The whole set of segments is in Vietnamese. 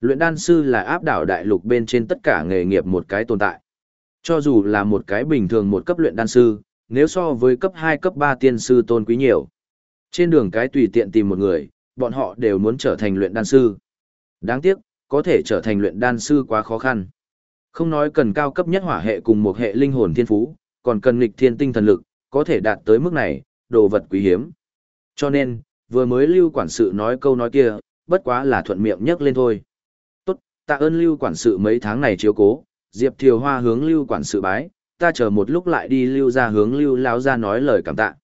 Luyện đan sư là áp đảo đại lục bên trên tất cả nghề nghiệp một cái tồn tại. Cho dù là một cái bình thường một cấp luyện đan sư, nếu so với cấp 2 cấp 3 tiên sư tôn quý nhiều. Trên đường cái tùy tiện tìm một người, bọn họ đều muốn trở thành luyện đan sư. Đáng tiếc, có thể trở thành luyện đan sư quá khó khăn. Không nói cần cao cấp nhất hỏa hệ cùng một hệ linh hồn thiên phú, còn cần nghịch thiên tinh thần lực, có thể đạt tới mức này, đồ vật quý hiếm. Cho nên, vừa mới lưu quản sự nói câu nói kia, bất quá là thuận miệng nhắc lên thôi. Tạ ơn lưu quản sự mấy tháng này chiếu cố, Diệp Thiều Hoa hướng lưu quản sự bái, ta chờ một lúc lại đi lưu ra hướng lưu lão ra nói lời cảm tạ.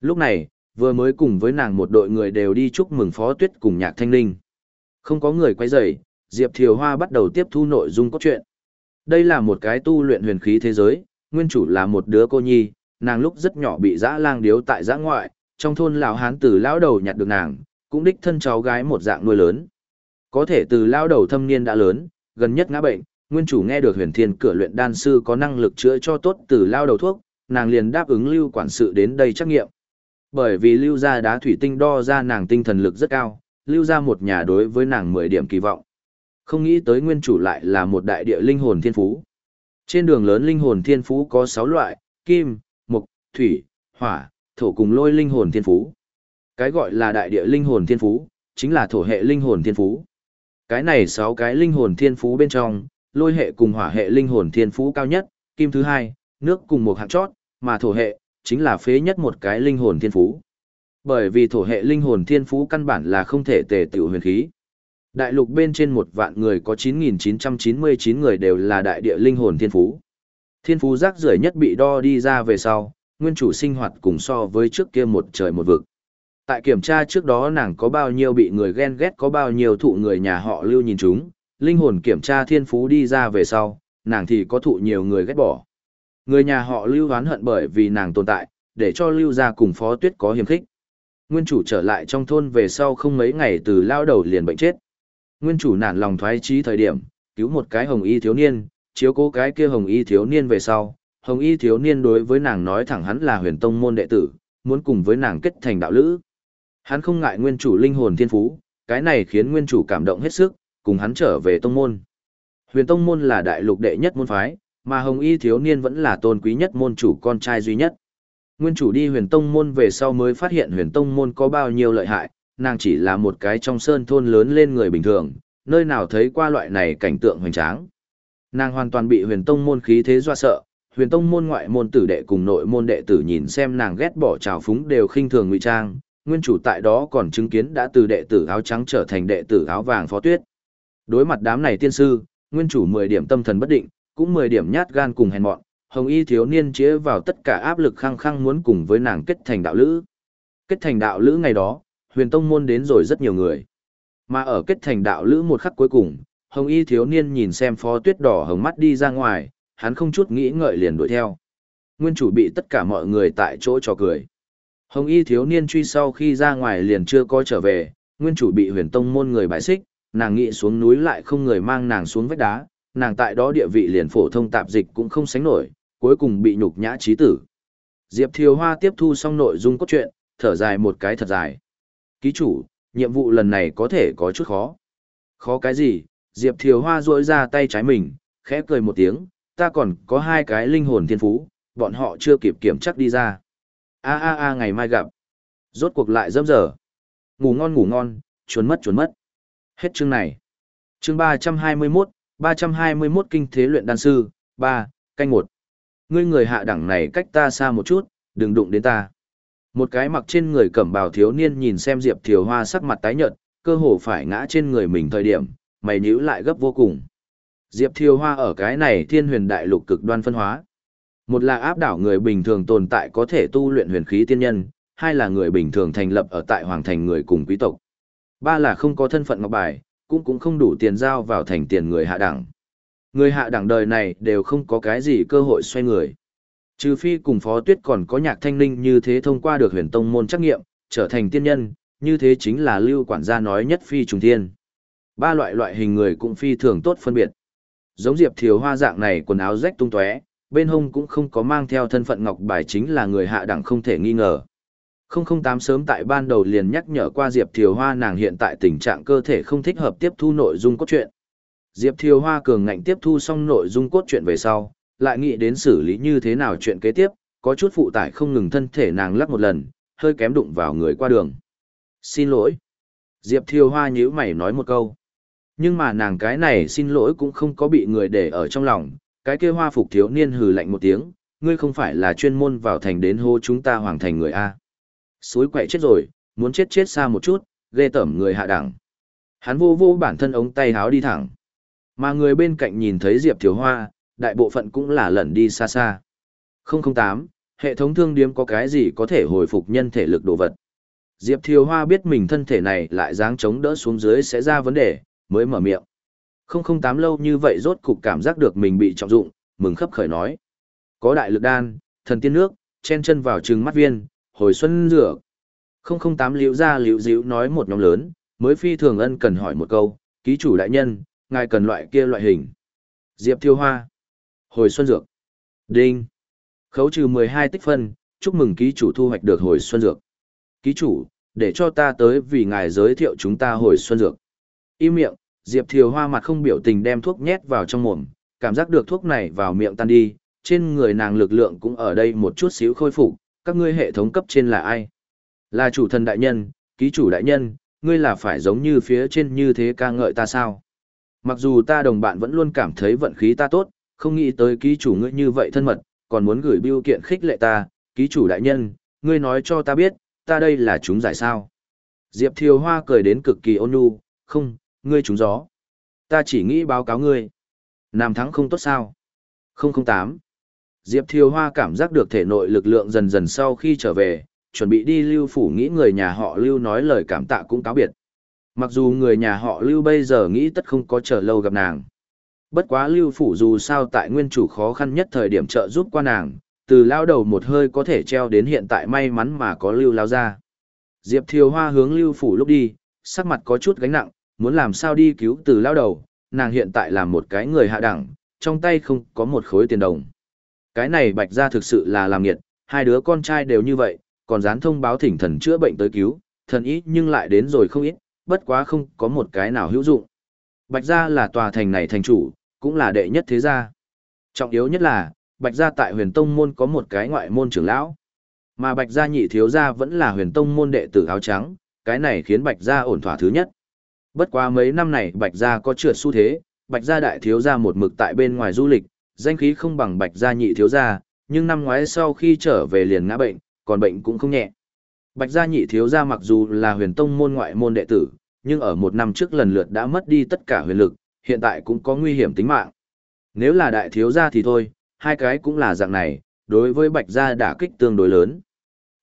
Lúc này, vừa mới cùng với nàng một đội người đều đi chúc mừng phó tuyết cùng nhạc thanh ninh. Không có người quay dày Diệp Thiều Hoa bắt đầu tiếp thu nội dung cốt truyện. Đây là một cái tu luyện huyền khí thế giới, nguyên chủ là một đứa cô nhi, nàng lúc rất nhỏ bị dã lang điếu tại dã ngoại, trong thôn lão hán từ lão đầu nhặt được nàng, cũng đích thân cháu gái một dạng nuôi lớn. Có thể từ lao đầu thâm niên đã lớn, gần nhất ngã bệnh, nguyên chủ nghe được huyền thiên cửa luyện đan sư có năng lực chữa cho tốt từ lao đầu thuốc, nàng liền đáp ứng lưu quản sự đến đây trắc nghiệm. Bởi vì lưu ra đá thủy tinh đo ra nàng tinh thần lực rất cao, lưu ra một nhà đối với nàng 10 điểm kỳ vọng. Không nghĩ tới nguyên chủ lại là một đại địa linh hồn thiên phú. Trên đường lớn linh hồn thiên phú có 6 loại, kim, mộc, thủy, hỏa, thổ cùng lôi linh hồn thiên phú. Cái gọi là đại địa linh hồn thiên phú, chính là thổ hệ linh hồn thiên phú. Cái này 6 cái linh hồn thiên phú bên trong, lôi hệ cùng hỏa hệ linh hồn thiên phú cao nhất, kim thứ hai, nước cùng một hạng chót, mà thổ hệ, chính là phế nhất một cái linh hồn thiên phú. Bởi vì thổ hệ linh hồn thiên phú căn bản là không thể tề tiểu huyền khí. Đại lục bên trên một vạn người có 9.999 người đều là đại địa linh hồn thiên phú. Thiên phú rác rưởi nhất bị đo đi ra về sau, nguyên chủ sinh hoạt cùng so với trước kia một trời một vực. Tại kiểm tra trước đó nàng có bao nhiêu bị người ghen ghét có bao nhiêu thụ người nhà họ lưu nhìn chúng, linh hồn kiểm tra thiên phú đi ra về sau, nàng thì có thụ nhiều người ghét bỏ. Người nhà họ lưu hoán hận bởi vì nàng tồn tại, để cho lưu ra cùng phó tuyết có hiểm khích. Nguyên chủ trở lại trong thôn về sau không mấy ngày từ lao đầu liền bệnh chết. Nguyên chủ nản lòng thoái trí thời điểm, cứu một cái hồng y thiếu niên, chiếu cố cái kia hồng y thiếu niên về sau. Hồng y thiếu niên đối với nàng nói thẳng hắn là huyền tông môn đệ tử, muốn cùng với nàng kết thành đạo lữ. Hắn không ngại nguyên chủ linh hồn thiên phú, cái này khiến nguyên chủ cảm động hết sức, cùng hắn trở về tông môn. Huyền tông môn là đại lục đệ nhất môn phái, mà Hồng Y thiếu niên vẫn là tôn quý nhất môn chủ con trai duy nhất. Nguyên chủ đi huyền tông môn về sau mới phát hiện huyền tông môn có bao nhiêu lợi hại, nàng chỉ là một cái trong sơn thôn lớn lên người bình thường, nơi nào thấy qua loại này cảnh tượng hoành tráng. Nàng hoàn toàn bị huyền tông môn khí thế dọa sợ, huyền tông môn ngoại môn tử đệ cùng nội môn đệ tử nhìn xem nàng ghét bỏ trào phúng đều khinh thường ngụy trang, nguyên chủ tại đó còn chứng kiến đã từ đệ tử áo trắng trở thành đệ tử áo vàng phó tuyết. Đối mặt đám này tiên sư, nguyên chủ 10 điểm tâm thần bất định, cũng 10 điểm nhát gan cùng hèn mọn, hồng y thiếu niên chĩa vào tất cả áp lực khăng khăng muốn cùng với nàng kết thành đạo lữ. Kết thành đạo lữ ngày đó, huyền tông môn đến rồi rất nhiều người. Mà ở kết thành đạo lữ một khắc cuối cùng, hồng y thiếu niên nhìn xem phó tuyết đỏ hồng mắt đi ra ngoài, hắn không chút nghĩ ngợi liền đuổi theo. Nguyên chủ bị tất cả mọi người tại chỗ cho cười. Hồng y thiếu niên truy sau khi ra ngoài liền chưa có trở về, nguyên chủ bị huyền tông môn người bãi xích, nàng nghĩ xuống núi lại không người mang nàng xuống vách đá, nàng tại đó địa vị liền phổ thông tạp dịch cũng không sánh nổi, cuối cùng bị nhục nhã trí tử. Diệp Thiều Hoa tiếp thu xong nội dung cốt truyện, thở dài một cái thật dài. Ký chủ, nhiệm vụ lần này có thể có chút khó. Khó cái gì? Diệp Thiều Hoa duỗi ra tay trái mình, khẽ cười một tiếng, ta còn có hai cái linh hồn thiên phú, bọn họ chưa kịp kiểm chắc đi ra. A a a ngày mai gặp. Rốt cuộc lại dâm dở, Ngủ ngon ngủ ngon, chuồn mất chuồn mất. Hết chương này. Chương 321, 321 kinh thế luyện đan sư, ba, canh một Ngươi người hạ đẳng này cách ta xa một chút, đừng đụng đến ta. Một cái mặc trên người cẩm bào thiếu niên nhìn xem Diệp Thiều Hoa sắc mặt tái nhợt, cơ hồ phải ngã trên người mình thời điểm, mày nhíu lại gấp vô cùng. Diệp Thiều Hoa ở cái này thiên huyền đại lục cực đoan phân hóa. Một là áp đảo người bình thường tồn tại có thể tu luyện huyền khí tiên nhân, hai là người bình thường thành lập ở tại hoàng thành người cùng quý tộc. Ba là không có thân phận ngọc bài, cũng cũng không đủ tiền giao vào thành tiền người hạ đẳng. Người hạ đẳng đời này đều không có cái gì cơ hội xoay người. Trừ phi cùng Phó Tuyết còn có nhạc thanh ninh như thế thông qua được huyền tông môn trắc nghiệm, trở thành tiên nhân, như thế chính là lưu quản gia nói nhất phi trùng thiên. Ba loại loại hình người cũng phi thường tốt phân biệt. Giống Diệp Thiều Hoa dạng này quần áo rách tung tóe, bên hông cũng không có mang theo thân phận ngọc bài chính là người hạ đẳng không thể nghi ngờ. 008 sớm tại ban đầu liền nhắc nhở qua Diệp Thiều Hoa nàng hiện tại tình trạng cơ thể không thích hợp tiếp thu nội dung cốt truyện. Diệp Thiều Hoa cường ngạnh tiếp thu xong nội dung cốt truyện về sau, lại nghĩ đến xử lý như thế nào chuyện kế tiếp, có chút phụ tải không ngừng thân thể nàng lắc một lần, hơi kém đụng vào người qua đường. Xin lỗi. Diệp Thiều Hoa nhíu mày nói một câu. Nhưng mà nàng cái này xin lỗi cũng không có bị người để ở trong lòng, cái kia hoa phục thiếu niên hừ lạnh một tiếng, ngươi không phải là chuyên môn vào thành đến hô chúng ta hoàng thành người A. Suối quậy chết rồi, muốn chết chết xa một chút, ghê tẩm người hạ đẳng. Hắn vô vô bản thân ống tay háo đi thẳng. Mà người bên cạnh nhìn thấy Diệp Thiếu Hoa, đại bộ phận cũng là lẩn đi xa xa. 008, hệ thống thương điếm có cái gì có thể hồi phục nhân thể lực đồ vật. Diệp Thiều Hoa biết mình thân thể này lại dáng chống đỡ xuống dưới sẽ ra vấn đề, mới mở miệng. 008 lâu như vậy rốt cục cảm giác được mình bị trọng dụng, mừng khấp khởi nói. Có đại lực đan, thần tiên nước, chen chân vào trừng mắt viên, hồi xuân rửa. 008 liễu ra liễu dịu nói một nhóm lớn, mới phi thường ân cần hỏi một câu, ký chủ đại nhân, ngài cần loại kia loại hình. Diệp Thiêu Hoa. Hồi xuân dược. Đinh. Khấu trừ 12 tích phân, chúc mừng ký chủ thu hoạch được hồi xuân dược. Ký chủ, để cho ta tới vì ngài giới thiệu chúng ta hồi xuân dược. Im miệng, Diệp Thiều Hoa mặt không biểu tình đem thuốc nhét vào trong mồm, cảm giác được thuốc này vào miệng tan đi, trên người nàng lực lượng cũng ở đây một chút xíu khôi phục, các ngươi hệ thống cấp trên là ai? Là chủ thần đại nhân, ký chủ đại nhân, ngươi là phải giống như phía trên như thế ca ngợi ta sao? Mặc dù ta đồng bạn vẫn luôn cảm thấy vận khí ta tốt, không nghĩ tới ký chủ ngươi như vậy thân mật, còn muốn gửi biêu kiện khích lệ ta, ký chủ đại nhân, ngươi nói cho ta biết, ta đây là chúng giải sao. Diệp Thiều Hoa cười đến cực kỳ ôn nhu, không, ngươi trúng gió. Ta chỉ nghĩ báo cáo ngươi. Nam thắng không tốt sao. 008. Diệp Thiều Hoa cảm giác được thể nội lực lượng dần dần sau khi trở về, chuẩn bị đi lưu phủ nghĩ người nhà họ lưu nói lời cảm tạ cũng cáo biệt. Mặc dù người nhà họ lưu bây giờ nghĩ tất không có chờ lâu gặp nàng. Bất quá lưu phủ dù sao tại nguyên chủ khó khăn nhất thời điểm trợ giúp qua nàng, từ lao đầu một hơi có thể treo đến hiện tại may mắn mà có lưu lao ra. Diệp Thiều Hoa hướng lưu phủ lúc đi, sắc mặt có chút gánh nặng, muốn làm sao đi cứu từ lao đầu, nàng hiện tại là một cái người hạ đẳng, trong tay không có một khối tiền đồng. Cái này bạch ra thực sự là làm nghiệt, hai đứa con trai đều như vậy, còn dán thông báo thỉnh thần chữa bệnh tới cứu, thần ít nhưng lại đến rồi không ít, bất quá không có một cái nào hữu dụng. Bạch gia là tòa thành này thành chủ, cũng là đệ nhất thế gia. Trọng yếu nhất là, Bạch gia tại huyền tông môn có một cái ngoại môn trưởng lão. Mà Bạch gia nhị thiếu gia vẫn là huyền tông môn đệ tử áo trắng, cái này khiến Bạch gia ổn thỏa thứ nhất. Bất quá mấy năm này Bạch gia có trượt xu thế, Bạch gia đại thiếu gia một mực tại bên ngoài du lịch, danh khí không bằng Bạch gia nhị thiếu gia, nhưng năm ngoái sau khi trở về liền ngã bệnh, còn bệnh cũng không nhẹ. Bạch gia nhị thiếu gia mặc dù là huyền tông môn ngoại môn đệ tử, nhưng ở một năm trước lần lượt đã mất đi tất cả huyền lực, hiện tại cũng có nguy hiểm tính mạng. Nếu là đại thiếu gia thì thôi, hai cái cũng là dạng này, đối với Bạch gia đả kích tương đối lớn.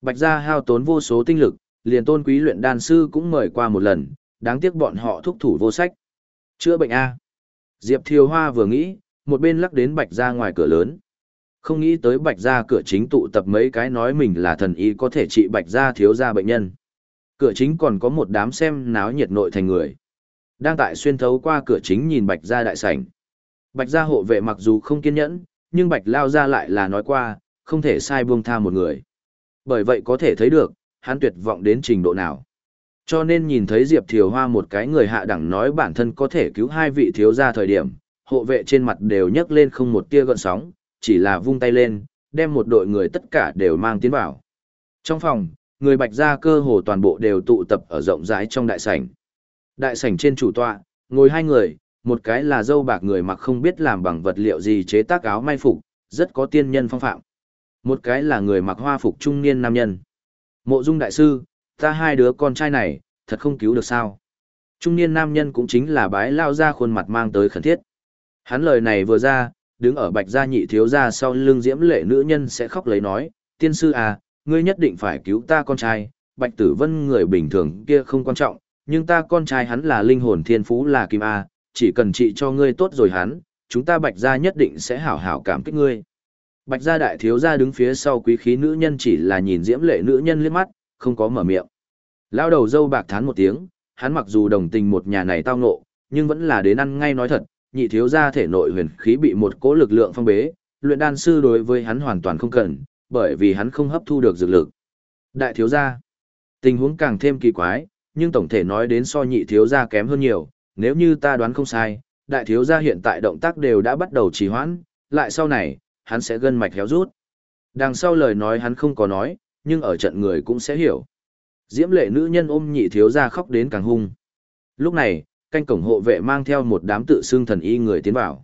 Bạch gia hao tốn vô số tinh lực, liền tôn quý luyện đan sư cũng mời qua một lần, đáng tiếc bọn họ thúc thủ vô sách. Chữa bệnh A. Diệp Thiều Hoa vừa nghĩ, một bên lắc đến Bạch gia ngoài cửa lớn. Không nghĩ tới Bạch gia cửa chính tụ tập mấy cái nói mình là thần y có thể trị Bạch gia thiếu gia bệnh nhân. Cửa chính còn có một đám xem náo nhiệt nội thành người. Đang tại xuyên thấu qua cửa chính nhìn Bạch gia đại sảnh. Bạch gia hộ vệ mặc dù không kiên nhẫn, nhưng Bạch lao ra lại là nói qua, không thể sai buông tha một người. Bởi vậy có thể thấy được, hắn tuyệt vọng đến trình độ nào. Cho nên nhìn thấy Diệp Thiều Hoa một cái người hạ đẳng nói bản thân có thể cứu hai vị thiếu gia thời điểm, hộ vệ trên mặt đều nhấc lên không một tia gợn sóng, chỉ là vung tay lên, đem một đội người tất cả đều mang tiến vào. Trong phòng, người bạch gia cơ hồ toàn bộ đều tụ tập ở rộng rãi trong đại sảnh. Đại sảnh trên chủ tọa, ngồi hai người, một cái là dâu bạc người mặc không biết làm bằng vật liệu gì chế tác áo may phục, rất có tiên nhân phong phạm. Một cái là người mặc hoa phục trung niên nam nhân. Mộ dung đại sư, ta hai đứa con trai này, thật không cứu được sao. Trung niên nam nhân cũng chính là bái lao ra khuôn mặt mang tới khẩn thiết. Hắn lời này vừa ra, đứng ở bạch gia nhị thiếu gia sau lưng diễm lệ nữ nhân sẽ khóc lấy nói, tiên sư à, ngươi nhất định phải cứu ta con trai, bạch tử vân người bình thường kia không quan trọng, nhưng ta con trai hắn là linh hồn thiên phú là kim A, chỉ cần trị cho ngươi tốt rồi hắn, chúng ta bạch gia nhất định sẽ hảo hảo cảm kích ngươi. Bạch gia đại thiếu gia đứng phía sau quý khí nữ nhân chỉ là nhìn diễm lệ nữ nhân liếc mắt, không có mở miệng. Lao đầu dâu bạc thán một tiếng, hắn mặc dù đồng tình một nhà này tao ngộ, nhưng vẫn là đến ăn ngay nói thật, nhị thiếu gia thể nội huyền khí bị một cỗ lực lượng phong bế, luyện đan sư đối với hắn hoàn toàn không cần, bởi vì hắn không hấp thu được dược lực. Đại thiếu gia. Tình huống càng thêm kỳ quái, nhưng tổng thể nói đến so nhị thiếu gia kém hơn nhiều, nếu như ta đoán không sai, đại thiếu gia hiện tại động tác đều đã bắt đầu trì hoãn, lại sau này, hắn sẽ gân mạch héo rút. Đằng sau lời nói hắn không có nói, nhưng ở trận người cũng sẽ hiểu. Diễm lệ nữ nhân ôm nhị thiếu gia khóc đến càng hung. Lúc này, canh cổng hộ vệ mang theo một đám tự xưng thần y người tiến vào.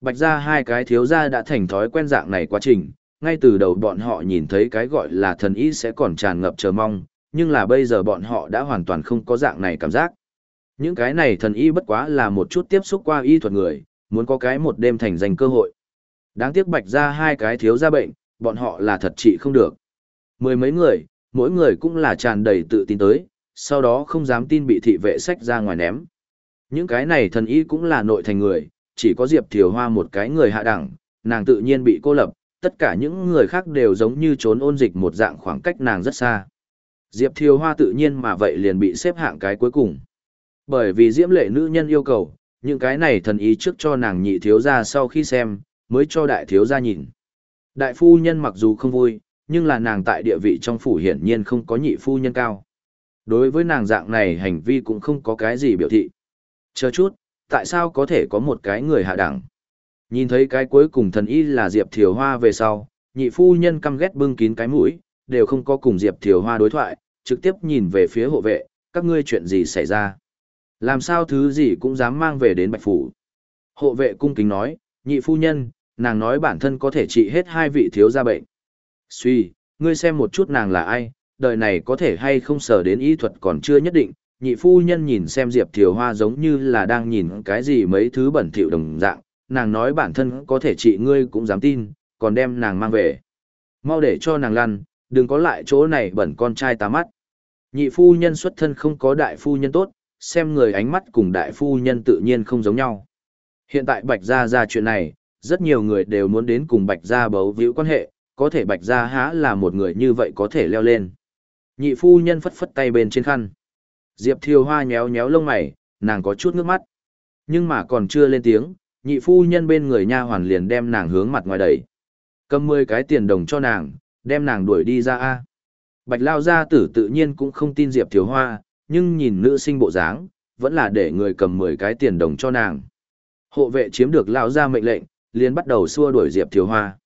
Bạch ra hai cái thiếu gia đã thành thói quen dạng này quá trình, ngay từ đầu bọn họ nhìn thấy cái gọi là thần y sẽ còn tràn ngập chờ mong, nhưng là bây giờ bọn họ đã hoàn toàn không có dạng này cảm giác. Những cái này thần y bất quá là một chút tiếp xúc qua y thuật người, muốn có cái một đêm thành danh cơ hội. Đáng tiếc bạch ra hai cái thiếu gia bệnh, bọn họ là thật trị không được. Mười mấy người, mỗi người cũng là tràn đầy tự tin tới, sau đó không dám tin bị thị vệ sách ra ngoài ném. Những cái này thần y cũng là nội thành người, chỉ có Diệp Thiều Hoa một cái người hạ đẳng, nàng tự nhiên bị cô lập, tất cả những người khác đều giống như trốn ôn dịch một dạng khoảng cách nàng rất xa. Diệp Thiều Hoa tự nhiên mà vậy liền bị xếp hạng cái cuối cùng. Bởi vì diễm lệ nữ nhân yêu cầu, những cái này thần ý trước cho nàng nhị thiếu ra sau khi xem, mới cho đại thiếu ra nhìn. Đại phu nhân mặc dù không vui, nhưng là nàng tại địa vị trong phủ hiển nhiên không có nhị phu nhân cao. Đối với nàng dạng này hành vi cũng không có cái gì biểu thị. Chờ chút, tại sao có thể có một cái người hạ đẳng? Nhìn thấy cái cuối cùng thần y là Diệp Thiều Hoa về sau, nhị phu nhân căm ghét bưng kín cái mũi, đều không có cùng Diệp Thiều Hoa đối thoại, trực tiếp nhìn về phía hộ vệ, các ngươi chuyện gì xảy ra? Làm sao thứ gì cũng dám mang về đến Bạch Phủ? Hộ vệ cung kính nói, nhị phu nhân, nàng nói bản thân có thể trị hết hai vị thiếu gia bệnh. Suy, ngươi xem một chút nàng là ai, đời này có thể hay không sở đến y thuật còn chưa nhất định, nhị phu nhân nhìn xem Diệp Thiều Hoa giống như là đang nhìn cái gì mấy thứ bẩn thỉu đồng dạng, nàng nói bản thân có thể trị ngươi cũng dám tin, còn đem nàng mang về. Mau để cho nàng lăn, đừng có lại chỗ này bẩn con trai tá mắt. Nhị phu nhân xuất thân không có đại phu nhân tốt, xem người ánh mắt cùng đại phu nhân tự nhiên không giống nhau. Hiện tại Bạch Gia ra chuyện này, rất nhiều người đều muốn đến cùng Bạch Gia bấu víu quan hệ, có thể Bạch Gia há là một người như vậy có thể leo lên. Nhị phu nhân phất phất tay bên trên khăn. Diệp Thiều Hoa nhéo nhéo lông mày, nàng có chút nước mắt. Nhưng mà còn chưa lên tiếng, nhị phu nhân bên người nha hoàn liền đem nàng hướng mặt ngoài đẩy. Cầm 10 cái tiền đồng cho nàng, đem nàng đuổi đi ra a. Bạch Lao gia tử tự nhiên cũng không tin Diệp Thiều Hoa, nhưng nhìn nữ sinh bộ dáng, vẫn là để người cầm 10 cái tiền đồng cho nàng. Hộ vệ chiếm được Lao gia mệnh lệnh, liền bắt đầu xua đuổi Diệp Thiều Hoa.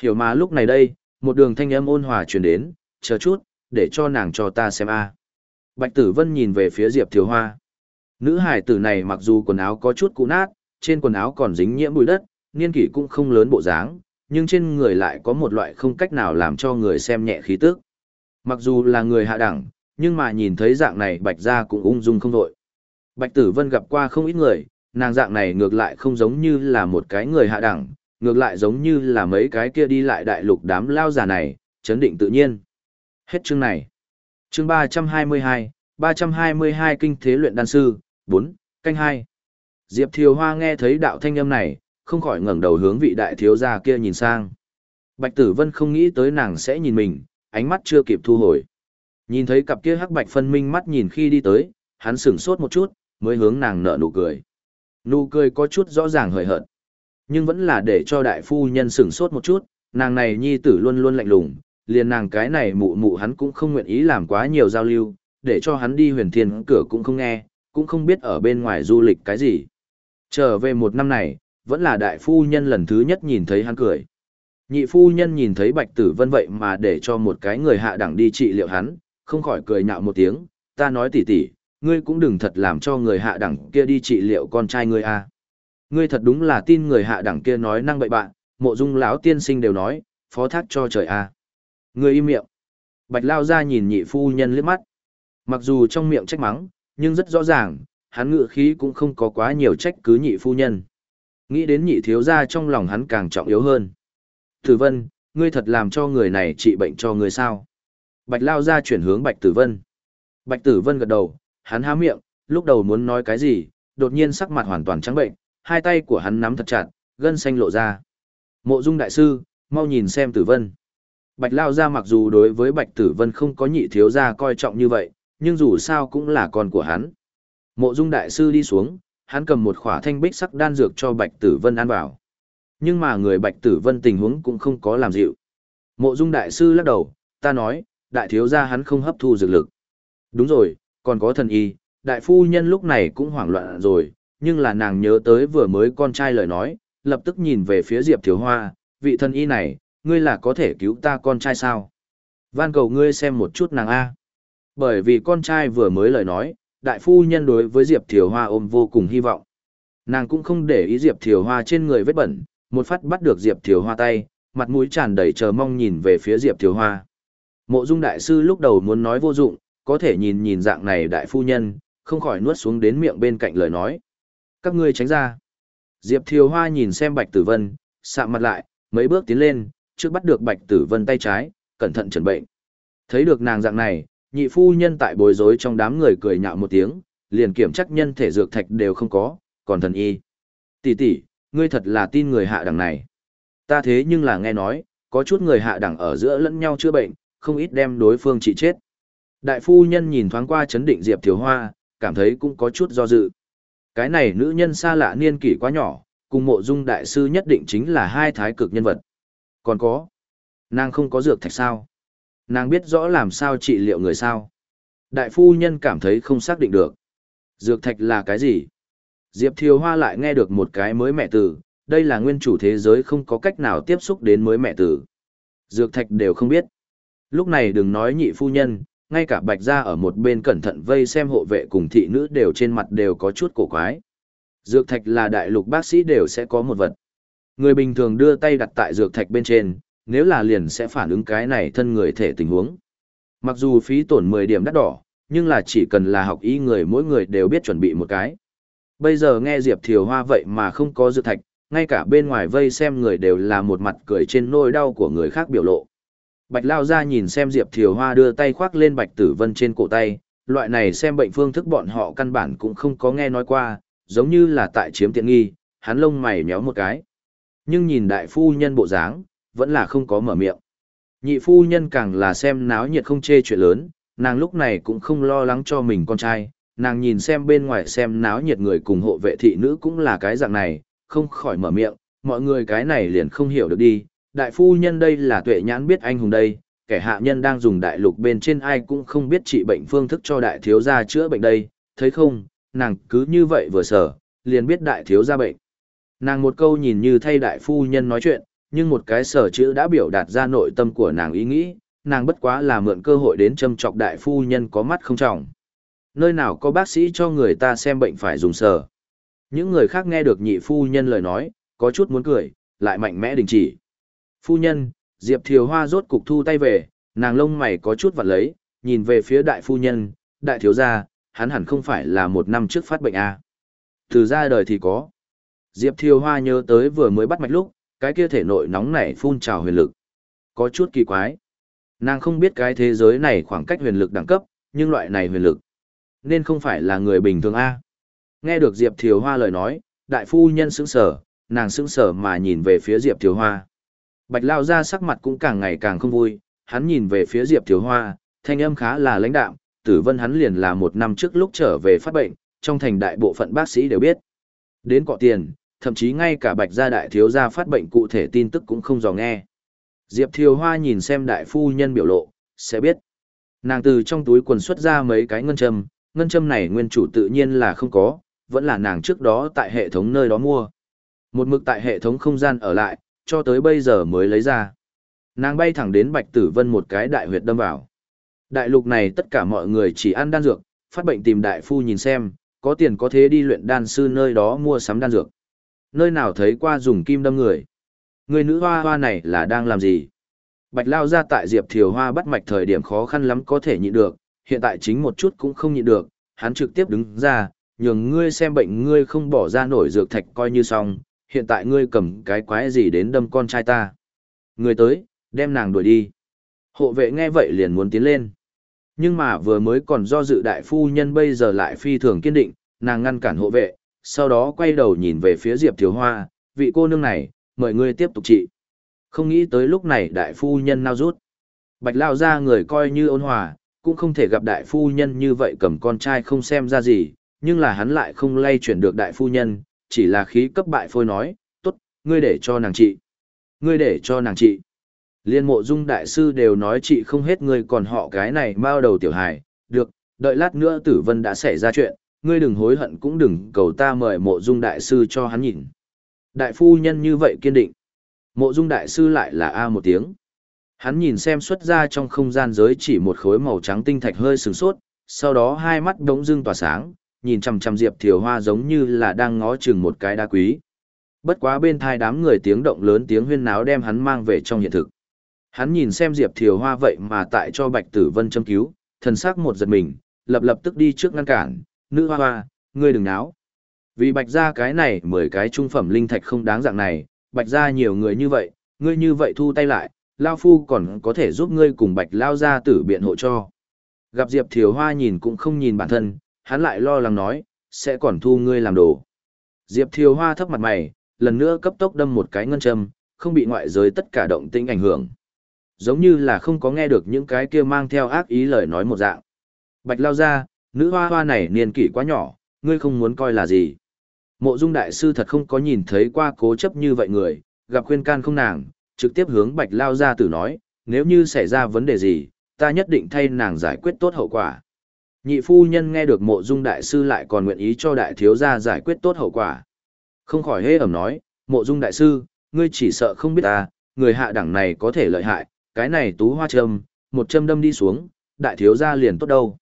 Hiểu mà lúc này đây, một đường thanh âm ôn hòa truyền đến, chờ chút, để cho nàng cho ta xem a. Bạch Tử Vân nhìn về phía Diệp Thiều Hoa. Nữ hải tử này mặc dù quần áo có chút cũ nát, trên quần áo còn dính nhiễm bụi đất, niên kỷ cũng không lớn bộ dáng, nhưng trên người lại có một loại không cách nào làm cho người xem nhẹ khí tức. Mặc dù là người hạ đẳng, nhưng mà nhìn thấy dạng này Bạch gia cũng ung dung không đội. Bạch Tử Vân gặp qua không ít người, nàng dạng này ngược lại không giống như là một cái người hạ đẳng, ngược lại giống như là mấy cái kia đi lại đại lục đám lao già này, chấn định tự nhiên. Hết chương này. Chương 322, 322 kinh thế luyện đan sư, 4, canh 2. Diệp Thiều Hoa nghe thấy đạo thanh âm này, không khỏi ngẩng đầu hướng vị đại thiếu gia kia nhìn sang. Bạch Tử Vân không nghĩ tới nàng sẽ nhìn mình, ánh mắt chưa kịp thu hồi. Nhìn thấy cặp kia hắc bạch phân minh mắt nhìn khi đi tới, hắn sửng sốt một chút, mới hướng nàng nở nụ cười. Nụ cười có chút rõ ràng hời hợt, nhưng vẫn là để cho đại phu nhân sửng sốt một chút, nàng này nhi tử luôn luôn lạnh lùng, liền nàng cái này mụ mụ hắn cũng không nguyện ý làm quá nhiều giao lưu, để cho hắn đi huyền thiên cửa cũng không nghe, cũng không biết ở bên ngoài du lịch cái gì. Trở về một năm này, vẫn là đại phu nhân lần thứ nhất nhìn thấy hắn cười. Nhị phu nhân nhìn thấy bạch tử vân vậy mà để cho một cái người hạ đẳng đi trị liệu hắn, không khỏi cười nhạo một tiếng, ta nói tỉ tỉ, ngươi cũng đừng thật làm cho người hạ đẳng kia đi trị liệu con trai ngươi a. À. Ngươi thật đúng là tin người hạ đẳng kia nói năng bậy bạn, mộ dung lão tiên sinh đều nói, phó thác cho trời a. À. Ngươi im miệng. Bạch lao ra nhìn nhị phu nhân liếc mắt. Mặc dù trong miệng trách mắng, nhưng rất rõ ràng, hắn ngự khí cũng không có quá nhiều trách cứ nhị phu nhân. Nghĩ đến nhị thiếu gia trong lòng hắn càng trọng yếu hơn. Tử Vân, ngươi thật làm cho người này trị bệnh cho ngươi sao? Bạch Lao ra chuyển hướng Bạch Tử Vân. Bạch Tử Vân gật đầu, hắn há miệng, lúc đầu muốn nói cái gì, đột nhiên sắc mặt hoàn toàn trắng bệnh, hai tay của hắn nắm thật chặt, gân xanh lộ ra. Mộ Dung đại sư, mau nhìn xem Tử Vân. Bạch Lao ra mặc dù đối với Bạch Tử Vân không có nhị thiếu gia coi trọng như vậy, nhưng dù sao cũng là con của hắn. Mộ Dung đại sư đi xuống, hắn cầm một khỏa thanh bích sắc đan dược cho Bạch Tử Vân ăn vào. Nhưng mà người Bạch Tử Vân tình huống cũng không có làm dịu. Mộ Dung đại sư lắc đầu, ta nói, đại thiếu gia hắn không hấp thu dược lực. Đúng rồi, còn có thần y, đại phu nhân lúc này cũng hoảng loạn rồi, nhưng là nàng nhớ tới vừa mới con trai lời nói, lập tức nhìn về phía Diệp Thiếu Hoa, vị thần y này, ngươi là có thể cứu ta con trai sao? Van cầu ngươi xem một chút nàng A. Bởi vì con trai vừa mới lời nói, đại phu nhân đối với Diệp Thiều Hoa ôm vô cùng hy vọng. Nàng cũng không để ý Diệp Thiều Hoa trên người vết bẩn, một phát bắt được Diệp Thiều Hoa tay, mặt mũi tràn đầy chờ mong nhìn về phía Diệp Thiều Hoa. Mộ Dung đại sư lúc đầu muốn nói vô dụng, có thể nhìn nhìn dạng này đại phu nhân, không khỏi nuốt xuống đến miệng bên cạnh lời nói. Các ngươi tránh ra. Diệp Thiều Hoa nhìn xem Bạch Tử Vân, sạm mặt lại, mấy bước tiến lên, trước bắt được Bạch Tử Vân tay trái, cẩn thận chuẩn bệnh. Thấy được nàng dạng này, nhị phu nhân tại bối rối trong đám người cười nhạo một tiếng, liền kiểm chắc nhân thể dược thạch đều không có, còn thần y. Tỷ tỷ, ngươi thật là tin người hạ đẳng này. Ta thế nhưng là nghe nói, có chút người hạ đẳng ở giữa lẫn nhau chữa bệnh, không ít đem đối phương trị chết. Đại phu nhân nhìn thoáng qua chấn định Diệp Thiếu Hoa, cảm thấy cũng có chút do dự. Cái này nữ nhân xa lạ niên kỷ quá nhỏ, cùng mộ dung đại sư nhất định chính là hai thái cực nhân vật. Còn có, nàng không có dược thạch sao? Nàng biết rõ làm sao trị liệu người sao? Đại phu nhân cảm thấy không xác định được. Dược thạch là cái gì? Diệp Thiều Hoa lại nghe được một cái mới mẹ tử, đây là nguyên chủ thế giới không có cách nào tiếp xúc đến mới mẹ tử. Dược thạch đều không biết. Lúc này đừng nói nhị phu nhân, ngay cả bạch gia ở một bên cẩn thận vây xem hộ vệ cùng thị nữ đều trên mặt đều có chút cổ quái. Dược thạch là đại lục bác sĩ đều sẽ có một vật. Người bình thường đưa tay đặt tại dược thạch bên trên, nếu là liền sẽ phản ứng cái này thân người thể tình huống. Mặc dù phí tổn 10 điểm đắt đỏ, nhưng là chỉ cần là học y người mỗi người đều biết chuẩn bị một cái. Bây giờ nghe Diệp Thiều Hoa vậy mà không có dược thạch, ngay cả bên ngoài vây xem người đều là một mặt cười trên nỗi đau của người khác biểu lộ. Bạch Lao ra nhìn xem Diệp Thiều Hoa đưa tay khoác lên Bạch Tử Vân trên cổ tay, loại này xem bệnh phương thức bọn họ căn bản cũng không có nghe nói qua, giống như là tại chiếm tiện nghi, hắn lông mày nhéo một cái. Nhưng nhìn đại phu nhân bộ dáng, vẫn là không có mở miệng. Nhị phu nhân càng là xem náo nhiệt không chê chuyện lớn, nàng lúc này cũng không lo lắng cho mình con trai, nàng nhìn xem bên ngoài xem náo nhiệt người cùng hộ vệ thị nữ cũng là cái dạng này, không khỏi mở miệng, mọi người cái này liền không hiểu được đi, đại phu nhân đây là tuệ nhãn biết anh hùng đây, kẻ hạ nhân đang dùng đại lục bên trên ai cũng không biết trị bệnh phương thức cho đại thiếu gia chữa bệnh đây, thấy không, nàng cứ như vậy vừa sở, liền biết đại thiếu gia bệnh. Nàng một câu nhìn như thay đại phu nhân nói chuyện, nhưng một cái sở chữ đã biểu đạt ra nội tâm của nàng ý nghĩ, nàng bất quá là mượn cơ hội đến châm chọc đại phu nhân có mắt không trọng. Nơi nào có bác sĩ cho người ta xem bệnh phải dùng sở. Những người khác nghe được nhị phu nhân lời nói, có chút muốn cười, lại mạnh mẽ đình chỉ. Phu nhân, Diệp Thiều Hoa rốt cục thu tay về, nàng lông mày có chút vặt lấy, nhìn về phía đại phu nhân, đại thiếu gia, hắn hẳn không phải là một năm trước phát bệnh à. Từ ra đời thì có. Diệp Thiều Hoa nhớ tới vừa mới bắt mạch lúc, cái kia thể nội nóng nảy phun trào huyền lực. Có chút kỳ quái. Nàng không biết cái thế giới này khoảng cách huyền lực đẳng cấp, nhưng loại này huyền lực, nên không phải là người bình thường A. Nghe được Diệp Thiều Hoa lời nói, đại phu nhân sững sở, nàng sững sở mà nhìn về phía Diệp Thiều Hoa. Bạch Lao ra sắc mặt cũng càng ngày càng không vui, hắn nhìn về phía Diệp Thiếu Hoa, thanh âm khá là lãnh đạm, tử vân hắn liền là một năm trước lúc trở về phát bệnh, trong thành đại bộ phận bác sĩ đều biết. Đến cọ tiền, thậm chí ngay cả bạch gia đại thiếu gia phát bệnh cụ thể tin tức cũng không dò nghe. Diệp Thiều Hoa nhìn xem đại phu nhân biểu lộ, sẽ biết. Nàng từ trong túi quần xuất ra mấy cái ngân châm, ngân châm này nguyên chủ tự nhiên là không có, vẫn là nàng trước đó tại hệ thống nơi đó mua. Một mực tại hệ thống không gian ở lại, cho tới bây giờ mới lấy ra. Nàng bay thẳng đến Bạch Tử Vân một cái đại huyệt đâm vào. Đại lục này tất cả mọi người chỉ ăn đan dược, phát bệnh tìm đại phu nhìn xem, có tiền có thế đi luyện đan sư nơi đó mua sắm đan dược. Nơi nào thấy qua dùng kim đâm người. Người nữ hoa hoa này là đang làm gì? Bạch Lao ra tại Diệp Thiều Hoa bắt mạch thời điểm khó khăn lắm có thể nhịn được, hiện tại chính một chút cũng không nhịn được, hắn trực tiếp đứng ra, nhường ngươi xem bệnh ngươi không bỏ ra nổi dược thạch coi như xong, hiện tại ngươi cầm cái quái gì đến đâm con trai ta. Ngươi tới, đem nàng đuổi đi. Hộ vệ nghe vậy liền muốn tiến lên. Nhưng mà vừa mới còn do dự đại phu nhân bây giờ lại phi thường kiên định, nàng ngăn cản hộ vệ, sau đó quay đầu nhìn về phía Diệp Thiếu Hoa, vị cô nương này, mời ngươi tiếp tục trị. Không nghĩ tới lúc này đại phu nhân nao rút. Bạch lao ra người coi như ôn hòa, cũng không thể gặp đại phu nhân như vậy cầm con trai không xem ra gì, nhưng là hắn lại không lay chuyển được đại phu nhân, chỉ là khí cấp bại phôi nói, tốt, ngươi để cho nàng trị. Ngươi để cho nàng trị. Liên mộ dung đại sư đều nói chị không hết ngươi còn họ cái này bao đầu tiểu hài, được, đợi lát nữa tử vân đã xảy ra chuyện, ngươi đừng hối hận cũng đừng cầu ta mời mộ dung đại sư cho hắn nhìn. Đại phu nhân như vậy kiên định. Mộ dung đại sư lại là A một tiếng. Hắn nhìn xem xuất ra trong không gian giới chỉ một khối màu trắng tinh thạch hơi sừng sốt, sau đó hai mắt đống dưng tỏa sáng, nhìn chằm chằm Diệp Thiều Hoa giống như là đang ngó chừng một cái đá quý. Bất quá bên thai đám người tiếng động lớn tiếng huyên náo đem hắn mang về trong hiện thực. Hắn nhìn xem Diệp Thiều Hoa vậy mà tại cho Bạch Tử Vân châm cứu, thần sắc một giật mình, lập lập tức đi trước ngăn cản, nữ hoa hoa, ngươi đừng náo. Vì Bạch gia cái này mười cái trung phẩm linh thạch không đáng dạng này, Bạch gia nhiều người như vậy, ngươi như vậy thu tay lại, Lao Phu còn có thể giúp ngươi cùng Bạch Lao gia tử biện hộ cho. Gặp Diệp Thiều Hoa nhìn cũng không nhìn bản thân, hắn lại lo lắng nói, sẽ còn thu ngươi làm đồ. Diệp Thiều Hoa thấp mặt mày, lần nữa cấp tốc đâm một cái ngân châm, không bị ngoại giới tất cả động tĩnh ảnh hưởng. Giống như là không có nghe được những cái kia mang theo ác ý lời nói một dạng. Bạch lao ra, nữ hoa hoa này niên kỷ quá nhỏ, ngươi không muốn coi là gì. Mộ dung đại sư thật không có nhìn thấy qua cố chấp như vậy người, gặp khuyên can không nàng, trực tiếp hướng bạch lao ra tử nói, nếu như xảy ra vấn đề gì, ta nhất định thay nàng giải quyết tốt hậu quả. Nhị phu nhân nghe được mộ dung đại sư lại còn nguyện ý cho đại thiếu gia giải quyết tốt hậu quả. Không khỏi hê ẩm nói, mộ dung đại sư, ngươi chỉ sợ không biết ta, người hạ đẳng này có thể lợi hại, cái này tú hoa châm, một châm đâm đi xuống, đại thiếu gia liền tốt đâu.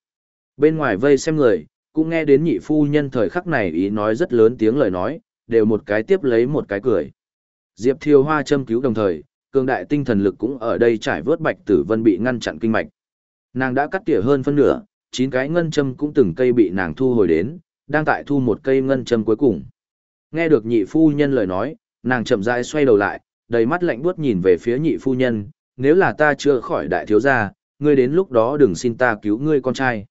Bên ngoài vây xem người, cũng nghe đến nhị phu nhân thời khắc này ý nói rất lớn tiếng lời nói, đều một cái tiếp lấy một cái cười. Diệp Thiều Hoa châm cứu đồng thời, cường đại tinh thần lực cũng ở đây trải vớt Bạch Tử Vân bị ngăn chặn kinh mạch. Nàng đã cắt tỉa hơn phân nửa, chín cái ngân châm cũng từng cây bị nàng thu hồi đến, đang tại thu một cây ngân châm cuối cùng. Nghe được nhị phu nhân lời nói, nàng chậm rãi xoay đầu lại, đầy mắt lạnh buốt nhìn về phía nhị phu nhân, nếu là ta chưa khỏi đại thiếu gia, ngươi đến lúc đó đừng xin ta cứu ngươi con trai.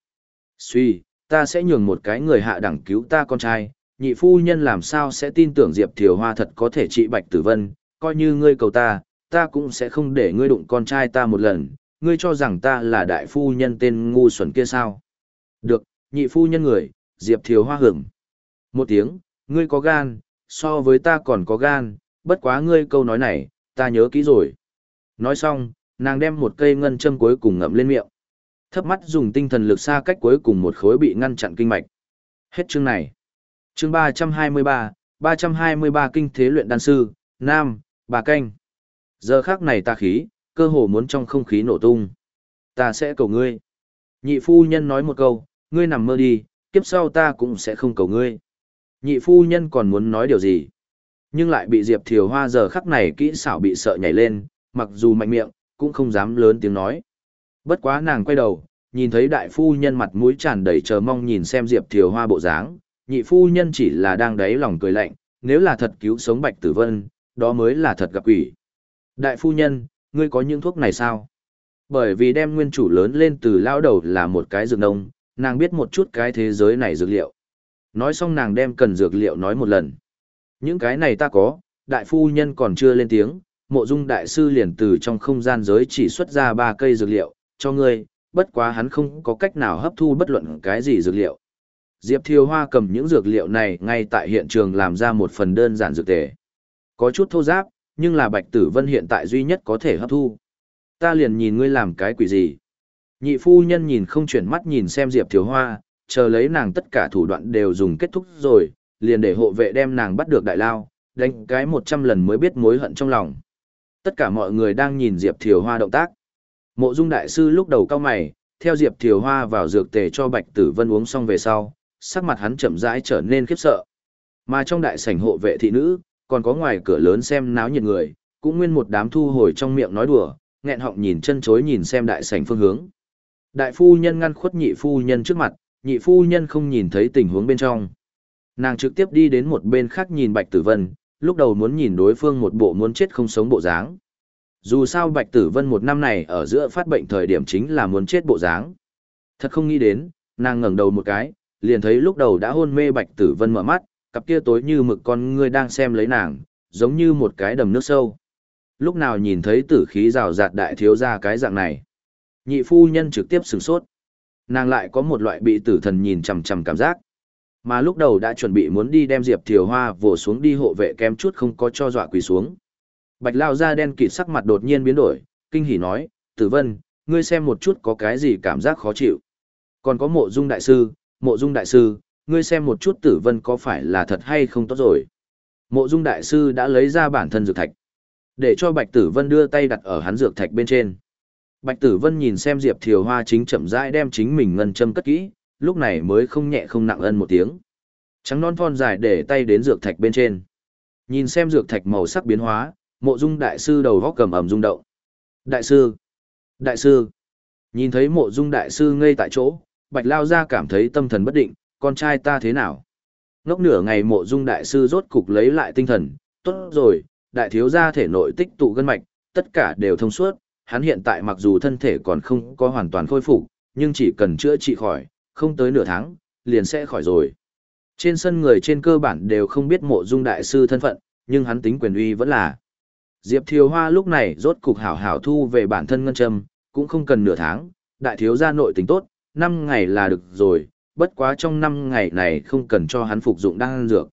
Suy, ta sẽ nhường một cái người hạ đẳng cứu ta con trai, nhị phu nhân làm sao sẽ tin tưởng Diệp Thiều Hoa thật có thể trị Bạch Tử Vân, coi như ngươi cầu ta, ta cũng sẽ không để ngươi đụng con trai ta một lần, ngươi cho rằng ta là đại phu nhân tên ngu xuẩn kia sao? Được, nhị phu nhân người, Diệp Thiều Hoa hưởng. Một tiếng, ngươi có gan, so với ta còn có gan, bất quá ngươi câu nói này, ta nhớ kỹ rồi. Nói xong, nàng đem một cây ngân châm cuối cùng ngậm lên miệng. Thấp mắt dùng tinh thần lực xa cách cuối cùng một khối bị ngăn chặn kinh mạch. Hết chương này. Chương 323, 323 kinh thế luyện đan sư, Nam, bà canh. Giờ khắc này ta khí, cơ hồ muốn trong không khí nổ tung. Ta sẽ cầu ngươi. Nhị phu nhân nói một câu, ngươi nằm mơ đi, kiếp sau ta cũng sẽ không cầu ngươi. Nhị phu nhân còn muốn nói điều gì? Nhưng lại bị Diệp Thiều Hoa giờ khắc này kỹ xảo bị sợ nhảy lên, mặc dù mạnh miệng, cũng không dám lớn tiếng nói. Bất quá nàng quay đầu, nhìn thấy đại phu nhân mặt mũi tràn đầy chờ mong nhìn xem Diệp Thiều Hoa bộ dáng, nhị phu nhân chỉ là đang đáy lòng cười lạnh, nếu là thật cứu sống Bạch Tử Vân, đó mới là thật gặp quỷ. Đại phu nhân, ngươi có những thuốc này sao? Bởi vì đem nguyên chủ lớn lên từ lao đầu là một cái dược nông, nàng biết một chút cái thế giới này dược liệu. Nói xong nàng đem cần dược liệu nói một lần. Những cái này ta có, đại phu nhân còn chưa lên tiếng, mộ dung đại sư liền từ trong không gian giới chỉ xuất ra ba cây dược liệu, cho ngươi, bất quá hắn không có cách nào hấp thu bất luận cái gì dược liệu. Diệp Thiều Hoa cầm những dược liệu này ngay tại hiện trường làm ra một phần đơn giản dược tề. Có chút thô giáp, nhưng là Bạch Tử Vân hiện tại duy nhất có thể hấp thu. Ta liền nhìn ngươi làm cái quỷ gì. Nhị phu nhân nhìn không chuyển mắt nhìn xem Diệp thiếu Hoa, chờ lấy nàng tất cả thủ đoạn đều dùng kết thúc rồi, liền để hộ vệ đem nàng bắt được đại lao, đánh cái một trăm lần mới biết mối hận trong lòng. Tất cả mọi người đang nhìn Diệp Thiều Hoa động tác. Mộ Dung đại sư lúc đầu cao mày, theo Diệp Thiều Hoa vào dược tề cho Bạch Tử Vân uống xong về sau, sắc mặt hắn chậm rãi trở nên khiếp sợ. Mà trong đại sảnh hộ vệ thị nữ, còn có ngoài cửa lớn xem náo nhiệt người, cũng nguyên một đám thu hồi trong miệng nói đùa, nghẹn họng nhìn chân chối nhìn xem đại sảnh phương hướng. Đại phu nhân ngăn khuất nhị phu nhân trước mặt, nhị phu nhân không nhìn thấy tình huống bên trong. Nàng trực tiếp đi đến một bên khác nhìn Bạch Tử Vân, lúc đầu muốn nhìn đối phương một bộ muốn chết không sống bộ dáng. Dù sao Bạch Tử Vân một năm này ở giữa phát bệnh thời điểm chính là muốn chết bộ dáng. Thật không nghĩ đến, nàng ngẩng đầu một cái, liền thấy lúc đầu đã hôn mê Bạch Tử Vân mở mắt, cặp kia tối như mực con ngươi đang xem lấy nàng, giống như một cái đầm nước sâu. Lúc nào nhìn thấy tử khí rào rạt đại thiếu ra cái dạng này. Nhị phu nhân trực tiếp sửng sốt. Nàng lại có một loại bị tử thần nhìn chằm chằm cảm giác. Mà lúc đầu đã chuẩn bị muốn đi đem Diệp Thiều Hoa vồ xuống đi hộ vệ kém chút không có cho dọa quỳ xuống. Bạch lao da đen kịt sắc mặt đột nhiên biến đổi, kinh hỉ nói, Tử Vân, ngươi xem một chút có cái gì cảm giác khó chịu. Còn có mộ dung đại sư, mộ dung đại sư, ngươi xem một chút Tử Vân có phải là thật hay không tốt rồi. Mộ dung đại sư đã lấy ra bản thân dược thạch. Để cho Bạch Tử Vân đưa tay đặt ở hắn dược thạch bên trên. Bạch Tử Vân nhìn xem Diệp Thiều Hoa chính chậm rãi đem chính mình ngân châm cất kỹ, lúc này mới không nhẹ không nặng ân một tiếng. Trắng non thon dài để tay đến dược thạch bên trên. Nhìn xem dược thạch màu sắc biến hóa, mộ dung đại sư đầu góc cầm ẩm rung động. Đại sư! Đại sư! Nhìn thấy mộ dung đại sư ngây tại chỗ, bạch lao ra cảm thấy tâm thần bất định, con trai ta thế nào? Ngốc nửa ngày mộ dung đại sư rốt cục lấy lại tinh thần, tốt rồi, đại thiếu gia thể nội tích tụ gân mạch, tất cả đều thông suốt, hắn hiện tại mặc dù thân thể còn không có hoàn toàn khôi phục, nhưng chỉ cần chữa trị khỏi, không tới nửa tháng, liền sẽ khỏi rồi. Trên sân người trên cơ bản đều không biết mộ dung đại sư thân phận, nhưng hắn tính quyền uy vẫn là. Diệp Thiều Hoa lúc này rốt cục hảo hảo thu về bản thân ngân châm, cũng không cần nửa tháng, đại thiếu gia nội tình tốt, 5 ngày là được rồi, bất quá trong năm ngày này không cần cho hắn phục dụng đan dược.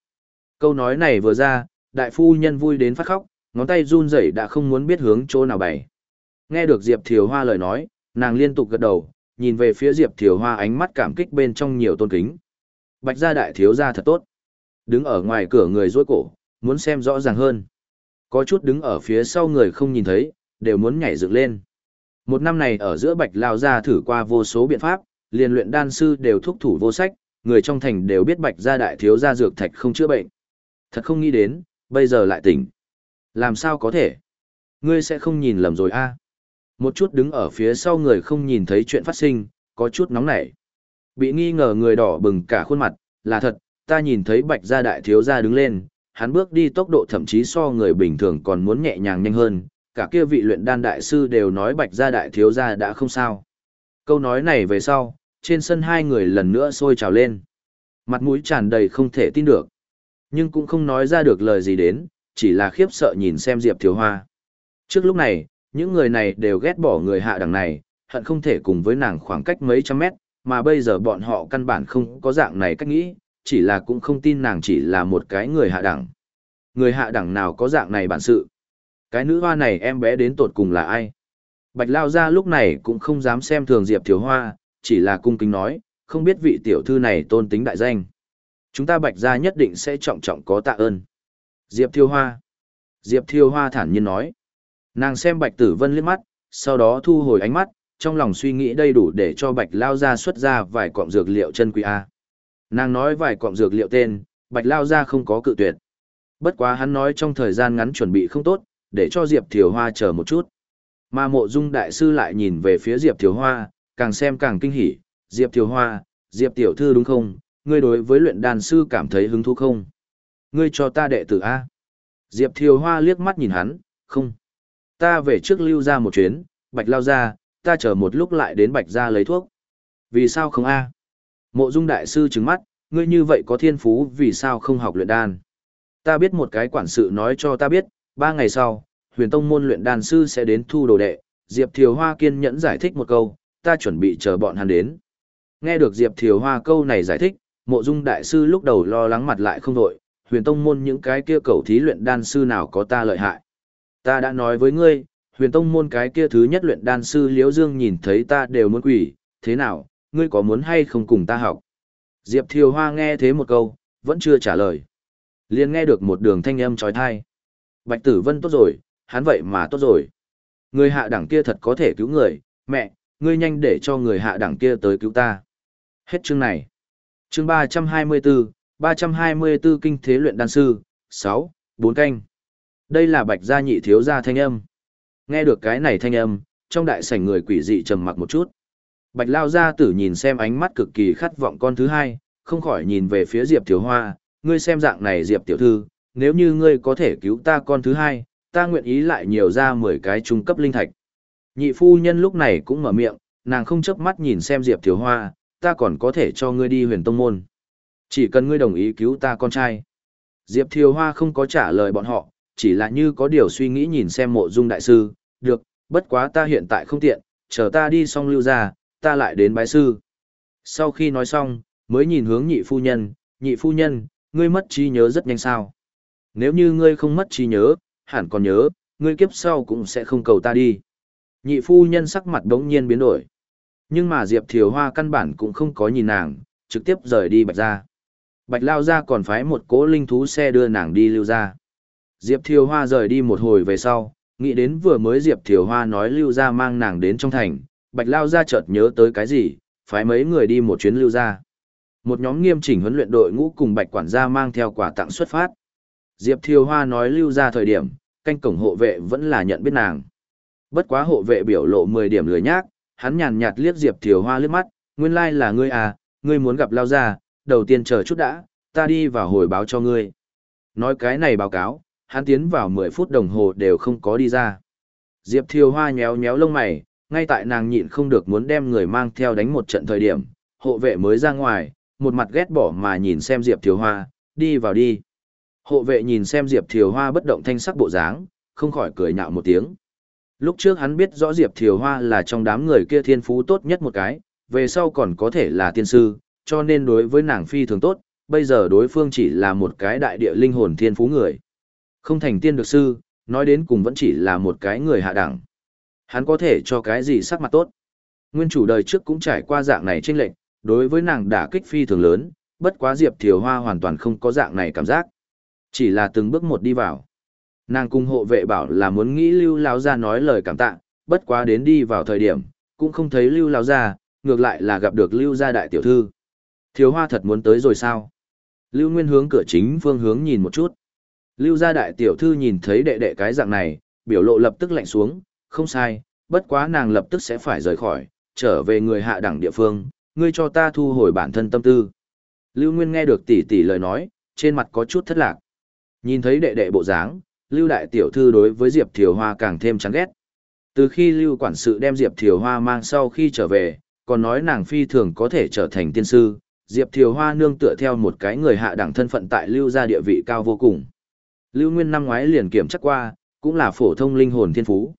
Câu nói này vừa ra, đại phu nhân vui đến phát khóc, ngón tay run rẩy đã không muốn biết hướng chỗ nào bày. Nghe được Diệp Thiều Hoa lời nói, nàng liên tục gật đầu, nhìn về phía Diệp Thiều Hoa ánh mắt cảm kích bên trong nhiều tôn kính. Bạch gia đại thiếu gia thật tốt. Đứng ở ngoài cửa người rối cổ, muốn xem rõ ràng hơn. Có chút đứng ở phía sau người không nhìn thấy, đều muốn nhảy dựng lên. Một năm này ở giữa Bạch Lao gia thử qua vô số biện pháp, liền luyện đan sư đều thúc thủ vô sách, người trong thành đều biết Bạch gia đại thiếu gia dược thạch không chữa bệnh. Thật không nghĩ đến, bây giờ lại tỉnh. Làm sao có thể? Ngươi sẽ không nhìn lầm rồi a? Một chút đứng ở phía sau người không nhìn thấy chuyện phát sinh, có chút nóng nảy. Bị nghi ngờ người đỏ bừng cả khuôn mặt, là thật, ta nhìn thấy bạch gia đại thiếu gia đứng lên, hắn bước đi tốc độ thậm chí so người bình thường còn muốn nhẹ nhàng nhanh hơn, cả kia vị luyện đan đại sư đều nói bạch gia đại thiếu gia đã không sao. Câu nói này về sau, trên sân hai người lần nữa sôi trào lên. Mặt mũi tràn đầy không thể tin được. Nhưng cũng không nói ra được lời gì đến, chỉ là khiếp sợ nhìn xem Diệp Thiếu Hoa. Trước lúc này, những người này đều ghét bỏ người hạ đẳng này, hận không thể cùng với nàng khoảng cách mấy trăm mét, mà bây giờ bọn họ căn bản không có dạng này cách nghĩ, chỉ là cũng không tin nàng chỉ là một cái người hạ đẳng. Người hạ đẳng nào có dạng này bản sự? Cái nữ hoa này em bé đến tột cùng là ai? Bạch Lao ra lúc này cũng không dám xem thường Diệp Thiếu Hoa, chỉ là cung kính nói, không biết vị tiểu thư này tôn tính đại danh. Chúng ta Bạch gia nhất định sẽ trọng trọng có tạ ơn. Diệp Thiêu Hoa. Diệp Thiêu Hoa thản nhiên nói. Nàng xem Bạch Tử Vân liếc mắt, sau đó thu hồi ánh mắt, trong lòng suy nghĩ đầy đủ để cho Bạch Lao ra xuất ra vài cọng dược liệu chân quý A. Nàng nói vài cọng dược liệu tên, Bạch Lao ra không có cự tuyệt. Bất quá hắn nói trong thời gian ngắn chuẩn bị không tốt, để cho Diệp Thiều Hoa chờ một chút. Mà mộ dung đại sư lại nhìn về phía Diệp Thiều Hoa, càng xem càng kinh hỉ. Diệp Thiều Hoa, Diệp Tiểu Thư đúng không? Ngươi đối với luyện đàn sư cảm thấy hứng thú không? Ngươi cho ta đệ tử A. Diệp Thiều Hoa liếc mắt nhìn hắn, không. Ta về trước lưu ra một chuyến, bạch lao ra, ta chờ một lúc lại đến bạch ra lấy thuốc. Vì sao không A? Mộ dung đại sư trứng mắt, ngươi như vậy có thiên phú vì sao không học luyện đan? Ta biết một cái quản sự nói cho ta biết, ba ngày sau, huyền tông môn luyện đan sư sẽ đến thu đồ đệ. Diệp Thiều Hoa kiên nhẫn giải thích một câu, ta chuẩn bị chờ bọn hắn đến. Nghe được Diệp Thiều Hoa câu này giải thích, mộ dung đại sư lúc đầu lo lắng mặt lại không đội, huyền tông môn những cái kia cầu thí luyện đan sư nào có ta lợi hại. Ta đã nói với ngươi, huyền tông môn cái kia thứ nhất luyện đan sư liễu dương nhìn thấy ta đều muốn quỷ, thế nào, ngươi có muốn hay không cùng ta học? Diệp Thiều Hoa nghe thế một câu, vẫn chưa trả lời. liền nghe được một đường thanh âm trói thai. Bạch Tử Vân tốt rồi, hắn vậy mà tốt rồi. Người hạ đẳng kia thật có thể cứu người, mẹ, ngươi nhanh để cho người hạ đẳng kia tới cứu ta. Hết chương này. Chương 324, 324 kinh thế luyện đan sư, 6, 4 canh. Đây là bạch gia nhị thiếu gia thanh âm. Nghe được cái này thanh âm, trong đại sảnh người quỷ dị trầm mặc một chút. Bạch lao gia tử nhìn xem ánh mắt cực kỳ khát vọng con thứ hai, không khỏi nhìn về phía Diệp Tiểu Hoa, ngươi xem dạng này Diệp Tiểu Thư, nếu như ngươi có thể cứu ta con thứ hai, ta nguyện ý lại nhiều ra 10 cái trung cấp linh thạch. Nhị phu nhân lúc này cũng mở miệng, nàng không chớp mắt nhìn xem Diệp Tiểu Hoa, ta còn có thể cho ngươi đi huyền tông môn. Chỉ cần ngươi đồng ý cứu ta con trai. Diệp Thiều Hoa không có trả lời bọn họ, chỉ là như có điều suy nghĩ nhìn xem mộ dung đại sư, được, bất quá ta hiện tại không tiện, chờ ta đi xong lưu ra, ta lại đến bái sư. Sau khi nói xong, mới nhìn hướng nhị phu nhân, nhị phu nhân, ngươi mất trí nhớ rất nhanh sao. Nếu như ngươi không mất trí nhớ, hẳn còn nhớ, ngươi kiếp sau cũng sẽ không cầu ta đi. Nhị phu nhân sắc mặt đống nhiên biến đổi. Nhưng mà Diệp Thiều Hoa căn bản cũng không có nhìn nàng, trực tiếp rời đi bạch ra. Bạch lao ra còn phái một cỗ linh thú xe đưa nàng đi lưu ra. Diệp Thiều Hoa rời đi một hồi về sau, nghĩ đến vừa mới Diệp Thiều Hoa nói lưu ra mang nàng đến trong thành, bạch lao ra chợt nhớ tới cái gì, phái mấy người đi một chuyến lưu ra. Một nhóm nghiêm chỉnh huấn luyện đội ngũ cùng bạch quản gia mang theo quả tặng xuất phát. Diệp Thiều Hoa nói lưu ra thời điểm, canh cổng hộ vệ vẫn là nhận biết nàng. Bất quá hộ vệ biểu lộ 10 điểm lười nhác, hắn nhàn nhạt liếc Diệp Thiều Hoa liếc mắt, nguyên lai là ngươi à, ngươi muốn gặp lao ra, đầu tiên chờ chút đã, ta đi vào hồi báo cho ngươi. Nói cái này báo cáo, hắn tiến vào 10 phút đồng hồ đều không có đi ra. Diệp Thiều Hoa nhéo nhéo lông mày, ngay tại nàng nhịn không được muốn đem người mang theo đánh một trận thời điểm, hộ vệ mới ra ngoài, một mặt ghét bỏ mà nhìn xem Diệp Thiều Hoa, đi vào đi. Hộ vệ nhìn xem Diệp Thiều Hoa bất động thanh sắc bộ dáng, không khỏi cười nhạo một tiếng. Lúc trước hắn biết rõ Diệp Thiều Hoa là trong đám người kia thiên phú tốt nhất một cái, về sau còn có thể là tiên sư, cho nên đối với nàng phi thường tốt, bây giờ đối phương chỉ là một cái đại địa linh hồn thiên phú người. Không thành tiên được sư, nói đến cùng vẫn chỉ là một cái người hạ đẳng. Hắn có thể cho cái gì sắc mặt tốt. Nguyên chủ đời trước cũng trải qua dạng này trên lệnh, đối với nàng đả kích phi thường lớn, bất quá Diệp Thiều Hoa hoàn toàn không có dạng này cảm giác. Chỉ là từng bước một đi vào. Nàng cung hộ vệ bảo là muốn nghĩ Lưu Lão Gia nói lời cảm tạ, bất quá đến đi vào thời điểm, cũng không thấy Lưu Lão Gia, ngược lại là gặp được Lưu Gia đại tiểu thư. Thiếu Hoa thật muốn tới rồi sao? Lưu Nguyên hướng cửa chính phương hướng nhìn một chút. Lưu Gia đại tiểu thư nhìn thấy đệ đệ cái dạng này, biểu lộ lập tức lạnh xuống, không sai, bất quá nàng lập tức sẽ phải rời khỏi, trở về người hạ đẳng địa phương, ngươi cho ta thu hồi bản thân tâm tư. Lưu Nguyên nghe được tỷ tỷ lời nói, trên mặt có chút thất lạc. Nhìn thấy đệ đệ bộ dáng, Lưu đại tiểu thư đối với Diệp Thiều Hoa càng thêm chán ghét. Từ khi Lưu quản sự đem Diệp Thiều Hoa mang sau khi trở về, còn nói nàng phi thường có thể trở thành tiên sư, Diệp Thiều Hoa nương tựa theo một cái người hạ đẳng thân phận tại Lưu gia địa vị cao vô cùng. Lưu Nguyên năm ngoái liền kiểm chắc qua, cũng là phổ thông linh hồn thiên phú.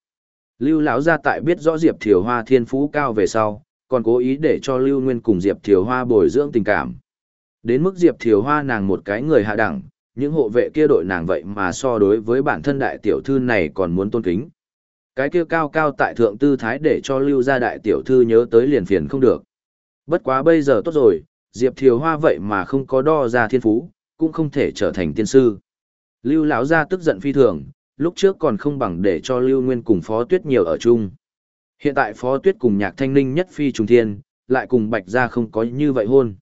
Lưu lão gia tại biết rõ Diệp Thiều Hoa thiên phú cao về sau, còn cố ý để cho Lưu Nguyên cùng Diệp Thiều Hoa bồi dưỡng tình cảm. Đến mức Diệp Thiều Hoa nàng một cái người hạ đẳng, những hộ vệ kia đội nàng vậy mà so đối với bản thân đại tiểu thư này còn muốn tôn kính. Cái kia cao cao tại thượng tư thái để cho lưu gia đại tiểu thư nhớ tới liền phiền không được. Bất quá bây giờ tốt rồi, Diệp Thiều Hoa vậy mà không có đo ra thiên phú, cũng không thể trở thành tiên sư. Lưu lão gia tức giận phi thường, lúc trước còn không bằng để cho Lưu Nguyên cùng Phó Tuyết nhiều ở chung. Hiện tại Phó Tuyết cùng Nhạc Thanh Ninh nhất phi trùng thiên, lại cùng Bạch gia không có như vậy hôn.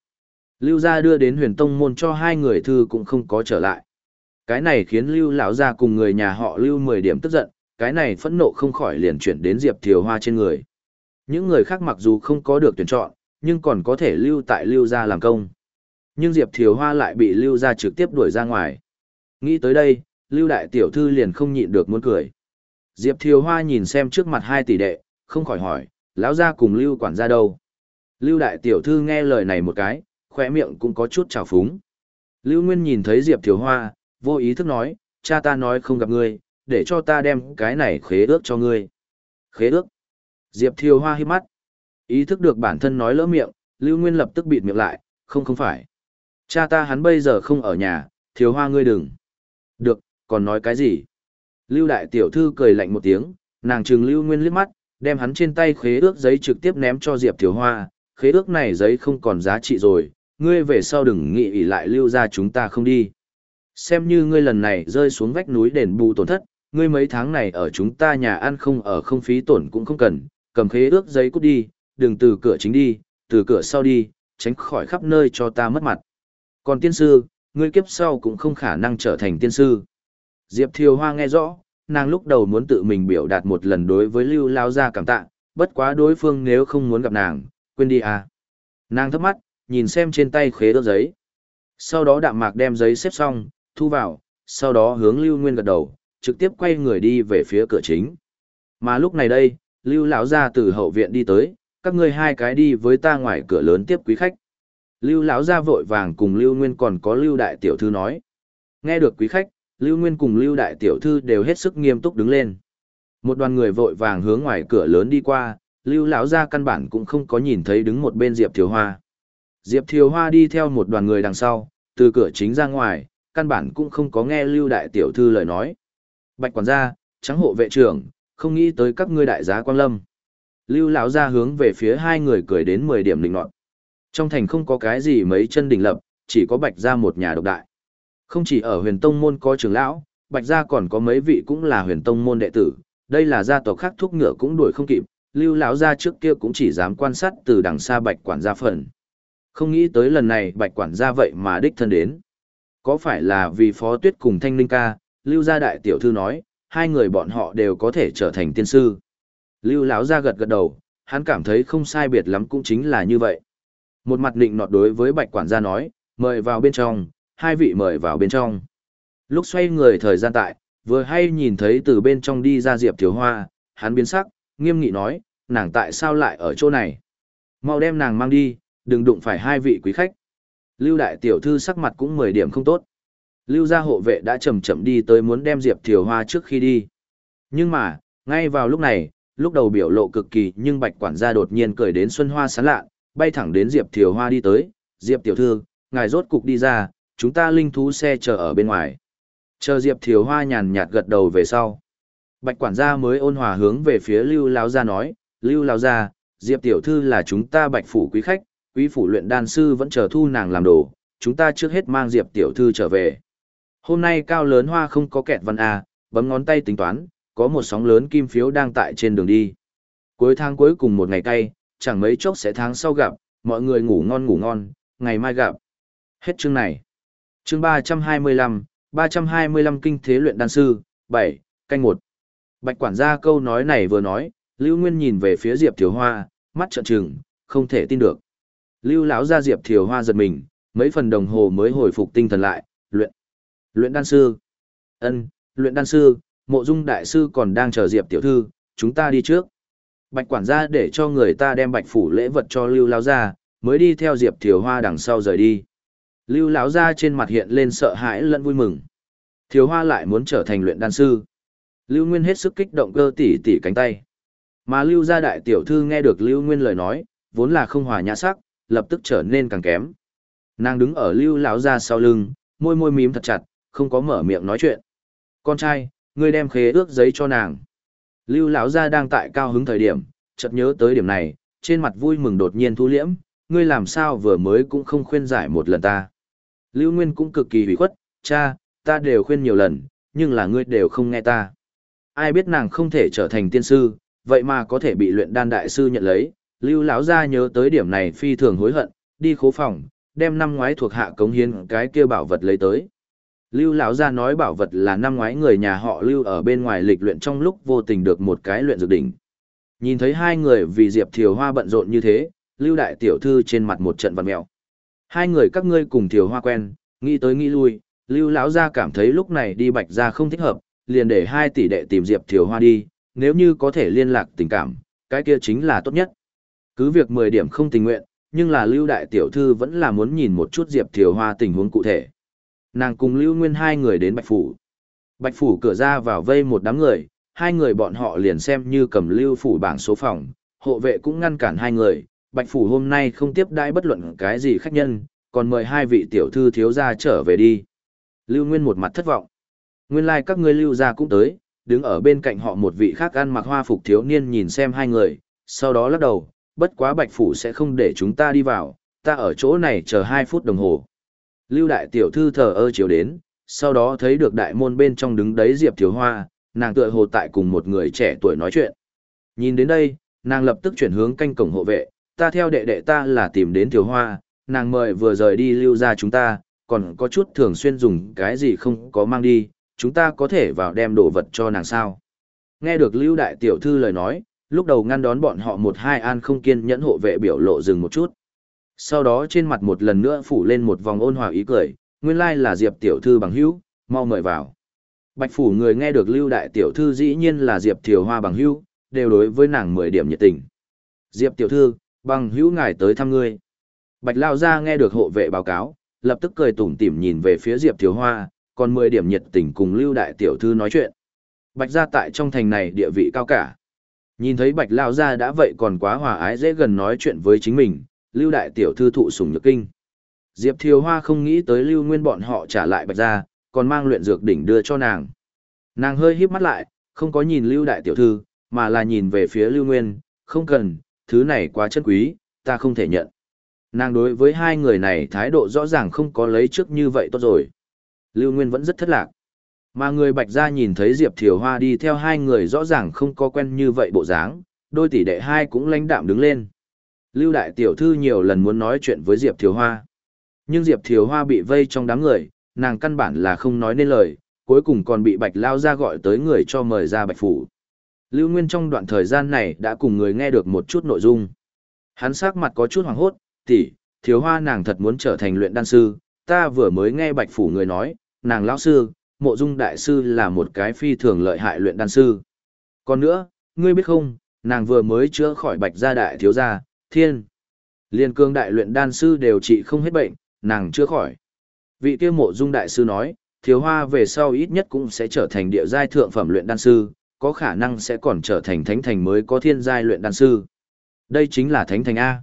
Lưu gia đưa đến huyền tông môn cho hai người thư cũng không có trở lại. Cái này khiến Lưu lão gia cùng người nhà họ Lưu mười điểm tức giận, cái này phẫn nộ không khỏi liền chuyển đến Diệp Thiều Hoa trên người. Những người khác mặc dù không có được tuyển chọn, nhưng còn có thể lưu tại Lưu gia làm công. Nhưng Diệp Thiều Hoa lại bị Lưu gia trực tiếp đuổi ra ngoài. Nghĩ tới đây, Lưu đại tiểu thư liền không nhịn được muốn cười. Diệp Thiều Hoa nhìn xem trước mặt hai tỷ đệ, không khỏi hỏi, lão gia cùng Lưu quản gia đâu? Lưu đại tiểu thư nghe lời này một cái, khỏe miệng cũng có chút trào phúng. Lưu Nguyên nhìn thấy Diệp Thiều Hoa, vô ý thức nói, cha ta nói không gặp ngươi, để cho ta đem cái này khế ước cho ngươi. Khế ước. Diệp Thiều Hoa hiếp mắt. Ý thức được bản thân nói lỡ miệng, Lưu Nguyên lập tức bịt miệng lại, không không phải. Cha ta hắn bây giờ không ở nhà, Thiều Hoa ngươi đừng. Được, còn nói cái gì? Lưu Đại Tiểu Thư cười lạnh một tiếng, nàng trừng Lưu Nguyên liếc mắt, đem hắn trên tay khế ước giấy trực tiếp ném cho Diệp Thiều Hoa, khế ước này giấy không còn giá trị rồi, ngươi về sau đừng nghĩ ỉ lại lưu ra chúng ta không đi. Xem như ngươi lần này rơi xuống vách núi đền bù tổn thất, ngươi mấy tháng này ở chúng ta nhà ăn không ở không phí tổn cũng không cần, cầm khế ước giấy cút đi, đừng từ cửa chính đi, từ cửa sau đi, tránh khỏi khắp nơi cho ta mất mặt. Còn tiên sư, ngươi kiếp sau cũng không khả năng trở thành tiên sư. Diệp Thiều Hoa nghe rõ, nàng lúc đầu muốn tự mình biểu đạt một lần đối với Lưu Lao Gia cảm tạ, bất quá đối phương nếu không muốn gặp nàng, quên đi à. Nàng thấp mắt, nhìn xem trên tay khế ước giấy. Sau đó đạm mạc đem giấy xếp xong, thu vào, sau đó hướng Lưu Nguyên gật đầu, trực tiếp quay người đi về phía cửa chính. Mà lúc này đây, Lưu lão gia từ hậu viện đi tới, các ngươi hai cái đi với ta ngoài cửa lớn tiếp quý khách. Lưu lão gia vội vàng cùng Lưu Nguyên còn có Lưu đại tiểu thư nói. Nghe được quý khách, Lưu Nguyên cùng Lưu đại tiểu thư đều hết sức nghiêm túc đứng lên. Một đoàn người vội vàng hướng ngoài cửa lớn đi qua, Lưu lão gia căn bản cũng không có nhìn thấy đứng một bên Diệp Thiều Hoa. Diệp Thiều Hoa đi theo một đoàn người đằng sau, từ cửa chính ra ngoài, căn bản cũng không có nghe Lưu Đại Tiểu Thư lời nói. Bạch quản gia, trắng hộ vệ trưởng, không nghĩ tới các ngươi đại giá quang lâm. Lưu lão ra hướng về phía hai người cười đến 10 điểm định nọt. Trong thành không có cái gì mấy chân đỉnh lập, chỉ có bạch ra một nhà độc đại. Không chỉ ở huyền tông môn có trưởng lão, bạch gia còn có mấy vị cũng là huyền tông môn đệ tử, đây là gia tộc khác thúc ngựa cũng đuổi không kịp, lưu lão gia trước kia cũng chỉ dám quan sát từ đằng xa bạch quản gia phần. Không nghĩ tới lần này bạch quản gia vậy mà đích thân đến. Có phải là vì phó tuyết cùng thanh linh ca, lưu gia đại tiểu thư nói, hai người bọn họ đều có thể trở thành tiên sư. Lưu lão gia gật gật đầu, hắn cảm thấy không sai biệt lắm cũng chính là như vậy. Một mặt định nọt đối với bạch quản gia nói, mời vào bên trong, hai vị mời vào bên trong. Lúc xoay người thời gian tại, vừa hay nhìn thấy từ bên trong đi ra Diệp Thiếu Hoa, hắn biến sắc, nghiêm nghị nói, nàng tại sao lại ở chỗ này? Mau đem nàng mang đi, đừng đụng phải hai vị quý khách. Lưu đại tiểu thư sắc mặt cũng mười điểm không tốt. Lưu gia hộ vệ đã chậm chậm đi tới muốn đem Diệp Thiều Hoa trước khi đi. Nhưng mà, ngay vào lúc này, lúc đầu biểu lộ cực kỳ nhưng bạch quản gia đột nhiên cười đến xuân hoa sán lạ, bay thẳng đến Diệp Thiều Hoa đi tới. Diệp tiểu thư, ngài rốt cục đi ra, chúng ta linh thú xe chờ ở bên ngoài. Chờ Diệp Thiều Hoa nhàn nhạt gật đầu về sau. Bạch quản gia mới ôn hòa hướng về phía Lưu Lão gia nói, Lưu Lão gia, Diệp tiểu thư là chúng ta Bạch phủ quý khách, quý phủ luyện đan sư vẫn chờ thu nàng làm đồ, chúng ta trước hết mang Diệp tiểu thư trở về. Hôm nay cao lớn hoa không có kẹt văn a, bấm ngón tay tính toán, có một sóng lớn kim phiếu đang tại trên đường đi. Cuối tháng cuối cùng một ngày cay, chẳng mấy chốc sẽ tháng sau gặp, mọi người ngủ ngon ngủ ngon, ngày mai gặp. Hết chương này. Chương 325, 325 kinh thế luyện đan sư, 7, canh 1. Bạch quản gia câu nói này vừa nói, Lưu Nguyên nhìn về phía Diệp tiểu Hoa, mắt trợn trừng, không thể tin được. Lưu lão gia Diệp Thiều Hoa giật mình, mấy phần đồng hồ mới hồi phục tinh thần lại, luyện. Luyện đan sư. Ân, luyện đan sư, Mộ Dung đại sư còn đang chờ Diệp tiểu thư, chúng ta đi trước. Bạch quản gia để cho người ta đem Bạch phủ lễ vật cho Lưu lão gia, mới đi theo Diệp Thiều Hoa đằng sau rời đi. Lưu lão gia trên mặt hiện lên sợ hãi lẫn vui mừng. Thiều Hoa lại muốn trở thành luyện đan sư. Lưu Nguyên hết sức kích động cơ tỉ tỉ cánh tay. Mà Lưu gia đại tiểu thư nghe được Lưu Nguyên lời nói, vốn là không hòa nhã sắc, lập tức trở nên càng kém. Nàng đứng ở Lưu lão gia sau lưng, môi môi mím thật chặt, không có mở miệng nói chuyện. "Con trai, ngươi đem khế ước giấy cho nàng." Lưu lão gia đang tại cao hứng thời điểm, chợt nhớ tới điểm này, trên mặt vui mừng đột nhiên thu liễm, "Ngươi làm sao vừa mới cũng không khuyên giải một lần ta?" Lưu Nguyên cũng cực kỳ hủy khuất, cha, ta đều khuyên nhiều lần, nhưng là ngươi đều không nghe ta. Ai biết nàng không thể trở thành tiên sư, vậy mà có thể bị luyện đan đại sư nhận lấy. Lưu lão gia nhớ tới điểm này phi thường hối hận, đi khố phòng, đem năm ngoái thuộc hạ cống hiến cái kia bảo vật lấy tới. Lưu lão gia nói bảo vật là năm ngoái người nhà họ Lưu ở bên ngoài lịch luyện trong lúc vô tình được một cái luyện dược đỉnh. Nhìn thấy hai người vì Diệp Thiều Hoa bận rộn như thế, Lưu đại tiểu thư trên mặt một trận vặn mèo. Hai người các ngươi cùng Thiều Hoa quen, nghĩ tới nghĩ lui, Lưu lão gia cảm thấy lúc này đi Bạch ra không thích hợp, liền để hai tỷ đệ tìm Diệp Thiều Hoa đi, nếu như có thể liên lạc tình cảm, cái kia chính là tốt nhất. Cứ việc 10 điểm không tình nguyện, nhưng là Lưu đại tiểu thư vẫn là muốn nhìn một chút Diệp Thiều Hoa tình huống cụ thể. Nàng cùng Lưu Nguyên hai người đến Bạch phủ. Bạch phủ cửa ra vào vây một đám người, hai người bọn họ liền xem như cầm Lưu phủ bảng số phòng, hộ vệ cũng ngăn cản hai người, Bạch phủ hôm nay không tiếp đãi bất luận cái gì khách nhân, còn mời hai vị tiểu thư thiếu gia trở về đi. Lưu Nguyên một mặt thất vọng. Nguyên lai like các ngươi lưu gia cũng tới, đứng ở bên cạnh họ một vị khác ăn mặc hoa phục thiếu niên nhìn xem hai người, sau đó lắc đầu, bất quá bạch phủ sẽ không để chúng ta đi vào, ta ở chỗ này chờ hai phút đồng hồ. Lưu đại tiểu thư thờ ơ chiều đến, sau đó thấy được đại môn bên trong đứng đấy Diệp Thiếu Hoa, nàng tựa hồ tại cùng một người trẻ tuổi nói chuyện. Nhìn đến đây, nàng lập tức chuyển hướng canh cổng hộ vệ, ta theo đệ đệ ta là tìm đến Thiếu Hoa, nàng mời vừa rời đi lưu ra chúng ta, còn có chút thường xuyên dùng cái gì không có mang đi, chúng ta có thể vào đem đồ vật cho nàng sao. Nghe được lưu đại tiểu thư lời nói, lúc đầu ngăn đón bọn họ một hai an không kiên nhẫn hộ vệ biểu lộ dừng một chút. Sau đó trên mặt một lần nữa phủ lên một vòng ôn hòa ý cười, nguyên lai là Diệp tiểu thư bằng hữu, mau mời vào. Bạch phủ người nghe được lưu đại tiểu thư dĩ nhiên là Diệp Thiều Hoa bằng hữu, đều đối với nàng mười điểm nhiệt tình. Diệp tiểu thư, bằng hữu ngài tới thăm ngươi. Bạch Lao Gia nghe được hộ vệ báo cáo, lập tức cười tủm tỉm nhìn về phía Diệp Thiều Hoa, còn 10 điểm nhiệt tình cùng Lưu Đại Tiểu Thư nói chuyện. Bạch Gia tại trong thành này địa vị cao cả. Nhìn thấy Bạch Lao Gia đã vậy còn quá hòa ái dễ gần nói chuyện với chính mình, Lưu Đại Tiểu Thư thụ sủng nhược kinh. Diệp Thiếu Hoa không nghĩ tới Lưu Nguyên bọn họ trả lại Bạch Gia, còn mang luyện dược đỉnh đưa cho nàng. Nàng hơi híp mắt lại, không có nhìn Lưu Đại Tiểu Thư, mà là nhìn về phía Lưu Nguyên, không cần, thứ này quá chân quý, ta không thể nhận. Nàng đối với hai người này thái độ rõ ràng không có lấy trước như vậy tốt rồi. Lưu Nguyên vẫn rất thất lạc. Mà người bạch gia nhìn thấy Diệp Thiều Hoa đi theo hai người rõ ràng không có quen như vậy bộ dáng, đôi tỷ đệ hai cũng lãnh đạm đứng lên. Lưu đại tiểu thư nhiều lần muốn nói chuyện với Diệp Thiều Hoa. Nhưng Diệp Thiều Hoa bị vây trong đám người, nàng căn bản là không nói nên lời, cuối cùng còn bị Bạch Lao ra gọi tới người cho mời ra Bạch Phủ. Lưu Nguyên trong đoạn thời gian này đã cùng người nghe được một chút nội dung. Hắn sắc mặt có chút hoảng hốt, tỷ, Thiều Hoa nàng thật muốn trở thành luyện đan sư, ta vừa mới nghe Bạch Phủ người nói, nàng lão sư, mộ dung đại sư là một cái phi thường lợi hại luyện đan sư. Còn nữa, ngươi biết không, nàng vừa mới chữa khỏi Bạch gia đại thiếu gia, thiên. Liên cương đại luyện đan sư đều trị không hết bệnh, nàng chưa khỏi. Vị kia mộ dung đại sư nói, thiếu hoa về sau ít nhất cũng sẽ trở thành địa giai thượng phẩm luyện đan sư, có khả năng sẽ còn trở thành thánh thành mới có thiên giai luyện đan sư. Đây chính là thánh thành A.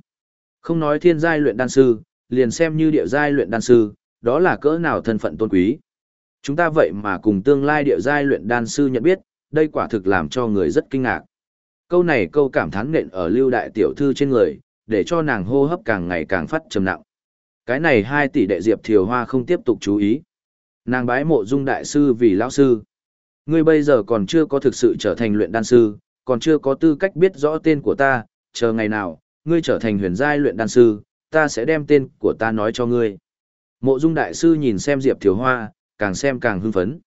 Không nói thiên giai luyện đan sư, liền xem như địa giai luyện đan sư, đó là cỡ nào thân phận tôn quý. Chúng ta vậy mà cùng tương lai địa giai luyện đan sư nhận biết, đây quả thực làm cho người rất kinh ngạc. Câu này câu cảm thán nện ở lưu đại tiểu thư trên người, để cho nàng hô hấp càng ngày càng phát trầm nặng. Cái này hai tỷ đệ Diệp Thiều Hoa không tiếp tục chú ý. Nàng bái mộ dung đại sư vì lão sư. Ngươi bây giờ còn chưa có thực sự trở thành luyện đan sư, còn chưa có tư cách biết rõ tên của ta, chờ ngày nào, ngươi trở thành huyền giai luyện đan sư, ta sẽ đem tên của ta nói cho ngươi. Mộ dung đại sư nhìn xem Diệp Thiều Hoa, càng xem càng hưng phấn.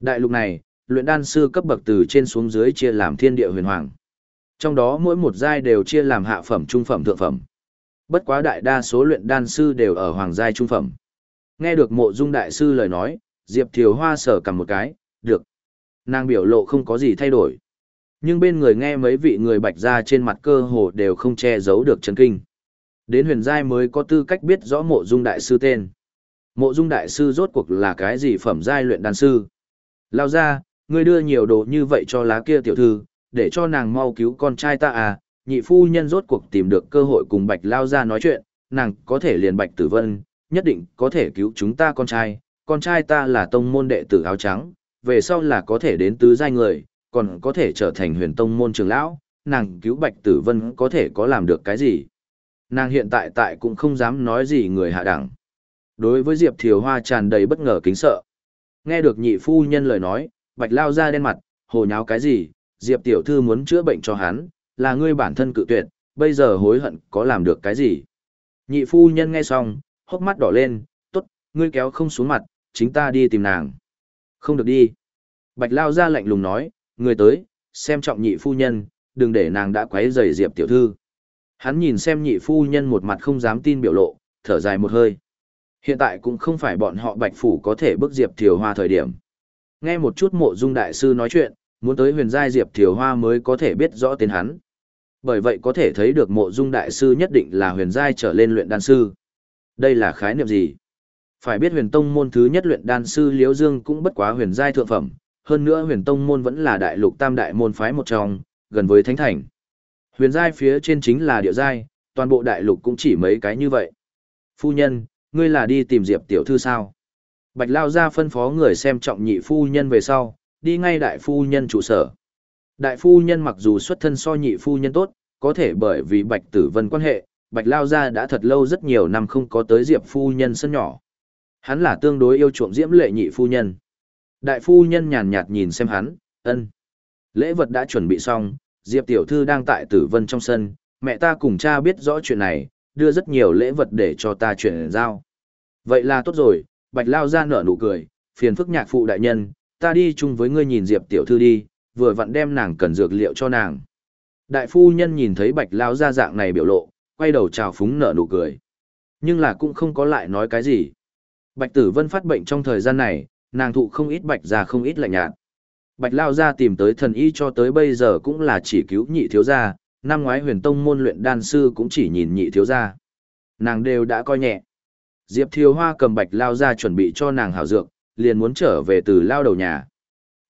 Đại lục này, luyện đan sư cấp bậc từ trên xuống dưới chia làm thiên địa huyền hoàng. Trong đó mỗi một giai đều chia làm hạ phẩm, trung phẩm, thượng phẩm. Bất quá đại đa số luyện đan sư đều ở hoàng giai trung phẩm. Nghe được mộ dung đại sư lời nói, Diệp Thiều Hoa sở cầm một cái, được. Nàng biểu lộ không có gì thay đổi. Nhưng bên người nghe mấy vị người bạch ra trên mặt cơ hồ đều không che giấu được chấn kinh. Đến huyền giai mới có tư cách biết rõ mộ dung đại sư tên. Mộ dung đại sư rốt cuộc là cái gì phẩm giai luyện đan sư? Lao ra, ngươi đưa nhiều đồ như vậy cho lá kia tiểu thư, để cho nàng mau cứu con trai ta à, nhị phu nhân rốt cuộc tìm được cơ hội cùng bạch lao ra nói chuyện, nàng có thể liền bạch tử vân, nhất định có thể cứu chúng ta con trai, con trai ta là tông môn đệ tử áo trắng, về sau là có thể đến tứ giai người, còn có thể trở thành huyền tông môn trường lão, nàng cứu bạch tử vân có thể có làm được cái gì. Nàng hiện tại tại cũng không dám nói gì người hạ đẳng. Đối với Diệp Thiều Hoa tràn đầy bất ngờ kính sợ. Nghe được nhị phu nhân lời nói, bạch lao ra đen mặt, hồ nháo cái gì, Diệp tiểu thư muốn chữa bệnh cho hắn, là ngươi bản thân cự tuyệt, bây giờ hối hận có làm được cái gì. Nhị phu nhân nghe xong, hốc mắt đỏ lên, tốt, ngươi kéo không xuống mặt, chính ta đi tìm nàng. Không được đi. Bạch lao ra lạnh lùng nói, người tới, xem trọng nhị phu nhân, đừng để nàng đã quấy rầy Diệp tiểu thư. Hắn nhìn xem nhị phu nhân một mặt không dám tin biểu lộ, thở dài một hơi. Hiện tại cũng không phải bọn họ bạch phủ có thể bức Diệp Thiều Hoa thời điểm. Nghe một chút mộ dung đại sư nói chuyện, muốn tới huyền giai Diệp Thiều Hoa mới có thể biết rõ tên hắn. Bởi vậy có thể thấy được mộ dung đại sư nhất định là huyền giai trở lên luyện đan sư. Đây là khái niệm gì? Phải biết huyền tông môn thứ nhất luyện đan sư Liễu Dương cũng bất quá huyền giai thượng phẩm, hơn nữa huyền tông môn vẫn là đại lục tam đại môn phái một trong, gần với thánh thành. Huyền giai phía trên chính là địa giai, toàn bộ đại lục cũng chỉ mấy cái như vậy. Phu nhân, ngươi là đi tìm Diệp tiểu thư sao? Bạch Lao ra phân phó người xem trọng nhị phu nhân về sau, đi ngay đại phu nhân trụ sở. Đại phu nhân mặc dù xuất thân so nhị phu nhân tốt, có thể bởi vì Bạch Tử Vân quan hệ, Bạch Lao Gia đã thật lâu rất nhiều năm không có tới Diệp phu nhân sân nhỏ. Hắn là tương đối yêu chuộng diễm lệ nhị phu nhân. Đại phu nhân nhàn nhạt nhìn xem hắn, ân. Lễ vật đã chuẩn bị xong, Diệp tiểu thư đang tại Tử Vân trong sân, mẹ ta cùng cha biết rõ chuyện này, đưa rất nhiều lễ vật để cho ta chuyển giao. Vậy là tốt rồi, Bạch Lao Gia nở nụ cười, phiền phức nhạc phụ đại nhân, ta đi chung với ngươi nhìn Diệp tiểu thư đi, vừa vặn đem nàng cần dược liệu cho nàng. Đại phu nhân nhìn thấy Bạch Lao Gia dạng này biểu lộ, quay đầu chào phúng nở nụ cười. Nhưng là cũng không có lại nói cái gì. Bạch Tử Vân phát bệnh trong thời gian này, nàng thụ không ít bạch ra không ít lạnh nhạt. Bạch Lao gia tìm tới thần y cho tới bây giờ cũng là chỉ cứu nhị thiếu gia, năm ngoái huyền tông môn luyện đan sư cũng chỉ nhìn nhị thiếu gia. Nàng đều đã coi nhẹ. Diệp Thiều Hoa cầm Bạch Lao gia chuẩn bị cho nàng hảo dược, liền muốn trở về từ lao đầu nhà.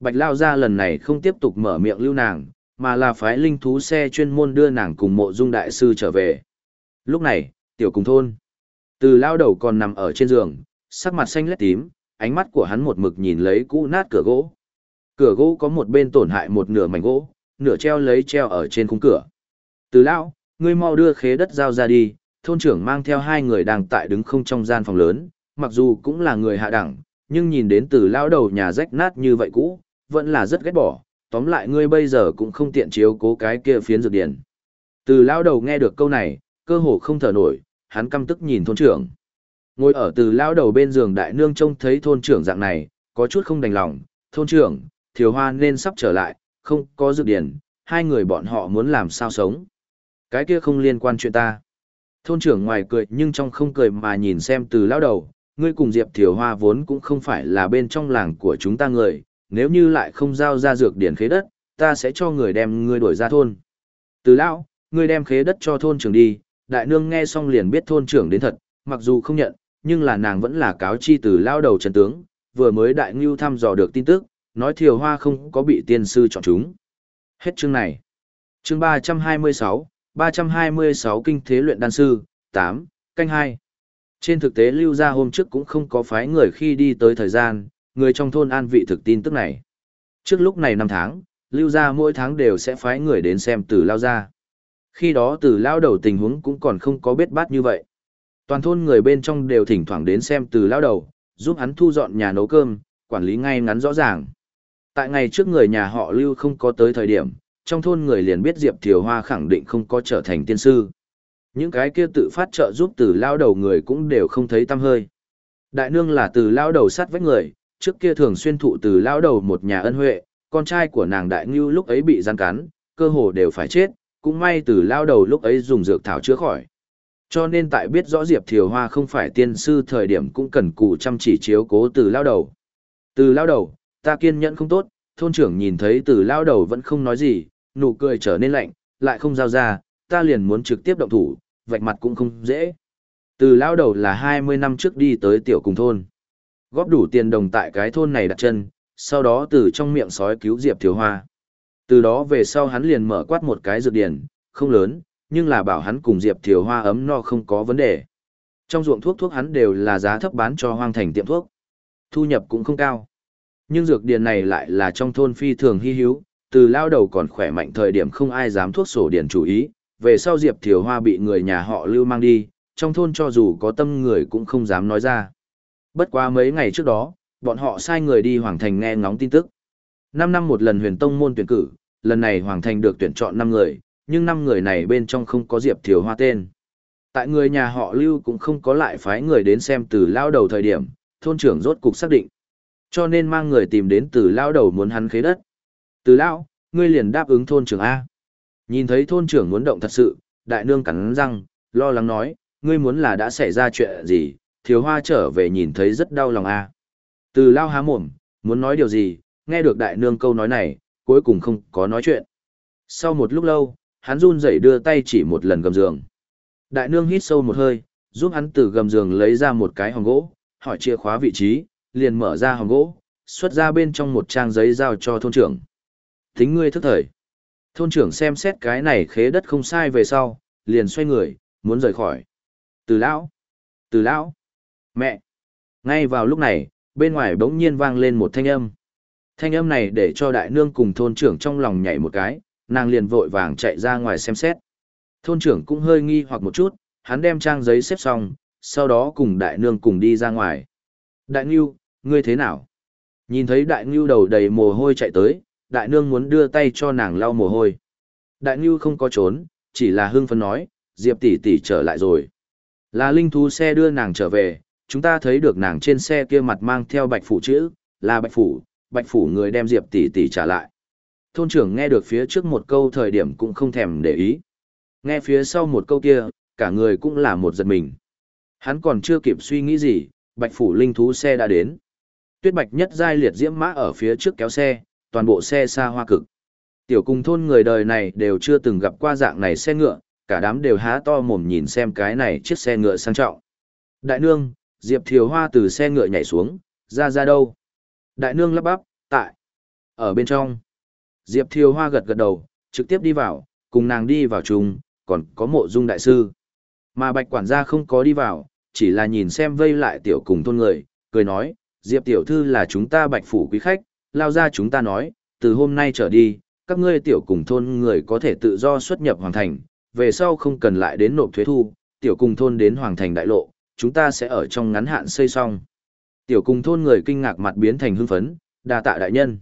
Bạch Lao gia lần này không tiếp tục mở miệng lưu nàng, mà là phái linh thú xe chuyên môn đưa nàng cùng mộ dung đại sư trở về. Lúc này, tiểu cùng thôn. Từ lao đầu còn nằm ở trên giường, sắc mặt xanh lét tím, ánh mắt của hắn một mực nhìn lấy cũ nát cửa gỗ. Cửa gỗ có một bên tổn hại một nửa mảnh gỗ, nửa treo lấy treo ở trên khung cửa. Từ lão, ngươi mau đưa khế đất giao ra đi, thôn trưởng mang theo hai người đang tại đứng không trong gian phòng lớn, mặc dù cũng là người hạ đẳng, nhưng nhìn đến từ lão đầu nhà rách nát như vậy cũ, vẫn là rất ghét bỏ, tóm lại ngươi bây giờ cũng không tiện chiếu cố cái kia phiến dược điển. Từ lão đầu nghe được câu này, cơ hồ không thở nổi, hắn căm tức nhìn thôn trưởng. Ngồi ở từ lão đầu bên giường đại nương trông thấy thôn trưởng dạng này, có chút không đành lòng, thôn trưởng, thiều hoa nên sắp trở lại, không có dược điển, hai người bọn họ muốn làm sao sống. Cái kia không liên quan chuyện ta. Thôn trưởng ngoài cười nhưng trong không cười mà nhìn xem từ lão đầu, ngươi cùng Diệp Thiều Hoa vốn cũng không phải là bên trong làng của chúng ta người, nếu như lại không giao ra dược điển khế đất, ta sẽ cho người đem ngươi đuổi ra thôn. Từ lão, ngươi đem khế đất cho thôn trưởng đi, đại nương nghe xong liền biết thôn trưởng đến thật, mặc dù không nhận, nhưng là nàng vẫn là cáo chi từ lao đầu trần tướng, vừa mới đại ngưu thăm dò được tin tức, nói thiều hoa không có bị tiên sư chọn chúng. Hết chương này. Chương 326, 326 Kinh Thế Luyện Đan Sư, 8, canh 2. Trên thực tế lưu ra hôm trước cũng không có phái người khi đi tới thời gian, người trong thôn an vị thực tin tức này. Trước lúc này năm tháng, lưu ra mỗi tháng đều sẽ phái người đến xem từ lao ra. Khi đó từ lao đầu tình huống cũng còn không có biết bát như vậy. Toàn thôn người bên trong đều thỉnh thoảng đến xem từ lao đầu, giúp hắn thu dọn nhà nấu cơm, quản lý ngay ngắn rõ ràng. Tại ngày trước người nhà họ lưu không có tới thời điểm, trong thôn người liền biết Diệp Thiều Hoa khẳng định không có trở thành tiên sư. Những cái kia tự phát trợ giúp từ lao đầu người cũng đều không thấy tâm hơi. Đại nương là từ lao đầu sát vách người, trước kia thường xuyên thụ từ lao đầu một nhà ân huệ, con trai của nàng đại ngưu lúc ấy bị gian cắn, cơ hồ đều phải chết, cũng may từ lao đầu lúc ấy dùng dược thảo chữa khỏi. Cho nên tại biết rõ Diệp Thiều Hoa không phải tiên sư thời điểm cũng cần cụ chăm chỉ chiếu cố từ lao đầu. Từ lao đầu, ta kiên nhẫn không tốt, thôn trưởng nhìn thấy từ lao đầu vẫn không nói gì, nụ cười trở nên lạnh, lại không giao ra, ta liền muốn trực tiếp động thủ, vạch mặt cũng không dễ. Từ lao đầu là 20 năm trước đi tới tiểu cùng thôn. Góp đủ tiền đồng tại cái thôn này đặt chân, sau đó từ trong miệng sói cứu Diệp Thiếu Hoa. Từ đó về sau hắn liền mở quát một cái dược điển, không lớn, nhưng là bảo hắn cùng Diệp Thiều Hoa ấm no không có vấn đề. Trong ruộng thuốc thuốc hắn đều là giá thấp bán cho hoang thành tiệm thuốc. Thu nhập cũng không cao. Nhưng dược điển này lại là trong thôn phi thường hy hữu, từ lao đầu còn khỏe mạnh thời điểm không ai dám thuốc sổ điển chủ ý, về sau Diệp Thiều Hoa bị người nhà họ lưu mang đi, trong thôn cho dù có tâm người cũng không dám nói ra. Bất quá mấy ngày trước đó, bọn họ sai người đi Hoàng Thành nghe ngóng tin tức. Năm năm một lần huyền tông môn tuyển cử, lần này Hoàng Thành được tuyển chọn năm người, nhưng năm người này bên trong không có Diệp Thiều Hoa tên. Tại người nhà họ Lưu cũng không có lại phái người đến xem từ lao đầu thời điểm, thôn trưởng rốt cục xác định. Cho nên mang người tìm đến từ lao đầu muốn hắn khế đất. Từ Lão, ngươi liền đáp ứng thôn trưởng A. Nhìn thấy thôn trưởng muốn động thật sự, đại nương cắn răng, lo lắng nói, ngươi muốn là đã xảy ra chuyện gì, thiếu hoa trở về nhìn thấy rất đau lòng A. Từ lao há mồm, muốn nói điều gì, nghe được đại nương câu nói này, cuối cùng không có nói chuyện. Sau một lúc lâu, hắn run rẩy đưa tay chỉ một lần gầm giường. Đại nương hít sâu một hơi, giúp hắn từ gầm giường lấy ra một cái hòm gỗ, hỏi chìa khóa vị trí, liền mở ra hòm gỗ, xuất ra bên trong một trang giấy giao cho thôn trưởng. Tính ngươi thức thời. Thôn trưởng xem xét cái này khế đất không sai về sau, liền xoay người, muốn rời khỏi. Từ lão, từ lão, mẹ. Ngay vào lúc này, bên ngoài bỗng nhiên vang lên một thanh âm. Thanh âm này để cho đại nương cùng thôn trưởng trong lòng nhảy một cái, nàng liền vội vàng chạy ra ngoài xem xét. Thôn trưởng cũng hơi nghi hoặc một chút, hắn đem trang giấy xếp xong, sau đó cùng đại nương cùng đi ra ngoài. Đại Ngưu, ngươi thế nào? Nhìn thấy đại Ngưu đầu đầy mồ hôi chạy tới, đại nương muốn đưa tay cho nàng lau mồ hôi. Đại Ngưu không có trốn, chỉ là hưng phấn nói, Diệp tỷ tỷ trở lại rồi. Là linh thú xe đưa nàng trở về, chúng ta thấy được nàng trên xe kia mặt mang theo bạch phủ chữ, là bạch phủ, bạch phủ người đem Diệp tỷ tỷ trả lại. Thôn trưởng nghe được phía trước một câu thời điểm cũng không thèm để ý. Nghe phía sau một câu kia, cả người cũng là một giật mình. Hắn còn chưa kịp suy nghĩ gì, bạch phủ linh thú xe đã đến. Tuyết bạch nhất giai liệt diễm mã ở phía trước kéo xe, toàn bộ xe xa hoa cực. Tiểu cùng thôn người đời này đều chưa từng gặp qua dạng này xe ngựa, cả đám đều há to mồm nhìn xem cái này chiếc xe ngựa sang trọng. Đại nương, Diệp Thiều Hoa từ xe ngựa nhảy xuống, ra ra đâu? Đại nương lắp bắp, tại. Ở bên trong. Diệp Thiều Hoa gật gật đầu, trực tiếp đi vào, cùng nàng đi vào chung, còn có mộ dung đại sư. Mà bạch quản gia không có đi vào, chỉ là nhìn xem vây lại tiểu cùng thôn người, cười nói, Diệp tiểu thư là chúng ta bạch phủ quý khách, lao ra chúng ta nói, từ hôm nay trở đi, các ngươi tiểu cùng thôn người có thể tự do xuất nhập hoàng thành, về sau không cần lại đến nộp thuế thu, tiểu cùng thôn đến hoàng thành đại lộ, chúng ta sẽ ở trong ngắn hạn xây xong. Tiểu cùng thôn người kinh ngạc mặt biến thành hưng phấn, đa tạ đại nhân.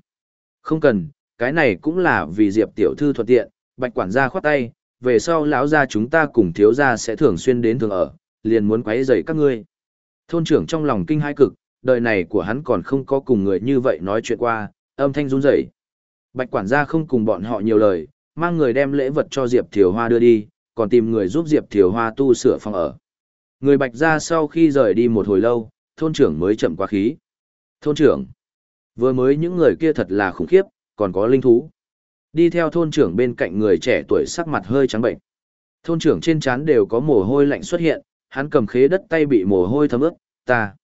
Không cần, cái này cũng là vì Diệp tiểu thư thuận tiện, bạch quản gia khoát tay, về sau lão gia chúng ta cùng thiếu gia sẽ thường xuyên đến thường ở, liền muốn quấy rầy các ngươi. Thôn trưởng trong lòng kinh hai cực, đời này của hắn còn không có cùng người như vậy nói chuyện qua, âm thanh run rẩy. Bạch quản gia không cùng bọn họ nhiều lời, mang người đem lễ vật cho Diệp Thiều Hoa đưa đi, còn tìm người giúp Diệp Thiều Hoa tu sửa phòng ở. Người bạch gia sau khi rời đi một hồi lâu, thôn trưởng mới chậm qua khí. Thôn trưởng, vừa mới những người kia thật là khủng khiếp, còn có linh thú. Đi theo thôn trưởng bên cạnh người trẻ tuổi sắc mặt hơi trắng bệnh. Thôn trưởng trên trán đều có mồ hôi lạnh xuất hiện, hắn cầm khế đất tay bị mồ hôi thấm ướt, ta,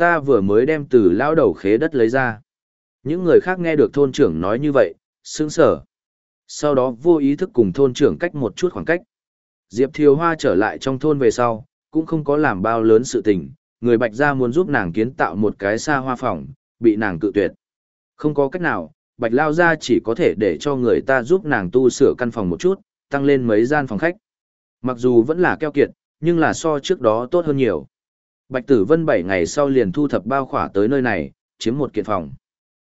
ta vừa mới đem từ lao đầu khế đất lấy ra. Những người khác nghe được thôn trưởng nói như vậy, sững sở. Sau đó vô ý thức cùng thôn trưởng cách một chút khoảng cách. Diệp Thiều Hoa trở lại trong thôn về sau, cũng không có làm bao lớn sự tình, người bạch gia muốn giúp nàng kiến tạo một cái xa hoa phòng, bị nàng cự tuyệt. Không có cách nào, bạch lao gia chỉ có thể để cho người ta giúp nàng tu sửa căn phòng một chút, tăng lên mấy gian phòng khách. Mặc dù vẫn là keo kiệt, nhưng là so trước đó tốt hơn nhiều. Bạch Tử Vân 7 ngày sau liền thu thập bao khỏa tới nơi này, chiếm một kiện phòng.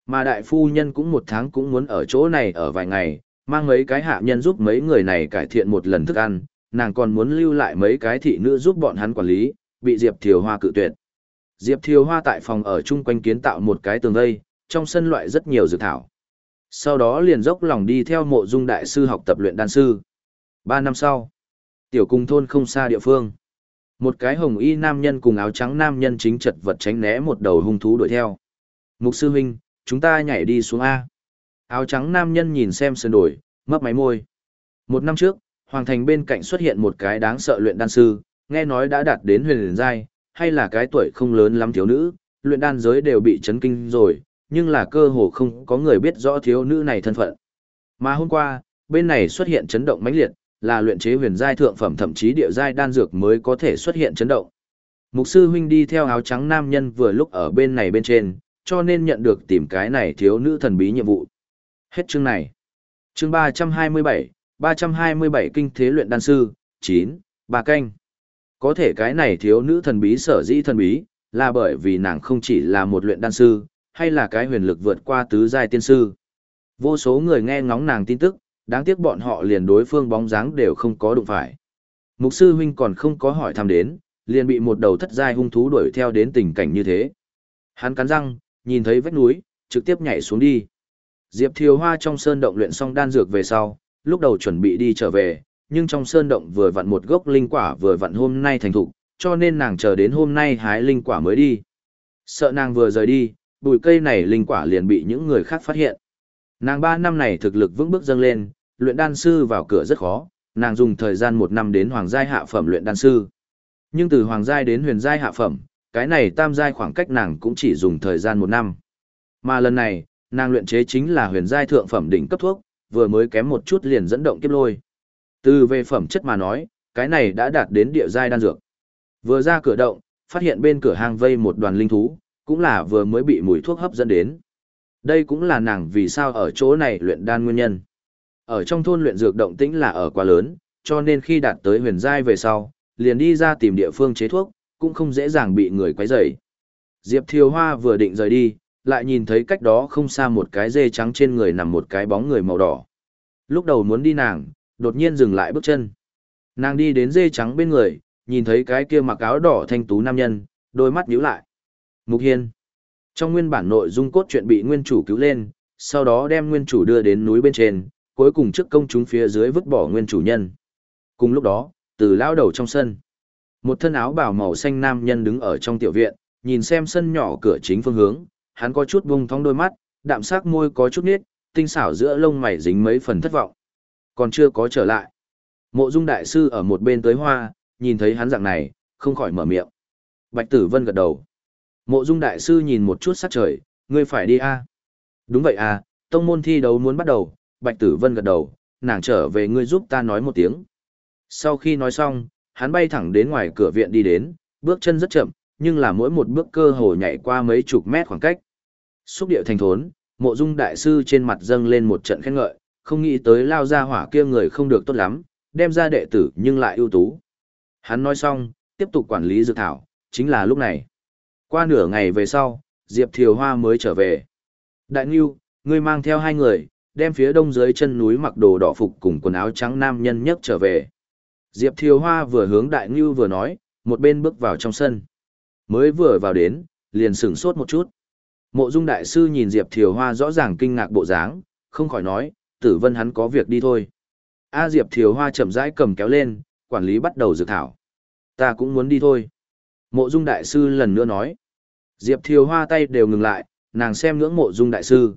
Mà đại phu nhân cũng một tháng cũng muốn ở chỗ này ở vài ngày, mang mấy cái hạ nhân giúp mấy người này cải thiện một lần thức ăn, nàng còn muốn lưu lại mấy cái thị nữ giúp bọn hắn quản lý, bị Diệp Thiều Hoa cự tuyệt. Diệp Thiều Hoa tại phòng ở chung quanh kiến tạo một cái tường vây, trong sân loại rất nhiều dược thảo. Sau đó liền dốc lòng đi theo mộ dung đại sư học tập luyện đan sư. Ba năm sau, tiểu cung thôn không xa địa phương. Một cái hồng y nam nhân cùng áo trắng nam nhân chính chật vật tránh né một đầu hung thú đuổi theo. Mục sư huynh, chúng ta nhảy đi xuống A. Áo trắng nam nhân nhìn xem sườn đổi, mấp máy môi. Một năm trước, Hoàng Thành bên cạnh xuất hiện một cái đáng sợ luyện đan sư, nghe nói đã đạt đến huyền giai, hay là cái tuổi không lớn lắm thiếu nữ, luyện đan giới đều bị chấn kinh rồi, nhưng là cơ hồ không có người biết rõ thiếu nữ này thân phận. Mà hôm qua, bên này xuất hiện chấn động mãnh liệt, là luyện chế huyền giai thượng phẩm thậm chí địa giai đan dược mới có thể xuất hiện chấn động. Mục sư huynh đi theo áo trắng nam nhân vừa lúc ở bên này bên trên, cho nên nhận được tìm cái này thiếu nữ thần bí nhiệm vụ. Hết chương này. Chương 327, 327 kinh thế luyện đan sư, 9, bà canh. Có thể cái này thiếu nữ thần bí sở dĩ thần bí, là bởi vì nàng không chỉ là một luyện đan sư, hay là cái huyền lực vượt qua tứ giai tiên sư. Vô số người nghe ngóng nàng tin tức, đáng tiếc bọn họ liền đối phương bóng dáng đều không có đụng phải. Mục sư huynh còn không có hỏi thăm đến, liền bị một đầu thất giai hung thú đuổi theo đến tình cảnh như thế. Hắn cắn răng, nhìn thấy vách núi, trực tiếp nhảy xuống đi. Diệp Thiều Hoa trong sơn động luyện xong đan dược về sau, lúc đầu chuẩn bị đi trở về, nhưng trong sơn động vừa vặn một gốc linh quả vừa vặn hôm nay thành thục, cho nên nàng chờ đến hôm nay hái linh quả mới đi. Sợ nàng vừa rời đi, bụi cây này linh quả liền bị những người khác phát hiện. Nàng ba năm này thực lực vững bước dâng lên, luyện đan sư vào cửa rất khó, nàng dùng thời gian một năm đến hoàng giai hạ phẩm luyện đan sư. Nhưng từ hoàng giai đến huyền giai hạ phẩm, cái này tam giai khoảng cách nàng cũng chỉ dùng thời gian một năm. Mà lần này, nàng luyện chế chính là huyền giai thượng phẩm đỉnh cấp thuốc, vừa mới kém một chút liền dẫn động kiếp lôi. Từ về phẩm chất mà nói, cái này đã đạt đến địa giai đan dược. Vừa ra cửa động, phát hiện bên cửa hang vây một đoàn linh thú, cũng là vừa mới bị mùi thuốc hấp dẫn đến. Đây cũng là nàng vì sao ở chỗ này luyện đan nguyên nhân. Ở trong thôn luyện dược động tĩnh là ở quá lớn, cho nên khi đạt tới huyền giai về sau, liền đi ra tìm địa phương chế thuốc, cũng không dễ dàng bị người quấy rầy. Diệp Thiều Hoa vừa định rời đi, lại nhìn thấy cách đó không xa một cái dê trắng trên người nằm một cái bóng người màu đỏ. Lúc đầu muốn đi nàng, đột nhiên dừng lại bước chân. Nàng đi đến dê trắng bên người, nhìn thấy cái kia mặc áo đỏ thanh tú nam nhân, đôi mắt nhíu lại. Mục Hiên. Trong nguyên bản nội dung cốt truyện bị nguyên chủ cứu lên, sau đó đem nguyên chủ đưa đến núi bên trên, cuối cùng trước công chúng phía dưới vứt bỏ nguyên chủ nhân. Cùng lúc đó, từ lao đầu trong sân, một thân áo bào màu xanh nam nhân đứng ở trong tiểu viện, nhìn xem sân nhỏ cửa chính phương hướng, hắn có chút bung thong đôi mắt, đạm sắc môi có chút nít, tinh xảo giữa lông mày dính mấy phần thất vọng. Còn chưa có trở lại. Mộ Dung đại sư ở một bên tới hoa, nhìn thấy hắn dạng này, không khỏi mở miệng. Bạch Tử Vân gật đầu. Mộ Dung đại sư nhìn một chút sắc trời, ngươi phải đi a? Đúng vậy à, tông môn thi đấu muốn bắt đầu, Bạch Tử Vân gật đầu, nàng trở về ngươi giúp ta nói một tiếng. Sau khi nói xong, hắn bay thẳng đến ngoài cửa viện đi đến, bước chân rất chậm, nhưng là mỗi một bước cơ hồ nhảy qua mấy chục mét khoảng cách. Xúc điệu thành thốn, mộ dung đại sư trên mặt dâng lên một trận khen ngợi, không nghĩ tới lao ra hỏa kia người không được tốt lắm, đem ra đệ tử nhưng lại ưu tú. Hắn nói xong, tiếp tục quản lý dược thảo, chính là lúc này. Qua nửa ngày về sau, Diệp Thiều Hoa mới trở về. Đại Ngưu, ngươi mang theo hai người, đem phía đông dưới chân núi mặc đồ đỏ phục cùng quần áo trắng nam nhân nhất trở về. Diệp Thiều Hoa vừa hướng Đại Ngưu vừa nói, một bên bước vào trong sân. Mới vừa vào đến, liền sửng sốt một chút. Mộ Dung Đại Sư nhìn Diệp Thiều Hoa rõ ràng kinh ngạc bộ dáng, không khỏi nói, tử vân hắn có việc đi thôi. A Diệp Thiều Hoa chậm rãi cầm kéo lên, quản lý bắt đầu dược thảo. Ta cũng muốn đi thôi. Mộ Dung Đại Sư lần nữa nói. Diệp Thiều Hoa tay đều ngừng lại, nàng xem ngưỡng Mộ Dung Đại Sư.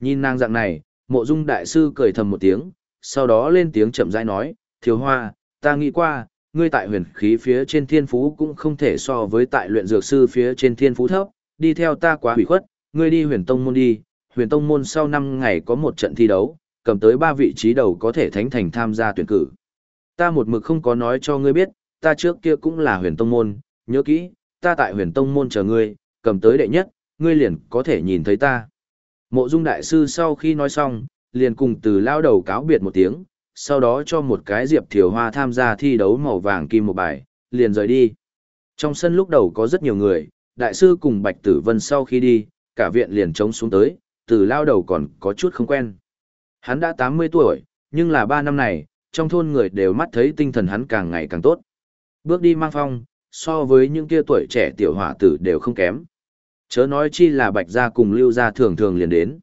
Nhìn nàng dạng này, Mộ Dung Đại Sư cười thầm một tiếng, sau đó lên tiếng chậm rãi nói, Thiếu Hoa, ta nghĩ qua, ngươi tại huyền khí phía trên thiên phú cũng không thể so với tại luyện dược sư phía trên thiên phú thấp, đi theo ta quá hủy khuất, ngươi đi huyền tông môn đi, huyền tông môn sau năm ngày có một trận thi đấu, cầm tới ba vị trí đầu có thể thánh thành tham gia tuyển cử. Ta một mực không có nói cho ngươi biết, ta trước kia cũng là huyền tông môn, nhớ kỹ, ta tại huyền tông môn chờ ngươi, cầm tới đệ nhất, ngươi liền có thể nhìn thấy ta. Mộ dung đại sư sau khi nói xong, liền cùng từ lao đầu cáo biệt một tiếng, sau đó cho một cái diệp thiều hoa tham gia thi đấu màu vàng kim một bài, liền rời đi. Trong sân lúc đầu có rất nhiều người, đại sư cùng Bạch Tử Vân sau khi đi, cả viện liền trống xuống tới, từ lao đầu còn có chút không quen. Hắn đã 80 tuổi, nhưng là 3 năm này, trong thôn người đều mắt thấy tinh thần hắn càng ngày càng tốt. Bước đi mang phong, so với những kia tuổi trẻ tiểu hỏa tử đều không kém. Chớ nói chi là Bạch gia cùng Lưu gia thường thường liền đến.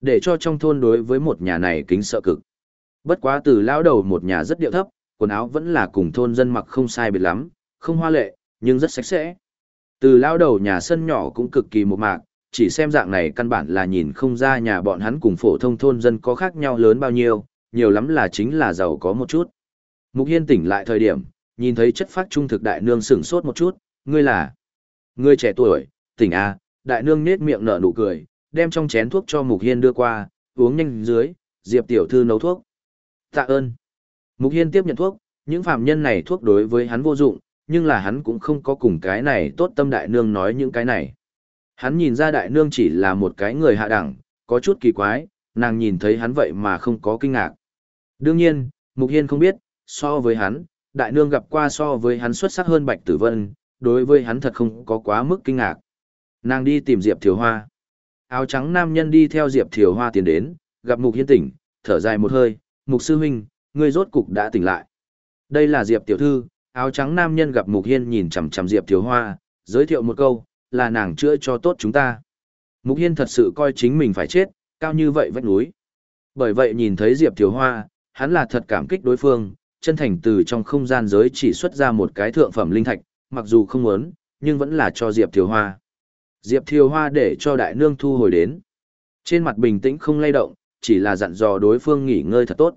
Để cho trong thôn đối với một nhà này kính sợ cực. Bất quá từ lão đầu một nhà rất điệu thấp, quần áo vẫn là cùng thôn dân mặc không sai biệt lắm, không hoa lệ, nhưng rất sạch sẽ. Từ lão đầu nhà sân nhỏ cũng cực kỳ một mạc, chỉ xem dạng này căn bản là nhìn không ra nhà bọn hắn cùng phổ thông thôn dân có khác nhau lớn bao nhiêu, nhiều lắm là chính là giàu có một chút. Mục Hiên tỉnh lại thời điểm, nhìn thấy chất phát trung thực đại nương sửng sốt một chút, ngươi là ngươi trẻ tuổi, tỉnh a, đại nương nết miệng nở nụ cười, đem trong chén thuốc cho Mục Hiên đưa qua, uống nhanh dưới, Diệp tiểu thư nấu thuốc. Tạ ơn. Mục Hiên tiếp nhận thuốc, những phạm nhân này thuốc đối với hắn vô dụng, nhưng là hắn cũng không có cùng cái này tốt tâm đại nương nói những cái này. Hắn nhìn ra đại nương chỉ là một cái người hạ đẳng, có chút kỳ quái, nàng nhìn thấy hắn vậy mà không có kinh ngạc. Đương nhiên, Mục Hiên không biết, so với hắn, đại nương gặp qua so với hắn xuất sắc hơn Bạch Tử Vân, đối với hắn thật không có quá mức kinh ngạc. Nàng đi tìm Diệp Thiều Hoa. Áo trắng nam nhân đi theo Diệp Thiều Hoa tiến đến, gặp Mục Hiên tỉnh, thở dài một hơi, Mục Sư Huynh, ngươi rốt cục đã tỉnh lại. Đây là Diệp Tiểu Thư, áo trắng nam nhân gặp Mục Hiên nhìn chằm chằm Diệp Thiều Hoa, giới thiệu một câu, là nàng chữa cho tốt chúng ta. Mục Hiên thật sự coi chính mình phải chết, cao như vậy vách núi. Bởi vậy nhìn thấy Diệp Thiều Hoa, hắn là thật cảm kích đối phương, chân thành từ trong không gian giới chỉ xuất ra một cái thượng phẩm linh thạch, mặc dù không muốn, nhưng vẫn là cho Diệp Thiều Hoa. Diệp Thiều Hoa để cho đại nương thu hồi đến. Trên mặt bình tĩnh không lay động, chỉ là dặn dò đối phương nghỉ ngơi thật tốt.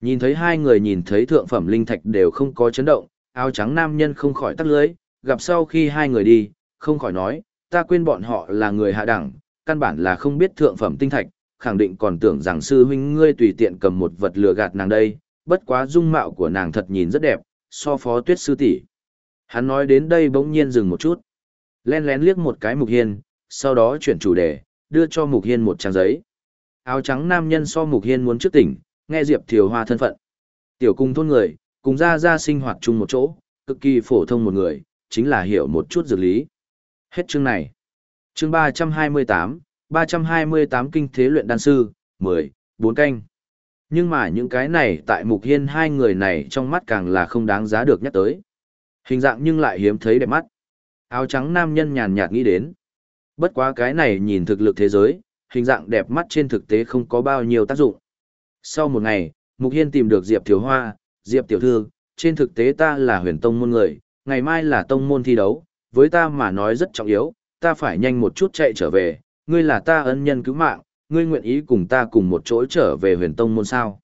Nhìn thấy hai người nhìn thấy thượng phẩm linh thạch đều không có chấn động, áo trắng nam nhân không khỏi tắt lưới, gặp sau khi hai người đi, không khỏi nói, ta quên bọn họ là người hạ đẳng, căn bản là không biết thượng phẩm tinh thạch, khẳng định còn tưởng rằng sư huynh ngươi tùy tiện cầm một vật lừa gạt nàng đây, bất quá dung mạo của nàng thật nhìn rất đẹp, so phó tuyết sư tỷ. Hắn nói đến đây bỗng nhiên dừng một chút. Len lén liếc một cái Mục Hiên, sau đó chuyển chủ đề, đưa cho Mục Hiên một trang giấy. Áo trắng nam nhân so Mục Hiên muốn trước tỉnh, nghe Diệp Thiều Hoa thân phận. Tiểu cung thôn người, cùng ra ra sinh hoạt chung một chỗ, cực kỳ phổ thông một người, chính là hiểu một chút dược lý. Hết chương này. Chương 328, 328 kinh thế luyện đan sư, 10, 4 canh. Nhưng mà những cái này tại Mục Hiên hai người này trong mắt càng là không đáng giá được nhắc tới. Hình dạng nhưng lại hiếm thấy đẹp mắt. Áo trắng nam nhân nhàn nhạt nghĩ đến. Bất quá cái này nhìn thực lực thế giới, hình dạng đẹp mắt trên thực tế không có bao nhiêu tác dụng. Sau một ngày, Mục Hiên tìm được Diệp Thiếu Hoa, Diệp Tiểu Thư, trên thực tế ta là huyền tông môn người, ngày mai là tông môn thi đấu, với ta mà nói rất trọng yếu, ta phải nhanh một chút chạy trở về, ngươi là ta ân nhân cứu mạng, ngươi nguyện ý cùng ta cùng một chỗ trở về huyền tông môn sao.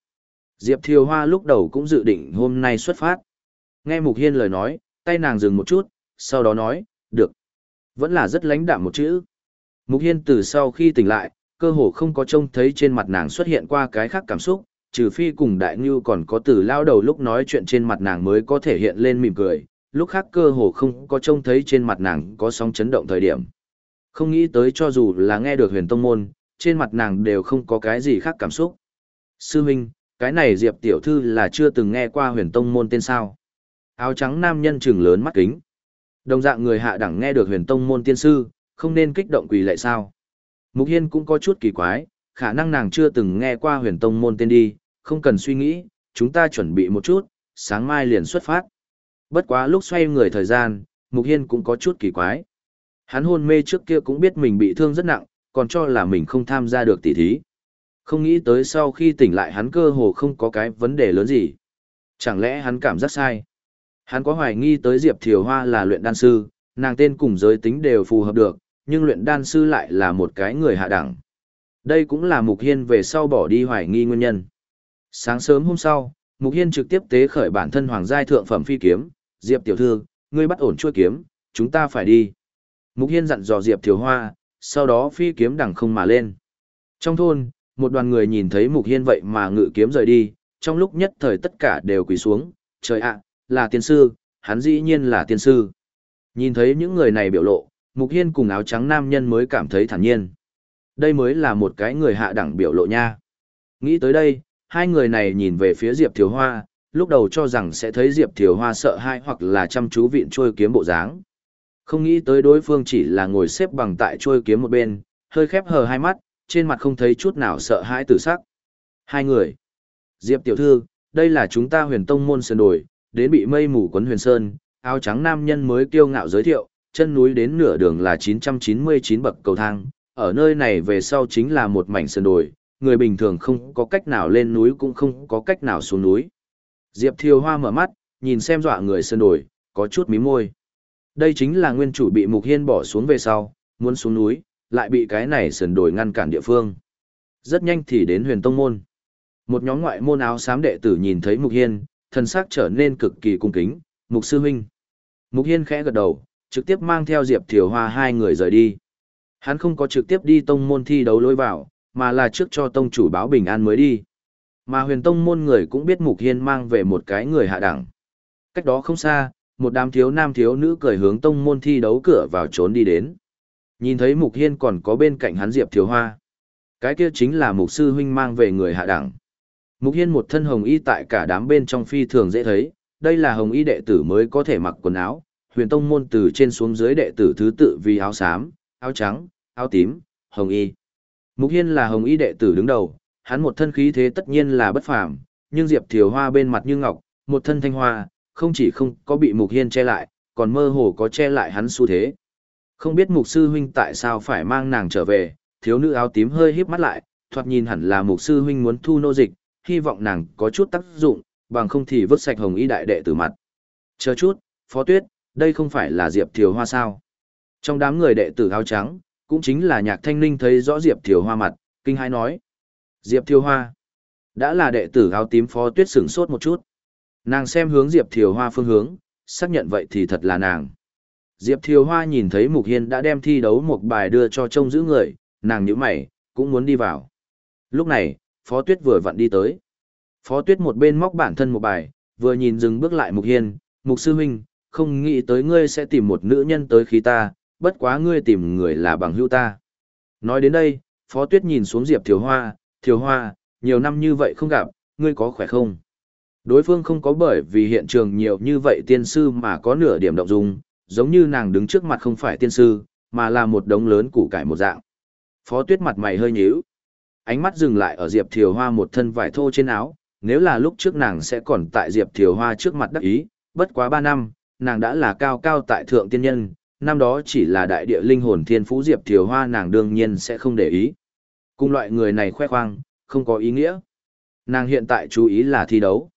Diệp Thiều Hoa lúc đầu cũng dự định hôm nay xuất phát. Nghe Mục Hiên lời nói, tay nàng dừng một chút, sau đó nói, được. Vẫn là rất lãnh đạm một chữ. Mục Hiên từ sau khi tỉnh lại, cơ hồ không có trông thấy trên mặt nàng xuất hiện qua cái khác cảm xúc, trừ phi cùng đại ngưu còn có từ lao đầu lúc nói chuyện trên mặt nàng mới có thể hiện lên mỉm cười, lúc khác cơ hồ không có trông thấy trên mặt nàng có sóng chấn động thời điểm. Không nghĩ tới cho dù là nghe được huyền tông môn, trên mặt nàng đều không có cái gì khác cảm xúc. Sư huynh, cái này Diệp tiểu thư là chưa từng nghe qua huyền tông môn tên sao. Áo trắng nam nhân trừng lớn mắt kính. Đồng dạng người hạ đẳng nghe được huyền tông môn tiên sư, không nên kích động quỳ lệ sao. Mục Hiên cũng có chút kỳ quái, khả năng nàng chưa từng nghe qua huyền tông môn tên đi, không cần suy nghĩ, chúng ta chuẩn bị một chút, sáng mai liền xuất phát. Bất quá lúc xoay người thời gian, Mục Hiên cũng có chút kỳ quái. Hắn hôn mê trước kia cũng biết mình bị thương rất nặng, còn cho là mình không tham gia được tỷ thí. Không nghĩ tới sau khi tỉnh lại hắn cơ hồ không có cái vấn đề lớn gì. Chẳng lẽ hắn cảm giác sai? Hắn có hoài nghi tới Diệp Thiều Hoa là luyện đan sư, nàng tên cùng giới tính đều phù hợp được, nhưng luyện đan sư lại là một cái người hạ đẳng. Đây cũng là Mục Hiên về sau bỏ đi hoài nghi nguyên nhân. Sáng sớm hôm sau, Mục Hiên trực tiếp tế khởi bản thân hoàng giai thượng phẩm phi kiếm, Diệp tiểu thư, ngươi bắt ổn chuôi kiếm, chúng ta phải đi. Mục Hiên dặn dò Diệp Thiều Hoa, sau đó phi kiếm đằng không mà lên. Trong thôn, một đoàn người nhìn thấy Mục Hiên vậy mà ngự kiếm rời đi, trong lúc nhất thời tất cả đều quỳ xuống, trời ạ, là tiên sư, hắn dĩ nhiên là tiên sư. Nhìn thấy những người này biểu lộ, Mục Hiên cùng áo trắng nam nhân mới cảm thấy thản nhiên. Đây mới là một cái người hạ đẳng biểu lộ nha. Nghĩ tới đây, hai người này nhìn về phía Diệp Thiều Hoa, lúc đầu cho rằng sẽ thấy Diệp Thiều Hoa sợ hãi hoặc là chăm chú vịn trôi kiếm bộ dáng. Không nghĩ tới đối phương chỉ là ngồi xếp bằng tại trôi kiếm một bên, hơi khép hờ hai mắt, trên mặt không thấy chút nào sợ hãi tử sắc. Hai người. Diệp tiểu thư, đây là chúng ta huyền tông môn sơn đồi, đến bị mây mù quấn huyền sơn, áo trắng nam nhân mới kiêu ngạo giới thiệu, chân núi đến nửa đường là 999 bậc cầu thang, ở nơi này về sau chính là một mảnh sơn đồi, người bình thường không có cách nào lên núi cũng không có cách nào xuống núi. Diệp Thiều Hoa mở mắt, nhìn xem dọa người sơn đồi, có chút mí môi. Đây chính là nguyên chủ bị Mục Hiên bỏ xuống về sau, muốn xuống núi, lại bị cái này sườn đồi ngăn cản địa phương. Rất nhanh thì đến huyền tông môn. Một nhóm ngoại môn áo xám đệ tử nhìn thấy Mục Hiên, thần sắc trở nên cực kỳ cung kính, Mục Sư Huynh. Mục Hiên khẽ gật đầu, trực tiếp mang theo Diệp Thiều Hoa hai người rời đi. Hắn không có trực tiếp đi tông môn thi đấu lối vào, mà là trước cho tông chủ báo bình an mới đi. Mà huyền tông môn người cũng biết Mục Hiên mang về một cái người hạ đẳng. Cách đó không xa, một đám thiếu nam thiếu nữ cười hướng tông môn thi đấu cửa vào trốn đi đến. Nhìn thấy Mục Hiên còn có bên cạnh hắn Diệp Thiều Hoa. Cái kia chính là Mục Sư Huynh mang về người hạ đẳng. Mục Hiên một thân hồng y tại cả đám bên trong phi thường dễ thấy, đây là hồng y đệ tử mới có thể mặc quần áo, huyền tông môn từ trên xuống dưới đệ tử thứ tự vì áo xám, áo trắng, áo tím, hồng y. Mục Hiên là hồng y đệ tử đứng đầu, hắn một thân khí thế tất nhiên là bất phàm, nhưng Diệp Thiều Hoa bên mặt như ngọc, một thân thanh hoa, không chỉ không có bị Mục Hiên che lại, còn mơ hồ có che lại hắn xu thế. Không biết Mục Sư Huynh tại sao phải mang nàng trở về, thiếu nữ áo tím hơi híp mắt lại, thoạt nhìn hẳn là Mục Sư Huynh muốn thu nô dịch, hy vọng nàng có chút tác dụng, bằng không thì vứt sạch hồng y đại đệ tử mặt. Chờ chút, Phó Tuyết, đây không phải là Diệp Thiều Hoa sao? Trong đám người đệ tử áo trắng, cũng chính là nhạc thanh ninh thấy rõ Diệp Thiều Hoa mặt, kinh hãi nói. Diệp Thiều Hoa, đã là đệ tử áo tím Phó Tuyết sửng sốt một chút. Nàng xem hướng Diệp Thiều Hoa phương hướng, xác nhận vậy thì thật là nàng. Diệp Thiều Hoa nhìn thấy Mục Hiên đã đem thi đấu một bài đưa cho trông giữ người, nàng nhíu mày, cũng muốn đi vào. Lúc này, Phó Tuyết vừa vặn đi tới. Phó Tuyết một bên móc bản thân một bài, vừa nhìn dừng bước lại Mục Hiên, Mục Sư Huynh, không nghĩ tới ngươi sẽ tìm một nữ nhân tới khí ta, bất quá ngươi tìm người là bằng hữu ta. Nói đến đây, Phó Tuyết nhìn xuống Diệp Thiều Hoa, Thiều Hoa, nhiều năm như vậy không gặp, ngươi có khỏe không? Đối phương không có bởi vì hiện trường nhiều như vậy tiên sư mà có nửa điểm động dung, giống như nàng đứng trước mặt không phải tiên sư, mà là một đống lớn củ cải một dạng. Phó Tuyết mặt mày hơi nhíu, ánh mắt dừng lại ở Diệp Thiều Hoa một thân vải thô trên áo, nếu là lúc trước nàng sẽ còn tại Diệp Thiều Hoa trước mặt đắc ý, bất quá 3 năm, nàng đã là cao cao tại thượng tiên nhân, năm đó chỉ là đại địa linh hồn thiên phú Diệp Thiều Hoa nàng đương nhiên sẽ không để ý. Cùng loại người này khoe khoang, không có ý nghĩa. Nàng hiện tại chú ý là thi đấu.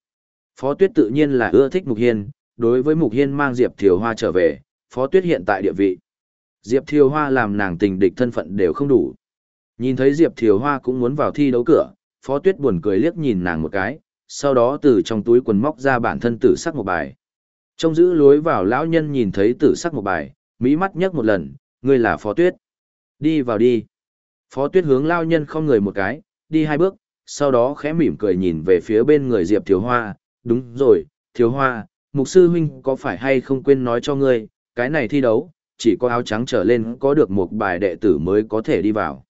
Phó Tuyết tự nhiên là ưa thích Mục Hiên, đối với Mục Hiên mang Diệp Thiều Hoa trở về, Phó Tuyết hiện tại địa vị. Diệp Thiều Hoa làm nàng tình địch thân phận đều không đủ. Nhìn thấy Diệp Thiều Hoa cũng muốn vào thi đấu cửa, Phó Tuyết buồn cười liếc nhìn nàng một cái, sau đó từ trong túi quần móc ra bản thân tử sắc một bài. Trong giữ lối vào lão nhân nhìn thấy tử sắc một bài, mỹ mắt nhấc một lần, ngươi là Phó Tuyết. Đi vào đi. Phó Tuyết hướng lão nhân không người một cái, đi hai bước, sau đó khẽ mỉm cười nhìn về phía bên người Diệp Thiếu Hoa, đúng rồi, Thiếu Hoa, mục sư huynh có phải hay không quên nói cho ngươi, cái này thi đấu, chỉ có áo trắng trở lên có được một bài đệ tử mới có thể đi vào.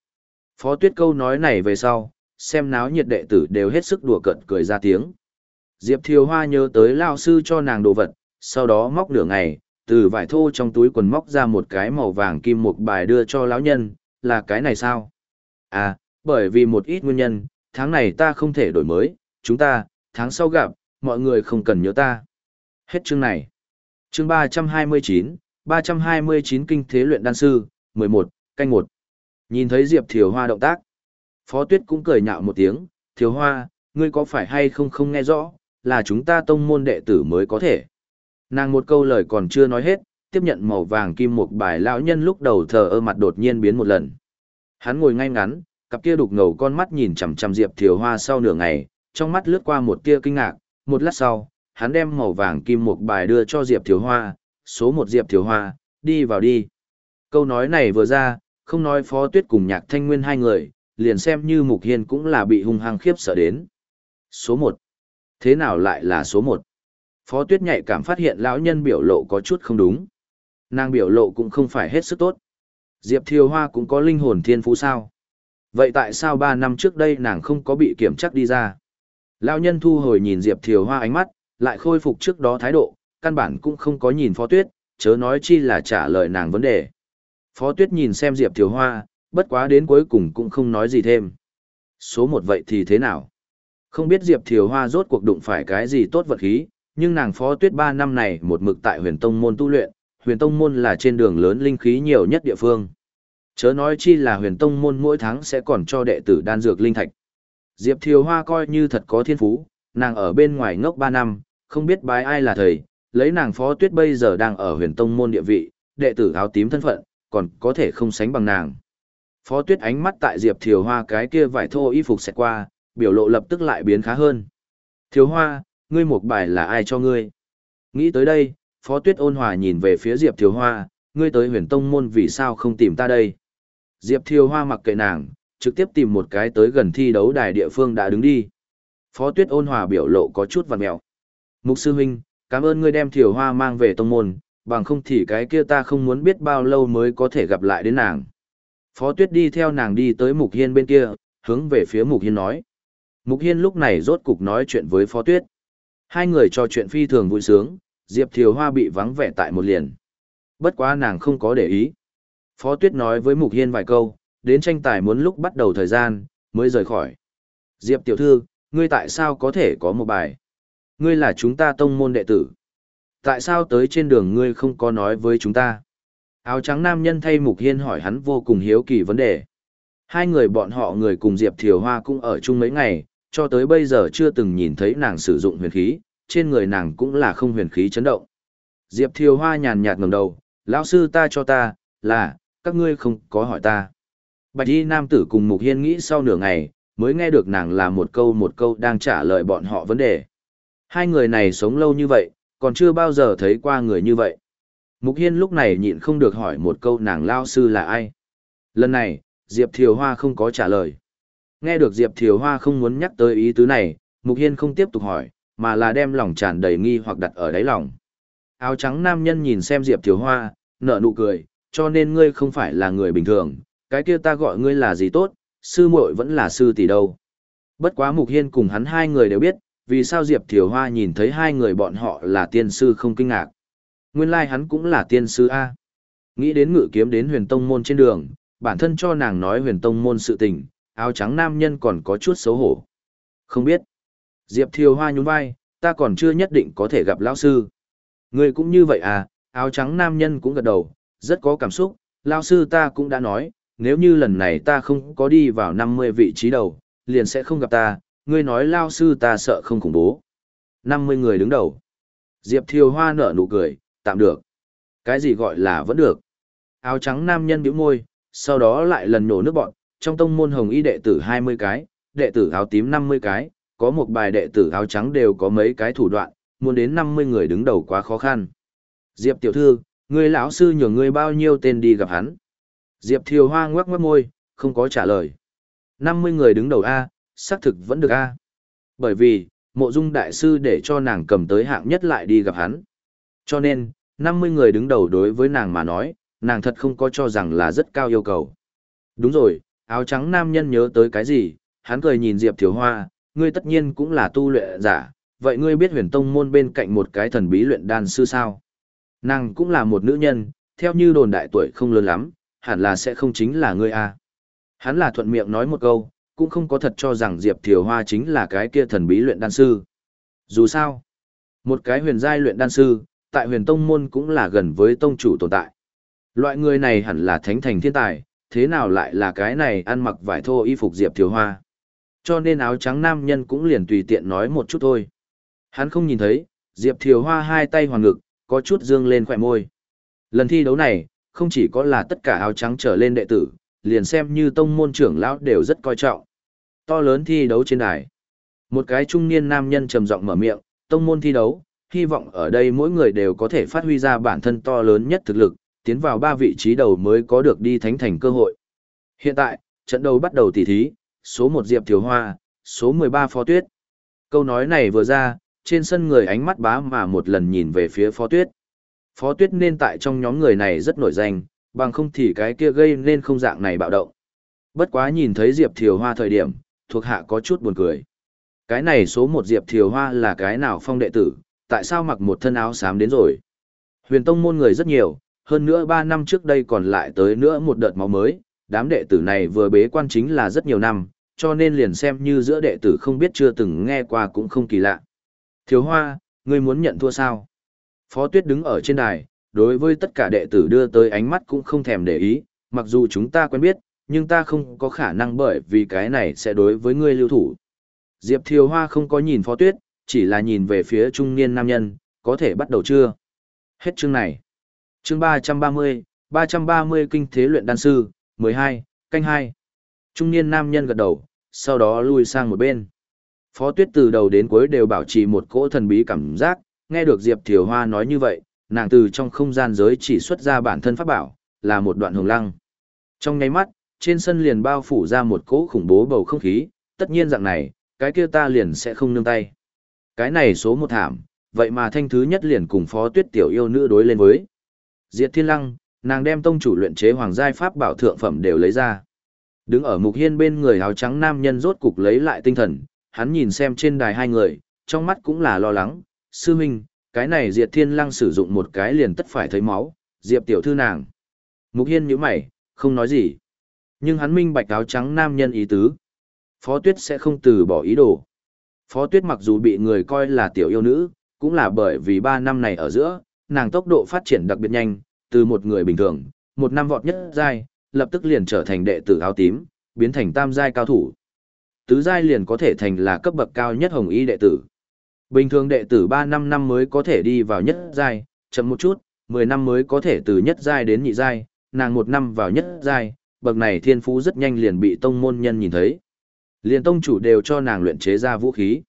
Phó Tuyết câu nói này về sau, xem náo nhiệt đệ tử đều hết sức đùa cợt cười ra tiếng. Diệp Thiều Hoa nhớ tới lao sư cho nàng đồ vật, sau đó móc nửa ngày, từ vải thô trong túi quần móc ra một cái màu vàng kim một bài đưa cho lão nhân, là cái này sao? À, bởi vì một ít nguyên nhân, tháng này ta không thể đổi mới, chúng ta, tháng sau gặp, mọi người không cần nhớ ta. Hết chương này. Chương 329, 329 Kinh Thế Luyện Đan Sư, 11, canh 1. Nhìn thấy Diệp Thiều Hoa động tác. Phó Tuyết cũng cười nhạo một tiếng, Thiều Hoa, ngươi có phải hay không không nghe rõ, là chúng ta tông môn đệ tử mới có thể. Nàng một câu lời còn chưa nói hết, tiếp nhận màu vàng kim một bài lão nhân lúc đầu thờ ơ mặt đột nhiên biến một lần. Hắn ngồi ngay ngắn, cặp kia đục ngầu con mắt nhìn chằm chằm Diệp Thiều Hoa sau nửa ngày, trong mắt lướt qua một tia kinh ngạc, một lát sau, hắn đem màu vàng kim một bài đưa cho Diệp Thiều Hoa, số một Diệp Thiều Hoa, đi vào đi. Câu nói này vừa ra, không nói Phó Tuyết cùng Nhạc Thanh Nguyên hai người, liền xem như Mục Hiên cũng là bị hung hăng khiếp sợ đến. Số một, Thế nào lại là số một? Phó Tuyết nhạy cảm phát hiện lão nhân biểu lộ có chút không đúng. Nàng biểu lộ cũng không phải hết sức tốt. Diệp Thiều Hoa cũng có linh hồn thiên phú sao? Vậy tại sao ba năm trước đây nàng không có bị kiểm chắc đi ra? Lão nhân thu hồi nhìn Diệp Thiều Hoa ánh mắt, lại khôi phục trước đó thái độ, căn bản cũng không có nhìn Phó Tuyết, chớ nói chi là trả lời nàng vấn đề. Phó Tuyết nhìn xem Diệp Thiều Hoa, bất quá đến cuối cùng cũng không nói gì thêm. Số một vậy thì thế nào? Không biết Diệp Thiều Hoa rốt cuộc đụng phải cái gì tốt vật khí, nhưng nàng Phó Tuyết ba năm này một mực tại huyền tông môn tu luyện, huyền tông môn là trên đường lớn linh khí nhiều nhất địa phương. Chớ nói chi là huyền tông môn mỗi tháng sẽ còn cho đệ tử đan dược linh thạch. Diệp Thiều Hoa coi như thật có thiên phú, nàng ở bên ngoài ngốc 3 năm, không biết bái ai là thầy, lấy nàng phó tuyết bây giờ đang ở huyền tông môn địa vị, đệ tử áo tím thân phận, còn có thể không sánh bằng nàng. Phó tuyết ánh mắt tại Diệp Thiều Hoa cái kia vải thô y phục xẹt qua, biểu lộ lập tức lại biến khá hơn. Thiều Hoa, ngươi một bài là ai cho ngươi? Nghĩ tới đây, Phó tuyết ôn hòa nhìn về phía Diệp Thiều Hoa, ngươi tới huyền tông môn vì sao không tìm ta đây? Diệp Thiều Hoa mặc kệ nàng, trực tiếp tìm một cái tới gần thi đấu đài địa phương đã đứng đi. Phó Tuyết ôn hòa biểu lộ có chút vằn mẹo. Mục sư huynh, cảm ơn ngươi đem Thiều Hoa mang về tông môn, bằng không thì cái kia ta không muốn biết bao lâu mới có thể gặp lại đến nàng. Phó Tuyết đi theo nàng đi tới Mục Hiên bên kia, hướng về phía Mục Hiên nói. Mục Hiên lúc này rốt cục nói chuyện với Phó Tuyết. Hai người trò chuyện phi thường vui sướng, Diệp Thiều Hoa bị vắng vẻ tại một liền. Bất quá nàng không có để ý. Phó Tuyết nói với Mục Hiên vài câu, đến tranh tài muốn lúc bắt đầu thời gian, mới rời khỏi. Diệp tiểu thư, ngươi tại sao có thể có một bài? Ngươi là chúng ta tông môn đệ tử. Tại sao tới trên đường ngươi không có nói với chúng ta? Áo trắng nam nhân thay Mục Hiên hỏi hắn vô cùng hiếu kỳ vấn đề. Hai người bọn họ người cùng Diệp Thiều Hoa cũng ở chung mấy ngày, cho tới bây giờ chưa từng nhìn thấy nàng sử dụng huyền khí, trên người nàng cũng là không huyền khí chấn động. Diệp Thiều Hoa nhàn nhạt ngẩng đầu, lão sư ta cho ta, là, các ngươi không có hỏi ta. Bạch y nam tử cùng Mục Hiên nghĩ sau nửa ngày, mới nghe được nàng là một câu một câu đang trả lời bọn họ vấn đề. Hai người này sống lâu như vậy, còn chưa bao giờ thấy qua người như vậy. Mục Hiên lúc này nhịn không được hỏi một câu nàng lao sư là ai. Lần này, Diệp Thiều Hoa không có trả lời. Nghe được Diệp Thiều Hoa không muốn nhắc tới ý tứ này, Mục Hiên không tiếp tục hỏi, mà là đem lòng tràn đầy nghi hoặc đặt ở đáy lòng. Áo trắng nam nhân nhìn xem Diệp Thiều Hoa, nở nụ cười, cho nên ngươi không phải là người bình thường, cái kia ta gọi ngươi là gì tốt, sư muội vẫn là sư tỷ đâu. Bất quá Mục Hiên cùng hắn hai người đều biết, vì sao Diệp Thiều Hoa nhìn thấy hai người bọn họ là tiên sư không kinh ngạc. Nguyên lai like hắn cũng là tiên sư A. Nghĩ đến ngự kiếm đến huyền tông môn trên đường, bản thân cho nàng nói huyền tông môn sự tình, áo trắng nam nhân còn có chút xấu hổ. Không biết. Diệp Thiều Hoa nhún vai, ta còn chưa nhất định có thể gặp lão sư. Ngươi cũng như vậy à, áo trắng nam nhân cũng gật đầu, rất có cảm xúc, Lão sư ta cũng đã nói, nếu như lần này ta không có đi vào 50 vị trí đầu, liền sẽ không gặp ta, ngươi nói lao sư ta sợ không khủng bố. 50 người đứng đầu. Diệp Thiều Hoa nở nụ cười, tạm được. Cái gì gọi là vẫn được. Áo trắng nam nhân bĩu môi, sau đó lại lần nổ nước bọn, trong tông môn hồng y đệ tử 20 cái, đệ tử áo tím 50 cái, có một bài đệ tử áo trắng đều có mấy cái thủ đoạn, muốn đến 50 người đứng đầu quá khó khăn. Diệp tiểu thư, người lão sư nhường ngươi bao nhiêu tên đi gặp hắn. Diệp Thiều Hoa ngoắc ngoắc môi, không có trả lời. 50 người đứng đầu A, xác thực vẫn được A. Bởi vì, mộ dung đại sư để cho nàng cầm tới hạng nhất lại đi gặp hắn. Cho nên, 50 người đứng đầu đối với nàng mà nói, nàng thật không có cho rằng là rất cao yêu cầu. Đúng rồi, áo trắng nam nhân nhớ tới cái gì, Hắn cười nhìn Diệp Thiều Hoa, ngươi tất nhiên cũng là tu luyện giả, vậy ngươi biết huyền tông môn bên cạnh một cái thần bí luyện đan sư sao? Nàng cũng là một nữ nhân, theo như đồn đại tuổi không lớn lắm, hẳn là sẽ không chính là ngươi a. Hắn là thuận miệng nói một câu, cũng không có thật cho rằng Diệp Thiều Hoa chính là cái kia thần bí luyện đan sư. Dù sao, một cái huyền giai luyện đan sư, tại huyền tông môn cũng là gần với tông chủ tồn tại. Loại người này hẳn là thánh thành thiên tài, thế nào lại là cái này ăn mặc vải thô y phục Diệp Thiều Hoa. Cho nên áo trắng nam nhân cũng liền tùy tiện nói một chút thôi. Hắn không nhìn thấy, Diệp Thiều Hoa hai tay hoàng ngực, có chút dương lên khỏe môi. Lần thi đấu này, không chỉ có là tất cả áo trắng trở lên đệ tử, liền xem như tông môn trưởng lão đều rất coi trọng. To lớn thi đấu trên đài. Một cái trung niên nam nhân trầm giọng mở miệng, tông môn thi đấu, hy vọng ở đây mỗi người đều có thể phát huy ra bản thân to lớn nhất thực lực, tiến vào ba vị trí đầu mới có được đi thánh thành cơ hội. Hiện tại, trận đấu bắt đầu tỉ thí, số 1 Diệp Thiều Hoa, số 13 Phó Tuyết. Câu nói này vừa ra, trên sân người ánh mắt bá mà một lần nhìn về phía Phó Tuyết. Phó Tuyết nên tại trong nhóm người này rất nổi danh, bằng không thì cái kia gây nên không dạng này bạo động. Bất quá nhìn thấy Diệp Thiều Hoa thời điểm, thuộc hạ có chút buồn cười. Cái này số một Diệp Thiều Hoa là cái nào phong đệ tử, tại sao mặc một thân áo xám đến rồi? Huyền Tông môn người rất nhiều, hơn nữa 3 năm trước đây còn lại tới nữa một đợt máu mới, đám đệ tử này vừa bế quan chính là rất nhiều năm, cho nên liền xem như giữa đệ tử không biết chưa từng nghe qua cũng không kỳ lạ. Thiếu Hoa, ngươi muốn nhận thua sao? Phó Tuyết đứng ở trên đài, đối với tất cả đệ tử đưa tới ánh mắt cũng không thèm để ý, mặc dù chúng ta quen biết, nhưng ta không có khả năng bởi vì cái này sẽ đối với ngươi lưu thủ. Diệp Thiều Hoa không có nhìn Phó Tuyết, chỉ là nhìn về phía trung niên nam nhân, có thể bắt đầu chưa? Hết chương này. Chương 330, 330 kinh thế luyện đan sư, 12, canh 2. Trung niên nam nhân gật đầu, sau đó lui sang một bên. Phó Tuyết từ đầu đến cuối đều bảo trì một cỗ thần bí cảm giác, nghe được Diệp Thiều Hoa nói như vậy, nàng từ trong không gian giới chỉ xuất ra bản thân pháp bảo, là một đoạn hồng lăng. Trong nháy mắt, trên sân liền bao phủ ra một cỗ khủng bố bầu không khí, tất nhiên dạng này, cái kia ta liền sẽ không nương tay. Cái này số một thảm, vậy mà thanh thứ nhất liền cùng phó tuyết tiểu yêu nữ đối lên với. Diệt thiên lăng, nàng đem tông chủ luyện chế hoàng giai pháp bảo thượng phẩm đều lấy ra. Đứng ở mục hiên bên người áo trắng nam nhân rốt cục lấy lại tinh thần, hắn nhìn xem trên đài hai người, trong mắt cũng là lo lắng, sư huynh, cái này diệt thiên lăng sử dụng một cái liền tất phải thấy máu, diệp tiểu thư nàng. Mục hiên nhíu mày, không nói gì. Nhưng hắn minh bạch áo trắng nam nhân ý tứ. Phó tuyết sẽ không từ bỏ ý đồ. Phó tuyết mặc dù bị người coi là tiểu yêu nữ, cũng là bởi vì ba năm này ở giữa, nàng tốc độ phát triển đặc biệt nhanh, từ một người bình thường, một năm vọt nhất giai, lập tức liền trở thành đệ tử áo tím, biến thành tam giai cao thủ. Tứ giai liền có thể thành là cấp bậc cao nhất hồng y đệ tử. Bình thường đệ tử 3 năm năm mới có thể đi vào nhất giai, chậm một chút, 10 năm mới có thể từ nhất giai đến nhị giai, nàng một năm vào nhất giai, bậc này thiên phú rất nhanh liền bị tông môn nhân nhìn thấy. Liền tông chủ đều cho nàng luyện chế ra vũ khí.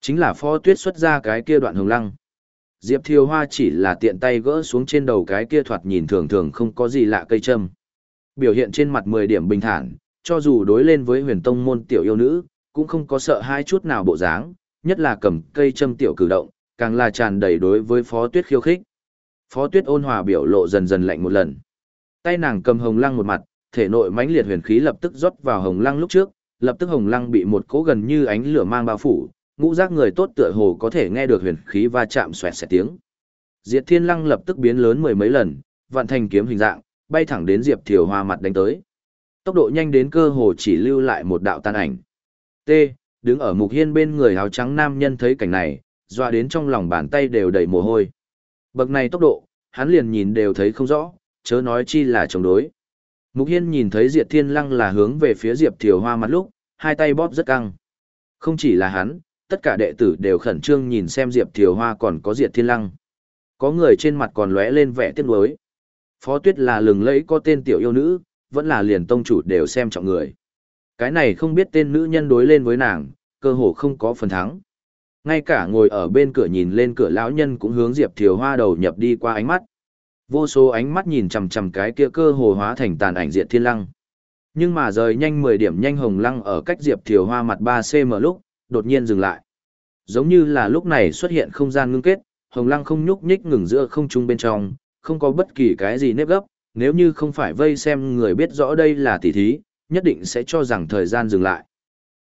Chính là pho tuyết xuất ra cái kia đoạn hồng lăng. Diệp Thiều Hoa chỉ là tiện tay gỡ xuống trên đầu cái kia thoạt nhìn thường thường không có gì lạ cây châm. Biểu hiện trên mặt 10 điểm bình thản, cho dù đối lên với huyền tông môn tiểu yêu nữ, cũng không có sợ hai chút nào bộ dáng, nhất là cầm cây châm tiểu cử động, càng là tràn đầy đối với phó tuyết khiêu khích. Phó tuyết ôn hòa biểu lộ dần dần lạnh một lần. Tay nàng cầm hồng lăng một mặt, thể nội mãnh liệt huyền khí lập tức rót vào hồng lăng lúc trước, lập tức hồng lăng bị một cỗ gần như ánh lửa mang bao phủ, ngũ giác người tốt tựa hồ có thể nghe được huyền khí va chạm xoẹt xẹt tiếng. Diệt Thiên Lăng lập tức biến lớn mười mấy lần, vạn thành kiếm hình dạng, bay thẳng đến Diệp Thiều Hoa mặt đánh tới. Tốc độ nhanh đến cơ hồ chỉ lưu lại một đạo tan ảnh. T, đứng ở mục hiên bên người áo trắng nam nhân thấy cảnh này, dọa đến trong lòng bàn tay đều đầy mồ hôi. Bậc này tốc độ, hắn liền nhìn đều thấy không rõ, chớ nói chi là chống đối. Mục hiên nhìn thấy Diệp Thiên Lăng là hướng về phía Diệp Thiều Hoa mặt lúc, hai tay bóp rất căng. Không chỉ là hắn, tất cả đệ tử đều khẩn trương nhìn xem Diệp Thiều Hoa còn có Diệp Thiên Lăng. Có người trên mặt còn lóe lên vẻ tiếc nuối. Phó Tuyết là lừng lẫy có tên tiểu yêu nữ, vẫn là liền tông chủ đều xem trọng người. Cái này không biết tên nữ nhân đối lên với nàng, cơ hồ không có phần thắng. Ngay cả ngồi ở bên cửa nhìn lên cửa lão nhân cũng hướng Diệp Thiều Hoa đầu nhập đi qua ánh mắt. Vô số ánh mắt nhìn chằm chằm cái kia cơ hồ hóa thành tàn ảnh Diệp Thiên Lăng. Nhưng mà rời nhanh 10 điểm nhanh hồng lăng ở cách Diệp Thiều Hoa mặt 3cm lúc, đột nhiên dừng lại. Giống như là lúc này xuất hiện không gian ngưng kết, hồng lăng không nhúc nhích ngừng giữa không trung bên trong, không có bất kỳ cái gì nếp gấp, nếu như không phải vây xem người biết rõ đây là tỷ thí, nhất định sẽ cho rằng thời gian dừng lại.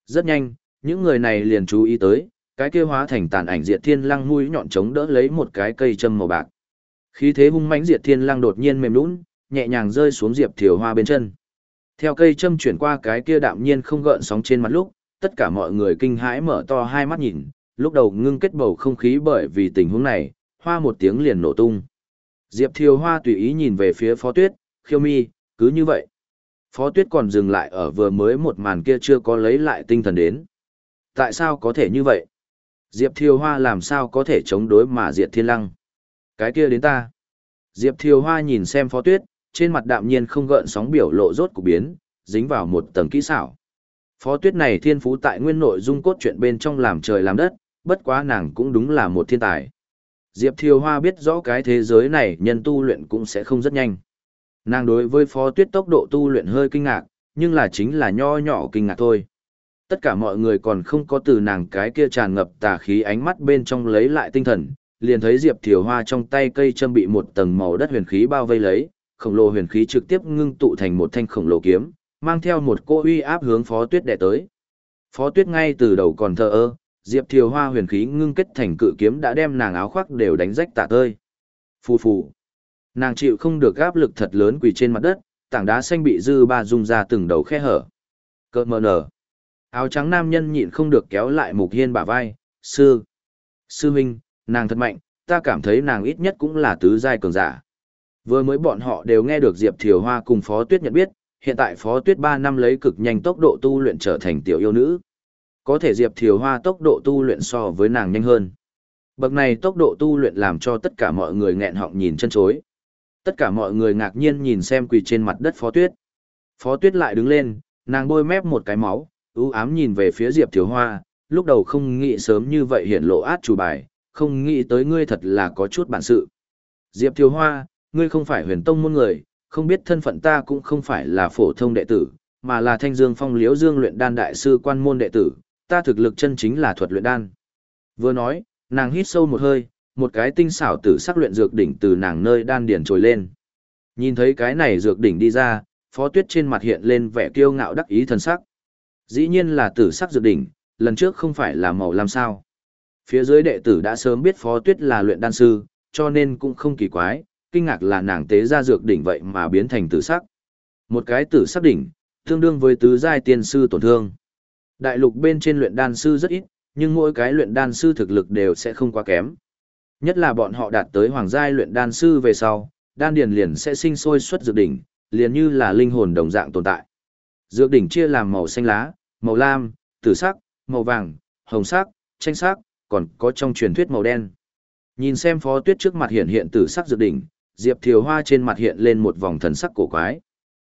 Rất nhanh, những người này liền chú ý tới, cái kia hóa thành tàn ảnh diệt thiên lăng mũi nhọn chống đỡ lấy một cái cây châm màu bạc. Khí thế hung mãnh diệt thiên lăng đột nhiên mềm nhũn, nhẹ nhàng rơi xuống Diệp Thiều Hoa bên chân. Theo cây châm chuyển qua cái kia đạm nhiên không gợn sóng trên mặt lúc, tất cả mọi người kinh hãi mở to hai mắt nhìn, lúc đầu ngưng kết bầu không khí bởi vì tình huống này, hoa một tiếng liền nổ tung. Diệp Thiều Hoa tùy ý nhìn về phía Phó Tuyết, khiêu mi, cứ như vậy. Phó Tuyết còn dừng lại ở vừa mới một màn kia chưa có lấy lại tinh thần đến. Tại sao có thể như vậy? Diệp Thiều Hoa làm sao có thể chống đối mà Diệt Thiên Lăng? Cái kia đến ta. Diệp Thiều Hoa nhìn xem Phó Tuyết, trên mặt đạm nhiên không gợn sóng biểu lộ rốt của biến, dính vào một tầng kỹ xảo. Phó Tuyết này thiên phú tại nguyên nội dung cốt truyện bên trong làm trời làm đất, bất quá nàng cũng đúng là một thiên tài. Diệp Thiều Hoa biết rõ cái thế giới này nhân tu luyện cũng sẽ không rất nhanh. Nàng đối với Phó Tuyết tốc độ tu luyện hơi kinh ngạc, nhưng là chính là nho nhỏ kinh ngạc thôi. Tất cả mọi người còn không có từ nàng cái kia tràn ngập tà khí ánh mắt bên trong lấy lại tinh thần, liền thấy Diệp Thiều Hoa trong tay cây châm bị một tầng màu đất huyền khí bao vây lấy, khổng lồ huyền khí trực tiếp ngưng tụ thành một thanh khổng lồ kiếm, mang theo một cô uy áp hướng Phó Tuyết đè tới. Phó Tuyết ngay từ đầu còn thờ ơ, Diệp Thiều Hoa huyền khí ngưng kết thành cự kiếm đã đem nàng áo khoác đều đánh rách tả tơi. Phù phù. Nàng chịu không được áp lực thật lớn quỳ trên mặt đất, tảng đá xanh bị dư ba rung ra từng đầu khe hở. Cợt mờ nở. Áo trắng nam nhân nhịn không được kéo lại Mục Hiên bả vai, sư. Sư huynh, nàng thật mạnh, ta cảm thấy nàng ít nhất cũng là tứ giai cường giả. Vừa mới bọn họ đều nghe được Diệp Thiều Hoa cùng Phó Tuyết nhận biết, hiện tại Phó Tuyết ba năm lấy cực nhanh tốc độ tu luyện trở thành tiểu yêu nữ. Có thể Diệp Thiều Hoa tốc độ tu luyện so với nàng nhanh hơn. Bậc này tốc độ tu luyện làm cho tất cả mọi người nghẹn họng nhìn chân chối. Tất cả mọi người ngạc nhiên nhìn xem quỳ trên mặt đất Phó Tuyết. Phó Tuyết lại đứng lên, nàng bôi mép một cái máu, ưu ám nhìn về phía Diệp thiếu Hoa, lúc đầu không nghĩ sớm như vậy hiện lộ át chủ bài, không nghĩ tới ngươi thật là có chút bản sự. Diệp thiếu Hoa, ngươi không phải huyền tông môn người, không biết thân phận ta cũng không phải là phổ thông đệ tử, mà là thanh dương phong liễu dương luyện đan đại sư quan môn đệ tử, ta thực lực chân chính là thuật luyện đan. Vừa nói, nàng hít sâu một hơi, một cái tinh xảo tử sắc luyện dược đỉnh từ nàng nơi đan điển trồi lên. Nhìn thấy cái này dược đỉnh đi ra, phó tuyết trên mặt hiện lên vẻ kiêu ngạo đắc ý thần sắc. Dĩ nhiên là tử sắc dược đỉnh, lần trước không phải là màu làm sao. Phía dưới đệ tử đã sớm biết phó tuyết là luyện đan sư, cho nên cũng không kỳ quái, kinh ngạc là nàng tế ra dược đỉnh vậy mà biến thành tử sắc. Một cái tử sắc đỉnh, tương đương với tứ giai tiên sư tổn thương. Đại lục bên trên luyện đan sư rất ít, nhưng mỗi cái luyện đan sư thực lực đều sẽ không quá kém. Nhất là bọn họ đạt tới hoàng giai luyện đan sư về sau, đan điền liền sẽ sinh sôi xuất dược đỉnh, liền như là linh hồn đồng dạng tồn tại. Dược đỉnh chia làm màu xanh lá, màu lam, tử sắc, màu vàng, hồng sắc, tranh sắc, còn có trong truyền thuyết màu đen. Nhìn xem Phó Tuyết trước mặt hiện hiện tử sắc dược đỉnh, Diệp Thiều Hoa trên mặt hiện lên một vòng thần sắc cổ quái.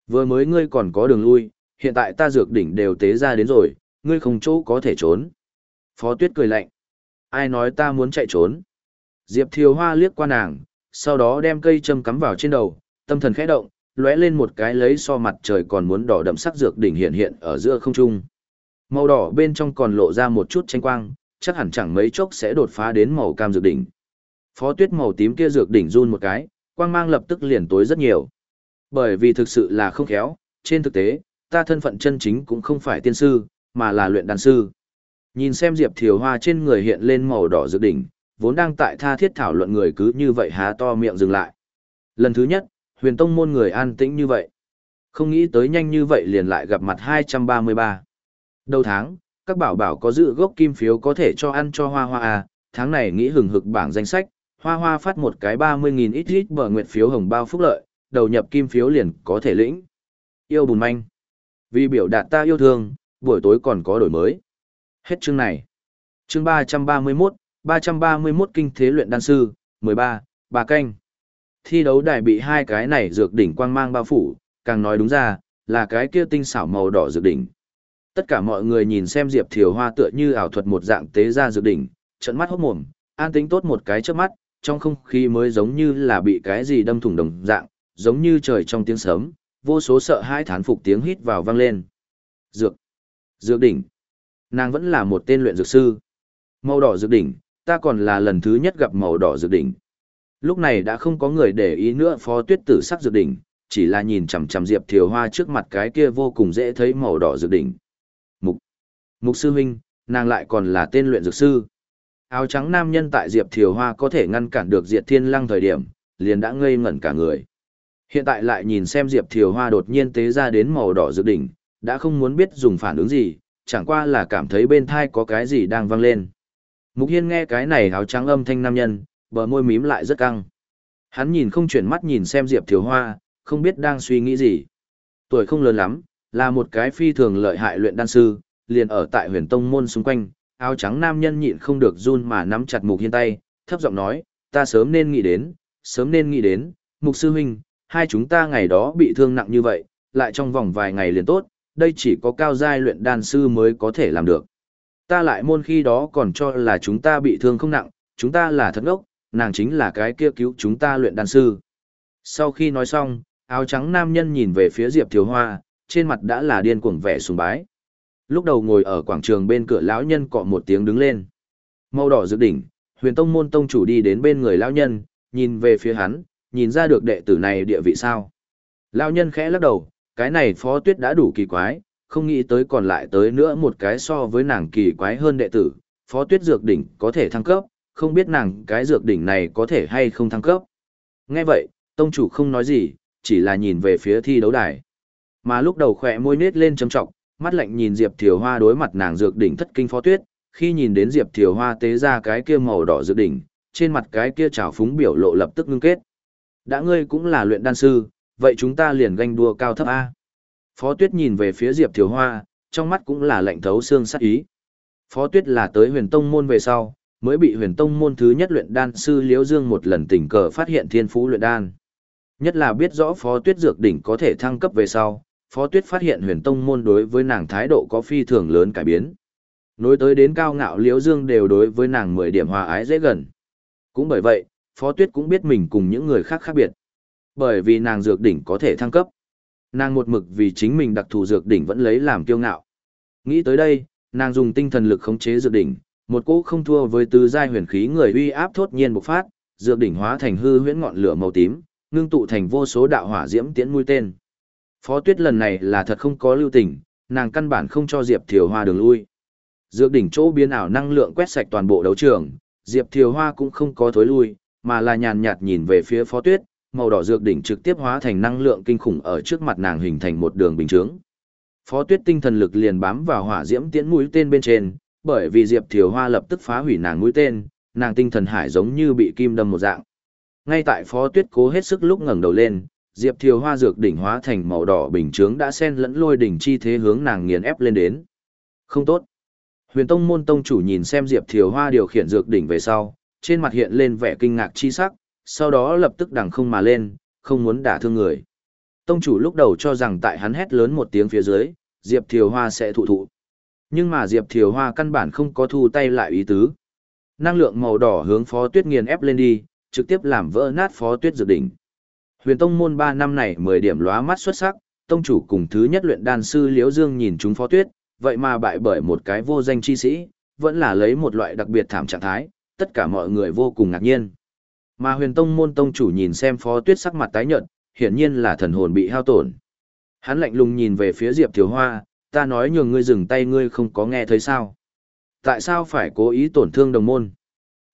Vừa mới ngươi còn có đường lui, hiện tại ta dược đỉnh đều tế ra đến rồi, ngươi không chỗ có thể trốn. Phó Tuyết cười lạnh. Ai nói ta muốn chạy trốn? Diệp Thiều Hoa liếc qua nàng, sau đó đem cây châm cắm vào trên đầu, tâm thần khẽ động, lóe lên một cái lấy so mặt trời còn muốn đỏ đậm sắc dược đỉnh hiện hiện ở giữa không trung. Màu đỏ bên trong còn lộ ra một chút tranh quang, chắc hẳn chẳng mấy chốc sẽ đột phá đến màu cam dược đỉnh. Phó Tuyết màu tím kia dược đỉnh run một cái, quang mang lập tức liền tối rất nhiều. Bởi vì thực sự là không khéo, trên thực tế, ta thân phận chân chính cũng không phải tiên sư, mà là luyện đan sư. Nhìn xem Diệp Thiều Hoa trên người hiện lên màu đỏ dược đỉnh, vốn đang tại tha thiết thảo luận người cứ như vậy há to miệng dừng lại. Lần thứ nhất, huyền tông môn người an tĩnh như vậy. Không nghĩ tới nhanh như vậy liền lại gặp mặt 233. Đầu tháng, các bảo bảo có dự gốc kim phiếu có thể cho ăn cho hoa hoa à, tháng này nghĩ hừng hực bảng danh sách, hoa hoa phát một cái 30.000 ít ít bờ nguyện phiếu hồng bao phúc lợi, đầu nhập kim phiếu liền có thể lĩnh. Yêu bùn manh. Vì biểu đạt ta yêu thương, buổi tối còn có đổi mới. Hết chương này. Chương 331, 331 kinh thế luyện đan sư, 13, bà canh. Thi đấu đài bị hai cái này dược đỉnh quang mang bao phủ, càng nói đúng ra, là cái kia tinh xảo màu đỏ dược đỉnh. Tất cả mọi người nhìn xem Diệp Thiều Hoa tựa như ảo thuật một dạng tế ra dược đỉnh, trận mắt hốt mồm, an tính tốt một cái trước mắt, trong không khí mới giống như là bị cái gì đâm thủng đồng dạng, giống như trời trong tiếng sớm, vô số sợ hãi thán phục tiếng hít vào vang lên. Dược. Dược đỉnh. Nàng vẫn là một tên luyện dược sư. Màu đỏ dược đỉnh, ta còn là lần thứ nhất gặp màu đỏ dược đỉnh. Lúc này đã không có người để ý nữa phó tuyết tử sắc dược đỉnh, chỉ là nhìn chằm chằm Diệp Thiều Hoa trước mặt cái kia vô cùng dễ thấy màu đỏ dược đỉnh. Mục. Mục sư huynh, nàng lại còn là tên luyện dược sư. Áo trắng nam nhân tại Diệp Thiều Hoa có thể ngăn cản được Diệt Thiên Lăng thời điểm, liền đã ngây ngẩn cả người. Hiện tại lại nhìn xem Diệp Thiều Hoa đột nhiên tế ra đến màu đỏ dược đỉnh, đã không muốn biết dùng phản ứng gì, chẳng qua là cảm thấy bên thai có cái gì đang vang lên. Mục Hiên nghe cái này áo trắng âm thanh nam nhân, bờ môi mím lại rất căng. Hắn nhìn không chuyển mắt nhìn xem Diệp Thiều Hoa, không biết đang suy nghĩ gì. Tuổi không lớn lắm, là một cái phi thường lợi hại luyện đan sư, liền ở tại huyền tông môn xung quanh, áo trắng nam nhân nhịn không được run mà nắm chặt Mục Hiên tay, thấp giọng nói, ta sớm nên nghĩ đến, sớm nên nghĩ đến, Mục Sư Huynh, hai chúng ta ngày đó bị thương nặng như vậy, lại trong vòng vài ngày liền tốt, đây chỉ có cao giai luyện đan sư mới có thể làm được. Ta lại môn khi đó còn cho là chúng ta bị thương không nặng, chúng ta là thật ngốc, nàng chính là cái kia cứu chúng ta luyện đan sư. Sau khi nói xong, áo trắng nam nhân nhìn về phía Diệp Thiếu Hoa, trên mặt đã là điên cuồng vẻ sùng bái. Lúc đầu ngồi ở quảng trường bên cửa lão nhân cọ một tiếng đứng lên. Màu đỏ dự đỉnh, huyền tông môn tông chủ đi đến bên người lão nhân, nhìn về phía hắn, nhìn ra được đệ tử này địa vị sao. Lão nhân khẽ lắc đầu, cái này phó tuyết đã đủ kỳ quái, không nghĩ tới còn lại tới nữa một cái so với nàng kỳ quái hơn đệ tử, phó tuyết dược đỉnh có thể thăng cấp, không biết nàng cái dược đỉnh này có thể hay không thăng cấp. Nghe vậy, tông chủ không nói gì, chỉ là nhìn về phía thi đấu đài. Mà lúc đầu khỏe môi nết lên trầm trọng, mắt lạnh nhìn Diệp Thiều Hoa đối mặt nàng dược đỉnh thất kinh phó tuyết, khi nhìn đến Diệp Thiều Hoa tế ra cái kia màu đỏ dược đỉnh, trên mặt cái kia trào phúng biểu lộ lập tức ngưng kết. Đã ngươi cũng là luyện đan sư, vậy chúng ta liền ganh đua cao thấp A. Phó Tuyết nhìn về phía Diệp Thiều Hoa, trong mắt cũng là lạnh thấu xương sắc ý. Phó Tuyết là tới huyền tông môn về sau, mới bị huyền tông môn thứ nhất luyện đan sư Liễu Dương một lần tình cờ phát hiện thiên phú luyện đan. Nhất là biết rõ Phó Tuyết dược đỉnh có thể thăng cấp về sau, Phó Tuyết phát hiện huyền tông môn đối với nàng thái độ có phi thường lớn cải biến. Nối tới đến cao ngạo Liễu Dương đều đối với nàng 10 điểm hòa ái dễ gần. Cũng bởi vậy, Phó Tuyết cũng biết mình cùng những người khác khác biệt. Bởi vì nàng dược đỉnh có thể thăng cấp. Nàng một mực vì chính mình đặc thù dược đỉnh vẫn lấy làm kiêu ngạo. Nghĩ tới đây, nàng dùng tinh thần lực khống chế dược đỉnh, một cỗ không thua với tứ giai huyền khí người uy áp thốt nhiên bộc phát, dược đỉnh hóa thành hư huyễn ngọn lửa màu tím, ngưng tụ thành vô số đạo hỏa diễm tiễn mũi tên. Phó Tuyết lần này là thật không có lưu tình, nàng căn bản không cho Diệp Thiều Hoa đường lui. Dược đỉnh chỗ biến ảo năng lượng quét sạch toàn bộ đấu trường, Diệp Thiều Hoa cũng không có thối lui, mà là nhàn nhạt nhìn về phía Phó Tuyết, màu đỏ dược đỉnh trực tiếp hóa thành năng lượng kinh khủng ở trước mặt nàng hình thành một đường bình chướng. Phó Tuyết tinh thần lực liền bám vào hỏa diễm tiễn mũi tên bên trên, bởi vì Diệp Thiều Hoa lập tức phá hủy nàng mũi tên, nàng tinh thần hải giống như bị kim đâm một dạng. Ngay tại Phó Tuyết cố hết sức lúc ngẩng đầu lên, Diệp Thiều Hoa dược đỉnh hóa thành màu đỏ bình chướng đã xen lẫn lôi đỉnh chi thế hướng nàng nghiền ép lên đến. Không tốt. Huyền Tông môn tông chủ nhìn xem Diệp Thiều Hoa điều khiển dược đỉnh về sau, trên mặt hiện lên vẻ kinh ngạc chi sắc, sau đó lập tức đằng không mà lên, không muốn đả thương người. Tông chủ lúc đầu cho rằng tại hắn hét lớn một tiếng phía dưới, Diệp Thiều Hoa sẽ thụ thụ. Nhưng mà Diệp Thiều Hoa căn bản không có thu tay lại ý tứ. Năng lượng màu đỏ hướng Phó Tuyết nghiền ép lên đi, trực tiếp làm vỡ nát Phó Tuyết dược đỉnh. Huyền Tông môn 3 năm này 10 điểm lóa mắt xuất sắc, tông chủ cùng thứ nhất luyện đan sư Liễu Dương nhìn chúng Phó Tuyết, vậy mà bại bởi một cái vô danh chi sĩ, vẫn là lấy một loại đặc biệt thảm trạng thái, tất cả mọi người vô cùng ngạc nhiên. Mà huyền tông môn tông chủ nhìn xem phó tuyết sắc mặt tái nhợt, hiển nhiên là thần hồn bị hao tổn. Hắn lạnh lùng nhìn về phía Diệp Thiếu Hoa, ta nói nhường ngươi dừng tay ngươi không có nghe thấy sao. Tại sao phải cố ý tổn thương đồng môn?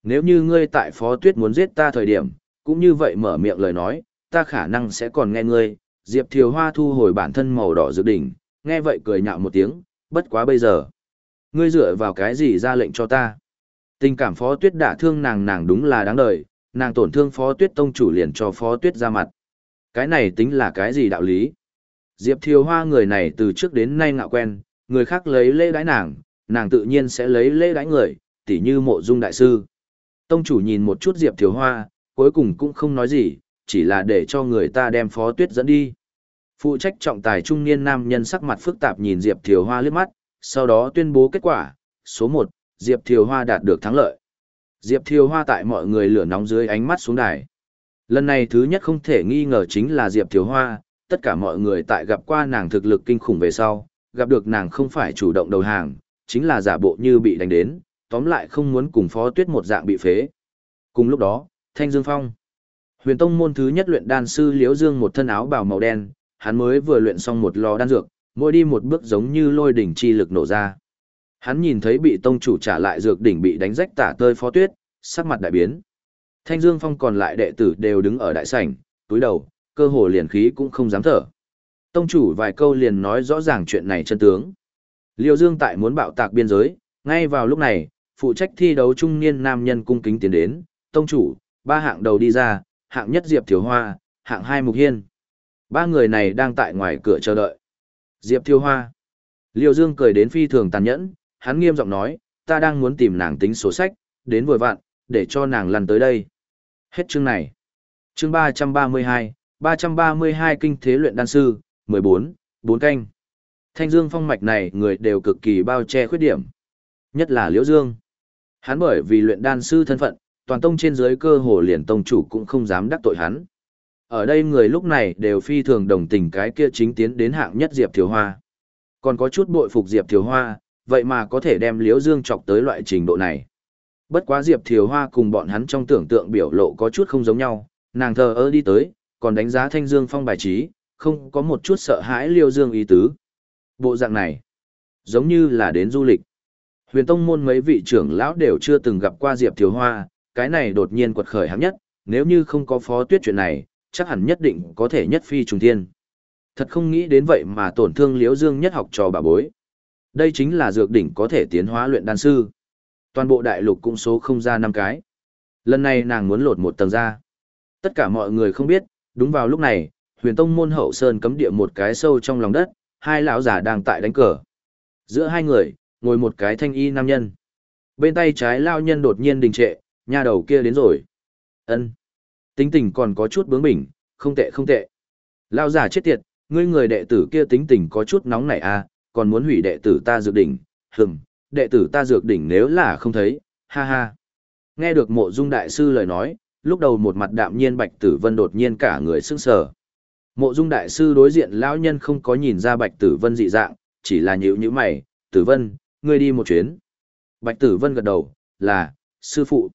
Nếu như ngươi tại phó tuyết muốn giết ta thời điểm, cũng như vậy mở miệng lời nói, ta khả năng sẽ còn nghe ngươi. Diệp Thiều Hoa thu hồi bản thân màu đỏ dự đỉnh, nghe vậy cười nhạo một tiếng, bất quá bây giờ. Ngươi dựa vào cái gì ra lệnh cho ta? Tình cảm phó tuyết đã thương nàng nàng đúng là đáng đời, nàng tổn thương phó tuyết tông chủ liền cho phó tuyết ra mặt. Cái này tính là cái gì đạo lý? Diệp Thiều Hoa người này từ trước đến nay ngạo quen, người khác lấy lễ đái nàng, nàng tự nhiên sẽ lấy lễ đái người, tỉ như mộ dung đại sư. Tông chủ nhìn một chút Diệp Thiều Hoa, cuối cùng cũng không nói gì, chỉ là để cho người ta đem phó tuyết dẫn đi. Phụ trách trọng tài trung niên nam nhân sắc mặt phức tạp nhìn Diệp Thiều Hoa liếc mắt, sau đó tuyên bố kết quả, số 1, Diệp Thiều Hoa đạt được thắng lợi. Diệp Thiều Hoa tại mọi người lửa nóng dưới ánh mắt xuống đài. Lần này thứ nhất không thể nghi ngờ chính là Diệp Thiều Hoa, tất cả mọi người tại gặp qua nàng thực lực kinh khủng về sau, gặp được nàng không phải chủ động đầu hàng, chính là giả bộ như bị đánh đến, tóm lại không muốn cùng Phó Tuyết một dạng bị phế. Cùng lúc đó, Thanh Dương Phong. Huyền Tông môn thứ nhất luyện đan sư Liễu Dương một thân áo bào màu đen, hắn mới vừa luyện xong một lò đan dược, mỗi đi một bước giống như lôi đỉnh chi lực nổ ra. Hắn nhìn thấy bị tông chủ trả lại dược đỉnh bị đánh rách tả tơi phó tuyết, sắc mặt đại biến. Thanh Dương Phong còn lại đệ tử đều đứng ở đại sảnh, túi đầu, cơ hồ liền khí cũng không dám thở. Tông chủ vài câu liền nói rõ ràng chuyện này chân tướng. Liêu Dương tại muốn bạo tạc biên giới, ngay vào lúc này, phụ trách thi đấu trung niên nam nhân cung kính tiến đến, tông chủ, ba hạng đầu đi ra, hạng nhất Diệp Thiếu Hoa, hạng hai Mục Hiên. Ba người này đang tại ngoài cửa chờ đợi. Diệp Thiếu Hoa. Liêu Dương cười đến phi thường tàn nhẫn, hắn nghiêm giọng nói, ta đang muốn tìm nàng tính sổ sách, đến vừa vặn, để cho nàng lăn tới đây. Hết chương này. Chương 332, 332 kinh thế luyện đan sư, 14, 4 canh. Thanh Dương phong mạch này người đều cực kỳ bao che khuyết điểm. Nhất là Liễu Dương. Hắn bởi vì luyện đan sư thân phận, toàn tông trên dưới cơ hồ liền tông chủ cũng không dám đắc tội hắn. Ở đây người lúc này đều phi thường đồng tình cái kia chính tiến đến hạng nhất Diệp Thiều Hoa. Còn có chút bội phục Diệp Thiều Hoa, vậy mà có thể đem Liễu Dương chọc tới loại trình độ này. Bất quá Diệp Thiều Hoa cùng bọn hắn trong tưởng tượng biểu lộ có chút không giống nhau, nàng thờ ơ đi tới, còn đánh giá Thanh Dương Phong bài trí, không có một chút sợ hãi Liêu Dương ý tứ. Bộ dạng này, giống như là đến du lịch. Huyền Tông môn mấy vị trưởng lão đều chưa từng gặp qua Diệp Thiều Hoa, cái này đột nhiên quật khởi hạng nhất, nếu như không có phó tuyết chuyện này, chắc hẳn nhất định có thể nhất phi trùng thiên. Thật không nghĩ đến vậy mà tổn thương Liễu Dương nhất học trò bà bối. Đây chính là dược đỉnh có thể tiến hóa luyện đan sư. Toàn bộ đại lục cũng số không ra năm cái. Lần này nàng muốn lột một tầng ra. Tất cả mọi người không biết, đúng vào lúc này, huyền tông môn hậu sơn cấm địa một cái sâu trong lòng đất, hai lão già đang tại đánh cờ. Giữa hai người, ngồi một cái thanh y nam nhân. Bên tay trái lao nhân đột nhiên đình trệ, nha đầu kia đến rồi. ân Tính tình còn có chút bướng bỉnh, không tệ không tệ. Lao già chết tiệt, ngươi người đệ tử kia tính tình có chút nóng nảy à, còn muốn hủy đệ tử ta dược đỉnh, hừm, đệ tử ta dược đỉnh nếu là không thấy, ha ha. Nghe được mộ dung đại sư lời nói, lúc đầu một mặt đạm nhiên bạch tử vân đột nhiên cả người sững sờ. Mộ dung đại sư đối diện lão nhân không có nhìn ra bạch tử vân dị dạng, chỉ là nhíu nhíu mày, tử vân, ngươi đi một chuyến. Bạch tử vân gật đầu, là, sư phụ.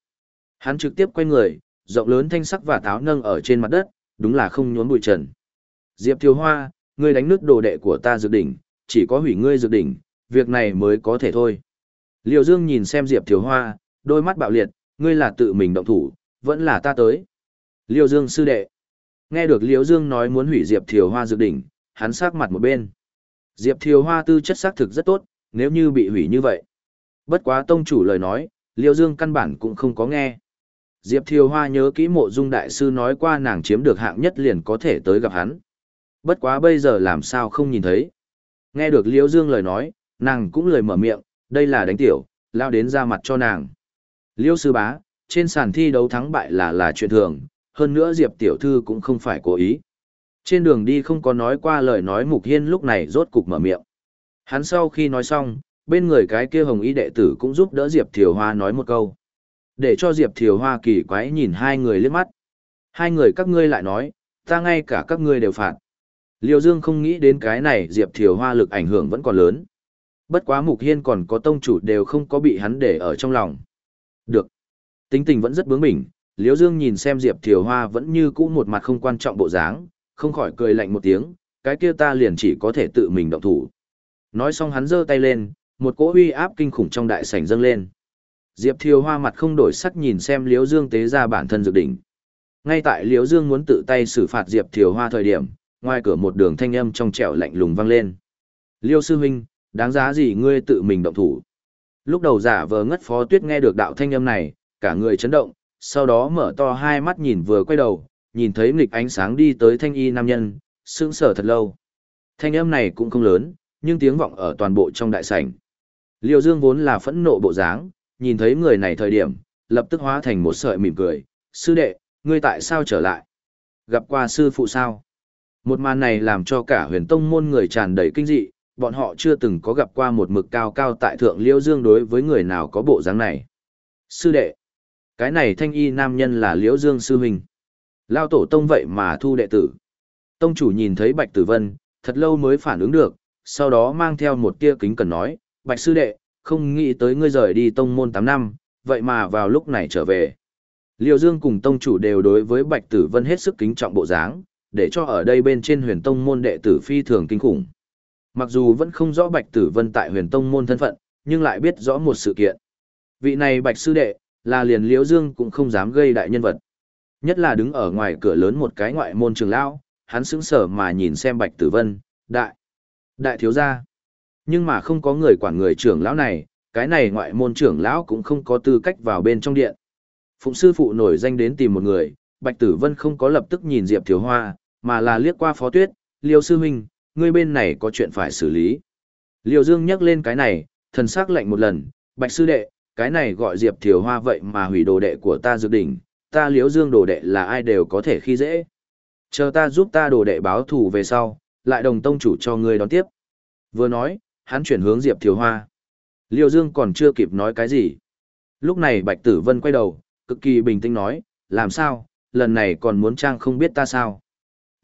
Hắn trực tiếp quay người, rộng lớn thanh sắc và táo nâng ở trên mặt đất, đúng là không nhốn bụi trần. Diệp Thiếu Hoa, ngươi đánh nước đồ đệ của ta dược đỉnh, chỉ có hủy ngươi dược đỉnh, việc này mới có thể thôi. Liêu Dương nhìn xem Diệp Thiếu Hoa, đôi mắt bạo liệt, ngươi là tự mình động thủ, vẫn là ta tới. Liêu Dương sư đệ. Nghe được Liêu Dương nói muốn hủy Diệp Thiếu Hoa dược đỉnh, hắn sắc mặt một bên. Diệp Thiếu Hoa tư chất xác thực rất tốt, nếu như bị hủy như vậy. Bất quá tông chủ lời nói, Liêu Dương căn bản cũng không có nghe. Diệp Thiều Hoa nhớ kỹ mộ dung đại sư nói qua nàng chiếm được hạng nhất liền có thể tới gặp hắn. Bất quá bây giờ làm sao không nhìn thấy. Nghe được Liễu Dương lời nói, nàng cũng lời mở miệng, đây là đánh tiểu, lao đến ra mặt cho nàng. Liễu sư bá, trên sàn thi đấu thắng bại là là chuyện thường, hơn nữa Diệp tiểu thư cũng không phải cố ý. Trên đường đi không có nói qua lời nói Mục Hiên lúc này rốt cục mở miệng. Hắn sau khi nói xong, bên người cái kia hồng y đệ tử cũng giúp đỡ Diệp Thiều Hoa nói một câu. Để cho Diệp Thiều Hoa kỳ quái nhìn hai người liếc mắt. Hai người các ngươi lại nói, ta ngay cả các ngươi đều phạt. Liêu Dương không nghĩ đến cái này Diệp Thiều Hoa lực ảnh hưởng vẫn còn lớn. Bất quá Mục Hiên còn có tông chủ đều không có bị hắn để ở trong lòng. Được. Tính tình vẫn rất bướng bỉnh, Liêu Dương nhìn xem Diệp Thiều Hoa vẫn như cũ một mặt không quan trọng bộ dáng, không khỏi cười lạnh một tiếng, cái kia ta liền chỉ có thể tự mình động thủ. Nói xong hắn giơ tay lên, một cỗ uy áp kinh khủng trong đại sảnh dâng lên. Diệp Thiều Hoa mặt không đổi sắc nhìn xem Liễu Dương tế ra bản thân dược đỉnh. Ngay tại Liễu Dương muốn tự tay xử phạt Diệp Thiều Hoa thời điểm, ngoài cửa một đường thanh âm trong trẻo lạnh lùng vang lên. Liêu sư huynh, đáng giá gì ngươi tự mình động thủ? Lúc đầu giả vờ ngất phó tuyết nghe được đạo thanh âm này, cả người chấn động, sau đó mở to hai mắt nhìn vừa quay đầu, nhìn thấy nghịch ánh sáng đi tới thanh y nam nhân, sững sờ thật lâu. Thanh âm này cũng không lớn, nhưng tiếng vọng ở toàn bộ trong đại sảnh. Liêu Dương vốn là phẫn nộ bộ dáng, nhìn thấy người này thời điểm, lập tức hóa thành một sợi mỉm cười, sư đệ, ngươi tại sao trở lại? Gặp qua sư phụ sao? Một màn này làm cho cả huyền tông môn người tràn đầy kinh dị, bọn họ chưa từng có gặp qua một mực cao cao tại thượng Liêu Dương đối với người nào có bộ dáng này. Sư đệ, cái này thanh y nam nhân là Liễu Dương sư huynh. Lao tổ tông vậy mà thu đệ tử. Tông chủ nhìn thấy Bạch Tử Vân, thật lâu mới phản ứng được, sau đó mang theo một tia kính cần nói, Bạch sư đệ, không nghĩ tới ngươi rời đi tông môn 8 năm, vậy mà vào lúc này trở về. Liêu Dương cùng tông chủ đều đối với Bạch Tử Vân hết sức kính trọng bộ dáng, để cho ở đây bên trên huyền tông môn đệ tử phi thường kinh khủng. Mặc dù vẫn không rõ Bạch Tử Vân tại huyền tông môn thân phận, nhưng lại biết rõ một sự kiện. Vị này bạch sư đệ, là liền liễu dương cũng không dám gây đại nhân vật. Nhất là đứng ở ngoài cửa lớn một cái ngoại môn trường lão, hắn sững sờ mà nhìn xem bạch tử vân, đại, đại thiếu gia. Nhưng mà không có người quản người trưởng lão này, cái này ngoại môn trưởng lão cũng không có tư cách vào bên trong điện. Phụng sư phụ nổi danh đến tìm một người, Bạch Tử Vân không có lập tức nhìn Diệp Thiếu Hoa, mà là liếc qua Phó Tuyết, Liêu sư huynh, ngươi bên này có chuyện phải xử lý. Liêu Dương nhắc lên cái này, thần sắc lạnh một lần, Bạch sư đệ, cái này gọi Diệp thiều Hoa vậy mà hủy đồ đệ của ta dược đỉnh, ta Liêu Dương đồ đệ là ai đều có thể khi dễ. Chờ ta giúp ta đồ đệ báo thù về sau, lại đồng tông chủ cho ngươi đón tiếp. Vừa nói, hắn chuyển hướng Diệp thiều Hoa. Liêu Dương còn chưa kịp nói cái gì. Lúc này Bạch Tử Vân quay đầu, cực kỳ bình tĩnh nói, làm sao, lần này còn muốn trang không biết ta sao.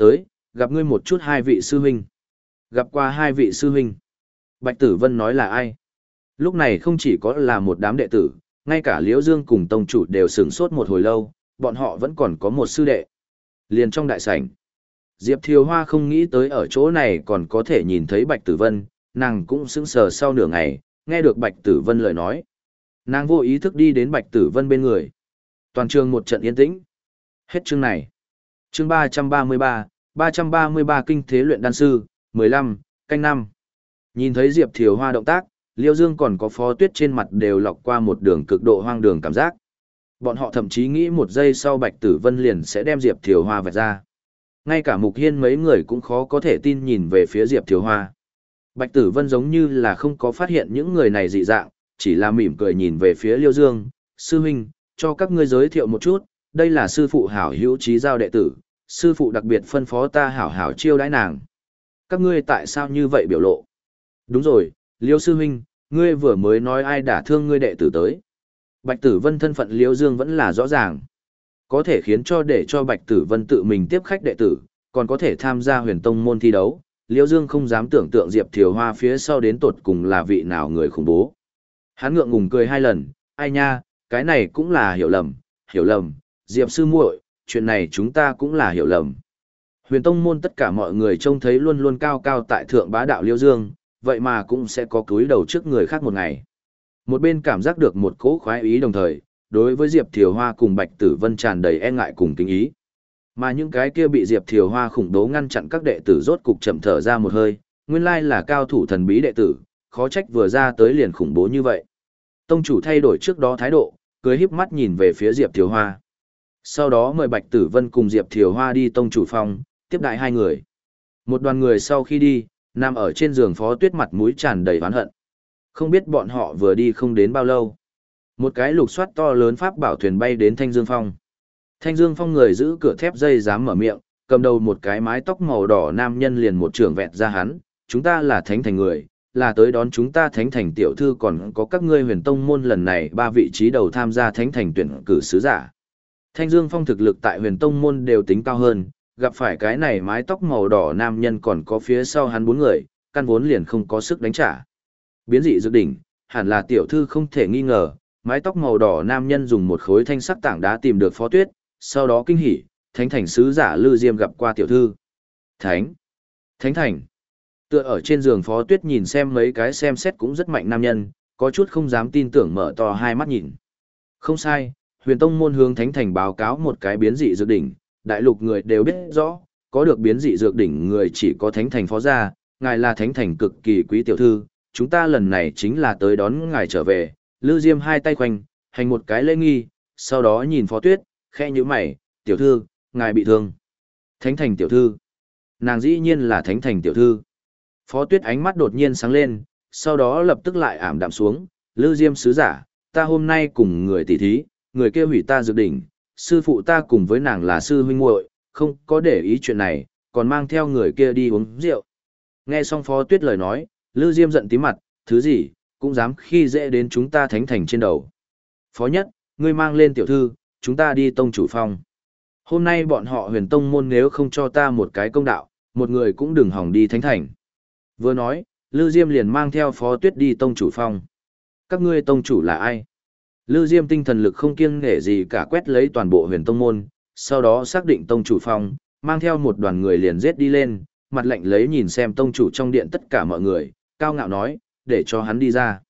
Tới, gặp ngươi một chút hai vị sư huynh. Gặp qua hai vị sư huynh. Bạch Tử Vân nói là ai? Lúc này không chỉ có là một đám đệ tử, ngay cả Liễu Dương cùng tông chủ đều sửng sốt một hồi lâu, bọn họ vẫn còn có một sư đệ. Liền trong đại sảnh. Diệp Thiều Hoa không nghĩ tới ở chỗ này còn có thể nhìn thấy Bạch Tử Vân, nàng cũng sững sờ sau nửa ngày, nghe được Bạch Tử Vân lời nói. Nàng vô ý thức đi đến Bạch Tử Vân bên người. Toàn trường một trận yên tĩnh. Hết chương này. Chương 333, 333 kinh thế luyện đan sư, 15, canh năm. Nhìn thấy Diệp Thiều Hoa động tác, Liêu Dương còn có phó tuyết trên mặt đều lọc qua một đường cực độ hoang đường cảm giác. Bọn họ thậm chí nghĩ một giây sau Bạch Tử Vân liền sẽ đem Diệp Thiều Hoa vạch ra. Ngay cả Mục Hiên mấy người cũng khó có thể tin nhìn về phía Diệp Thiều Hoa. Bạch Tử Vân giống như là không có phát hiện những người này dị dạng, chỉ là mỉm cười nhìn về phía Liêu Dương, sư huynh, cho các ngươi giới thiệu một chút, đây là sư phụ hảo hữu trí giao đệ tử, sư phụ đặc biệt phân phó ta hảo hảo chiêu đãi nàng. Các ngươi tại sao như vậy biểu lộ? Đúng rồi, Liêu sư huynh, ngươi vừa mới nói ai đả thương ngươi đệ tử tới. Bạch Tử Vân thân phận Liêu Dương vẫn là rõ ràng. Có thể khiến cho để cho Bạch Tử Vân tự mình tiếp khách đệ tử, còn có thể tham gia huyền tông môn thi đấu. Liêu Dương không dám tưởng tượng Diệp Thiều Hoa phía sau đến tột cùng là vị nào người khủng bố. Hắn ngượng ngùng cười hai lần, ai nha, cái này cũng là hiểu lầm, hiểu lầm, Diệp sư muội, chuyện này chúng ta cũng là hiểu lầm. Huyền tông môn tất cả mọi người trông thấy luôn luôn cao cao tại thượng bá đạo Liêu Dương, vậy mà cũng sẽ có cúi đầu trước người khác một ngày. Một bên cảm giác được một cỗ khoái ý đồng thời, đối với Diệp Thiều Hoa cùng Bạch Tử Vân tràn đầy e ngại cùng kính ý. Mà những cái kia bị Diệp Thiều Hoa khủng bố ngăn chặn các đệ tử rốt cục chậm thở ra một hơi, nguyên lai là cao thủ thần bí đệ tử, khó trách vừa ra tới liền khủng bố như vậy. Tông chủ thay đổi trước đó thái độ, cười híp mắt nhìn về phía Diệp Thiều Hoa. Sau đó mời Bạch Tử Vân cùng Diệp Thiều Hoa đi tông chủ phòng, tiếp đại hai người. Một đoàn người sau khi đi, nằm ở trên giường phó tuyết mặt mũi tràn đầy oán hận. Không biết bọn họ vừa đi không đến bao lâu. Một cái lục soát to lớn pháp bảo thuyền bay đến Thanh Dương Phong. Thanh Dương Phong người giữ cửa thép dây dám mở miệng, cầm đầu một cái mái tóc màu đỏ nam nhân liền một trường vẹt ra hắn, chúng ta là thánh thành người, là tới đón chúng ta thánh thành tiểu thư còn có các ngươi huyền tông môn lần này ba vị trí đầu tham gia thánh thành tuyển cử sứ giả. Thanh Dương Phong thực lực tại huyền tông môn đều tính cao hơn, gặp phải cái này mái tóc màu đỏ nam nhân còn có phía sau hắn bốn người, căn vốn liền không có sức đánh trả. Biến dị dược đỉnh, hẳn là tiểu thư không thể nghi ngờ, mái tóc màu đỏ nam nhân dùng một khối thanh sắc tảng đá tìm được phó tuyết, sau đó kinh hỉ, thánh thành sứ giả Lư Diêm gặp qua tiểu thư. Thánh! Thánh thành! Tựa ở trên giường phó tuyết nhìn xem mấy cái xem xét cũng rất mạnh nam nhân, có chút không dám tin tưởng mở to hai mắt nhìn. Không sai, huyền tông môn hướng thánh thành báo cáo một cái biến dị dược đỉnh, đại lục người đều biết rõ, có được biến dị dược đỉnh người chỉ có thánh thành phó gia, ngài là thánh thành cực kỳ quý tiểu thư, chúng ta lần này chính là tới đón ngài trở về, Lư Diêm hai tay khoanh, hành một cái lễ nghi, sau đó nhìn phó tuyết, khẽ như mày, tiểu thư, ngài bị thương. Thánh thành tiểu thư. Nàng dĩ nhiên là thánh thành tiểu thư. Phó tuyết ánh mắt đột nhiên sáng lên, sau đó lập tức lại ảm đạm xuống, Lư Diêm sứ giả, ta hôm nay cùng người tỷ thí, người kia hủy ta dược đỉnh, sư phụ ta cùng với nàng là sư huynh muội, không có để ý chuyện này, còn mang theo người kia đi uống rượu. Nghe xong Phó Tuyết lời nói, Lư Diêm giận tí mặt, thứ gì, cũng dám khi dễ đến chúng ta thánh thành trên đầu. Phó nhất, ngươi mang lên tiểu thư, chúng ta đi tông chủ phong. Hôm nay bọn họ huyền tông môn nếu không cho ta một cái công đạo, một người cũng đừng hỏng đi thánh thành. Vừa nói, Lư Diêm liền mang theo Phó Tuyết đi tông chủ phong. Các ngươi tông chủ là ai? Lư Diêm tinh thần lực không kiêng nể gì cả quét lấy toàn bộ huyền tông môn, sau đó xác định tông chủ phong, mang theo một đoàn người liền giết đi lên, mặt lạnh lấy nhìn xem tông chủ trong điện tất cả mọi người, cao ngạo nói, để cho hắn đi ra.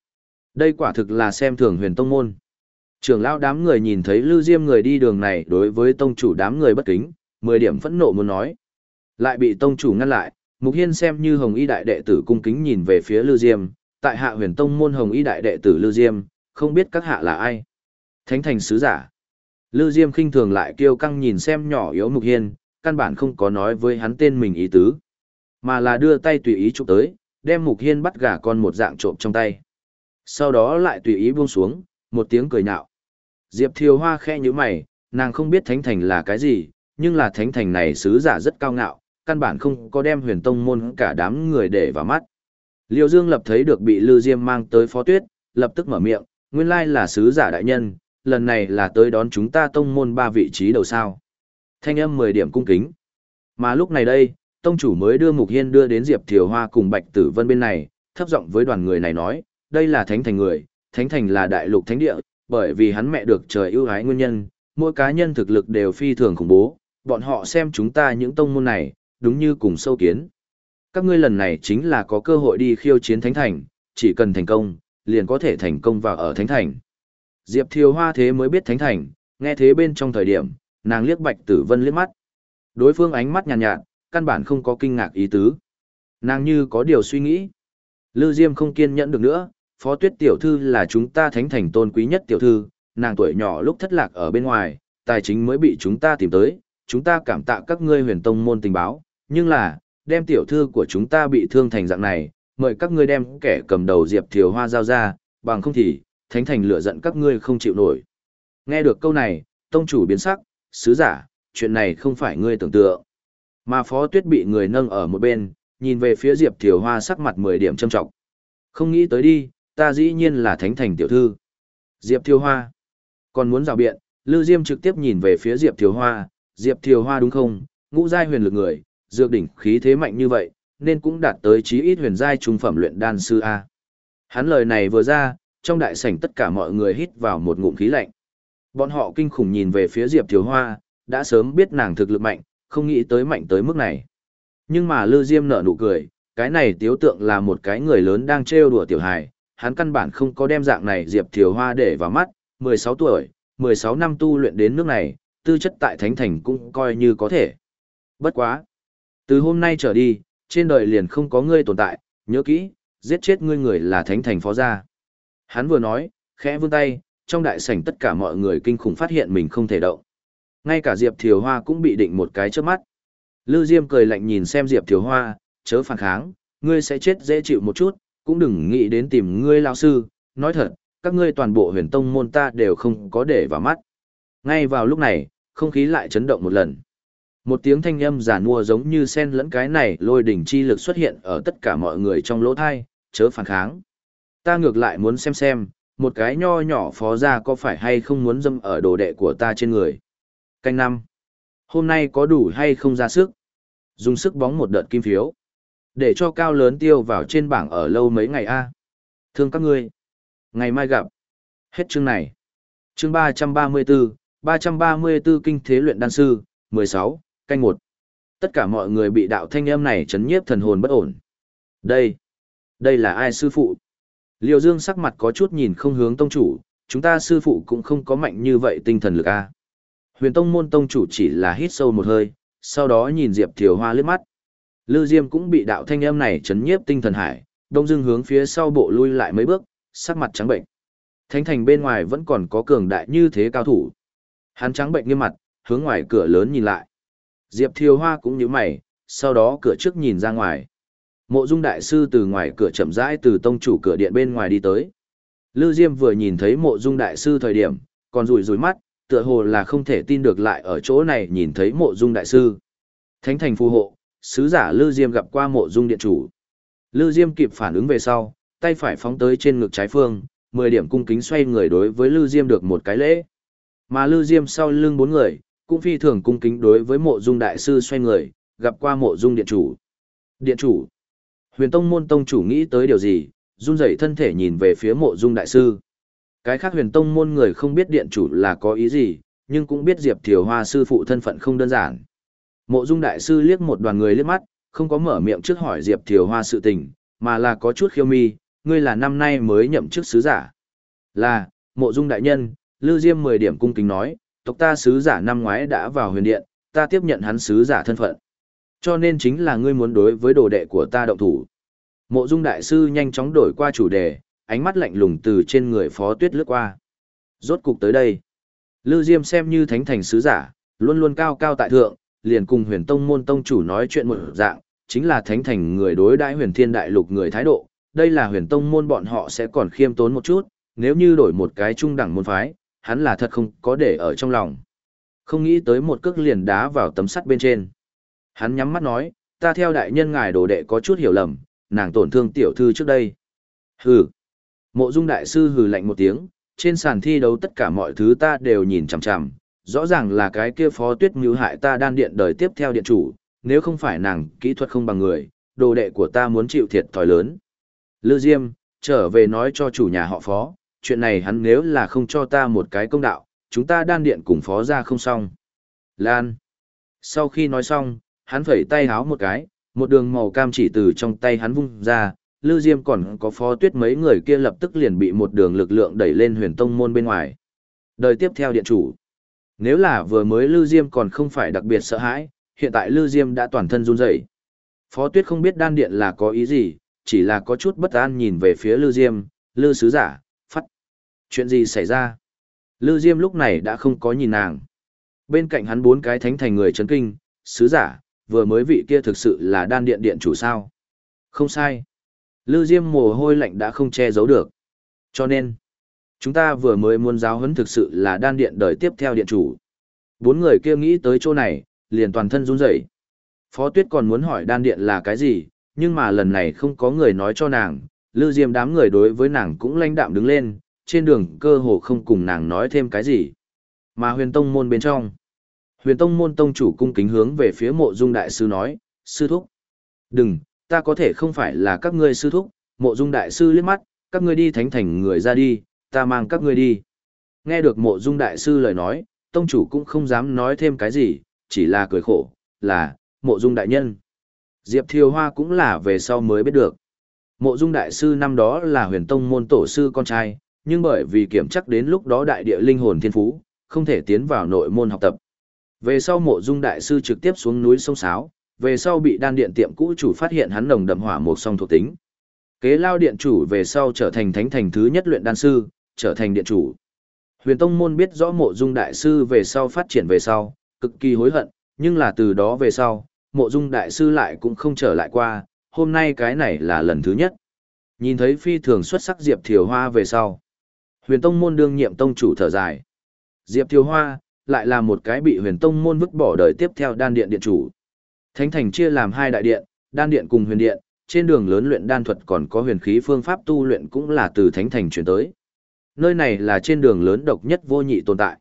Đây quả thực là xem thường huyền tông môn. Trưởng lão đám người nhìn thấy Lư Diêm người đi đường này đối với tông chủ đám người bất kính, mười điểm phẫn nộ muốn nói. Lại bị tông chủ ngăn lại, Mục Hiên xem như Hồng Y đại đệ tử cung kính nhìn về phía Lư Diêm, tại hạ huyền tông môn Hồng Y đại đệ tử Lư Diêm, không biết các hạ là ai. Thánh thành sứ giả. Lư Diêm khinh thường lại kêu căng nhìn xem nhỏ yếu Mục Hiên, căn bản không có nói với hắn tên mình ý tứ, mà là đưa tay tùy ý chụp tới, đem Mục Hiên bắt gà con một dạng trộm trong tay. Sau đó lại tùy ý buông xuống, một tiếng cười nhạo. Diệp Thiều Hoa khẽ như mày, nàng không biết thánh thành là cái gì, nhưng là thánh thành này sứ giả rất cao ngạo, căn bản không có đem huyền tông môn cả đám người để vào mắt. Liêu Dương lập thấy được bị Lư Diêm mang tới phó tuyết, lập tức mở miệng, nguyên lai là sứ giả đại nhân, lần này là tới đón chúng ta tông môn ba vị trí đầu sao. Thanh âm 10 điểm cung kính. Mà lúc này đây, tông chủ mới đưa Mục Hiên đưa đến Diệp Thiều Hoa cùng Bạch Tử Vân bên này, thấp giọng với đoàn người này nói, đây là thánh thành người, thánh thành là đại lục thánh địa, bởi vì hắn mẹ được trời ưu ái nguyên nhân, mỗi cá nhân thực lực đều phi thường khủng bố, bọn họ xem chúng ta những tông môn này, đúng như cùng sâu kiến. Các ngươi lần này chính là có cơ hội đi khiêu chiến thánh thành, chỉ cần thành công, liền có thể thành công vào ở thánh thành. Diệp Thiều Hoa thế mới biết thánh thành, nghe thế bên trong thời điểm, nàng liếc Bạch Tử Vân liếc mắt. Đối phương ánh mắt nhàn nhạt, nhạt, căn bản không có kinh ngạc ý tứ. Nàng như có điều suy nghĩ. Lư Diêm không kiên nhẫn được nữa, Phó Tuyết tiểu thư là chúng ta thánh thành tôn quý nhất tiểu thư, nàng tuổi nhỏ lúc thất lạc ở bên ngoài, tài chính mới bị chúng ta tìm tới, chúng ta cảm tạ các ngươi huyền tông môn tình báo, nhưng là, đem tiểu thư của chúng ta bị thương thành dạng này, mời các ngươi đem kẻ cầm đầu Diệp Thiều Hoa giao ra, bằng không thì, thánh thành lửa giận các ngươi không chịu nổi. Nghe được câu này, tông chủ biến sắc, sứ giả, chuyện này không phải ngươi tưởng tượng. Mà phó tuyết bị người nâng ở một bên, nhìn về phía Diệp Thiều Hoa sắc mặt 10 điểm trâm trọng. Không nghĩ tới đi, ta dĩ nhiên là thánh thành tiểu thư. Diệp Thiều Hoa. Còn muốn rào biện, Lư Diêm trực tiếp nhìn về phía Diệp Thiều Hoa, Diệp Thiều Hoa đúng không? Ngũ giai huyền lực người, dược đỉnh khí thế mạnh như vậy, nên cũng đạt tới chí ít huyền giai trung phẩm luyện đan sư a. Hắn lời này vừa ra, trong đại sảnh tất cả mọi người hít vào một ngụm khí lạnh. Bọn họ kinh khủng nhìn về phía Diệp tiểu Hoa, đã sớm biết nàng thực lực mạnh, không nghĩ tới mạnh tới mức này. Nhưng mà Lư Diêm nở nụ cười, cái này tiếu tượng là một cái người lớn đang trêu đùa tiểu hài, hắn căn bản không có đem dạng này Diệp Thiều Hoa để vào mắt, 16 tuổi, 16 năm tu luyện đến nước này, tư chất tại Thánh Thành cũng coi như có thể. Bất quá. Từ hôm nay trở đi, trên đời liền không có ngươi tồn tại, nhớ kỹ, giết chết ngươi người là Thánh Thành phó gia. Hắn vừa nói, khẽ vươn tay, trong đại sảnh tất cả mọi người kinh khủng phát hiện mình không thể động. Ngay cả Diệp Thiều Hoa cũng bị định một cái trước mắt. Lư Diêm cười lạnh nhìn xem Diệp Thiều Hoa, chớ phản kháng, ngươi sẽ chết dễ chịu một chút, cũng đừng nghĩ đến tìm ngươi lao sư, nói thật, các ngươi toàn bộ huyền tông môn ta đều không có để vào mắt. Ngay vào lúc này, không khí lại chấn động một lần. Một tiếng thanh âm giả nua giống như sen lẫn cái này lôi đỉnh chi lực xuất hiện ở tất cả mọi người trong lỗ thai, chớ phản kháng. Ta ngược lại muốn xem xem, một cái nho nhỏ phó gia có phải hay không muốn dâm ở đồ đệ của ta trên người. Canh năm. Hôm nay có đủ hay không ra sức? Dùng sức bóng một đợt kim phiếu. Để cho cao lớn tiêu vào trên bảng ở lâu mấy ngày a. Thương các ngươi. Ngày mai gặp. Hết chương này. Chương ba ba trăm mươi 334, 334 kinh thế luyện đan sư, 16, canh một. Tất cả mọi người bị đạo thanh âm này chấn nhiếp thần hồn bất ổn. Đây, đây là ai sư phụ? Liêu Dương sắc mặt có chút nhìn không hướng tông chủ, chúng ta sư phụ cũng không có mạnh như vậy tinh thần lực a. Huyền tông môn tông chủ chỉ là hít sâu một hơi, sau đó nhìn Diệp Thiều Hoa liếc mắt. Lư Diêm cũng bị đạo thanh âm này chấn nhiếp tinh thần hải, đông dưng hướng phía sau bộ lui lại mấy bước, sắc mặt trắng bệnh. Thánh thành bên ngoài vẫn còn có cường đại như thế cao thủ. Hắn trắng bệnh nghiêm mặt, hướng ngoài cửa lớn nhìn lại. Diệp Thiều Hoa cũng nhíu mày, sau đó cửa trước nhìn ra ngoài. Mộ Dung đại sư từ ngoài cửa chậm rãi từ tông chủ cửa điện bên ngoài đi tới. Lư Diêm vừa nhìn thấy Mộ Dung đại sư thời điểm, còn rủi rủi mắt, tựa hồ là không thể tin được lại ở chỗ này nhìn thấy Mộ Dung đại sư. Thánh thành phù hộ, sứ giả Lư Diêm gặp qua Mộ Dung điện chủ. Lư Diêm kịp phản ứng về sau, tay phải phóng tới trên ngực trái phương, 10 điểm cung kính xoay người đối với Lư Diêm được một cái lễ. Mà Lư Diêm sau lưng bốn người, cũng phi thường cung kính đối với Mộ Dung đại sư xoay người, gặp qua Mộ Dung điện chủ. Điện chủ. Huyền Tông môn tông chủ nghĩ tới điều gì, run rẩy thân thể nhìn về phía Mộ Dung đại sư. Cái khác Huyền Tông môn người không biết điện chủ là có ý gì, nhưng cũng biết Diệp Thiều Hoa sư phụ thân phận không đơn giản. Mộ Dung đại sư liếc một đoàn người liếc mắt, không có mở miệng trước hỏi Diệp Thiều Hoa sự tình, mà là có chút khiêu mi, ngươi là năm nay mới nhậm chức sứ giả. Là, mộ dung đại nhân, Lư Diêm 10 điểm cung kính nói, tộc ta sứ giả năm ngoái đã vào huyền điện, ta tiếp nhận hắn sứ giả thân phận. Cho nên chính là ngươi muốn đối với đồ đệ của ta động thủ. Mộ dung đại sư nhanh chóng đổi qua chủ đề, ánh mắt lạnh lùng từ trên người phó tuyết lướt qua. Rốt cục tới đây. Lư Diêm xem như thánh thành sứ giả, luôn luôn cao cao tại thượng, liền cùng huyền tông môn tông chủ nói chuyện một dạng, chính là thánh thành người đối đãi huyền thiên đại lục người thái độ. Đây là huyền tông môn bọn họ sẽ còn khiêm tốn một chút, nếu như đổi một cái trung đẳng môn phái, hắn là thật không có để ở trong lòng. Không nghĩ tới một cước liền đá vào tấm sắt bên trên. Hắn nhắm mắt nói, ta theo đại nhân ngài đồ đệ có chút hiểu lầm, nàng tổn thương tiểu thư trước đây. Hừ. Mộ dung đại sư hừ lạnh một tiếng, trên sàn thi đấu tất cả mọi thứ ta đều nhìn chằm chằm, rõ ràng là cái kia phó tuyết mưu hại ta đan điện đời tiếp theo điện chủ, nếu không phải nàng kỹ thuật không bằng người, đồ đệ của ta muốn chịu thiệt thòi lớn. Lư Diêm, trở về nói cho chủ nhà họ phó, chuyện này hắn nếu là không cho ta một cái công đạo, chúng ta đan điện cùng phó ra không xong. Lan. Sau khi nói xong, hắn phẩy tay háo một cái, một đường màu cam chỉ từ trong tay hắn vung ra, Lư Diêm còn có phó tuyết mấy người kia lập tức liền bị một đường lực lượng đẩy lên huyền tông môn bên ngoài. Đời tiếp theo điện chủ. Nếu là vừa mới Lư Diêm còn không phải đặc biệt sợ hãi, hiện tại Lư Diêm đã toàn thân run rẩy. Phó tuyết không biết đan điện là có ý gì, chỉ là có chút bất an nhìn về phía Lư Diêm, Lư sứ giả. Chuyện gì xảy ra? Lư Diêm lúc này đã không có nhìn nàng. Bên cạnh hắn bốn cái thánh thành người chấn kinh, sứ giả, vừa mới vị kia thực sự là đan điện điện chủ sao. Không sai. Lư Diêm mồ hôi lạnh đã không che giấu được. Cho nên, chúng ta vừa mới muốn giáo huấn thực sự là đan điện đời tiếp theo điện chủ. Bốn người kia nghĩ tới chỗ này, liền toàn thân run rẩy. Phó Tuyết còn muốn hỏi đan điện là cái gì, nhưng mà lần này không có người nói cho nàng, Lư Diêm đám người đối với nàng cũng lãnh đạm đứng lên, trên đường cơ hồ không cùng nàng nói thêm cái gì. Mà huyền tông môn bên trong. Huyền tông môn tông chủ cung kính hướng về phía mộ dung đại sư nói, sư thúc. Đừng, ta có thể không phải là các ngươi sư thúc, mộ dung đại sư liếc mắt, các ngươi đi thánh thành người ra đi, ta mang các ngươi đi. Nghe được mộ dung đại sư lời nói, tông chủ cũng không dám nói thêm cái gì, chỉ là cười khổ, là, mộ dung đại nhân. Diệp Thiều Hoa cũng là về sau mới biết được. Mộ dung đại sư năm đó là huyền tông môn tổ sư con trai, nhưng bởi vì kiểm chắc đến lúc đó đại địa linh hồn thiên phú, không thể tiến vào nội môn học tập. Về sau mộ dung đại sư trực tiếp xuống núi sông Sáo, về sau bị đan điện tiệm cũ chủ phát hiện hắn nồng đậm hỏa một song thuộc tính. Kế lao điện chủ về sau trở thành thánh thành thứ nhất luyện đan sư, trở thành điện chủ. Huyền Tông Môn biết rõ mộ dung đại sư về sau phát triển về sau, cực kỳ hối hận, nhưng là từ đó về sau, mộ dung đại sư lại cũng không trở lại qua, hôm nay cái này là lần thứ nhất. Nhìn thấy phi thường xuất sắc Diệp Thiều Hoa về sau. Huyền Tông Môn đương nhiệm tông chủ thở dài. Diệp Thiều Hoa, lại là một cái bị huyền Tông Môn vứt bỏ đời tiếp theo đan điện điện chủ. Thánh thành chia làm hai đại điện, đan điện cùng huyền điện, trên đường lớn luyện đan thuật còn có huyền khí phương pháp tu luyện cũng là từ thánh thành chuyển tới. Nơi này là trên đường lớn độc nhất vô nhị tồn tại.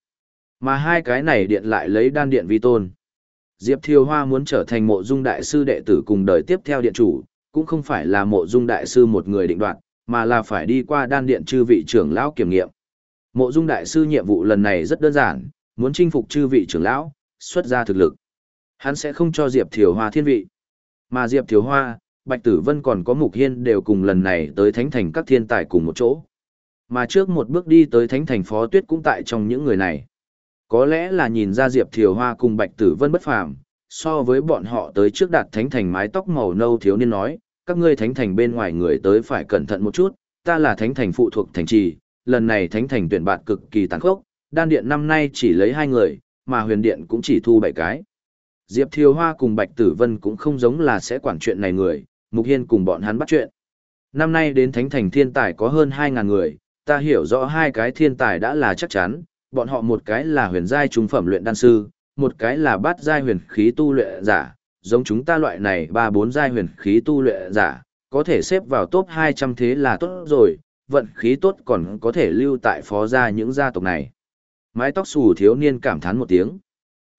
Mà hai cái này điện lại lấy đan điện vi tôn. Diệp Thiều Hoa muốn trở thành mộ dung đại sư đệ tử cùng đời tiếp theo điện chủ, cũng không phải là mộ dung đại sư một người định đoạt, mà là phải đi qua đan điện chư vị trưởng lão kiểm nghiệm. Mộ dung đại sư nhiệm vụ lần này rất đơn giản, muốn chinh phục chư vị trưởng lão, xuất ra thực lực. Hắn sẽ không cho Diệp Thiều Hoa thiên vị. Mà Diệp Thiều Hoa, Bạch Tử Vân còn có Mục Hiên đều cùng lần này tới Thánh Thành các thiên tài cùng một chỗ. Mà trước một bước đi tới Thánh Thành Phó Tuyết cũng tại trong những người này. Có lẽ là nhìn ra Diệp Thiều Hoa cùng Bạch Tử Vân bất phàm, so với bọn họ tới trước đạt Thánh Thành mái tóc màu nâu thiếu niên nói, các ngươi Thánh Thành bên ngoài người tới phải cẩn thận một chút, ta là Thánh Thành phụ thuộc thành trì, lần này Thánh Thành tuyển bạn cực kỳ tàn khốc, đan điện năm nay chỉ lấy hai người, mà huyền điện cũng chỉ thu bảy cái. Diệp Thiều Hoa cùng Bạch Tử Vân cũng không giống là sẽ quản chuyện này người, Mục Hiên cùng bọn hắn bắt chuyện. Năm nay đến Thánh Thành thiên tài có hơn 2.000 người, ta hiểu rõ hai cái thiên tài đã là chắc chắn, bọn họ một cái là huyền giai trung phẩm luyện đan sư, một cái là bát giai huyền khí tu luyện giả, giống chúng ta loại này ba bốn giai huyền khí tu luyện giả, có thể xếp vào top 200 thế là tốt rồi, vận khí tốt còn có thể lưu tại phó gia những gia tộc này. Mái tóc xù thiếu niên cảm thán một tiếng.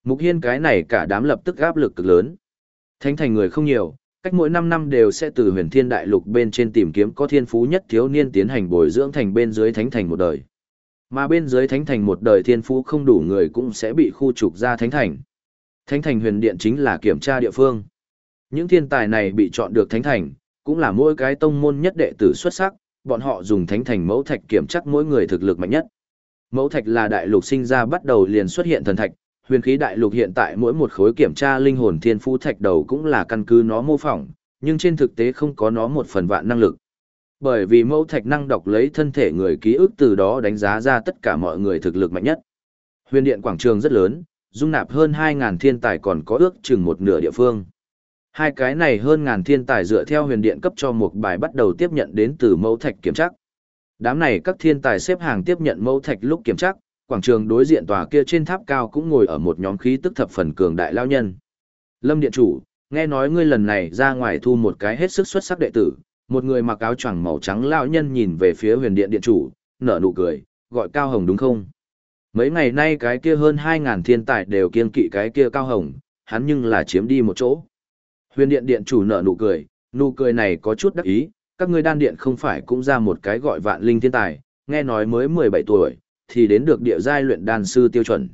Mục Hiên cái này cả đám lập tức áp lực cực lớn. Thánh thành người không nhiều, cách mỗi 5 năm đều sẽ từ huyền thiên đại lục bên trên tìm kiếm có thiên phú nhất thiếu niên tiến hành bồi dưỡng thành bên dưới thánh thành một đời. Mà bên dưới thánh thành một đời thiên phú không đủ người cũng sẽ bị khu trục ra thánh thành. Thánh thành huyền điện chính là kiểm tra địa phương. Những thiên tài này bị chọn được thánh thành, cũng là mỗi cái tông môn nhất đệ tử xuất sắc, bọn họ dùng thánh thành mẫu thạch kiểm chắc mỗi người thực lực mạnh nhất. Mẫu thạch là đại lục sinh ra bắt đầu liền xuất hiện thần thạch, huyền khí đại lục hiện tại mỗi một khối kiểm tra linh hồn thiên phú thạch đầu cũng là căn cứ nó mô phỏng, nhưng trên thực tế không có nó một phần vạn năng lực. Bởi vì mẫu thạch năng đọc lấy thân thể người ký ức từ đó đánh giá ra tất cả mọi người thực lực mạnh nhất. Huyền điện quảng trường rất lớn, dung nạp hơn 2.000 thiên tài còn có ước chừng một nửa địa phương. Hai cái này hơn ngàn thiên tài dựa theo huyền điện cấp cho một bài bắt đầu tiếp nhận đến từ mẫu thạch kiểm trắc. Đám này các thiên tài xếp hàng tiếp nhận mẫu thạch lúc kiểm trắc, quảng trường đối diện tòa kia trên tháp cao cũng ngồi ở một nhóm khí tức thập phần cường đại lao nhân. Lâm điện chủ, nghe nói ngươi lần này ra ngoài thu một cái hết sức xuất sắc đệ tử, một người mặc áo choàng màu trắng lao nhân nhìn về phía huyền điện điện chủ, nở nụ cười, gọi Cao Hồng đúng không? Mấy ngày nay cái kia hơn 2.000 thiên tài đều kiên kỵ cái kia Cao Hồng, hắn nhưng là chiếm đi một chỗ. Huyền điện điện chủ nở nụ cười, nụ cười này có chút đắc ý, các ngươi đan điện không phải cũng ra một cái gọi vạn linh thiên tài, nghe nói mới 17 tuổi, thì đến được địa giai luyện đan sư tiêu chuẩn.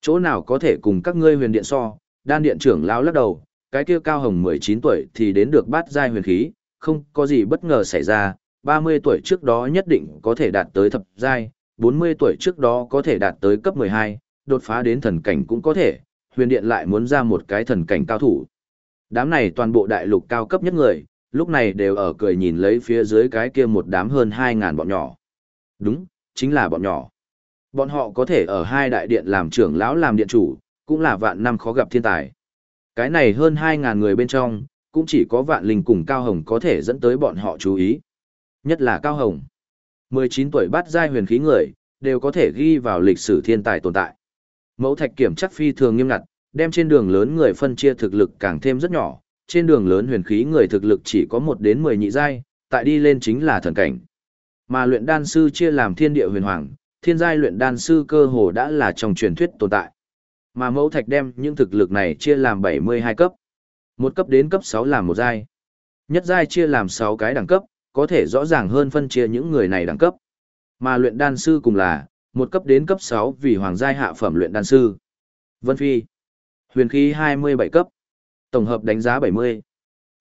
Chỗ nào có thể cùng các ngươi huyền điện so, đan điện trưởng lão lắc đầu, cái kia cao hồng 19 tuổi thì đến được bát giai huyền khí, không có gì bất ngờ xảy ra, 30 tuổi trước đó nhất định có thể đạt tới thập giai, 40 tuổi trước đó có thể đạt tới cấp 12, đột phá đến thần cảnh cũng có thể, huyền điện lại muốn ra một cái thần cảnh cao thủ. Đám này toàn bộ đại lục cao cấp nhất người, lúc này đều ở cười nhìn lấy phía dưới cái kia một đám hơn 2.000 bọn nhỏ. Đúng, chính là bọn nhỏ. Bọn họ có thể ở hai đại điện làm trưởng lão làm điện chủ, cũng là vạn năm khó gặp thiên tài. Cái này hơn 2.000 người bên trong, cũng chỉ có vạn linh cùng Cao Hồng có thể dẫn tới bọn họ chú ý. Nhất là Cao Hồng. 19 tuổi bắt giai huyền khí người, đều có thể ghi vào lịch sử thiên tài tồn tại. Mẫu thạch kiểm chắc phi thường nghiêm ngặt, đem trên đường lớn người phân chia thực lực càng thêm rất nhỏ, trên đường lớn huyền khí người thực lực chỉ có 1 đến 10 nhị giai, tại đi lên chính là thần cảnh. Mà luyện đan sư chia làm thiên địa huyền hoàng, thiên giai luyện đan sư cơ hồ đã là trong truyền thuyết tồn tại. Mà mẫu thạch đem những thực lực này chia làm 72 cấp. Một cấp đến cấp 6 làm một giai. Nhất giai chia làm 6 cái đẳng cấp, có thể rõ ràng hơn phân chia những người này đẳng cấp. Mà luyện đan sư cùng là, một cấp đến cấp 6 vì hoàng giai hạ phẩm luyện đan sư. Vân Phi. Huyền khí 27 cấp. Tổng hợp đánh giá 70.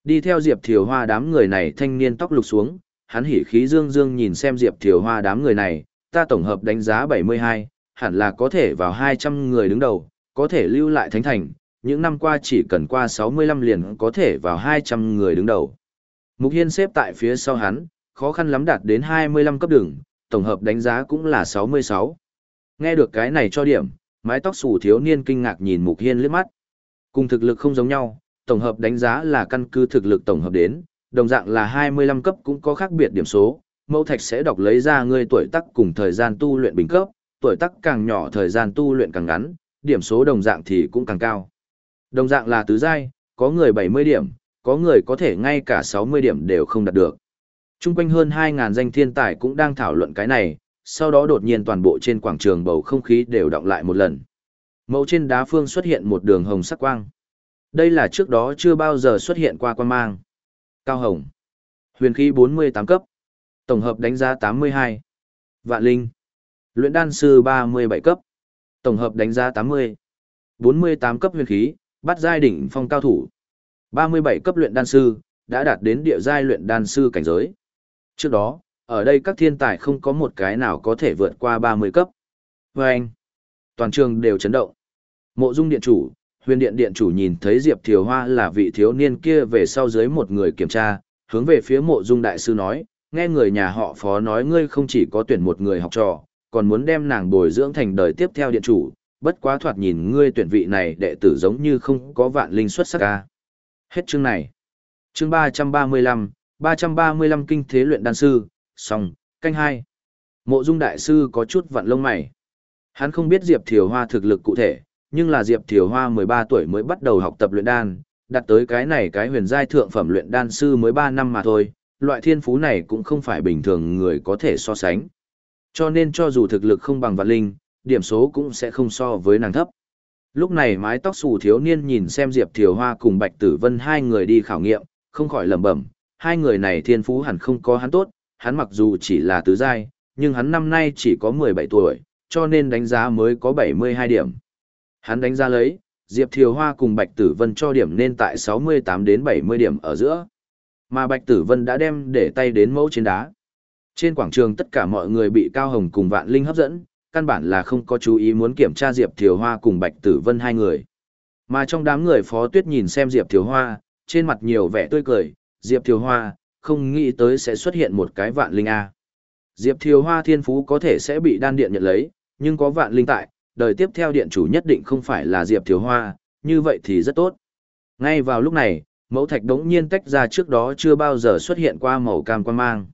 Đi theo Diệp Thiều Hoa đám người này thanh niên tóc lục xuống, hắn hỉ khí dương dương nhìn xem Diệp Thiều Hoa đám người này, ta tổng hợp đánh giá 72, hẳn là có thể vào 200 người đứng đầu, có thể lưu lại thánh thành, những năm qua chỉ cần qua 65 liền có thể vào 200 người đứng đầu. Mục Hiên xếp tại phía sau hắn, khó khăn lắm đạt đến 25 cấp đường, tổng hợp đánh giá cũng là 66. Nghe được cái này cho điểm, mái tóc xù thiếu niên kinh ngạc nhìn Mục Hiên liếc mắt. Cùng thực lực không giống nhau, tổng hợp đánh giá là căn cứ thực lực tổng hợp đến, đồng dạng là 25 cấp cũng có khác biệt điểm số, mẫu thạch sẽ đọc lấy ra ngươi tuổi tác cùng thời gian tu luyện bình cấp, tuổi tác càng nhỏ thời gian tu luyện càng ngắn, điểm số đồng dạng thì cũng càng cao. Đồng dạng là tứ giai, có người 70 điểm, có người có thể ngay cả 60 điểm đều không đạt được. Trung quanh hơn 2.000 danh thiên tài cũng đang thảo luận cái này, sau đó đột nhiên toàn bộ trên quảng trường bầu không khí đều động lại một lần. Mẫu trên đá phương xuất hiện một đường hồng sắc quang. Đây là trước đó chưa bao giờ xuất hiện qua quan mang. Cao hồng. Huyền khí 48 cấp. Tổng hợp đánh giá 82. Vạn Linh. Luyện đan sư 37 cấp. Tổng hợp đánh giá 80. 48 cấp huyền khí, bắt giai đỉnh phong cao thủ. 37 cấp luyện đan sư, đã đạt đến địa giai luyện đan sư cảnh giới. Trước đó, ở đây các thiên tài không có một cái nào có thể vượt qua 30 cấp. Và anh, toàn trường đều chấn động. Mộ dung điện chủ, huyền điện điện chủ nhìn thấy Diệp Thiều Hoa là vị thiếu niên kia về sau dưới một người kiểm tra, hướng về phía mộ dung đại sư nói, nghe người nhà họ phó nói ngươi không chỉ có tuyển một người học trò, còn muốn đem nàng bồi dưỡng thành đời tiếp theo điện chủ, bất quá thoạt nhìn ngươi tuyển vị này đệ tử giống như không có vạn linh xuất sắc ca. Hết chương này. Chương 335, 335 kinh thế luyện đan sư, xong, canh hai. Mộ Dung đại sư có chút vặn lông mày. Hắn không biết Diệp Thiều Hoa thực lực cụ thể, nhưng là Diệp Thiều Hoa 13 tuổi mới bắt đầu học tập luyện đan, đặt tới cái này cái huyền giai thượng phẩm luyện đan sư mới 3 năm mà thôi, loại thiên phú này cũng không phải bình thường người có thể so sánh. Cho nên cho dù thực lực không bằng vạn linh, điểm số cũng sẽ không so với nàng thấp. Lúc này mái tóc xù thiếu niên nhìn xem Diệp Thiều Hoa cùng Bạch Tử Vân hai người đi khảo nghiệm, không khỏi lẩm bẩm, hai người này thiên phú hẳn không có hắn tốt, hắn mặc dù chỉ là tứ giai, nhưng hắn năm nay chỉ có 17 tuổi, cho nên đánh giá mới có 72 điểm. Hắn đánh giá lấy, Diệp Thiều Hoa cùng Bạch Tử Vân cho điểm nên tại 68 đến 70 điểm ở giữa. Mà Bạch Tử Vân đã đem để tay đến mẫu trên đá. Trên quảng trường tất cả mọi người bị Cao Hồng cùng Vạn Linh hấp dẫn, căn bản là không có chú ý muốn kiểm tra Diệp Thiều Hoa cùng Bạch Tử Vân hai người. Mà trong đám người Phó Tuyết nhìn xem Diệp Thiều Hoa, trên mặt nhiều vẻ tươi cười, Diệp Thiều Hoa, không nghĩ tới sẽ xuất hiện một cái Vạn Linh A. Diệp Thiều Hoa thiên phú có thể sẽ bị đan điện nhận lấy, nhưng có Vạn Linh tại, đời tiếp theo điện chủ nhất định không phải là Diệp Thiều Hoa, như vậy thì rất tốt. Ngay vào lúc này, mẫu thạch đống nhiên tách ra trước đó chưa bao giờ xuất hiện qua màu cam quan mang.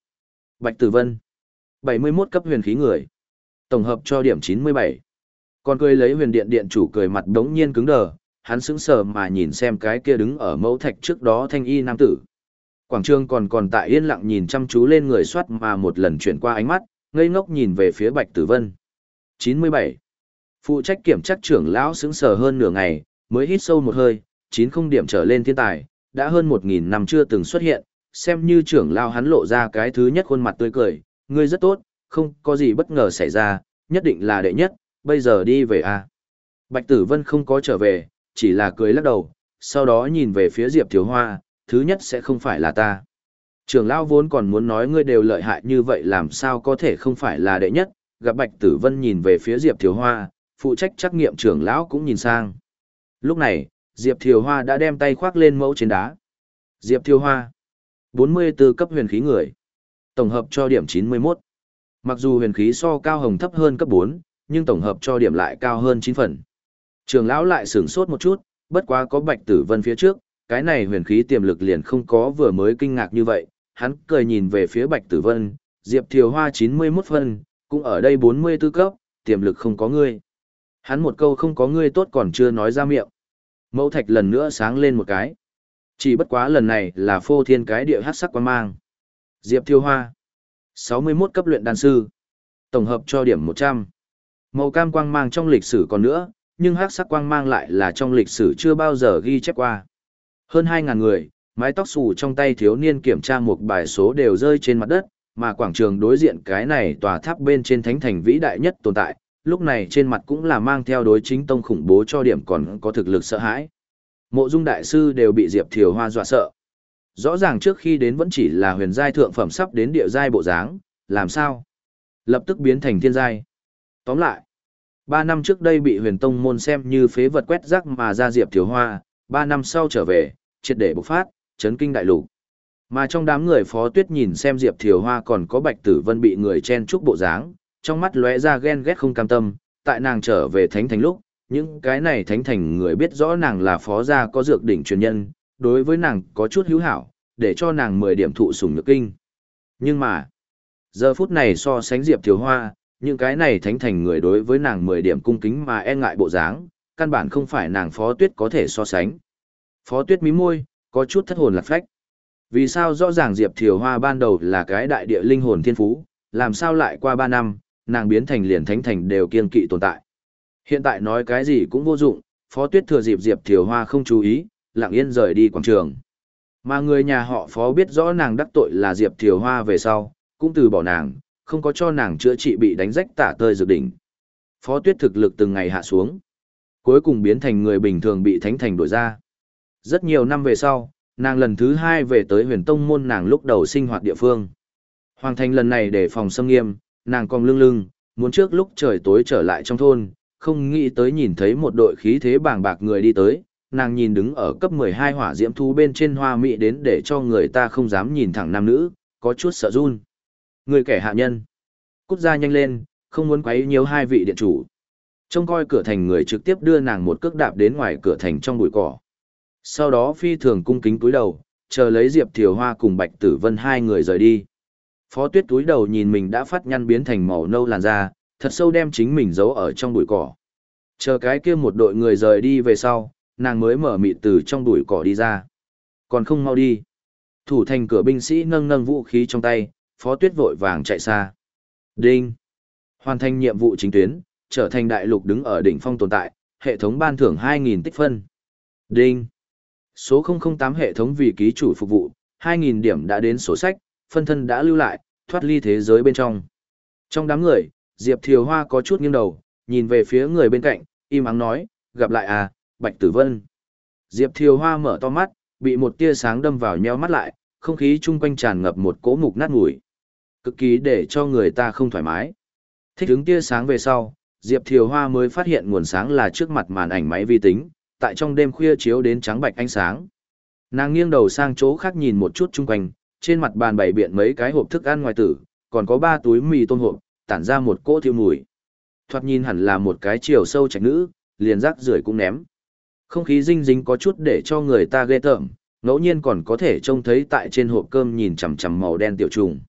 Bạch Tử Vân, 71 cấp huyền khí người, tổng hợp cho điểm 97. Còn cười lấy huyền điện điện chủ cười mặt đống nhiên cứng đờ, hắn sững sờ mà nhìn xem cái kia đứng ở mẫu thạch trước đó thanh y nam tử. Quảng trường còn còn tại yên lặng nhìn chăm chú lên người soát mà một lần chuyển qua ánh mắt, ngây ngốc nhìn về phía Bạch Tử Vân. 97. Phụ trách kiểm tra trưởng lão sững sờ hơn nửa ngày, mới hít sâu một hơi, chín không điểm trở lên thiên tài, đã hơn một nghìn năm chưa từng xuất hiện, xem như trưởng lão hắn lộ ra cái thứ nhất khuôn mặt tươi cười, ngươi rất tốt, không có gì bất ngờ xảy ra, nhất định là đệ nhất, bây giờ đi về à. Bạch Tử Vân không có trở về, chỉ là cười lắc đầu, sau đó nhìn về phía Diệp Thiếu Hoa, thứ nhất sẽ không phải là ta. Trưởng lão vốn còn muốn nói ngươi đều lợi hại như vậy làm sao có thể không phải là đệ nhất, gặp Bạch Tử Vân nhìn về phía Diệp Thiếu Hoa, phụ trách trắc nghiệm trưởng lão cũng nhìn sang. Lúc này, Diệp Thiều Hoa đã đem tay khoác lên mẫu trên đá. Diệp Thiều Hoa, 44 cấp huyền khí người. Tổng hợp cho điểm 91. Mặc dù huyền khí so cao hồng thấp hơn cấp 4, nhưng tổng hợp cho điểm lại cao hơn 9 phần. Trường lão lại sửng sốt một chút, bất quá có Bạch Tử Vân phía trước, cái này huyền khí tiềm lực liền không có vừa mới kinh ngạc như vậy, hắn cười nhìn về phía Bạch Tử Vân, Diệp Thiều Hoa 91 phân, cũng ở đây 44 cấp, tiềm lực không có ngươi. Hắn một câu không có ngươi tốt còn chưa nói ra miệng. Mẫu thạch lần nữa sáng lên một cái. Chỉ bất quá lần này là phô thiên cái địa hát sắc quan mang. Diệp Thiêu Hoa. 61 cấp luyện đan sư. Tổng hợp cho điểm 100. Màu cam quang mang trong lịch sử còn nữa, nhưng hắc sắc quang mang lại là trong lịch sử chưa bao giờ ghi chép qua. Hơn 2.000 người, mái tóc xù trong tay thiếu niên kiểm tra một bài số đều rơi trên mặt đất, mà quảng trường đối diện cái này tòa tháp bên trên thánh thành vĩ đại nhất tồn tại, lúc này trên mặt cũng là mang theo đối chính tông khủng bố cho điểm còn có thực lực sợ hãi. Mộ dung đại sư đều bị Diệp Thiều Hoa dọa sợ. Rõ ràng trước khi đến vẫn chỉ là huyền giai thượng phẩm sắp đến địa giai bộ dáng, làm sao? Lập tức biến thành thiên giai. Tóm lại, ba năm trước đây bị huyền tông môn xem như phế vật quét rác mà ra Diệp thiếu Hoa, ba năm sau trở về, triệt để bộc phát, chấn kinh đại lục. Mà trong đám người phó tuyết nhìn xem Diệp Thiều Hoa còn có Bạch Tử Vân bị người chen chúc bộ dáng, trong mắt lóe ra ghen ghét không cam tâm, tại nàng trở về thánh thành lúc, những cái này thánh thành người biết rõ nàng là phó gia có dược đỉnh truyền nhân, đối với nàng có chút hữu hảo, để cho nàng 10 điểm thụ sủng nhược kinh. Nhưng mà, giờ phút này so sánh Diệp Thiều Hoa, những cái này thánh thành người đối với nàng 10 điểm cung kính mà e ngại bộ dáng, căn bản không phải nàng phó tuyết có thể so sánh. Phó tuyết mí môi, có chút thất hồn lạc phách. Vì sao rõ ràng Diệp Thiều Hoa ban đầu là cái đại địa linh hồn thiên phú, làm sao lại qua 3 năm, nàng biến thành liền thánh thành đều kiên kỵ tồn tại. Hiện tại nói cái gì cũng vô dụng, Phó Tuyết thừa dịp Diệp Thiều Hoa không chú ý, lặng yên rời đi quảng trường. Mà người nhà họ Phó biết rõ nàng đắc tội là Diệp Thiều Hoa về sau, cũng từ bỏ nàng, không có cho nàng chữa trị bị đánh rách tả tơi dược đỉnh. Phó Tuyết thực lực từng ngày hạ xuống, cuối cùng biến thành người bình thường bị thánh thành đổi ra. Rất nhiều năm về sau, nàng lần thứ hai về tới huyền tông môn nàng lúc đầu sinh hoạt địa phương. Hoàng thành lần này để phòng xâm nghiêm, nàng còn lưng lưng, muốn trước lúc trời tối trở lại trong thôn, không nghĩ tới nhìn thấy một đội khí thế bàng bạc người đi tới, nàng nhìn đứng ở cấp 12 hỏa diễm thú bên trên hoa mỹ đến để cho người ta không dám nhìn thẳng nam nữ, có chút sợ run. Người kẻ hạ nhân. Cút ra nhanh lên, không muốn quấy nhiều hai vị điện chủ. Trông coi cửa thành người trực tiếp đưa nàng một cước đạp đến ngoài cửa thành trong bụi cỏ. Sau đó phi thường cung kính cúi đầu, chờ lấy Diệp Thiều Hoa cùng Bạch Tử Vân hai người rời đi. Phó tuyết túi đầu nhìn mình đã phát nhăn biến thành màu nâu làn da, thật sâu đem chính mình giấu ở trong bụi cỏ. Chờ cái kia một đội người rời đi về sau, nàng mới mở mịt từ trong bụi cỏ đi ra. Còn không mau đi. Thủ thành cửa binh sĩ nâng nâng vũ khí trong tay, phó tuyết vội vàng chạy xa. Đinh. Hoàn thành nhiệm vụ chính tuyến, trở thành đại lục đứng ở đỉnh phong tồn tại, hệ thống ban thưởng 2.000 tích phân. Đinh. Số 008 hệ thống vì ký chủ phục vụ, 2.000 điểm đã đến sổ sách, phân thân đã lưu lại, thoát ly thế giới bên trong. Trong đám người, Diệp Thiều Hoa có chút nghiêng đầu, nhìn về phía người bên cạnh, im ắng nói, gặp lại à, Bạch Tử Vân. Diệp Thiều Hoa mở to mắt, bị một tia sáng đâm vào nheo mắt lại, không khí chung quanh tràn ngập một cỗ mục nát mùi. Cực kỳ để cho người ta không thoải mái. Thích ứng tia sáng về sau, Diệp Thiều Hoa mới phát hiện nguồn sáng là trước mặt màn ảnh máy vi tính, tại trong đêm khuya chiếu đến trắng bạch ánh sáng. Nàng nghiêng đầu sang chỗ khác nhìn một chút chung quanh, trên mặt bàn bày biện mấy cái hộp thức ăn ngoài tử, còn có ba túi mì tôm hộp, tản ra một cỗ thiêu mùi. Thoạt nhìn hẳn là một cái chiều sâu trạch nữ, liền rác rưởi cũng ném. Không khí dinh dính có chút để cho người ta ghê tởm, ngẫu nhiên còn có thể trông thấy tại trên hộp cơm nhìn chằm chằm màu đen tiểu trùng.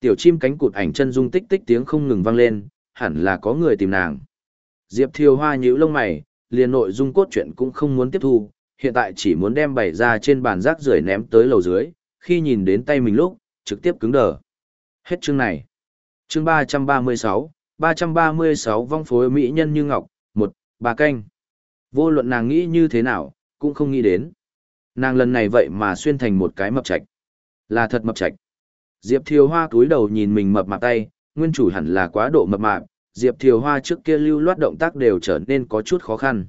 Tiểu chim cánh cụt ảnh chân dung tích tích tiếng không ngừng vang lên, hẳn là có người tìm nàng. Diệp Thiều Hoa nhíu lông mày, liền nội dung cốt truyện cũng không muốn tiếp thu, hiện tại chỉ muốn đem bày ra trên bàn rác rưởi ném tới lầu dưới, khi nhìn đến tay mình lúc, trực tiếp cứng đờ. Hết chương này. Chương 336, 336 vong phối mỹ nhân như ngọc, một, ba canh. Vô luận nàng nghĩ như thế nào, cũng không nghĩ đến. Nàng lần này vậy mà xuyên thành một cái mập trạch. Là thật mập trạch. Diệp Thiều Hoa cúi đầu nhìn mình mập mạp tay, nguyên chủ hẳn là quá độ mập mạp, Diệp Thiều Hoa trước kia lưu loát động tác đều trở nên có chút khó khăn.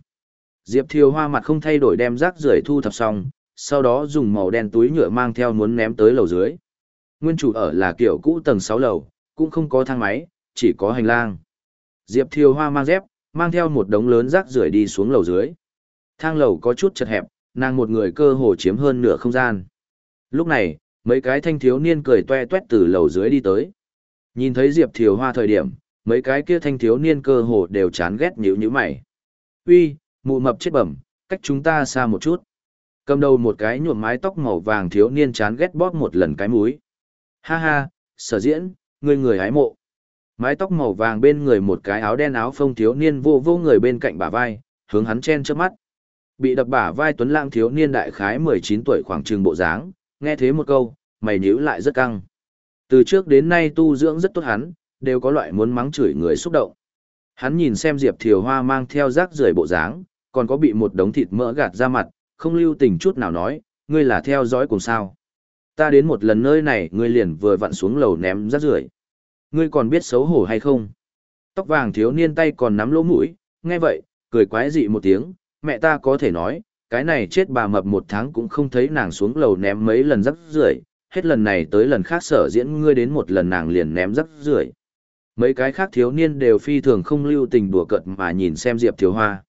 Diệp Thiều Hoa mặt không thay đổi đem rác rưởi thu thập xong, sau đó dùng màu đen túi nhựa mang theo muốn ném tới lầu dưới. Nguyên chủ ở là kiểu cũ tầng 6 lầu, cũng không có thang máy, chỉ có hành lang. Diệp Thiều Hoa mang dép, mang theo một đống lớn rác rưởi đi xuống lầu dưới. Thang lầu có chút chật hẹp, nàng một người cơ hồ chiếm hơn nửa không gian. Lúc này, mấy cái thanh thiếu niên cười toe toét từ lầu dưới đi tới. Nhìn thấy Diệp Thiều Hoa thời điểm, mấy cái kia thanh thiếu niên cơ hồ đều chán ghét nhíu nhíu mày. Uy, mụ mập chết bẩm, cách chúng ta xa một chút. Cầm đầu một cái nhuộm mái tóc màu vàng thiếu niên chán ghét bóp một lần cái mũi. Ha ha, sở diễn, ngươi người hái mộ. Mái tóc màu vàng bên người một cái áo đen áo phông thiếu niên vô vô người bên cạnh bả vai, hướng hắn chen trước mắt. Bị đập bả vai tuấn lãng thiếu niên đại khái 19 tuổi khoảng trường bộ dáng, nghe thế một câu, mày nhíu lại rất căng. Từ trước đến nay tu dưỡng rất tốt hắn, đều có loại muốn mắng chửi người xúc động. Hắn nhìn xem Diệp Thiều Hoa mang theo rác rưởi bộ dáng, còn có bị một đống thịt mỡ gạt ra mặt, không lưu tình chút nào nói, ngươi là theo dõi cùng sao. Ta đến một lần nơi này ngươi liền vừa vặn xuống lầu ném rác rưởi Ngươi còn biết xấu hổ hay không? Tóc vàng thiếu niên tay còn nắm lỗ mũi, nghe vậy, cười quái dị một tiếng, mẹ ta có thể nói, cái này chết bà mập một tháng cũng không thấy nàng xuống lầu ném mấy lần rắc rưởi hết lần này tới lần khác sở diễn ngươi đến một lần nàng liền ném rắc rưởi. Mấy cái khác thiếu niên đều phi thường không lưu tình đùa cợt mà nhìn xem diệp thiếu hoa.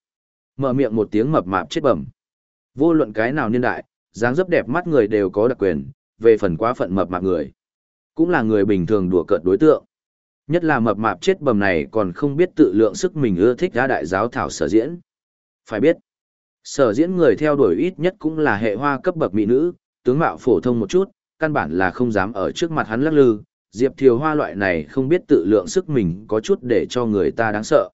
Mở miệng một tiếng mập mạp chết bẩm. Vô luận cái nào niên đại dáng dấp đẹp mắt người đều có đặc quyền về phần quá phận mập mạp người cũng là người bình thường đùa cợt đối tượng nhất là mập mạp chết bầm này còn không biết tự lượng sức mình ưa thích ra đại giáo thảo sở diễn phải biết sở diễn người theo đuổi ít nhất cũng là hệ hoa cấp bậc mỹ nữ tướng mạo phổ thông một chút căn bản là không dám ở trước mặt hắn lắc lư, Diệp Thiều Hoa loại này không biết tự lượng sức mình có chút để cho người ta đáng sợ.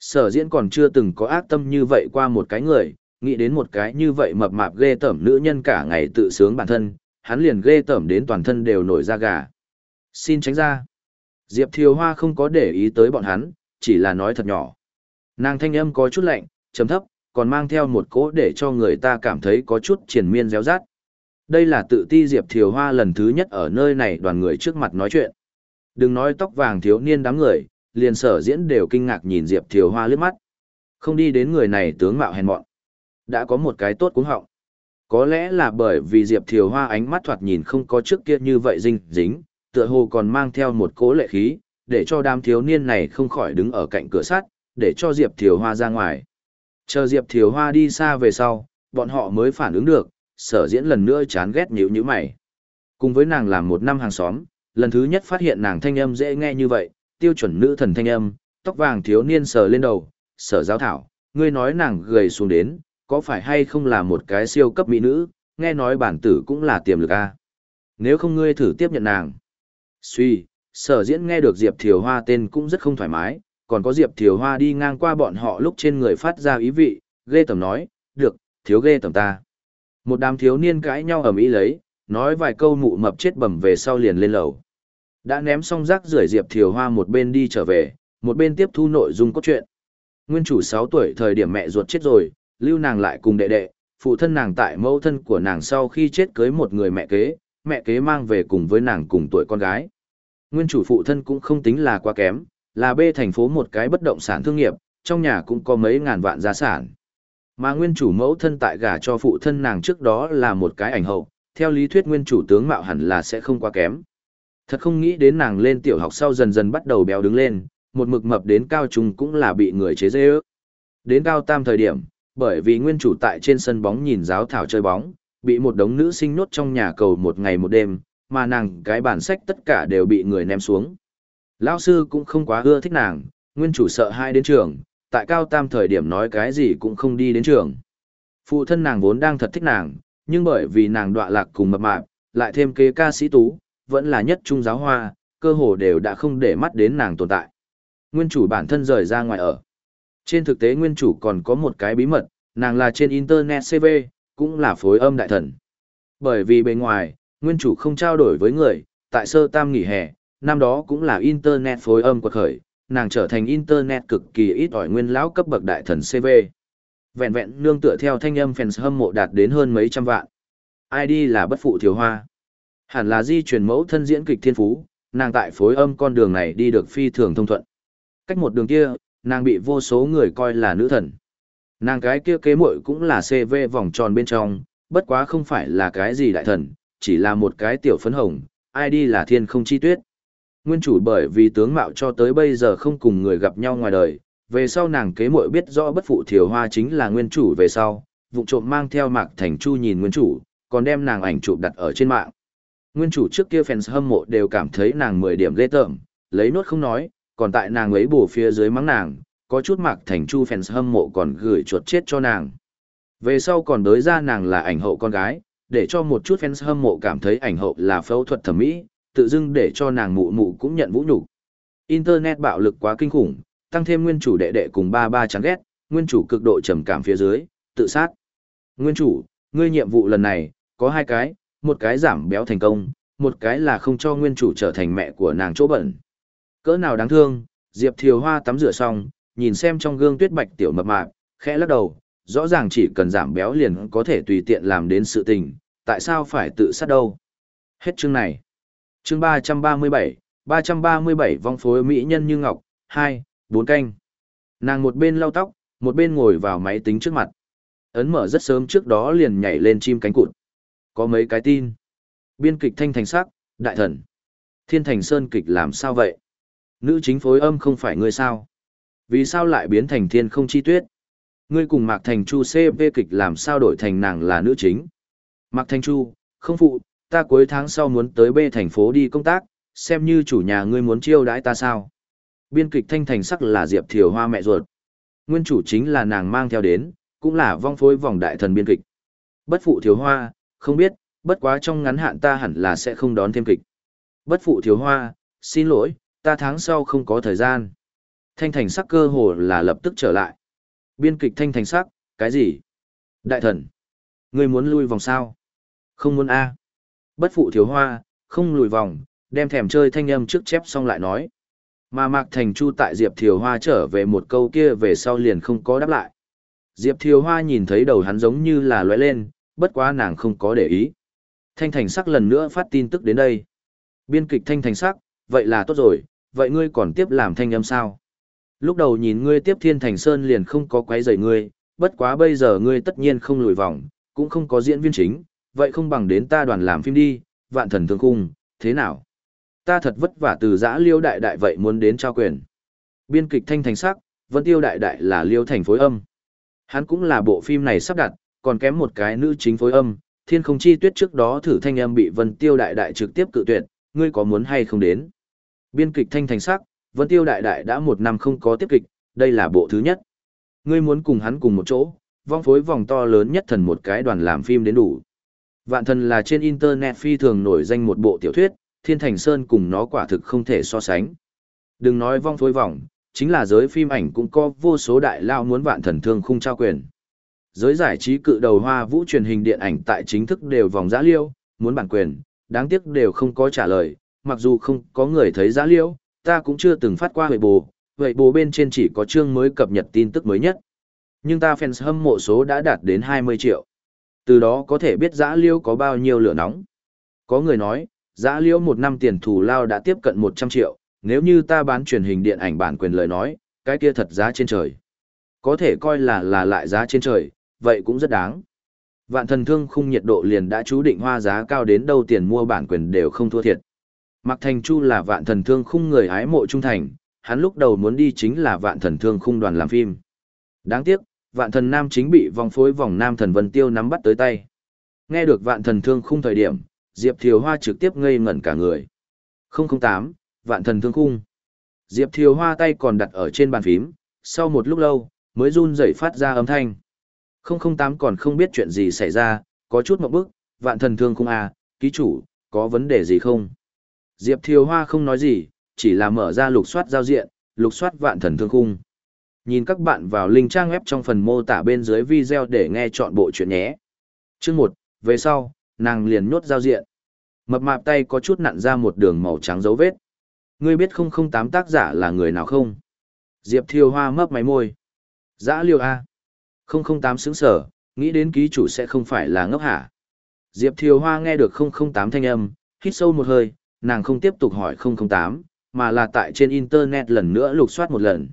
Sở diễn còn chưa từng có ác tâm như vậy qua một cái người, nghĩ đến một cái như vậy mập mạp ghê tởm nữ nhân cả ngày tự sướng bản thân, hắn liền ghê tởm đến toàn thân đều nổi da gà. Xin tránh ra. Diệp Thiều Hoa không có để ý tới bọn hắn, chỉ là nói thật nhỏ. Nàng thanh âm có chút lạnh, trầm thấp, còn mang theo một cỗ để cho người ta cảm thấy có chút triển miên réo rát. Đây là tự ti Diệp Thiều Hoa lần thứ nhất ở nơi này đoàn người trước mặt nói chuyện. Đừng nói tóc vàng thiếu niên đám người, liền sở diễn đều kinh ngạc nhìn Diệp Thiều Hoa lướt mắt. Không đi đến người này tướng mạo hèn mọn. Đã có một cái tốt cũng họng. Có lẽ là bởi vì Diệp Thiều Hoa ánh mắt thoạt nhìn không có trước kia như vậy dinh dính, tựa hồ còn mang theo một cố lệ khí, để cho đám thiếu niên này không khỏi đứng ở cạnh cửa sắt, để cho Diệp Thiều Hoa ra ngoài. Chờ Diệp Thiều Hoa đi xa về sau, bọn họ mới phản ứng được, sở diễn lần nữa chán ghét nhíu nhíu mày. Cùng với nàng làm một năm hàng xóm, lần thứ nhất phát hiện nàng thanh âm dễ nghe như vậy, tiêu chuẩn nữ thần thanh âm, tóc vàng thiếu niên sờ lên đầu, sở giáo thảo, ngươi nói nàng gầy xuống đến, có phải hay không là một cái siêu cấp mỹ nữ, nghe nói bản tử cũng là tiềm lực a. Nếu không ngươi thử tiếp nhận nàng. Suy, sở diễn nghe được Diệp Thiều Hoa tên cũng rất không thoải mái, còn có Diệp Thiều Hoa đi ngang qua bọn họ lúc trên người phát ra ý vị, ghê tầm nói, được, thiếu ghê tầm ta. Một đám thiếu niên cãi nhau ầm ĩ lấy, nói vài câu mụ mập chết bầm về sau liền lên lầu. Đã ném xong rác rưởi Diệp Thiều Hoa một bên đi trở về, một bên tiếp thu nội dung cốt truyện. Nguyên chủ 6 tuổi thời điểm mẹ ruột chết rồi, lưu nàng lại cùng đệ đệ, phụ thân nàng tại mẫu thân của nàng sau khi chết cưới một người mẹ kế, mẹ kế mang về cùng với nàng cùng tuổi con gái. Nguyên chủ phụ thân cũng không tính là quá kém, là bê thành phố một cái bất động sản thương nghiệp, trong nhà cũng có mấy ngàn vạn gia sản. Mà nguyên chủ mẫu thân tại gả cho phụ thân nàng trước đó là một cái ảnh hậu, theo lý thuyết nguyên chủ tướng mạo hẳn là sẽ không quá kém. Thật không nghĩ đến nàng lên tiểu học sau dần dần bắt đầu béo đứng lên, một mực mập đến cao trung cũng là bị người chế dê ước. Đến cao tam thời điểm, bởi vì nguyên chủ tại trên sân bóng nhìn giáo thảo chơi bóng, bị một đống nữ sinh nhốt trong nhà cầu một ngày một đêm, mà nàng cái bản sách tất cả đều bị người ném xuống. Lão sư cũng không quá ưa thích nàng, nguyên chủ sợ hai đến trường, tại cao tam thời điểm nói cái gì cũng không đi đến trường. Phụ thân nàng vốn đang thật thích nàng, nhưng bởi vì nàng đọa lạc cùng mập mạp, lại thêm kế ca sĩ tú, vẫn là nhất trung giáo hoa, cơ hồ đều đã không để mắt đến nàng tồn tại. Nguyên chủ bản thân rời ra ngoài ở. Trên thực tế nguyên chủ còn có một cái bí mật, nàng là trên Internet CV, cũng là phối âm đại thần. Bởi vì bề ngoài, nguyên chủ không trao đổi với người, tại sơ tam nghỉ hè, năm đó cũng là Internet phối âm quật khởi, nàng trở thành Internet cực kỳ ít ỏi nguyên lão cấp bậc đại thần CV. Vẹn vẹn nương tựa theo thanh âm fans hâm mộ đạt đến hơn mấy trăm vạn. ID là bất phụ thiếu hoa. Hẳn là di truyền mẫu thân diễn kịch thiên phú, nàng tại phối âm con đường này đi được phi thường thông thuận. Cách một đường kia, nàng bị vô số người coi là nữ thần. Nàng cái kia kế muội cũng là CV vòng tròn bên trong, bất quá không phải là cái gì đại thần, chỉ là một cái tiểu phấn hồng, ID là thiên không chi tuyết. Nguyên chủ bởi vì tướng mạo cho tới bây giờ không cùng người gặp nhau ngoài đời, về sau nàng kế muội biết rõ bất phụ thiểu hoa chính là nguyên chủ về sau, vụ trộm mang theo mạc thành chu nhìn nguyên chủ, còn đem nàng ảnh chụp đặt ở trên mạng. Nguyên chủ trước kia fans hâm mộ đều cảm thấy nàng 10 điểm ghê tởm, lấy nốt không nói, còn tại nàng ấy bổ phía dưới mắng nàng, có chút mạc thành chu fans hâm mộ còn gửi chuột chết cho nàng. Về sau còn đối ra nàng là ảnh hậu con gái, để cho một chút fans hâm mộ cảm thấy ảnh hậu là phẫu thuật thẩm mỹ, tự dưng để cho nàng mụ mụ cũng nhận vũ nhục. Internet bạo lực quá kinh khủng, tăng thêm nguyên chủ đệ đệ cùng ba ba chán ghét, nguyên chủ cực độ trầm cảm phía dưới, tự sát. Nguyên chủ, ngươi nhiệm vụ lần này, có hai cái, một cái giảm béo thành công, một cái là không cho nguyên chủ trở thành mẹ của nàng chỗ bẩn. Cỡ nào đáng thương, Diệp Thiều Hoa tắm rửa xong, nhìn xem trong gương tuyết bạch tiểu mập mạp, khẽ lắc đầu, rõ ràng chỉ cần giảm béo liền có thể tùy tiện làm đến sự tình, tại sao phải tự sát đâu. Hết chương này. Chương 337, 337 vong phối mỹ nhân như ngọc, 2, 4 canh. Nàng một bên lau tóc, một bên ngồi vào máy tính trước mặt. Ấn mở rất sớm trước đó liền nhảy lên chim cánh cụt. Có mấy cái tin. Biên kịch thanh thành sắc, đại thần. Thiên thành sơn kịch làm sao vậy? Nữ chính phối âm không phải ngươi sao? Vì sao lại biến thành thiên không chi tuyết? Ngươi cùng Mạc Thành Chu CV kịch làm sao đổi thành nàng là nữ chính? Mạc Thành Chu, không phụ, ta cuối tháng sau muốn tới B thành phố đi công tác, xem như chủ nhà ngươi muốn chiêu đãi ta sao? Biên kịch thanh thành sắc là Diệp Thiều Hoa mẹ ruột. Nguyên chủ chính là nàng mang theo đến, cũng là vong phối vòng đại thần biên kịch. Bất phụ Thiều Hoa, không biết, bất quá trong ngắn hạn ta hẳn là sẽ không đón thêm kịch. Bất phụ Thiều Hoa, xin lỗi, ta tháng sau không có thời gian. Thanh thành sắc cơ hồ là lập tức trở lại. Biên kịch thanh thành sắc, cái gì? Đại thần, ngươi muốn lui vòng sao? Không muốn A. Bất phụ thiếu hoa, không lùi vòng, đem thèm chơi thanh âm trước chép xong lại nói. Mà Mạc Thành Chu tại Diệp Thiều Hoa trở về một câu kia về sau liền không có đáp lại. Diệp Thiều Hoa nhìn thấy đầu hắn giống như là lóe lên, bất quá nàng không có để ý. Thanh Thành Sắc lần nữa phát tin tức đến đây. Biên kịch Thanh Thành Sắc, vậy là tốt rồi, vậy ngươi còn tiếp làm thanh âm sao? Lúc đầu nhìn ngươi tiếp Thiên Thành Sơn liền không có quấy rầy ngươi, bất quá bây giờ ngươi tất nhiên không lùi vòng, cũng không có diễn viên chính, vậy không bằng đến ta đoàn làm phim đi, vạn thần thương khung, thế nào? Ta thật vất vả từ giã liêu đại đại vậy muốn đến trao quyền. Biên kịch thanh thành sắc, vẫn tiêu đại đại là liêu thành phối âm. Hắn cũng là bộ phim này sắp đặt, còn kém một cái nữ chính phối âm, thiên không chi tuyết trước đó thử thanh âm bị vân tiêu đại đại trực tiếp cự tuyệt, ngươi có muốn hay không đến? Biên kịch thanh thành sắc, vân tiêu đại đại đã một năm không có tiếp kịch, đây là bộ thứ nhất. Ngươi muốn cùng hắn cùng một chỗ, vong phối vòng to lớn nhất thần một cái đoàn làm phim đến đủ. Vạn thần là trên Internet phi thường nổi danh một bộ tiểu thuyết, Thiên Thành Sơn cùng nó quả thực không thể so sánh. Đừng nói vong phối vòng, chính là giới phim ảnh cũng có vô số đại lao muốn vạn thần thương khung trao quyền. Giới giải trí cự đầu hoa vũ truyền hình điện ảnh tại chính thức đều vòng giá liêu, muốn bản quyền, đáng tiếc đều không có trả lời, mặc dù không có người thấy giá liêu, ta cũng chưa từng phát qua huệ bồ, vậy bồ bên trên chỉ có chương mới cập nhật tin tức mới nhất. Nhưng ta fans hâm mộ số đã đạt đến 20 triệu. Từ đó có thể biết giã liêu có bao nhiêu lửa nóng. Có người nói, giã liêu một năm tiền thù lao đã tiếp cận 100 triệu, nếu như ta bán truyền hình điện ảnh bản quyền lời nói, cái kia thật giá trên trời. Có thể coi là là lại giá trên trời, vậy cũng rất đáng. Vạn thần thương khung nhiệt độ liền đã chú định hoa giá cao đến đâu tiền mua bản quyền đều không thua thiệt. Mạc Thành Chu là vạn thần thương khung người hái mộ trung thành, hắn lúc đầu muốn đi chính là vạn thần thương khung đoàn làm phim. Đáng tiếc, vạn thần nam chính bị vòng phối vòng nam thần Vân Tiêu nắm bắt tới tay. Nghe được vạn thần thương khung thời điểm, Diệp Thiều Hoa trực tiếp ngây ngẩn cả người. 008, vạn thần thương khung. Diệp Thiều Hoa tay còn đặt ở trên bàn phím, sau một lúc lâu, mới run rẩy phát ra âm thanh. 008 còn không biết chuyện gì xảy ra, có chút một bức, vạn thần thương khung à, ký chủ, có vấn đề gì không? Diệp Thiều Hoa không nói gì, chỉ là mở ra lục soát giao diện, lục soát vạn thần thương khung. Nhìn các bạn vào link trang web trong phần mô tả bên dưới video để nghe chọn bộ chuyện nhé. Chương 1, về sau, nàng liền nhốt giao diện. Mập mạp tay có chút nặn ra một đường màu trắng dấu vết. Ngươi biết 008 tác giả là người nào không? Diệp Thiều Hoa mấp máy môi. Giã liêu A. 008 sững sở, nghĩ đến ký chủ sẽ không phải là ngốc hả. Diệp Thiều Hoa nghe được 008 thanh âm, hít sâu một hơi, nàng không tiếp tục hỏi 008, mà là tại trên Internet lần nữa lục soát một lần.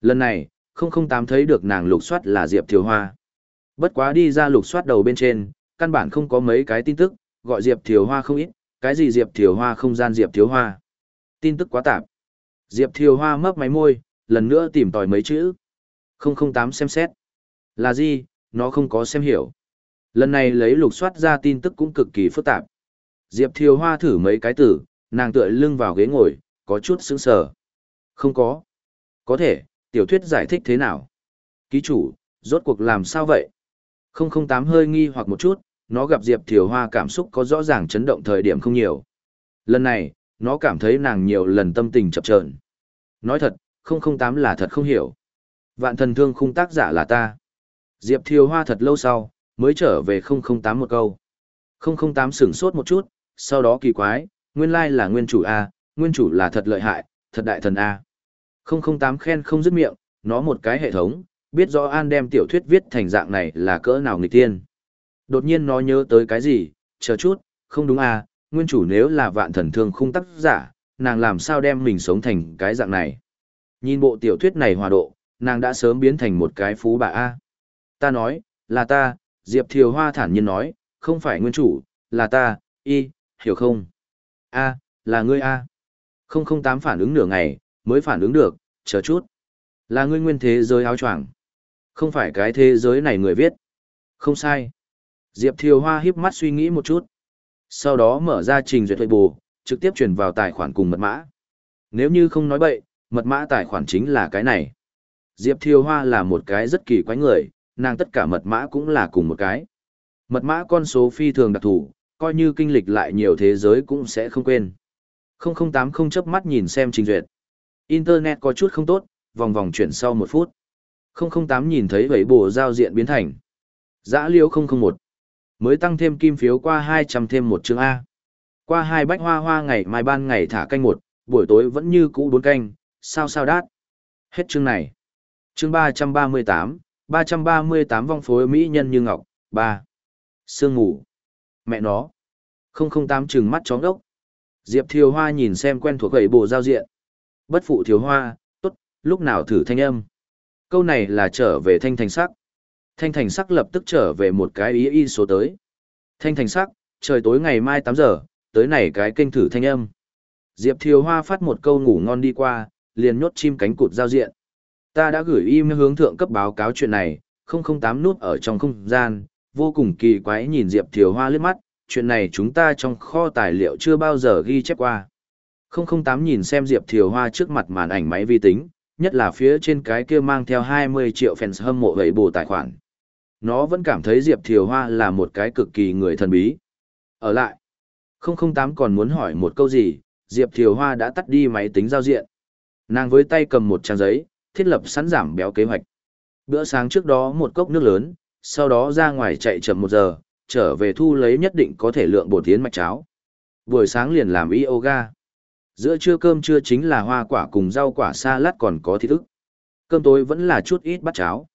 Lần này, 008 thấy được nàng lục soát là Diệp Thiều Hoa. Bất quá đi ra lục soát đầu bên trên, căn bản không có mấy cái tin tức, gọi Diệp Thiều Hoa không ít, cái gì Diệp Thiều Hoa không gian Diệp Thiều Hoa. Tin tức quá tạp. Diệp Thiều Hoa mấp máy môi, lần nữa tìm tòi mấy chữ. 008 xem xét. Là gì, nó không có xem hiểu. Lần này lấy lục soát ra tin tức cũng cực kỳ phức tạp. Diệp Thiều Hoa thử mấy cái tử, nàng tựa lưng vào ghế ngồi, có chút sững sờ. Không có. Có thể, tiểu thuyết giải thích thế nào? Ký chủ, rốt cuộc làm sao vậy? 008 hơi nghi hoặc một chút, nó gặp Diệp Thiều Hoa cảm xúc có rõ ràng chấn động thời điểm không nhiều. Lần này, nó cảm thấy nàng nhiều lần tâm tình chập chờn. Nói thật, 008 là thật không hiểu. Vạn thần thương khung tác giả là ta. Diệp Thiều Hoa thật lâu sau, mới trở về 008 một câu. 008 sửng sốt một chút, sau đó kỳ quái, nguyên lai là nguyên chủ A, nguyên chủ là thật lợi hại, thật đại thần A. 008 khen không dứt miệng, nó một cái hệ thống, biết rõ An đem tiểu thuyết viết thành dạng này là cỡ nào nghịch tiên. Đột nhiên nó nhớ tới cái gì, chờ chút, không đúng à, nguyên chủ nếu là vạn thần thương khung tác giả, nàng làm sao đem mình sống thành cái dạng này. Nhìn bộ tiểu thuyết này hòa độ, nàng đã sớm biến thành một cái phú bà A. Ta nói, là ta, Diệp Thiều Hoa thản nhiên nói, không phải nguyên chủ, là ta, y, hiểu không? A, là ngươi A. 008 phản ứng nửa ngày, mới phản ứng được, chờ chút. Là ngươi nguyên thế giới áo choàng. Không phải cái thế giới này người viết. Không sai. Diệp Thiều Hoa híp mắt suy nghĩ một chút. Sau đó mở ra trình duyệt thuệ bù, trực tiếp chuyển vào tài khoản cùng mật mã. Nếu như không nói bậy, mật mã tài khoản chính là cái này. Diệp Thiều Hoa là một cái rất kỳ quái người, nàng tất cả mật mã cũng là cùng một cái. Mật mã con số phi thường đặc thù, coi như kinh lịch lại nhiều thế giới cũng sẽ không quên. 0080 chớp mắt nhìn xem trình duyệt. Internet có chút không tốt, vòng vòng chuyển sau một phút. 008 nhìn thấy vẩy bổ giao diện biến thành. Giã liêu 001. Mới tăng thêm kim phiếu qua 200 thêm một chương A. Qua hai bách hoa hoa ngày mai ban ngày thả canh một, buổi tối vẫn như cũ bốn canh, sao sao đát. Hết chương này. Chương 338, 338 vong phối Mỹ nhân như ngọc, 3. Sương ngủ. Mẹ nó không không tám chừng mắt chóng đốc. Diệp Thiều Hoa nhìn xem quen thuộc gậy bộ giao diện. Bất phụ Thiều Hoa, tốt, lúc nào thử thanh âm. Câu này là trở về thanh thành sắc. Thanh thành sắc lập tức trở về một cái ý y số tới. Thanh thành sắc, trời tối ngày mai 8 giờ, tới này cái kênh thử thanh âm. Diệp Thiều Hoa phát một câu ngủ ngon đi qua, liền nhốt chim cánh cụt giao diện. Ta đã gửi email hướng thượng cấp báo cáo chuyện này, 008 nút ở trong không gian, vô cùng kỳ quái nhìn Diệp Thiều Hoa lướt mắt, chuyện này chúng ta trong kho tài liệu chưa bao giờ ghi chép qua. 008 nhìn xem Diệp Thiều Hoa trước mặt màn ảnh máy vi tính, nhất là phía trên cái kia mang theo 20 triệu fans hâm mộ gậy bù tài khoản. Nó vẫn cảm thấy Diệp Thiều Hoa là một cái cực kỳ người thần bí. Ở lại, 008 còn muốn hỏi một câu gì, Diệp Thiều Hoa đã tắt đi máy tính giao diện. Nàng với tay cầm một trang giấy, thiết lập sẵn giảm béo kế hoạch. Bữa sáng trước đó một cốc nước lớn, sau đó ra ngoài chạy chậm một giờ, trở về thu lấy nhất định có thể lượng bổ tiến mạch cháo. Buổi sáng liền làm yoga. Giữa trưa cơm trưa chính là hoa quả cùng rau quả salad còn có thịt ức. Cơm tối vẫn là chút ít bát cháo.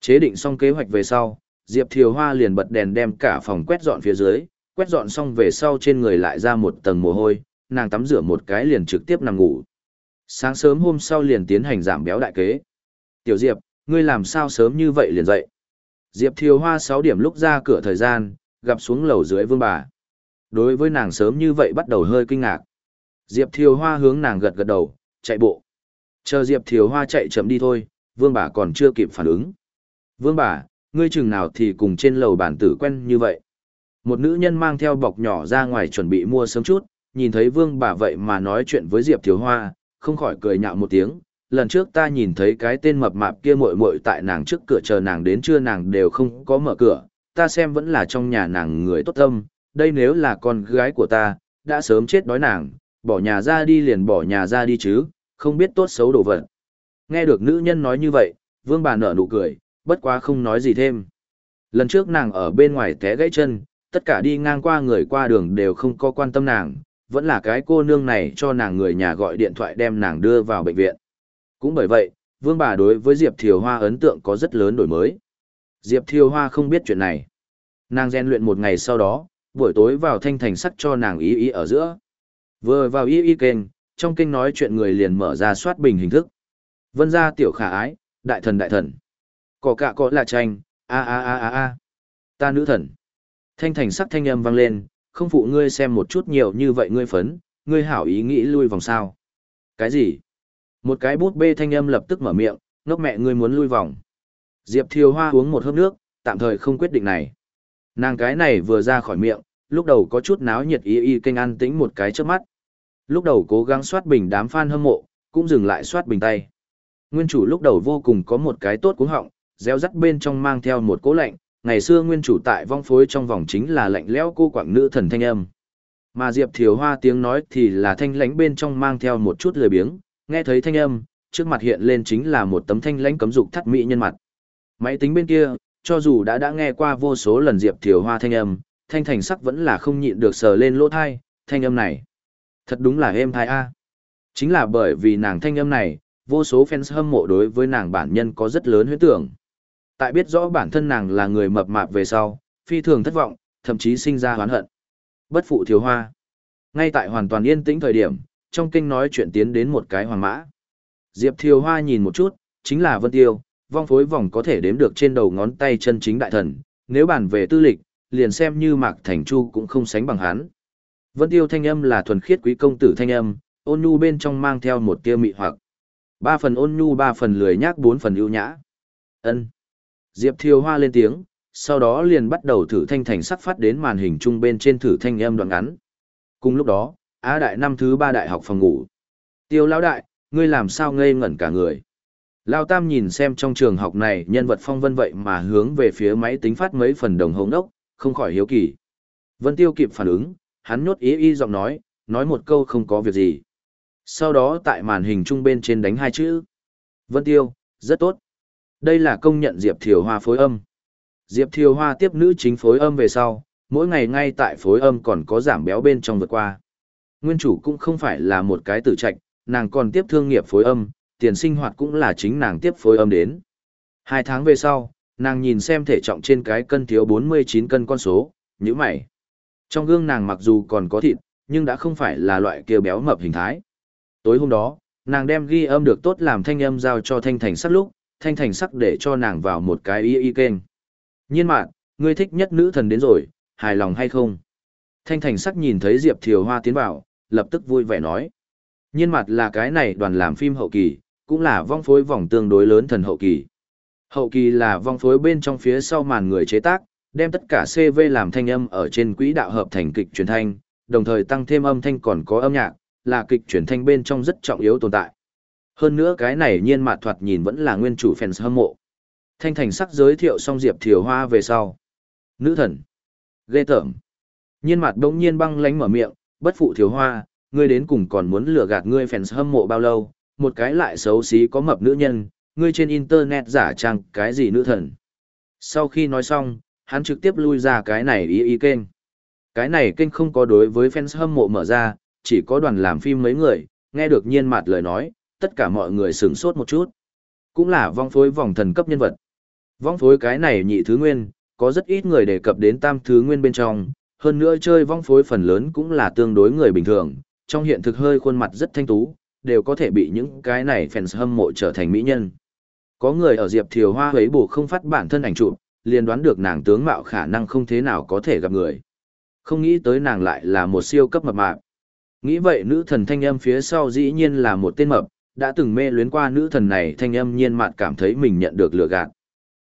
Chế định xong kế hoạch về sau, Diệp Thiều Hoa liền bật đèn đem cả phòng quét dọn phía dưới, quét dọn xong về sau trên người lại ra một tầng mồ hôi, nàng tắm rửa một cái liền trực tiếp nằm ngủ. Sáng sớm hôm sau liền tiến hành giảm béo đại kế. Tiểu Diệp, ngươi làm sao sớm như vậy liền dậy? Diệp Thiều Hoa 6 điểm lúc ra cửa thời gian, gặp xuống lầu dưới vương bà. Đối với nàng sớm như vậy bắt đầu hơi kinh ngạc. Diệp Thiều Hoa hướng nàng gật gật đầu, chạy bộ. Chờ Diệp Thiều Hoa chạy chậm đi thôi, vương bà còn chưa kịp phản ứng. Vương bà, ngươi chừng nào thì cùng trên lầu bản tử quen như vậy. Một nữ nhân mang theo bọc nhỏ ra ngoài chuẩn bị mua sớm chút, nhìn thấy vương bà vậy mà nói chuyện với Diệp Thiều Hoa, không khỏi cười nhạo một tiếng. Lần trước ta nhìn thấy cái tên mập mạp kia muội muội tại nàng trước cửa chờ nàng đến trưa nàng đều không có mở cửa, ta xem vẫn là trong nhà nàng người tốt tâm, đây nếu là con gái của ta, đã sớm chết đói nàng, bỏ nhà ra đi liền bỏ nhà ra đi chứ, không biết tốt xấu đồ vật. Nghe được nữ nhân nói như vậy, vương bà nở nụ cười, bất quá không nói gì thêm. Lần trước nàng ở bên ngoài té gãy chân, tất cả đi ngang qua người qua đường đều không có quan tâm nàng, vẫn là cái cô nương này cho nàng người nhà gọi điện thoại đem nàng đưa vào bệnh viện. Cũng bởi vậy, vương bà đối với Diệp Thiều Hoa ấn tượng có rất lớn đổi mới. Diệp Thiều Hoa không biết chuyện này. Nàng rèn luyện một ngày sau đó, buổi tối vào thanh thành sắc cho nàng ý ý ở giữa. Vừa vào y y kênh, trong kênh nói chuyện người liền mở ra soát bình hình thức. Vân gia tiểu khả ái, đại thần đại thần. Cỏ cạ cỏ là tranh, a a a a a. Ta nữ thần. Thanh thành sắc thanh âm vang lên, không phụ ngươi xem một chút nhiều như vậy ngươi phấn, ngươi hảo ý nghĩ lui vòng sao. Cái gì? Một cái bút bê thanh âm lập tức mở miệng, ngốc mẹ ngươi muốn lui vòng. Diệp Thiều Hoa uống một hớp nước, tạm thời không quyết định này. Nàng cái này vừa ra khỏi miệng, lúc đầu có chút náo nhiệt y y kênh an tĩnh một cái trước mắt. Lúc đầu cố gắng soát bình đám fan hâm mộ, cũng dừng lại soát bình tay. Nguyên chủ lúc đầu vô cùng có một cái tốt cuống họng, reo rắt bên trong mang theo một cố lạnh, ngày xưa nguyên chủ tại vong phối trong vòng chính là lạnh lẽo cô quảng nữ thần thanh âm. Mà Diệp Thiều Hoa tiếng nói thì là thanh lãnh bên trong mang theo một chút lười biếng, nghe thấy thanh âm, trước mặt hiện lên chính là một tấm thanh lãnh cấm dục thắt mỹ nhân mặt. Máy tính bên kia, cho dù đã đã nghe qua vô số lần Diệp Thiều Hoa thanh âm, thanh thành sắc vẫn là không nhịn được sờ lên lỗ thai, thanh âm này. Thật đúng là êm thai a. Chính là bởi vì nàng thanh âm này, vô số fans hâm mộ đối với nàng bản nhân có rất lớn huyết tưởng. Tại biết rõ bản thân nàng là người mập mạp về sau, phi thường thất vọng, thậm chí sinh ra hoán hận. Bất phụ thiếu hoa. Ngay tại hoàn toàn yên tĩnh thời điểm, trong kinh nói chuyện tiến đến một cái hoàng mã. Diệp Thiều Hoa nhìn một chút, chính là Vân Tiêu, vong phối vòng có thể đếm được trên đầu ngón tay chân chính đại thần, nếu bàn về tư lịch, liền xem như Mạc Thành Chu cũng không sánh bằng hắn. Vân Tiêu thanh âm là thuần khiết quý công tử thanh âm, ôn nhu bên trong mang theo một tia mị hoặc. Ba phần ôn nhu ba phần lười nhác bốn phần ưu nhã. Ân. Diệp Thiều Hoa lên tiếng, sau đó liền bắt đầu thử thanh thành sắc phát đến màn hình trung bên trên thử thanh âm đoạn ngắn. Cùng lúc đó, Á đại năm thứ ba đại học phòng ngủ. Tiêu lão đại, ngươi làm sao ngây ngẩn cả người. Lao Tam nhìn xem trong trường học này nhân vật phong vân vậy mà hướng về phía máy tính phát mấy phần đồng hống đốc, không khỏi hiếu kỳ. Vân Tiêu kịp phản ứng, hắn nhốt ý y giọng nói, nói một câu không có việc gì. Sau đó tại màn hình trung bên trên đánh hai chữ. Vân Tiêu, rất tốt. Đây là công nhận Diệp Thiều Hoa phối âm. Diệp Thiều Hoa tiếp nữ chính phối âm về sau, mỗi ngày ngay tại phối âm còn có giảm béo bên trong vượt qua. Nguyên chủ cũng không phải là một cái tử trạch, nàng còn tiếp thương nghiệp phối âm, tiền sinh hoạt cũng là chính nàng tiếp phối âm đến. Hai tháng về sau, nàng nhìn xem thể trọng trên cái cân thiếu 49 cân con số, như mày. Trong gương nàng mặc dù còn có thịt, nhưng đã không phải là loại kia béo mập hình thái. Tối hôm đó, nàng đem ghi âm được tốt làm thanh âm giao cho thanh thành sắc lúc, thanh thành sắc để cho nàng vào một cái y y kênh. Nhiên mạng, ngươi thích nhất nữ thần đến rồi, hài lòng hay không? Thanh thành sắc nhìn thấy Diệp Thiều Hoa tiến vào, lập tức vui vẻ nói. Nhiên mặt là cái này đoàn làm phim hậu kỳ, cũng là vong phối vòng tương đối lớn thần hậu kỳ. Hậu kỳ là vong phối bên trong phía sau màn người chế tác, đem tất cả CV làm thanh âm ở trên quỹ đạo hợp thành kịch truyền thanh, đồng thời tăng thêm âm thanh còn có âm nhạc, là kịch truyền thanh bên trong rất trọng yếu tồn tại. Hơn nữa cái này nhiên mạt thoạt nhìn vẫn là nguyên chủ fans hâm mộ. Thanh thành sắc giới thiệu xong Diệp Thiều Hoa về sau. Nữ thần. Ghê tởm. Nhiên mặt đống nhiên băng lánh mở miệng, bất phụ thiếu Hoa, ngươi đến cùng còn muốn lừa gạt ngươi fans hâm mộ bao lâu, một cái lại xấu xí có mập nữ nhân, ngươi trên internet giả trang cái gì nữ thần. Sau khi nói xong, hắn trực tiếp lui ra cái này ý ý kênh. Cái này kênh không có đối với fans hâm mộ mở ra, chỉ có đoàn làm phim mấy người, nghe được nhiên mặt lời nói, tất cả mọi người sửng sốt một chút. Cũng là vong phối vòng thần cấp nhân vật. Vong phối cái này nhị thứ nguyên, có rất ít người đề cập đến tam thứ nguyên bên trong, hơn nữa chơi vong phối phần lớn cũng là tương đối người bình thường, trong hiện thực hơi khuôn mặt rất thanh tú, đều có thể bị những cái này fans hâm mộ trở thành mỹ nhân. Có người ở Diệp Thiều Hoa ấy bổ không phát bản thân ảnh chụp, liền đoán được nàng tướng mạo khả năng không thế nào có thể gặp người. Không nghĩ tới nàng lại là một siêu cấp mập mạp. Nghĩ vậy nữ thần thanh âm phía sau dĩ nhiên là một tên mập, đã từng mê luyến qua nữ thần này thanh âm nhiên mạn cảm thấy mình nhận được lừa gạt.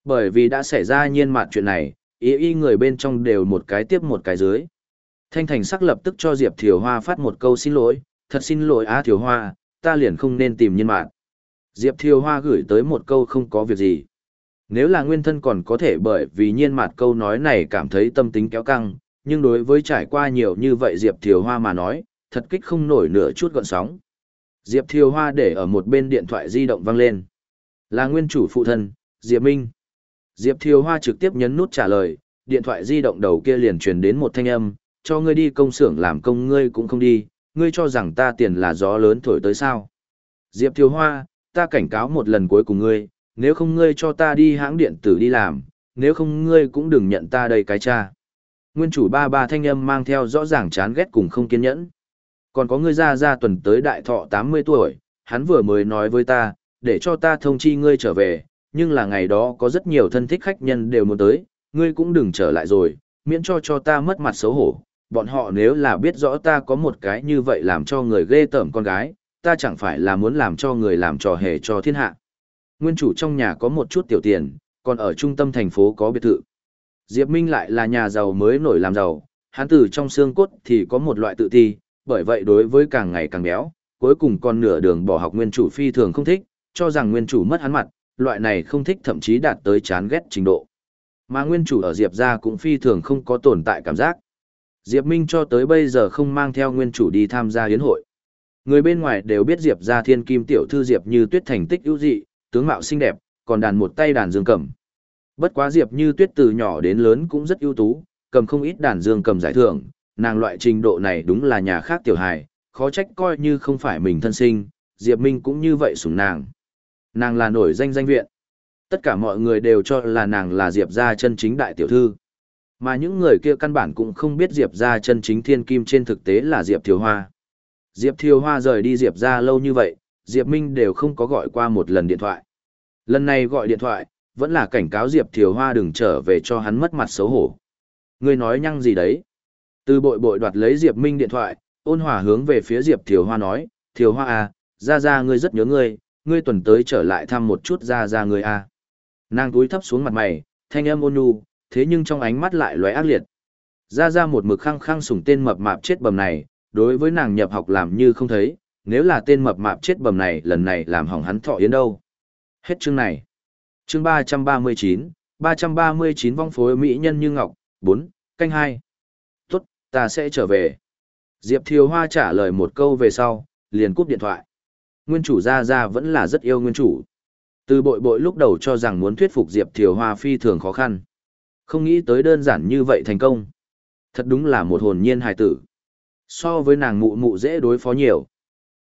Bởi vì đã xảy ra nhiên mạn chuyện này, ý y người bên trong đều một cái tiếp một cái dưới. Thanh thành sắc lập tức cho Diệp Thiều Hoa phát một câu xin lỗi, thật xin lỗi á Thiều Hoa, ta liền không nên tìm nhân mạng. Diệp Thiều Hoa gửi tới một câu không có việc gì. Nếu là nguyên thân còn có thể bởi vì nhiên mạt câu nói này cảm thấy tâm tính kéo căng, nhưng đối với trải qua nhiều như vậy Diệp Thiều Hoa mà nói, thật kích không nổi nửa chút gọn sóng. Diệp Thiều Hoa để ở một bên điện thoại di động vang lên. Là nguyên chủ phụ thân, Diệp Minh. Diệp Thiều Hoa trực tiếp nhấn nút trả lời, điện thoại di động đầu kia liền truyền đến một thanh âm, cho ngươi đi công xưởng làm công ngươi cũng không đi, ngươi cho rằng ta tiền là gió lớn thổi tới sao. Diệp Thiều Hoa, ta cảnh cáo một lần cuối cùng ngươi, nếu không ngươi cho ta đi hãng điện tử đi làm, nếu không ngươi cũng đừng nhận ta đây cái cha. Nguyên chủ ba ba thanh âm mang theo rõ ràng chán ghét cùng không kiên nhẫn. Còn có ngươi ra ra tuần tới đại thọ 80 tuổi, hắn vừa mới nói với ta, để cho ta thông chi ngươi trở về, nhưng là ngày đó có rất nhiều thân thích khách nhân đều muốn tới, ngươi cũng đừng trở lại rồi, miễn cho cho ta mất mặt xấu hổ. Bọn họ nếu là biết rõ ta có một cái như vậy làm cho người ghê tởm con gái, ta chẳng phải là muốn làm cho người làm trò hề cho thiên hạ. Nguyên chủ trong nhà có một chút tiểu tiền, còn ở trung tâm thành phố có biệt thự. Diệp Minh lại là nhà giàu mới nổi làm giàu, hắn từ trong xương cốt thì có một loại tự ti, bởi vậy đối với càng ngày càng béo, cuối cùng còn nửa đường bỏ học nguyên chủ phi thường không thích, cho rằng nguyên chủ mất hắn mặt, loại này không thích thậm chí đạt tới chán ghét trình độ. Mà nguyên chủ ở Diệp gia cũng phi thường không có tồn tại cảm giác. Diệp Minh cho tới bây giờ không mang theo nguyên chủ đi tham gia yến hội. Người bên ngoài đều biết Diệp gia thiên kim tiểu thư Diệp như tuyết thành tích ưu dị, tướng mạo xinh đẹp, còn đàn một tay đàn dương cầm. Bất quá Diệp Như Tuyết từ nhỏ đến lớn cũng rất ưu tú, cầm không ít đàn dương cầm giải thưởng, nàng loại trình độ này đúng là nhà khác tiểu hài, khó trách coi như không phải mình thân sinh, Diệp Minh cũng như vậy sủng nàng. Nàng là nổi danh danh viện. Tất cả mọi người đều cho là nàng là Diệp gia chân chính đại tiểu thư. Mà những người kia căn bản cũng không biết Diệp gia chân chính thiên kim trên thực tế là Diệp Thiều Hoa. Diệp Thiều Hoa rời đi Diệp gia lâu như vậy, Diệp Minh đều không có gọi qua một lần điện thoại. Lần này gọi điện thoại, vẫn là cảnh cáo Diệp Thiều Hoa đừng trở về cho hắn mất mặt xấu hổ. Ngươi nói nhăng gì đấy? Từ bội bội đoạt lấy Diệp Minh điện thoại, ôn hòa hướng về phía Diệp Thiều Hoa nói, Thiều Hoa à, ra ra ngươi rất nhớ ngươi, ngươi tuần tới trở lại thăm một chút ra ra người a. Nàng túi thấp xuống mặt mày, thanh âm ôn nhu, thế nhưng trong ánh mắt lại lóe ác liệt. Ra ra một mực khăng khăng sủng tên mập mạp chết bầm này, đối với nàng nhập học làm như không thấy, nếu là tên mập mạp chết bầm này lần này làm hỏng hắn thọ yến đâu. Hết chương này. Chương 339, 339 vong phối mỹ nhân như ngọc, bốn canh 2. Tốt, ta sẽ trở về. Diệp Thiều Hoa trả lời một câu về sau, liền cúp điện thoại. Nguyên chủ Gia Gia vẫn là rất yêu nguyên chủ. Từ bội bội lúc đầu cho rằng muốn thuyết phục Diệp Thiều Hoa phi thường khó khăn. Không nghĩ tới đơn giản như vậy thành công. Thật đúng là một hồn nhiên hài tử. So với nàng mụ mụ dễ đối phó nhiều.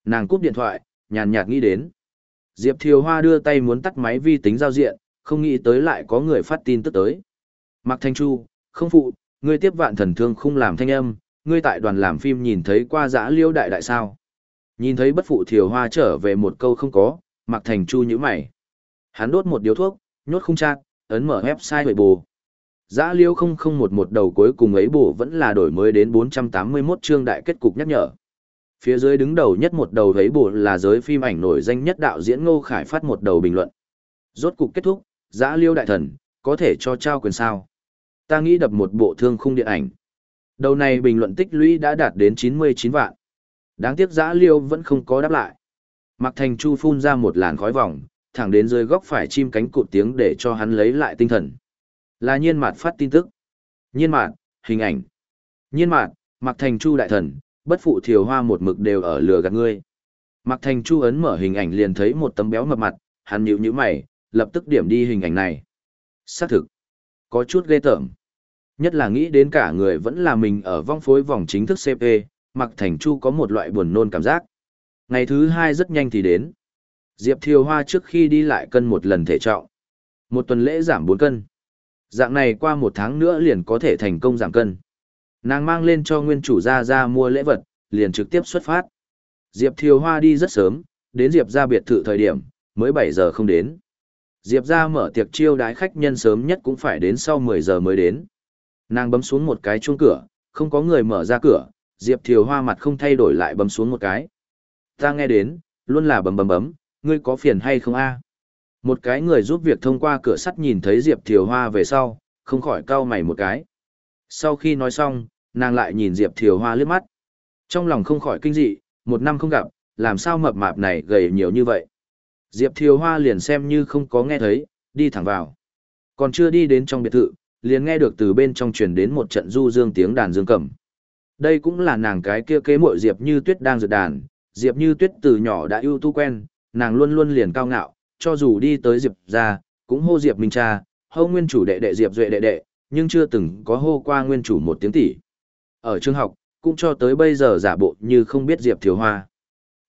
Nàng cúp điện thoại, nhàn nhạt nghĩ đến. Diệp Thiều Hoa đưa tay muốn tắt máy vi tính giao diện, không nghĩ tới lại có người phát tin tức tới. Mạc Thanh Chu, không phụ, ngươi tiếp vạn thần thương không làm thanh âm, ngươi tại đoàn làm phim nhìn thấy qua giã liêu đại đại sao. Nhìn thấy bất phụ Thiều Hoa trở về một câu không có, Mạc Thành Chu nhíu mày. Hắn đốt một điếu thuốc, nhốt không chặt, ấn mở website huệ bù. Giã liêu không không một một đầu cuối cùng ấy bù vẫn là đổi mới đến 481 chương đại kết cục nhắc nhở. Phía dưới đứng đầu nhất một đầu ấy bù là giới phim ảnh nổi danh nhất đạo diễn Ngô Khải phát một đầu bình luận. Rốt cục kết thúc, giã liêu đại thần, có thể cho trao quyền sao. Ta nghĩ đập một bộ thương khung điện ảnh. Đầu này bình luận tích lũy đã đạt đến 99 vạn. Đáng tiếc giã liêu vẫn không có đáp lại. Mặc thành chu phun ra một làn khói vòng, thẳng đến dưới góc phải chim cánh cụt tiếng để cho hắn lấy lại tinh thần. Là nhiên mạt phát tin tức. Nhiên mạt, hình ảnh. Nhiên mạt, mặc thành chu đại thần, bất phụ thiều hoa một mực đều ở lừa gạt ngươi. Mặc thành chu ấn mở hình ảnh liền thấy một tấm béo mập mặt, hắn nhíu nhíu mày, lập tức điểm đi hình ảnh này. Xác thực, có chút ghê tởm. Nhất là nghĩ đến cả người vẫn là mình ở vong phối vòng chính thức CP, Mặc Thành Chu có một loại buồn nôn cảm giác. Ngày thứ hai rất nhanh thì đến. Diệp Thiều Hoa trước khi đi lại cân một lần thể trọng. Một tuần lễ giảm 4 cân. Dạng này qua một tháng nữa liền có thể thành công giảm cân. Nàng mang lên cho nguyên chủ ra ra mua lễ vật, liền trực tiếp xuất phát. Diệp Thiều Hoa đi rất sớm, đến Diệp ra biệt thự thời điểm, mới 7 giờ không đến. Diệp ra mở tiệc chiêu đái khách nhân sớm nhất cũng phải đến sau 10 giờ mới đến. Nàng bấm xuống một cái chuông cửa, không có người mở ra cửa, Diệp Thiều Hoa mặt không thay đổi lại bấm xuống một cái. Ta nghe đến, luôn là bấm bấm bấm, ngươi có phiền hay không a? Một cái người giúp việc thông qua cửa sắt nhìn thấy Diệp Thiều Hoa về sau, không khỏi cau mày một cái. Sau khi nói xong, nàng lại nhìn Diệp Thiều Hoa liếc mắt. Trong lòng không khỏi kinh dị, một năm không gặp, làm sao mập mạp này gầy nhiều như vậy. Diệp Thiều Hoa liền xem như không có nghe thấy, đi thẳng vào. Còn chưa đi đến trong biệt thự, liền nghe được từ bên trong truyền đến một trận du dương tiếng đàn dương cầm. Đây cũng là nàng cái kia kế muội Diệp Như Tuyết đang dự đàn, Diệp Như Tuyết từ nhỏ đã ưu tu quen, nàng luôn luôn liền cao ngạo, cho dù đi tới Diệp gia, cũng hô Diệp Minh cha, hô nguyên chủ đệ đệ Diệp Duệ đệ đệ, nhưng chưa từng có hô qua nguyên chủ một tiếng tỷ. Ở trường học, cũng cho tới bây giờ giả bộ như không biết Diệp Thiếu Hoa.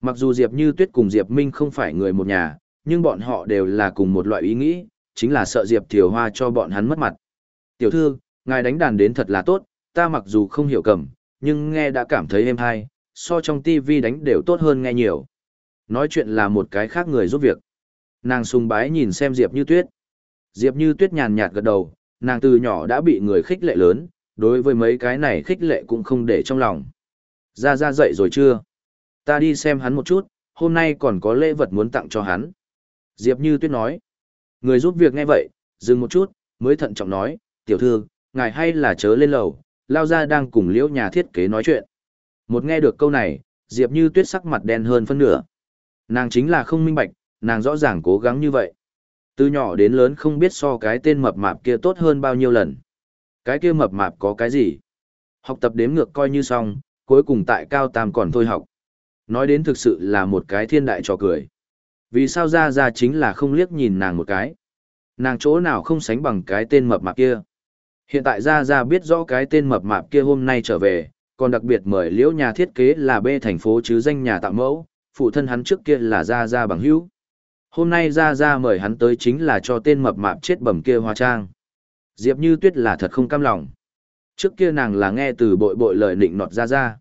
Mặc dù Diệp Như Tuyết cùng Diệp Minh không phải người một nhà, nhưng bọn họ đều là cùng một loại ý nghĩ, chính là sợ Diệp Thiều Hoa cho bọn hắn mất mặt. Tiểu thư, ngài đánh đàn đến thật là tốt, ta mặc dù không hiểu cầm, nhưng nghe đã cảm thấy êm hay, so trong TV đánh đều tốt hơn nghe nhiều. Nói chuyện là một cái khác người giúp việc. Nàng sùng bái nhìn xem Diệp Như Tuyết. Diệp Như Tuyết nhàn nhạt gật đầu, nàng từ nhỏ đã bị người khích lệ lớn, đối với mấy cái này khích lệ cũng không để trong lòng. Ra ra dậy rồi chưa? Ta đi xem hắn một chút, hôm nay còn có lễ vật muốn tặng cho hắn. Diệp Như Tuyết nói. Người giúp việc nghe vậy, dừng một chút, mới thận trọng nói, tiểu thư, ngài hay là chớ lên lầu, lao ra đang cùng liễu nhà thiết kế nói chuyện. Một nghe được câu này, Diệp Như Tuyết sắc mặt đen hơn phân nửa. Nàng chính là không minh bạch, nàng rõ ràng cố gắng như vậy. Từ nhỏ đến lớn không biết so cái tên mập mạp kia tốt hơn bao nhiêu lần. Cái kia mập mạp có cái gì? Học tập đếm ngược coi như xong, cuối cùng tại cao tam còn thôi học. Nói đến thực sự là một cái thiên đại trò cười. Vì sao ra ra chính là không liếc nhìn nàng một cái. Nàng chỗ nào không sánh bằng cái tên mập mạp kia. Hiện tại ra ra biết rõ cái tên mập mạp kia hôm nay trở về, còn đặc biệt mời liễu nhà thiết kế là B thành phố chứ danh nhà tạo mẫu, phụ thân hắn trước kia là ra ra bằng hữu. Hôm nay ra ra mời hắn tới chính là cho tên mập mạp chết bẩm kia hoa trang. Diệp Như Tuyết là thật không cam lòng. Trước kia nàng là nghe từ bội bội lời nịnh nọt ra ra.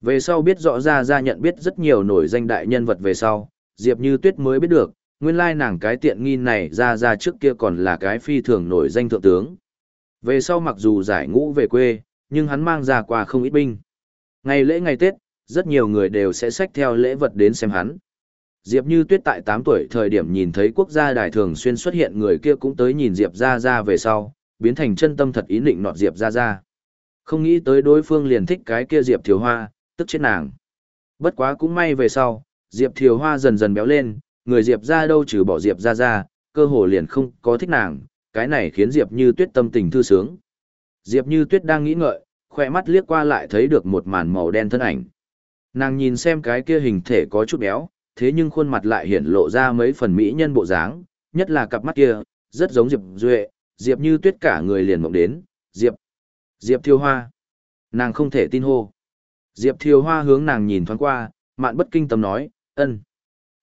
Về sau biết rõ ra ra nhận biết rất nhiều nổi danh đại nhân vật về sau, Diệp Như Tuyết mới biết được, nguyên lai nàng cái tiện nghi này ra ra trước kia còn là cái phi thường nổi danh thượng tướng. Về sau mặc dù giải ngũ về quê, nhưng hắn mang ra quà không ít binh. Ngày lễ ngày Tết, rất nhiều người đều sẽ xách theo lễ vật đến xem hắn. Diệp Như Tuyết tại 8 tuổi thời điểm nhìn thấy quốc gia đài thường xuyên xuất hiện người kia cũng tới nhìn Diệp gia gia về sau, biến thành chân tâm thật ý định nọt Diệp gia gia Không nghĩ tới đối phương liền thích cái kia Diệp Thiều Hoa, tức chết nàng. Bất quá cũng may về sau, Diệp Thiều Hoa dần dần béo lên, người Diệp gia đâu trừ bỏ Diệp gia gia cơ hồ liền không có thích nàng, cái này khiến Diệp Như Tuyết tâm tình thư sướng. Diệp Như Tuyết đang nghĩ ngợi, khỏe mắt liếc qua lại thấy được một màn màu đen thân ảnh. Nàng nhìn xem cái kia hình thể có chút béo, thế nhưng khuôn mặt lại hiện lộ ra mấy phần mỹ nhân bộ dáng, nhất là cặp mắt kia, rất giống Diệp Duệ, Diệp Như Tuyết cả người liền mộng đến, Diệp, Diệp Thiêu Hoa. Nàng không thể tin hô. Diệp Thiêu Hoa hướng nàng nhìn thoáng qua, mạn bất kinh tâm nói, ân.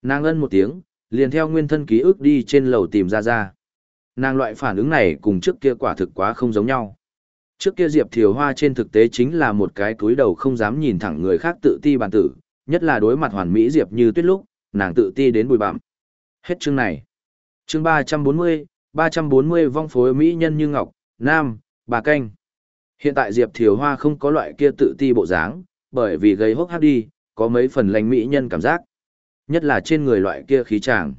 Nàng ân một tiếng, liền theo nguyên thân ký ức đi trên lầu tìm ra ra. Nàng loại phản ứng này cùng trước kia quả thực quá không giống nhau. Trước kia Diệp Thiều Hoa trên thực tế chính là một cái túi đầu không dám nhìn thẳng người khác tự ti bản tử, nhất là đối mặt hoàn mỹ Diệp như tuyết lúc, nàng tự ti đến bùi bặm. Hết chương này. Chương 340, 340 vong phối mỹ nhân như ngọc, nam, bà canh. Hiện tại Diệp Thiều Hoa không có loại kia tự ti bộ dáng, bởi vì gây hốc hác đi, có mấy phần lành mỹ nhân cảm giác. Nhất là trên người loại kia khí tràng.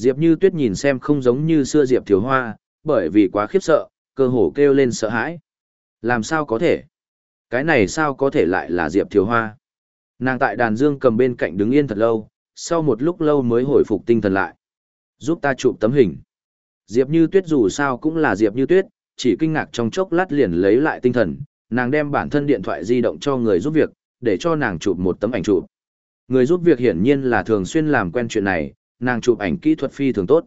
Diệp Như Tuyết nhìn xem không giống như xưa Diệp Thiếu Hoa, bởi vì quá khiếp sợ, cơ hồ kêu lên sợ hãi. Làm sao có thể? Cái này sao có thể lại là Diệp Thiếu Hoa? Nàng tại đàn dương cầm bên cạnh đứng yên thật lâu, sau một lúc lâu mới hồi phục tinh thần lại. Giúp ta chụp tấm hình. Diệp Như Tuyết dù sao cũng là Diệp Như Tuyết, chỉ kinh ngạc trong chốc lát liền lấy lại tinh thần, nàng đem bản thân điện thoại di động cho người giúp việc, để cho nàng chụp một tấm ảnh chụp. Người giúp việc hiển nhiên là thường xuyên làm quen chuyện này, nàng chụp ảnh kỹ thuật phi thường tốt.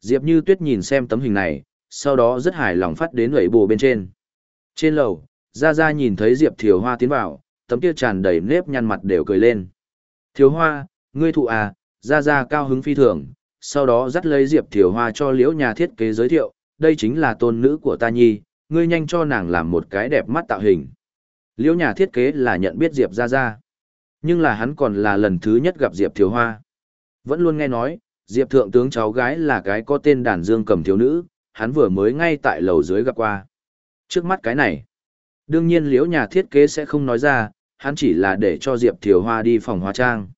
Diệp Như Tuyết nhìn xem tấm hình này, sau đó rất hài lòng phát đến lưỡi bù bên trên. Trên lầu, Gia Gia nhìn thấy Diệp Thiều Hoa tiến vào, tấm kia tràn đầy nếp nhăn mặt đều cười lên. Thiều Hoa, ngươi thụ à, Gia Gia cao hứng phi thường, sau đó dắt lấy Diệp Thiều Hoa cho liễu nhà thiết kế giới thiệu, đây chính là tôn nữ của ta nhi, ngươi nhanh cho nàng làm một cái đẹp mắt tạo hình. Liễu nhà thiết kế là nhận biết Diệp Gia Gia, nhưng là hắn còn là lần thứ nhất gặp Diệp Thiều Hoa. Vẫn luôn nghe nói, Diệp Thượng tướng cháu gái là cái có tên đàn dương cầm thiếu nữ, hắn vừa mới ngay tại lầu dưới gặp qua. Trước mắt cái này, đương nhiên liễu nhà thiết kế sẽ không nói ra, hắn chỉ là để cho Diệp Thiều Hoa đi phòng hóa trang.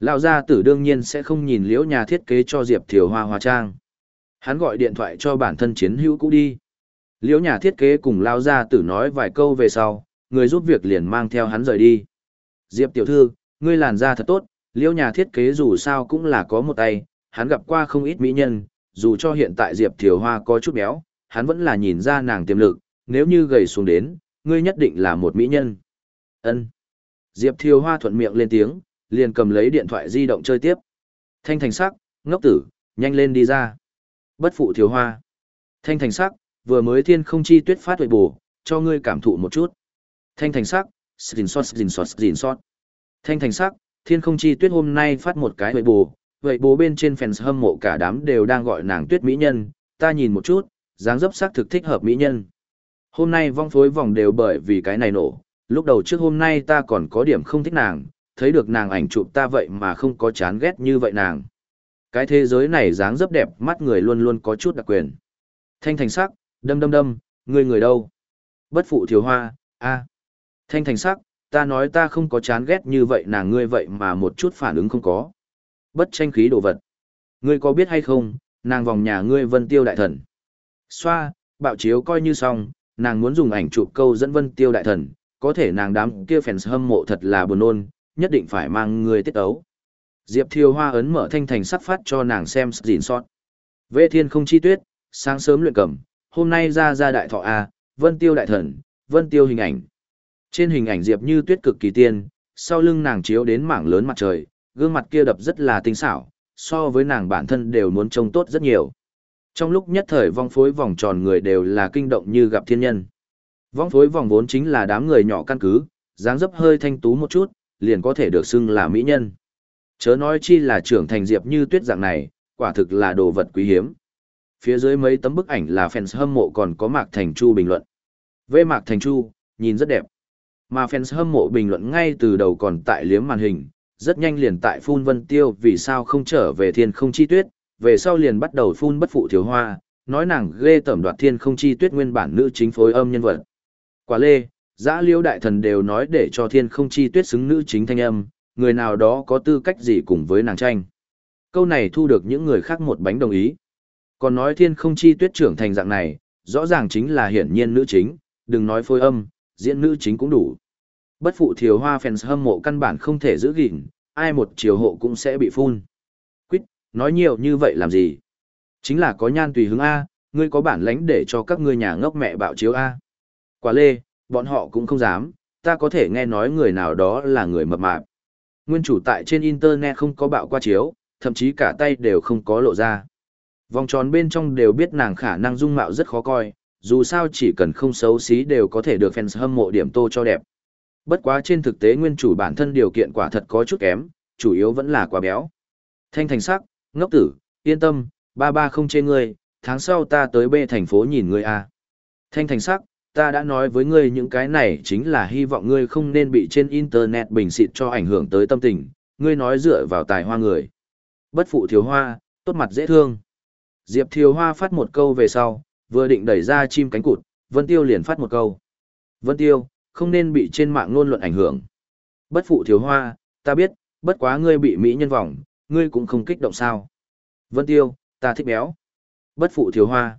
Lão gia tử đương nhiên sẽ không nhìn liễu nhà thiết kế cho Diệp Thiều Hoa hóa trang. Hắn gọi điện thoại cho bản thân chiến hữu cũ đi. Liễu nhà thiết kế cùng Lão gia tử nói vài câu về sau, người giúp việc liền mang theo hắn rời đi. Diệp tiểu thư, ngươi làn da thật tốt, liễu nhà thiết kế dù sao cũng là có một tay, hắn gặp qua không ít mỹ nhân, dù cho hiện tại Diệp Thiều Hoa có chút béo, hắn vẫn là nhìn ra nàng tiềm lực, nếu như gầy xuống đến, ngươi nhất định là một mỹ nhân. Ân. Diệp Thiều Hoa thuận miệng lên tiếng, liền cầm lấy điện thoại di động chơi tiếp. Thanh thành sắc, ngốc tử, nhanh lên đi ra. Bất phụ Thiều Hoa. Thanh thành sắc, vừa mới thiên không chi tuyết phát huệ bù, cho ngươi cảm thụ một chút. Thanh thành sắc, xin xót xin xót xin xót. Thanh thành sắc, thiên không chi tuyết hôm nay phát một cái huệ bù, vậy bố bên trên fans hâm mộ cả đám đều đang gọi nàng tuyết mỹ nhân, ta nhìn một chút, dáng dấp sắc thực thích hợp mỹ nhân. Hôm nay vong phối vòng đều bởi vì cái này nổ, lúc đầu trước hôm nay ta còn có điểm không thích nàng, thấy được nàng ảnh chụp ta vậy mà không có chán ghét như vậy nàng. Cái thế giới này dáng dấp đẹp mắt người luôn luôn có chút đặc quyền. Thanh thành sắc, đâm đâm đâm, người người đâu? Bất phụ thiếu hoa, a Thanh thành sắc, ta nói ta không có chán ghét như vậy nàng ngươi vậy mà một chút phản ứng không có. Bất tranh khí đồ vật. Ngươi có biết hay không, nàng vòng nhà ngươi vân tiêu đại thần. Xoa, bạo chiếu coi như xong, nàng muốn dùng ảnh chụp câu dẫn vân tiêu đại thần, có thể nàng đám kia fans hâm mộ thật là buồn nôn, nhất định phải mang người tiết ấu. Diệp Thiều Hoa ấn mở thanh thành sắc phát cho nàng xem gìn sót. Vệ thiên không chi tuyết, sáng sớm luyện cầm, hôm nay ra ra đại thọ A, vân tiêu đại thần, vân tiêu hình ảnh. Trên hình ảnh Diệp như tuyết cực kỳ tiên, sau lưng nàng chiếu đến mảng lớn mặt trời, gương mặt kia đập rất là tinh xảo, so với nàng bản thân đều muốn trông tốt rất nhiều. Trong lúc nhất thời vong phối vòng tròn người đều là kinh động như gặp thiên nhân. Vong phối vòng vốn chính là đám người nhỏ căn cứ, dáng dấp hơi thanh tú một chút, liền có thể được xưng là mỹ nhân. Chớ nói chi là trưởng thành diệp như tuyết dạng này, quả thực là đồ vật quý hiếm. Phía dưới mấy tấm bức ảnh là fans hâm mộ còn có Mạc Thành Chu bình luận. Về Mạc Thành Chu, nhìn rất đẹp. Mà fans hâm mộ bình luận ngay từ đầu còn tại liếm màn hình, rất nhanh liền tại phun vân tiêu vì sao không trở về thiên không chi tuyết, về sau liền bắt đầu phun bất phụ thiếu hoa, nói nàng ghê tẩm đoạt thiên không chi tuyết nguyên bản nữ chính phối âm nhân vật. Quả lê, giã liễu đại thần đều nói để cho thiên không chi tuyết xứng nữ chính thanh âm, người nào đó có tư cách gì cùng với nàng tranh. Câu này thu được những người khác một bánh đồng ý. Còn nói thiên không chi tuyết trưởng thành dạng này, rõ ràng chính là hiển nhiên nữ chính, đừng nói phối âm, diễn nữ chính cũng đủ. Bất phụ thiều hoa fans hâm mộ căn bản không thể giữ gìn, ai một chiều hộ cũng sẽ bị phun. Quýt, nói nhiều như vậy làm gì? Chính là có nhan tùy hứng A, ngươi có bản lãnh để cho các ngươi nhà ngốc mẹ bạo chiếu A. Quả lê, bọn họ cũng không dám, ta có thể nghe nói người nào đó là người mập mạp. Nguyên chủ tại trên internet không có bạo qua chiếu, thậm chí cả tay đều không có lộ ra. Vòng tròn bên trong đều biết nàng khả năng dung mạo rất khó coi, dù sao chỉ cần không xấu xí đều có thể được fans hâm mộ điểm tô cho đẹp. Bất quá trên thực tế nguyên chủ bản thân điều kiện quả thật có chút kém, chủ yếu vẫn là quá béo. Thanh thành sắc, ngốc tử, yên tâm, ba ba không chê ngươi, tháng sau ta tới bê thành phố nhìn ngươi a. Thanh thành sắc, ta đã nói với ngươi những cái này chính là hy vọng ngươi không nên bị trên internet bình xịt cho ảnh hưởng tới tâm tình, ngươi nói dựa vào tài hoa người. Bất phụ thiếu hoa, tốt mặt dễ thương. Diệp thiếu hoa phát một câu về sau, vừa định đẩy ra chim cánh cụt, Vân Tiêu liền phát một câu. Vân Tiêu, không nên bị trên mạng ngôn luận ảnh hưởng. Bất phụ thiếu hoa, ta biết, bất quá ngươi bị Mỹ nhân vòng, ngươi cũng không kích động sao. Vân Tiêu, ta thích béo. Bất phụ thiếu hoa.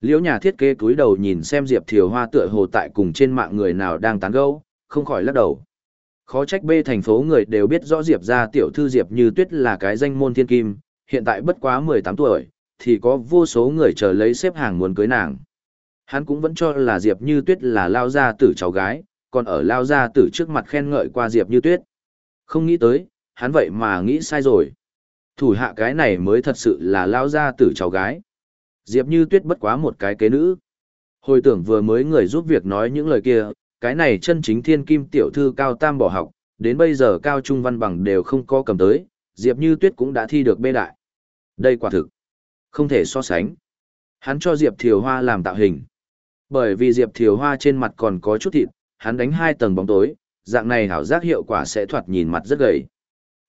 Liễu nhà thiết kế cúi đầu nhìn xem Diệp Thiều Hoa tựa hồ tại cùng trên mạng người nào đang tán gẫu, không khỏi lắc đầu. Khó trách bê thành phố người đều biết rõ Diệp gia tiểu thư Diệp Như Tuyết là cái danh môn thiên kim, hiện tại bất quá 18 tuổi, thì có vô số người chờ lấy xếp hàng muốn cưới nàng. Hắn cũng vẫn cho là Diệp Như Tuyết là lao gia tử cháu gái, còn ở lao gia tử trước mặt khen ngợi qua Diệp Như Tuyết. Không nghĩ tới, hắn vậy mà nghĩ sai rồi. Thủ hạ cái này mới thật sự là lao gia tử cháu gái. Diệp Như Tuyết bất quá một cái kế nữ. Hồi tưởng vừa mới người giúp việc nói những lời kia, cái này chân chính thiên kim tiểu thư cao tam bỏ học, đến bây giờ cao trung văn bằng đều không có cầm tới, Diệp Như Tuyết cũng đã thi được bê đại. Đây quả thực, không thể so sánh. Hắn cho Diệp Thiều Hoa làm tạo hình. Bởi vì Diệp Thiều Hoa trên mặt còn có chút thịt, hắn đánh hai tầng bóng tối, dạng này hảo giác hiệu quả sẽ thoạt nhìn mặt rất gầy.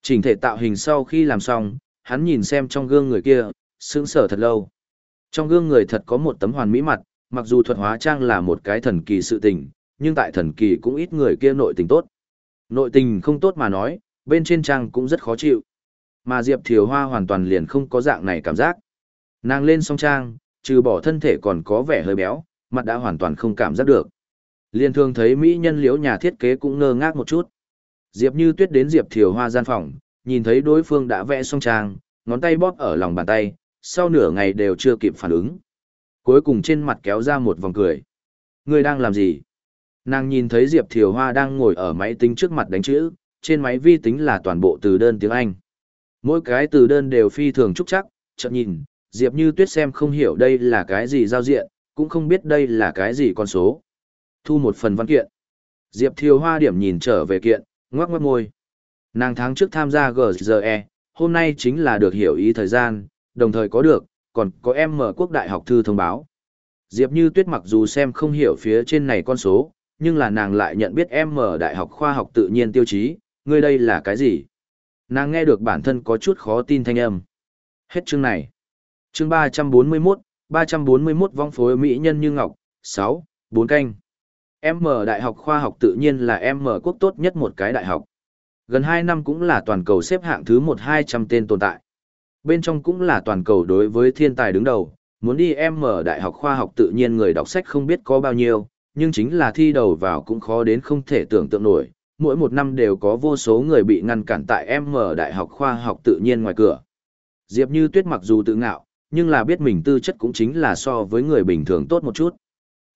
Chỉnh thể tạo hình sau khi làm xong, hắn nhìn xem trong gương người kia, sững sờ thật lâu. Trong gương người thật có một tấm hoàn mỹ mặt, mặc dù thuật hóa trang là một cái thần kỳ sự tình, nhưng tại thần kỳ cũng ít người kia nội tình tốt. Nội tình không tốt mà nói, bên trên trang cũng rất khó chịu. Mà Diệp Thiều Hoa hoàn toàn liền không có dạng này cảm giác. Nàng lên song trang, trừ bỏ thân thể còn có vẻ hơi béo, mặt đã hoàn toàn không cảm giác được. Liên thương thấy mỹ nhân liễu nhà thiết kế cũng ngơ ngác một chút. Diệp Như Tuyết đến Diệp Thiều Hoa gian phòng, nhìn thấy đối phương đã vẽ xong trang, ngón tay bóp ở lòng bàn tay, sau nửa ngày đều chưa kịp phản ứng. Cuối cùng trên mặt kéo ra một vòng cười. Người đang làm gì? Nàng nhìn thấy Diệp Thiều Hoa đang ngồi ở máy tính trước mặt đánh chữ, trên máy vi tính là toàn bộ từ đơn tiếng Anh. Mỗi cái từ đơn đều phi thường trúc chắc, chậm nhìn, Diệp Như Tuyết xem không hiểu đây là cái gì giao diện, cũng không biết đây là cái gì con số. Thu một phần văn kiện. Diệp Thiều Hoa điểm nhìn trở về kiện, ngoắc ngoắc môi. Nàng tháng trước tham gia GZE, hôm nay chính là được hiểu ý thời gian, đồng thời có được, còn có em mở quốc đại học thư thông báo. Diệp Như Tuyết mặc dù xem không hiểu phía trên này con số, nhưng là nàng lại nhận biết em mở đại học khoa học tự nhiên tiêu chí, ngươi đây là cái gì? Nàng nghe được bản thân có chút khó tin thanh âm. Hết chương này. Chương 341, 341 vong phối mỹ nhân như ngọc, 6, 4 canh. Em mở đại học khoa học tự nhiên là em mở quốc tốt nhất một cái đại học. Gần 2 năm cũng là toàn cầu xếp hạng thứ 1-200 tên tồn tại. Bên trong cũng là toàn cầu đối với thiên tài đứng đầu, muốn đi em mở đại học khoa học tự nhiên người đọc sách không biết có bao nhiêu, nhưng chính là thi đầu vào cũng khó đến không thể tưởng tượng nổi. Mỗi một năm đều có vô số người bị ngăn cản tại em mở đại học khoa học tự nhiên ngoài cửa. Diệp Như Tuyết mặc dù tự ngạo, nhưng là biết mình tư chất cũng chính là so với người bình thường tốt một chút.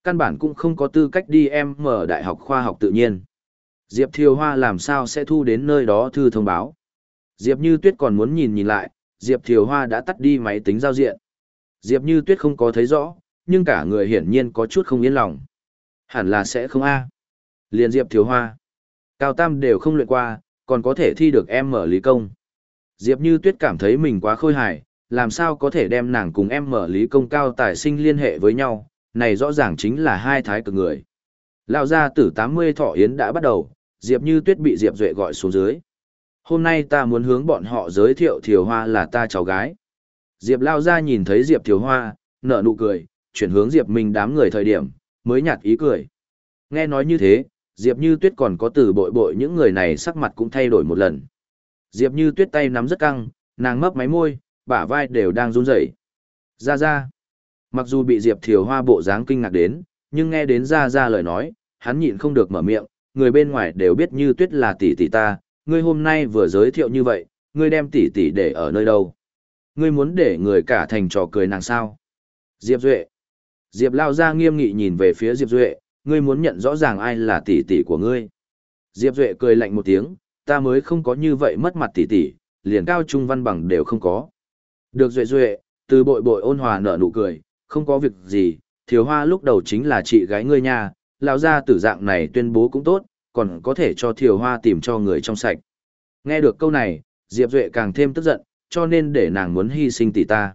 Căn bản cũng không có tư cách đi em mở đại học khoa học tự nhiên. Diệp Thiều Hoa làm sao sẽ thu đến nơi đó thư thông báo. Diệp Như Tuyết còn muốn nhìn nhìn lại, Diệp Thiều Hoa đã tắt đi máy tính giao diện. Diệp Như Tuyết không có thấy rõ, nhưng cả người hiển nhiên có chút không yên lòng. Hẳn là sẽ không a. Liên Diệp Thiều Hoa. Cao Tam đều không luyện qua, còn có thể thi được em mở lý công. Diệp Như Tuyết cảm thấy mình quá khôi hài, làm sao có thể đem nàng cùng em mở lý công cao tài sinh liên hệ với nhau, này rõ ràng chính là hai thái cực người. Lão gia tử 80 thọ yến đã bắt đầu, Diệp Như Tuyết bị Diệp Duệ gọi xuống dưới. Hôm nay ta muốn hướng bọn họ giới thiệu Thiều Hoa là ta cháu gái. Diệp Lao gia nhìn thấy Diệp Thiều Hoa, nở nụ cười, chuyển hướng Diệp Minh đám người thời điểm, mới nhạt ý cười. Nghe nói như thế, Diệp Như Tuyết còn có từ bội bội những người này sắc mặt cũng thay đổi một lần. Diệp Như Tuyết tay nắm rất căng, nàng mấp máy môi, bả vai đều đang run rẩy. Ra ra. Mặc dù bị Diệp Thiều Hoa bộ dáng kinh ngạc đến, nhưng nghe đến ra ra lời nói, hắn nhịn không được mở miệng, người bên ngoài đều biết như tuyết là tỷ tỷ ta, ngươi hôm nay vừa giới thiệu như vậy, ngươi đem tỷ tỷ để ở nơi đâu? Ngươi muốn để người cả thành trò cười nàng sao? Diệp Duệ. Diệp Lao ra nghiêm nghị nhìn về phía Diệp Duệ, ngươi muốn nhận rõ ràng ai là tỷ tỷ của ngươi. Diệp Duệ cười lạnh một tiếng, ta mới không có như vậy mất mặt tỷ tỷ, liền cao trung văn bằng đều không có. Được Duệ Duệ, từ bội bội ôn hòa nở nụ cười, không có việc gì, thiếu hoa lúc đầu chính là chị gái ngươi nha, lão gia tử dạng này tuyên bố cũng tốt, còn có thể cho thiều hoa tìm cho người trong sạch. Nghe được câu này, Diệp Duệ càng thêm tức giận, cho nên để nàng muốn hy sinh tỷ ta.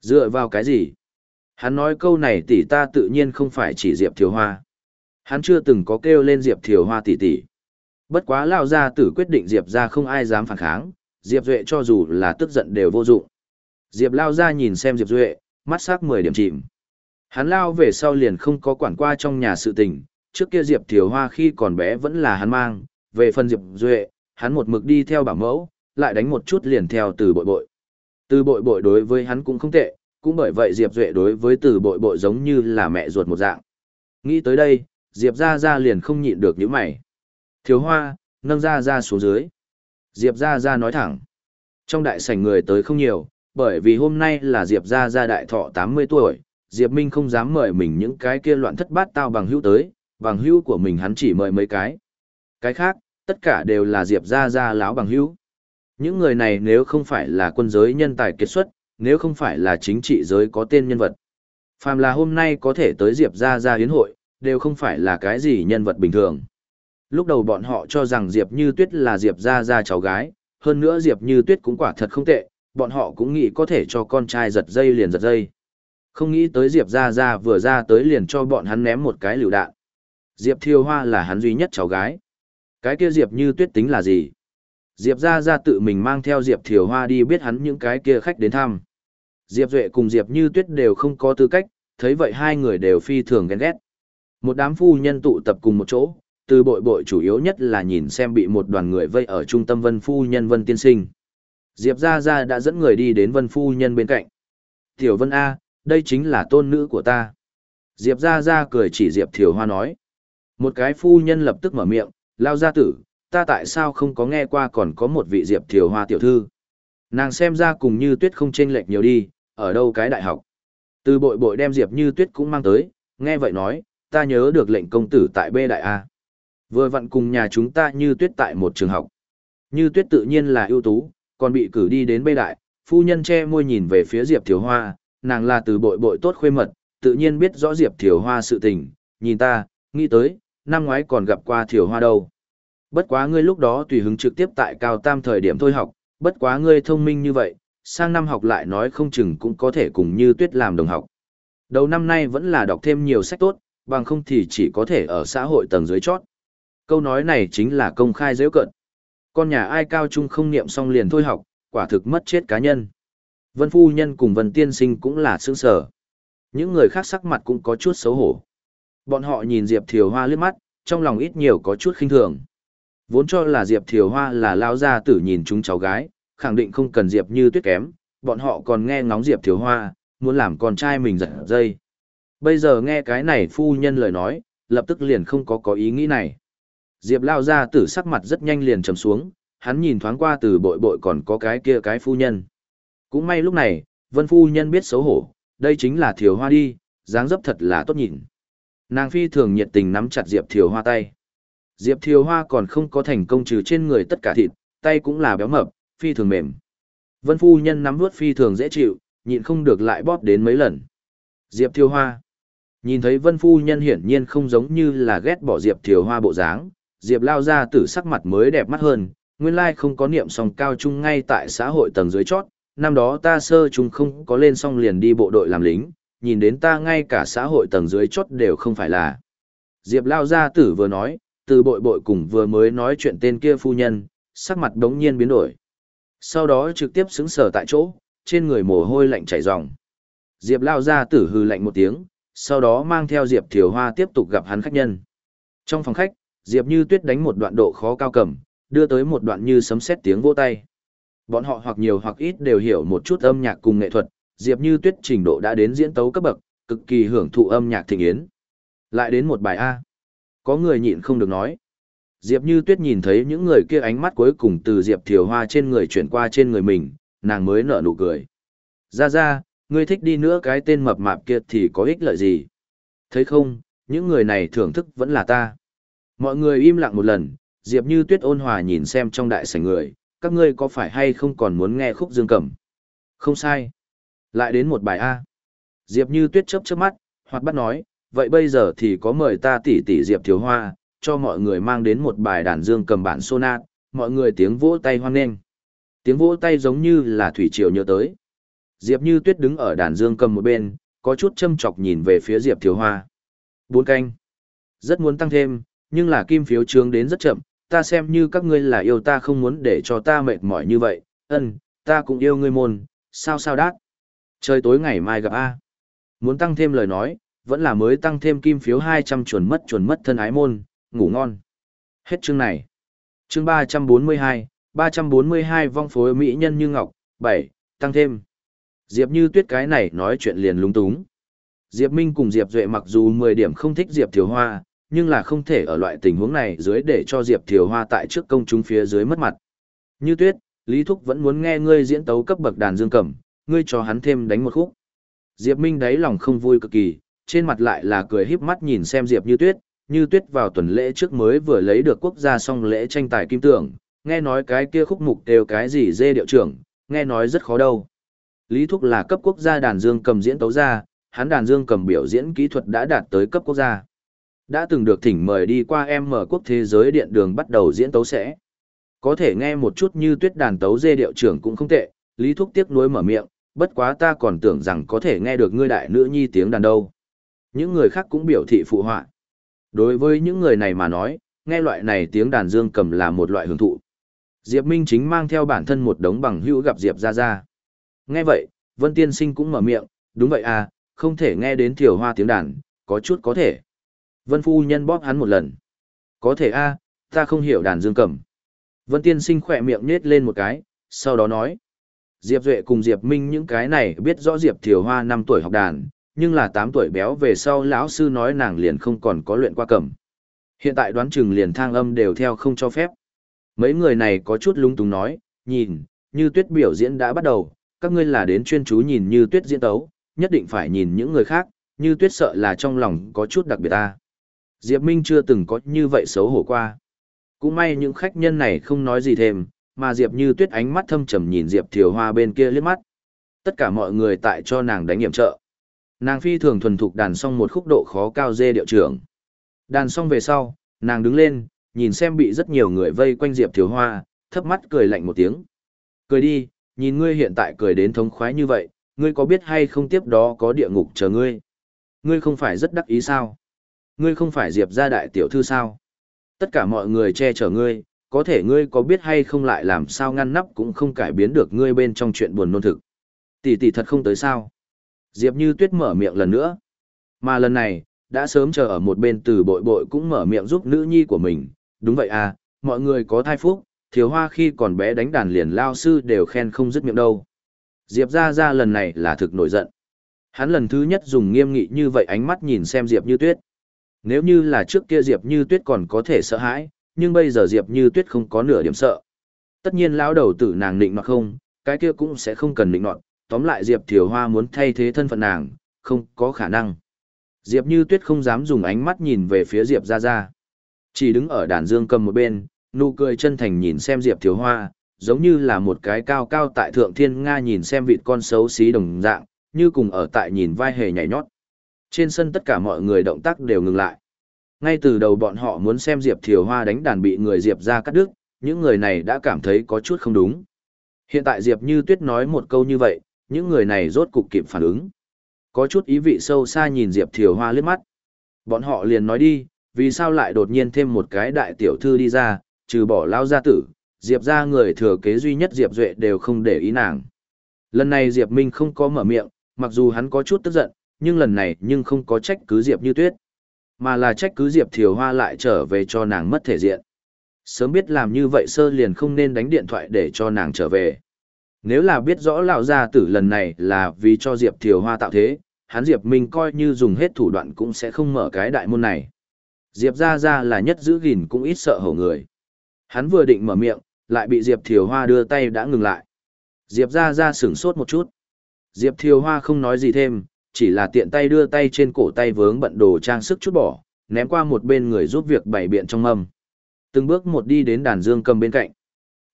Dựa vào cái gì? Hắn nói câu này tỷ ta tự nhiên không phải chỉ Diệp Thiều Hoa. Hắn chưa từng có kêu lên Diệp Thiều Hoa tỷ tỷ. Bất quá lão gia tử quyết định Diệp ra không ai dám phản kháng, Diệp Duệ cho dù là tức giận đều vô dụng. Diệp lao ra nhìn xem Diệp Duệ, mắt sắc 10 điểm chìm. Hắn lao về sau liền không có quản qua trong nhà sự tình, trước kia Diệp Thiều Hoa khi còn bé vẫn là hắn mang, về phần Diệp Duệ, hắn một mực đi theo bảo mẫu, lại đánh một chút liền theo từ bội bội. Từ bội bội đối với hắn cũng không tệ, cũng bởi vậy Diệp Duệ đối với từ bội bội giống như là mẹ ruột một dạng. Nghĩ tới đây, Diệp ra ra liền không nhịn được những mày. Thiếu hoa, nâng ra ra xuống dưới. Diệp ra ra nói thẳng. Trong đại sảnh người tới không nhiều, bởi vì hôm nay là Diệp gia gia đại thọ 80 tuổi, Diệp Minh không dám mời mình những cái kia loạn thất bát tao bằng hữu tới, bằng hữu của mình hắn chỉ mời mấy cái. Cái khác, tất cả đều là Diệp gia gia láo bằng hữu. Những người này nếu không phải là quân giới nhân tài kiệt xuất, nếu không phải là chính trị giới có tên nhân vật. Phàm là hôm nay có thể tới Diệp gia gia hiến hội, đều không phải là cái gì nhân vật bình thường. Lúc đầu bọn họ cho rằng Diệp Như Tuyết là Diệp gia gia cháu gái, hơn nữa Diệp Như Tuyết cũng quả thật không tệ, bọn họ cũng nghĩ có thể cho con trai giật dây liền giật dây. Không nghĩ tới Diệp Gia Gia vừa ra tới liền cho bọn hắn ném một cái lựu đạn. Diệp Thiêu Hoa là hắn duy nhất cháu gái. Cái kia Diệp như tuyết tính là gì? Diệp Gia Gia tự mình mang theo Diệp Thiều Hoa đi biết hắn những cái kia khách đến thăm. Diệp Duệ cùng Diệp như tuyết đều không có tư cách, thấy vậy hai người đều phi thường ghen ghét. Một đám phu nhân tụ tập cùng một chỗ, từ bội bội chủ yếu nhất là nhìn xem bị một đoàn người vây ở trung tâm Vân Phu Nhân Vân Tiên Sinh. Diệp Gia Gia đã dẫn người đi đến Vân Phu Nhân bên cạnh. Tiểu Vân A, đây chính là tôn nữ của ta. Diệp Gia Gia cười chỉ Diệp Thiều Hoa nói. Một cái phu nhân lập tức mở miệng, lao gia tử, ta tại sao không có nghe qua còn có một vị Diệp Thiều Hoa tiểu thư. Nàng xem ra cùng như tuyết không chênh lệch nhiều đi, ở đâu cái đại học. Từ bội bội đem Diệp như tuyết cũng mang tới, nghe vậy nói, ta nhớ được lệnh công tử tại B đại A. Vừa vặn cùng nhà chúng ta như tuyết tại một trường học. Như tuyết tự nhiên là ưu tú, còn bị cử đi đến bê đại, phu nhân che môi nhìn về phía Diệp Thiều Hoa, nàng là từ bội bội tốt khuê mật, tự nhiên biết rõ Diệp Thiều Hoa sự tình, nhìn ta, nghĩ tới, năm ngoái còn gặp qua Thiều Hoa đâu. Bất quá ngươi lúc đó tùy hứng trực tiếp tại cao tam thời điểm thôi học, bất quá ngươi thông minh như vậy, sang năm học lại nói không chừng cũng có thể cùng như tuyết làm đồng học. Đầu năm nay vẫn là đọc thêm nhiều sách tốt, bằng không thì chỉ có thể ở xã hội tầng dưới chót. Câu nói này chính là công khai dễ cận. Con nhà ai cao trung không niệm xong liền thôi học, quả thực mất chết cá nhân. Vân Phu Nhân cùng Vân Tiên Sinh cũng là sương sở. Những người khác sắc mặt cũng có chút xấu hổ. Bọn họ nhìn Diệp Thiều Hoa liếc mắt, trong lòng ít nhiều có chút khinh thường. Vốn cho là Diệp Thiều Hoa là lao gia tử nhìn chúng cháu gái, khẳng định không cần Diệp như tuyết kém, bọn họ còn nghe ngóng Diệp Thiều Hoa, muốn làm con trai mình giật dây. Bây giờ nghe cái này phu nhân lời nói, lập tức liền không có có ý nghĩ này. Diệp lao ra tử sắc mặt rất nhanh liền trầm xuống, hắn nhìn thoáng qua từ bội bội còn có cái kia cái phu nhân. Cũng may lúc này, vân phu nhân biết xấu hổ, đây chính là thiều hoa đi, dáng dấp thật là tốt nhìn. Nàng phi thường nhiệt tình nắm chặt Diệp thiều hoa tay. Diệp thiều hoa còn không có thành công trừ trên người tất cả thịt, tay cũng là béo mập, phi thường mềm. Vân phu nhân nắm vuốt phi thường dễ chịu, nhịn không được lại bóp đến mấy lần. Diệp thiều hoa. Nhìn thấy vân phu nhân hiển nhiên không giống như là ghét bỏ Diệp thiều hoa bộ dáng, Diệp lao ra tử sắc mặt mới đẹp mắt hơn, nguyên lai không có niệm song cao trung ngay tại xã hội tầng dưới chót, năm đó ta sơ trung không có lên song liền đi bộ đội làm lính, nhìn đến ta ngay cả xã hội tầng dưới chót đều không phải là. Diệp lao gia tử vừa nói, từ bội bội cùng vừa mới nói chuyện tên kia phu nhân, sắc mặt đống nhiên biến đổi. Sau đó trực tiếp xứng sở tại chỗ, trên người mồ hôi lạnh chảy ròng. Diệp lao gia tử hư lạnh một tiếng, sau đó mang theo Diệp Thiều Hoa tiếp tục gặp hắn khách nhân. Trong phòng khách, Diệp Như Tuyết đánh một đoạn độ khó cao cầm, đưa tới một đoạn như sấm sét tiếng vỗ tay. Bọn họ hoặc nhiều hoặc ít đều hiểu một chút âm nhạc cùng nghệ thuật, Diệp Như Tuyết trình độ đã đến diễn tấu cấp bậc, cực kỳ hưởng thụ âm nhạc thịnh yến. Lại đến một bài A. Có người nhịn không được nói. Diệp Như Tuyết nhìn thấy những người kia ánh mắt cuối cùng từ Diệp Thiều Hoa trên người chuyển qua trên người mình, nàng mới nở nụ cười. Ra ra, ngươi thích đi nữa cái tên mập mạp kia thì có ích lợi gì? Thấy không, những người này thưởng thức vẫn là ta. Mọi người im lặng một lần, Diệp Như Tuyết ôn hòa nhìn xem trong đại sảnh người, các ngươi có phải hay không còn muốn nghe khúc dương cầm? Không sai. Lại đến một bài A. Diệp Như Tuyết chớp chớp mắt, hoặc bắt nói, vậy bây giờ thì có mời ta tỷ tỷ Diệp Thiếu Hoa, cho mọi người mang đến một bài đàn dương cầm bản sonat, mọi người tiếng vỗ tay hoan nghênh. Tiếng vỗ tay giống như là thủy triều nhớ tới. Diệp Như Tuyết đứng ở đàn dương cầm một bên, có chút châm chọc nhìn về phía Diệp Thiếu Hoa. Bốn canh. Rất muốn tăng thêm, nhưng là kim phiếu trướng đến rất chậm, ta xem như các ngươi là yêu ta không muốn để cho ta mệt mỏi như vậy, ân, ta cũng yêu ngươi môn, sao sao đát. Trời tối ngày mai gặp A. Muốn tăng thêm lời nói, vẫn là mới tăng thêm kim phiếu 200 chuẩn mất chuẩn mất thân ái môn, ngủ ngon. Hết chương này. Chương 342, 342 vong phối mỹ nhân như ngọc, 7, tăng thêm. Diệp như tuyết cái này nói chuyện liền lúng túng. Diệp Minh cùng Diệp Duệ mặc dù 10 điểm không thích Diệp Thiều Hoa, nhưng là không thể ở loại tình huống này dưới để cho Diệp Thiều Hoa tại trước công chúng phía dưới mất mặt. Như tuyết, Lý Thúc vẫn muốn nghe ngươi diễn tấu cấp bậc đàn dương cầm, ngươi cho hắn thêm đánh một khúc. Diệp Minh đáy lòng không vui cực kỳ, trên mặt lại là cười híp mắt nhìn xem Diệp Như Tuyết, Như Tuyết vào tuần lễ trước mới vừa lấy được quốc gia xong lễ tranh tài kim tượng, nghe nói cái kia khúc mục đều cái gì dê điệu trưởng, nghe nói rất khó đâu. Lý Thúc là cấp quốc gia đàn dương cầm diễn tấu ra, hắn đàn dương cầm biểu diễn kỹ thuật đã đạt tới cấp quốc gia. Đã từng được thỉnh mời đi qua em mở quốc thế giới điện đường bắt đầu diễn tấu sẽ. Có thể nghe một chút như tuyết đàn tấu dê điệu trưởng cũng không tệ, Lý Thúc tiếc nuối mở miệng, bất quá ta còn tưởng rằng có thể nghe được ngươi đại nữ nhi tiếng đàn đâu. Những người khác cũng biểu thị phụ họa. Đối với những người này mà nói, nghe loại này tiếng đàn dương cầm là một loại hưởng thụ. Diệp Minh chính mang theo bản thân một đống bằng hữu gặp Diệp ra ra. Nghe vậy, Vân Tiên Sinh cũng mở miệng, đúng vậy à, không thể nghe đến thiểu hoa tiếng đàn, có chút có thể. Vân Phu Nhân bóp hắn một lần. Có thể a, ta không hiểu đàn dương cầm. Vân Tiên Sinh khỏe miệng nhếch lên một cái, sau đó nói. Diệp Duệ cùng Diệp Minh những cái này biết rõ Diệp Thiều Hoa 5 tuổi học đàn, nhưng là 8 tuổi béo về sau lão sư nói nàng liền không còn có luyện qua cầm. Hiện tại đoán chừng liền thang âm đều theo không cho phép. Mấy người này có chút lung túng nói, nhìn, như tuyết biểu diễn đã bắt đầu, các ngươi là đến chuyên chú nhìn như tuyết diễn tấu, nhất định phải nhìn những người khác, như tuyết sợ là trong lòng có chút đặc biệt ta. Diệp Minh chưa từng có như vậy xấu hổ qua. Cũng may những khách nhân này không nói gì thêm, mà Diệp như tuyết ánh mắt thâm trầm nhìn Diệp Thiều Hoa bên kia liếc mắt. Tất cả mọi người tại cho nàng đánh nghiệm trợ. Nàng phi thường thuần thục đàn xong một khúc độ khó cao dê điệu trưởng. Đàn xong về sau, nàng đứng lên, nhìn xem bị rất nhiều người vây quanh Diệp Thiều Hoa, thấp mắt cười lạnh một tiếng. Cười đi, nhìn ngươi hiện tại cười đến thống khoái như vậy, ngươi có biết hay không tiếp đó có địa ngục chờ ngươi? Ngươi không phải rất đắc ý sao? Ngươi không phải Diệp gia đại tiểu thư sao? Tất cả mọi người che chở ngươi, có thể ngươi có biết hay không lại làm sao ngăn nắp cũng không cải biến được ngươi bên trong chuyện buồn nôn thực. Tỷ tỷ thật không tới sao? Diệp Như Tuyết mở miệng lần nữa. Mà lần này, đã sớm chờ ở một bên từ bội bội cũng mở miệng giúp nữ nhi của mình. Đúng vậy à, mọi người có thai phúc, thiếu hoa khi còn bé đánh đàn liền lao sư đều khen không dứt miệng đâu. Diệp ra ra lần này là thực nổi giận. Hắn lần thứ nhất dùng nghiêm nghị như vậy ánh mắt nhìn xem Diệp Như Tuyết. Nếu như là trước kia Diệp Như Tuyết còn có thể sợ hãi, nhưng bây giờ Diệp Như Tuyết không có nửa điểm sợ. Tất nhiên lão đầu tử nàng định nọt không, cái kia cũng sẽ không cần định nọt, tóm lại Diệp Thiều Hoa muốn thay thế thân phận nàng, không có khả năng. Diệp Như Tuyết không dám dùng ánh mắt nhìn về phía Diệp Gia Gia. Chỉ đứng ở đàn dương cầm một bên, nụ cười chân thành nhìn xem Diệp Thiều Hoa, giống như là một cái cao cao tại thượng thiên Nga nhìn xem vịt con xấu xí đồng dạng, như cùng ở tại nhìn vai hề nhảy nhót. Trên sân tất cả mọi người động tác đều ngừng lại. Ngay từ đầu bọn họ muốn xem Diệp Thiều Hoa đánh đàn bị người Diệp ra cắt đứt, những người này đã cảm thấy có chút không đúng. Hiện tại Diệp Như Tuyết nói một câu như vậy, những người này rốt cục kịp phản ứng. Có chút ý vị sâu xa nhìn Diệp Thiều Hoa liếc mắt. Bọn họ liền nói đi, vì sao lại đột nhiên thêm một cái đại tiểu thư đi ra, trừ bỏ lao gia tử, Diệp ra người thừa kế duy nhất Diệp Duệ đều không để ý nàng. Lần này Diệp Minh không có mở miệng, mặc dù hắn có chút tức giận, nhưng lần này nhưng không có trách cứ Diệp như tuyết. Mà là trách cứ Diệp Thiều Hoa lại trở về cho nàng mất thể diện. Sớm biết làm như vậy sơ liền không nên đánh điện thoại để cho nàng trở về. Nếu là biết rõ lão gia tử lần này là vì cho Diệp Thiều Hoa tạo thế, hắn Diệp Minh coi như dùng hết thủ đoạn cũng sẽ không mở cái đại môn này. Diệp ra ra là nhất giữ gìn cũng ít sợ hổ người. Hắn vừa định mở miệng, lại bị Diệp Thiều Hoa đưa tay đã ngừng lại. Diệp ra ra sửng sốt một chút. Diệp Thiều Hoa không nói gì thêm, chỉ là tiện tay đưa tay trên cổ tay vướng bận đồ trang sức chút bỏ, ném qua một bên người giúp việc bày biện trong mâm. Từng bước một đi đến đàn dương cầm bên cạnh.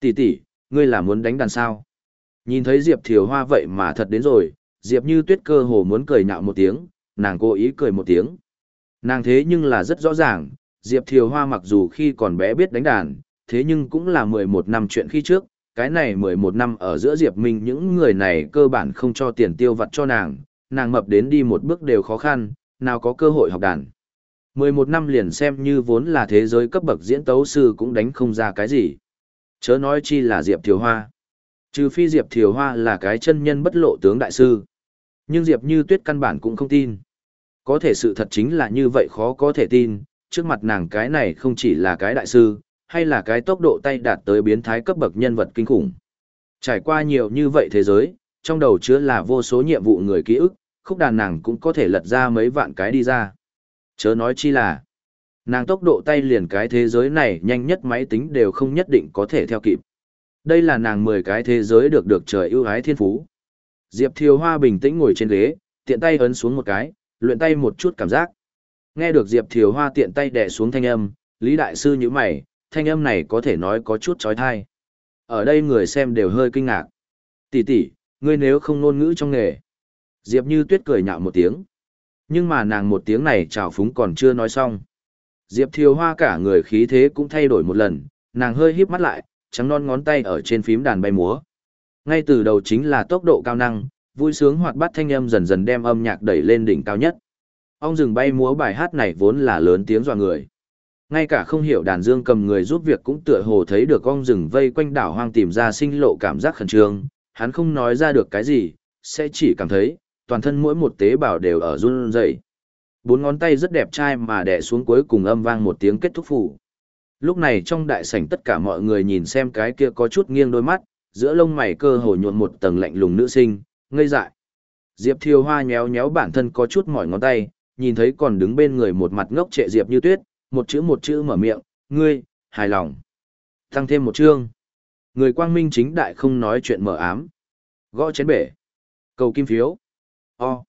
Tỷ tỷ, ngươi là muốn đánh đàn sao? Nhìn thấy Diệp Thiều Hoa vậy mà thật đến rồi, Diệp như tuyết cơ hồ muốn cười nhạo một tiếng, nàng cố ý cười một tiếng. Nàng thế nhưng là rất rõ ràng, Diệp Thiều Hoa mặc dù khi còn bé biết đánh đàn, thế nhưng cũng là 11 năm chuyện khi trước, cái này 11 năm ở giữa Diệp Minh những người này cơ bản không cho tiền tiêu vặt cho nàng, nàng mập đến đi một bước đều khó khăn, nào có cơ hội học đàn. 11 năm liền xem như vốn là thế giới cấp bậc diễn tấu sư cũng đánh không ra cái gì. Chớ nói chi là Diệp Thiều Hoa. Trừ phi Diệp Thiều Hoa là cái chân nhân bất lộ tướng đại sư. Nhưng Diệp Như Tuyết căn bản cũng không tin. Có thể sự thật chính là như vậy khó có thể tin, trước mặt nàng cái này không chỉ là cái đại sư, hay là cái tốc độ tay đạt tới biến thái cấp bậc nhân vật kinh khủng. Trải qua nhiều như vậy thế giới, trong đầu chứa là vô số nhiệm vụ người ký ức, khúc đàn nàng cũng có thể lật ra mấy vạn cái đi ra. Chớ nói chi là, nàng tốc độ tay liền cái thế giới này nhanh nhất máy tính đều không nhất định có thể theo kịp. Đây là nàng 10 cái thế giới được được trời ưu ái thiên phú. Diệp Thiều Hoa bình tĩnh ngồi trên ghế, tiện tay ấn xuống một cái, luyện tay một chút cảm giác. Nghe được Diệp Thiều Hoa tiện tay đè xuống thanh âm, Lý Đại Sư như mày, thanh âm này có thể nói có chút trói thai. Ở đây người xem đều hơi kinh ngạc. Tỷ tỷ, ngươi nếu không ngôn ngữ trong nghề. Diệp Như Tuyết cười nhạo một tiếng. Nhưng mà nàng một tiếng này trào phúng còn chưa nói xong. Diệp Thiều Hoa cả người khí thế cũng thay đổi một lần, nàng hơi híp mắt lại, trắng non ngón tay ở trên phím đàn bay múa. Ngay từ đầu chính là tốc độ cao năng, vui sướng hoạt bát thanh âm dần dần đem âm nhạc đẩy lên đỉnh cao nhất. Ông rừng bay múa bài hát này vốn là lớn tiếng dọa người. Ngay cả không hiểu đàn dương cầm người giúp việc cũng tựa hồ thấy được ông rừng vây quanh đảo hoang tìm ra sinh lộ cảm giác khẩn trương, hắn không nói ra được cái gì, sẽ chỉ cảm thấy, toàn thân mỗi một tế bào đều ở run rẩy. Bốn ngón tay rất đẹp trai mà đè xuống cuối cùng âm vang một tiếng kết thúc phủ. Lúc này trong đại sảnh tất cả mọi người nhìn xem cái kia có chút nghiêng đôi mắt, giữa lông mày cơ hồ nhuộm một tầng lạnh lùng nữ sinh, ngây dại. Diệp Thiều Hoa nhéo nhéo bản thân có chút mỏi ngón tay, nhìn thấy còn đứng bên người một mặt ngốc trệ Diệp Như Tuyết, một chữ một chữ mở miệng, ngươi, hài lòng. Tăng thêm một chương. Người quang minh chính đại không nói chuyện mở ám. Gõ chén bể. Cầu kim phiếu. O.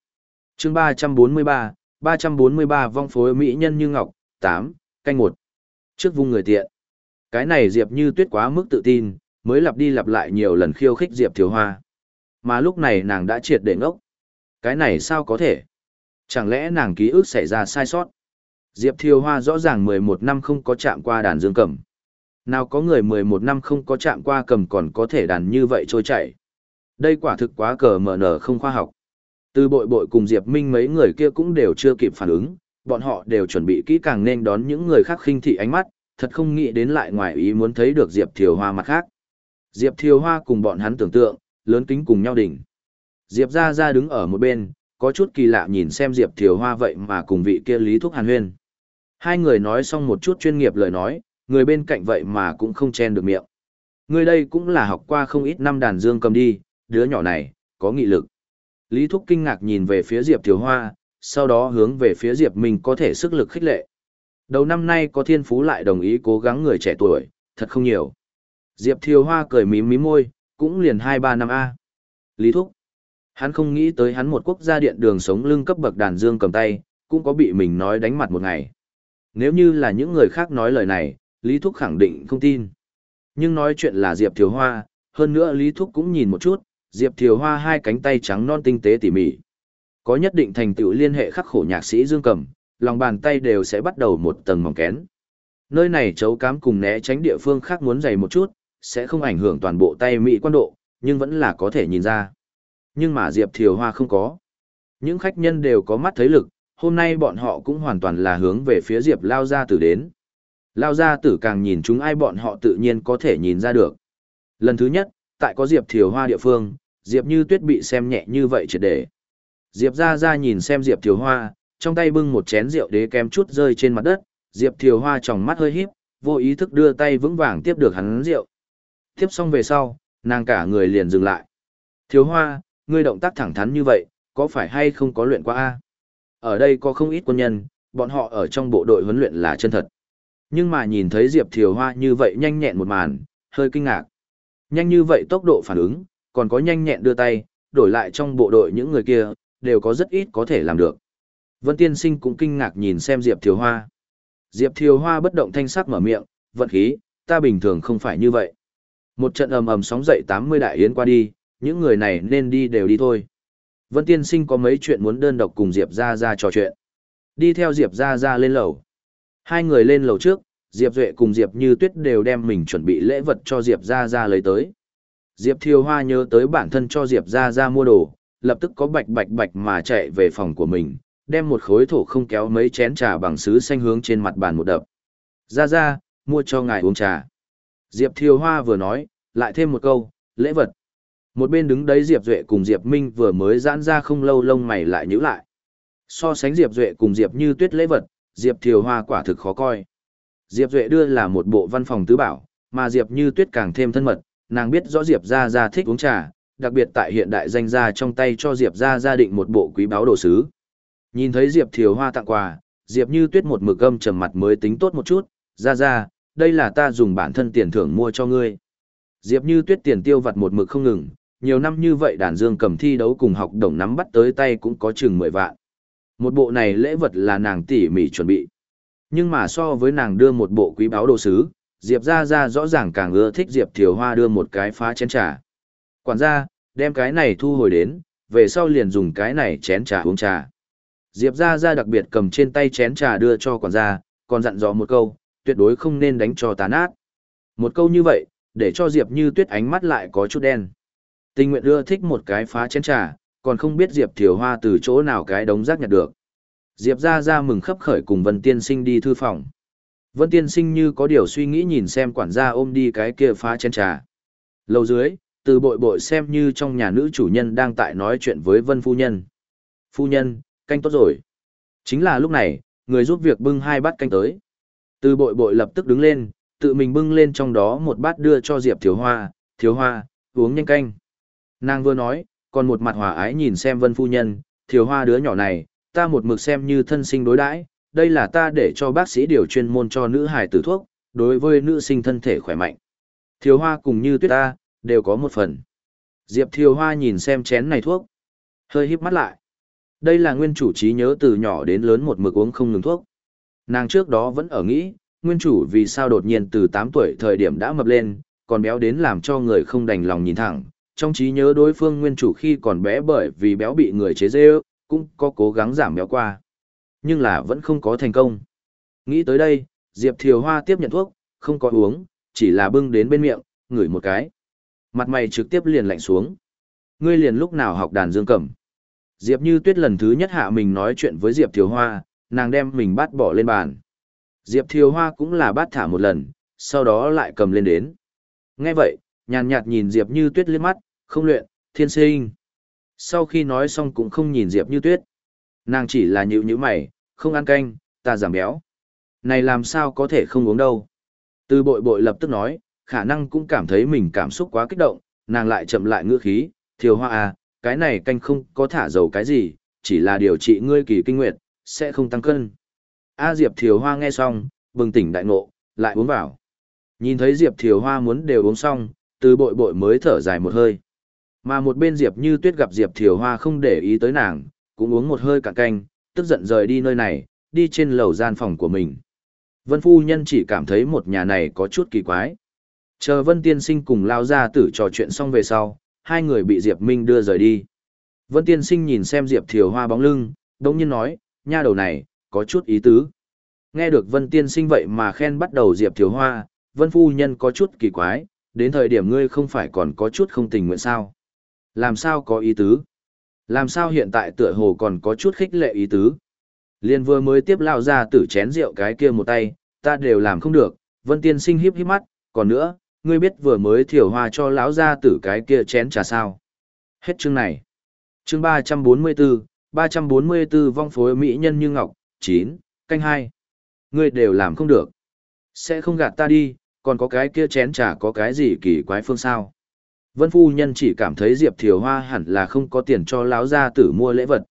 Chương 343, 343 vong phối mỹ nhân như ngọc, 8, canh một. Trước vung người tiện. Cái này Diệp Như Tuyết quá mức tự tin, mới lặp đi lặp lại nhiều lần khiêu khích Diệp Thiếu Hoa. Mà lúc này nàng đã triệt để ngốc. Cái này sao có thể? Chẳng lẽ nàng ký ức xảy ra sai sót? Diệp Thiều Hoa rõ ràng 11 năm không có chạm qua đàn dương cầm. Nào có người 11 năm không có chạm qua cầm còn có thể đàn như vậy trôi chảy. Đây quả thực quá cờ mở nở không khoa học. Từ bội bội cùng Diệp Minh mấy người kia cũng đều chưa kịp phản ứng, bọn họ đều chuẩn bị kỹ càng nên đón những người khác khinh thị ánh mắt, thật không nghĩ đến lại ngoài ý muốn thấy được Diệp Thiều Hoa mặt khác. Diệp Thiều Hoa cùng bọn hắn tưởng tượng, lớn kính cùng nhau đỉnh. Diệp ra ra đứng ở một bên, có chút kỳ lạ nhìn xem Diệp Thiều Hoa vậy mà cùng vị kia Lý Thúc Hàn Huyên. Hai người nói xong một chút chuyên nghiệp lời nói, người bên cạnh vậy mà cũng không chen được miệng. Người đây cũng là học qua không ít năm đàn dương cầm đi, đứa nhỏ này, có nghị lực. Lý Thúc kinh ngạc nhìn về phía Diệp Thiều Hoa, sau đó hướng về phía Diệp Minh có thể sức lực khích lệ. Đầu năm nay có thiên phú lại đồng ý cố gắng người trẻ tuổi, thật không nhiều. Diệp Thiều Hoa cười mím mím môi, cũng liền 2-3 năm A. Lý Thúc. Hắn không nghĩ tới hắn một quốc gia điện đường sống lưng cấp bậc đàn dương cầm tay, cũng có bị mình nói đánh mặt một ngày. Nếu như là những người khác nói lời này, Lý Thúc khẳng định không tin. Nhưng nói chuyện là Diệp Thiều Hoa, hơn nữa Lý Thúc cũng nhìn một chút, Diệp Thiều Hoa hai cánh tay trắng non tinh tế tỉ mỉ. Có nhất định thành tựu liên hệ khắc khổ nhạc sĩ Dương Cầm, lòng bàn tay đều sẽ bắt đầu một tầng mỏng kén. Nơi này chấu cám cùng né tránh địa phương khác muốn dày một chút, sẽ không ảnh hưởng toàn bộ tay mỹ quan độ, nhưng vẫn là có thể nhìn ra. Nhưng mà Diệp Thiều Hoa không có. Những khách nhân đều có mắt thấy lực, hôm nay bọn họ cũng hoàn toàn là hướng về phía Diệp Lao Gia Tử đến. Lao Gia Tử càng nhìn chúng ai bọn họ tự nhiên có thể nhìn ra được. Lần thứ nhất, tại có Diệp Thiều Hoa địa phương, Diệp Như Tuyết bị xem nhẹ như vậy triệt để. Diệp Gia Gia nhìn xem Diệp Thiều Hoa, trong tay bưng một chén rượu đế kém chút rơi trên mặt đất, Diệp Thiều Hoa tròng mắt hơi híp, vô ý thức đưa tay vững vàng tiếp được hắn rượu. Tiếp xong về sau, nàng cả người liền dừng lại. Thiều Hoa, ngươi động tác thẳng thắn như vậy, có phải hay không có luyện qua a? Ở đây có không ít quân nhân, bọn họ ở trong bộ đội huấn luyện là chân thật. Nhưng mà nhìn thấy Diệp Thiều Hoa như vậy nhanh nhẹn một màn, hơi kinh ngạc. Nhanh như vậy tốc độ phản ứng, còn có nhanh nhẹn đưa tay, đổi lại trong bộ đội những người kia, đều có rất ít có thể làm được. Vân Tiên Sinh cũng kinh ngạc nhìn xem Diệp Thiều Hoa. Diệp Thiều Hoa bất động thanh sắc mở miệng, vận khí, ta bình thường không phải như vậy. Một trận ầm ầm sóng dậy 80 đại yến qua đi, những người này nên đi đều đi thôi. Vân Tiên Sinh có mấy chuyện muốn đơn độc cùng Diệp Gia Gia trò chuyện. Đi theo Diệp Gia Gia lên lầu. Hai người lên lầu trước, Diệp Duệ cùng Diệp Như Tuyết đều đem mình chuẩn bị lễ vật cho Diệp Gia Gia lấy tới. Diệp Thiều Hoa nhớ tới bản thân cho Diệp Gia Gia mua đồ, lập tức có bạch bạch bạch mà chạy về phòng của mình, đem một khối thổ không kéo mấy chén trà bằng sứ xanh hướng trên mặt bàn một đập. Gia Gia, mua cho ngài uống trà. Diệp Thiều Hoa vừa nói, lại thêm một câu, lễ vật. Một bên đứng đấy Diệp Duệ cùng Diệp Minh vừa mới giãn ra không lâu lông mày lại nhíu lại. So sánh Diệp Duệ cùng Diệp Như Tuyết lễ vật, Diệp Thiều Hoa quả thực khó coi. Diệp Duệ đưa là một bộ văn phòng tứ bảo, mà Diệp Như Tuyết càng thêm thân mật, nàng biết rõ Diệp gia gia thích uống trà, đặc biệt tại hiện đại danh gia trong tay cho Diệp gia gia định một bộ quý báu đồ sứ. Nhìn thấy Diệp Thiều Hoa tặng quà, Diệp Như Tuyết một mực gâm trầm mặt mới tính tốt một chút, "Gia gia, đây là ta dùng bản thân tiền thưởng mua cho ngươi." Diệp Như Tuyết tiền tiêu vặt một mực không ngừng, nhiều năm như vậy đàn dương cầm thi đấu cùng học đồng nắm bắt tới tay cũng có chừng 10 vạn. Một bộ này lễ vật là nàng tỉ mỉ chuẩn bị. Nhưng mà so với nàng đưa một bộ quý báo đồ sứ, Diệp ra ra rõ ràng càng ưa thích Diệp Thiều Hoa đưa một cái phá chén trà. Quản gia, đem cái này thu hồi đến, về sau liền dùng cái này chén trà uống trà. Diệp ra ra đặc biệt cầm trên tay chén trà đưa cho quản gia, còn dặn dò một câu, tuyệt đối không nên đánh cho tán át. Một câu như vậy, để cho Diệp như tuyết ánh mắt lại có chút đen. Tình nguyện đưa thích một cái phá chén trà, còn không biết Diệp Thiều Hoa từ chỗ nào cái đống rác nhặt được. Diệp ra ra mừng khấp khởi cùng Vân Tiên Sinh đi thư phòng. Vân Tiên Sinh như có điều suy nghĩ nhìn xem quản gia ôm đi cái kia phá chén trà. Lầu dưới, từ bội bội xem như trong nhà nữ chủ nhân đang tại nói chuyện với Vân Phu Nhân. Phu Nhân, canh tốt rồi. Chính là lúc này, người giúp việc bưng hai bát canh tới. Từ bội bội lập tức đứng lên, tự mình bưng lên trong đó một bát đưa cho Diệp Thiếu Hoa, Thiếu Hoa, uống nhanh canh. Nàng vừa nói, còn một mặt hòa ái nhìn xem Vân Phu Nhân, thiều Hoa đứa nhỏ này, ta một mực xem như thân sinh đối đãi, đây là ta để cho bác sĩ điều chuyên môn cho nữ hài tử thuốc, đối với nữ sinh thân thể khỏe mạnh. thiều Hoa cùng như tuyết ta, đều có một phần. Diệp thiều Hoa nhìn xem chén này thuốc, hơi híp mắt lại. Đây là nguyên chủ trí nhớ từ nhỏ đến lớn một mực uống không ngừng thuốc. Nàng trước đó vẫn ở nghĩ, nguyên chủ vì sao đột nhiên từ 8 tuổi thời điểm đã mập lên, còn béo đến làm cho người không đành lòng nhìn thẳng. Trong trí nhớ đối phương nguyên chủ khi còn bé bởi vì béo bị người chế dê cũng có cố gắng giảm béo qua. Nhưng là vẫn không có thành công. Nghĩ tới đây, Diệp Thiều Hoa tiếp nhận thuốc, không có uống, chỉ là bưng đến bên miệng, ngửi một cái. Mặt mày trực tiếp liền lạnh xuống. Ngươi liền lúc nào học đàn dương cầm. Diệp Như Tuyết lần thứ nhất hạ mình nói chuyện với Diệp Thiều Hoa, nàng đem mình bắt bỏ lên bàn. Diệp Thiều Hoa cũng là bắt thả một lần, sau đó lại cầm lên đến. Nghe vậy, nhàn nhạt nhìn Diệp Như Tuyết liếc mắt, không luyện, thiên sinh. Sau khi nói xong cũng không nhìn Diệp Như Tuyết. Nàng chỉ là nhịu nhữ mày, không ăn canh, ta giảm béo. Này làm sao có thể không uống đâu. Từ bội bội lập tức nói, khả năng cũng cảm thấy mình cảm xúc quá kích động, nàng lại chậm lại ngữ khí, thiều hoa à, cái này canh không có thả dầu cái gì, chỉ là điều trị ngươi kỳ kinh nguyệt, sẽ không tăng cân. A à, Diệp Thiều Hoa nghe xong, bừng tỉnh đại ngộ, lại uống vào. Nhìn thấy Diệp Thiều Hoa muốn đều uống xong, từ bội bội mới thở dài một hơi. Mà một bên Diệp Như Tuyết gặp Diệp Thiều Hoa không để ý tới nàng, cũng uống một hơi cạn canh, tức giận rời đi nơi này, đi trên lầu gian phòng của mình. Vân Phu Nhân chỉ cảm thấy một nhà này có chút kỳ quái. Chờ Vân Tiên Sinh cùng lao ra tử trò chuyện xong về sau, hai người bị Diệp Minh đưa rời đi. Vân Tiên Sinh nhìn xem Diệp Thiều Hoa bóng lưng, đồng nhiên nói, nha đầu này, có chút ý tứ. Nghe được Vân Tiên Sinh vậy mà khen bắt đầu Diệp Thiều Hoa, Vân Phu Nhân có chút kỳ quái, đến thời điểm ngươi không phải còn có chút không tình nguyện sao. Làm sao có ý tứ? Làm sao hiện tại tựa hồ còn có chút khích lệ ý tứ? Liên vừa mới tiếp lao ra tử chén rượu cái kia một tay, ta đều làm không được, Vân Tiên Sinh híp híp mắt, còn nữa, ngươi biết vừa mới thiểu hoa cho lão ra tử cái kia chén trà sao. Hết chương này. Chương 344, 344 vong phối mỹ nhân như ngọc, 9, canh 2. Ngươi đều làm không được. Sẽ không gạt ta đi, còn có cái kia chén trà có cái gì kỳ quái phương sao. Vân phu nhân chỉ cảm thấy Diệp Thiều Hoa hẳn là không có tiền cho lão gia tử mua lễ vật.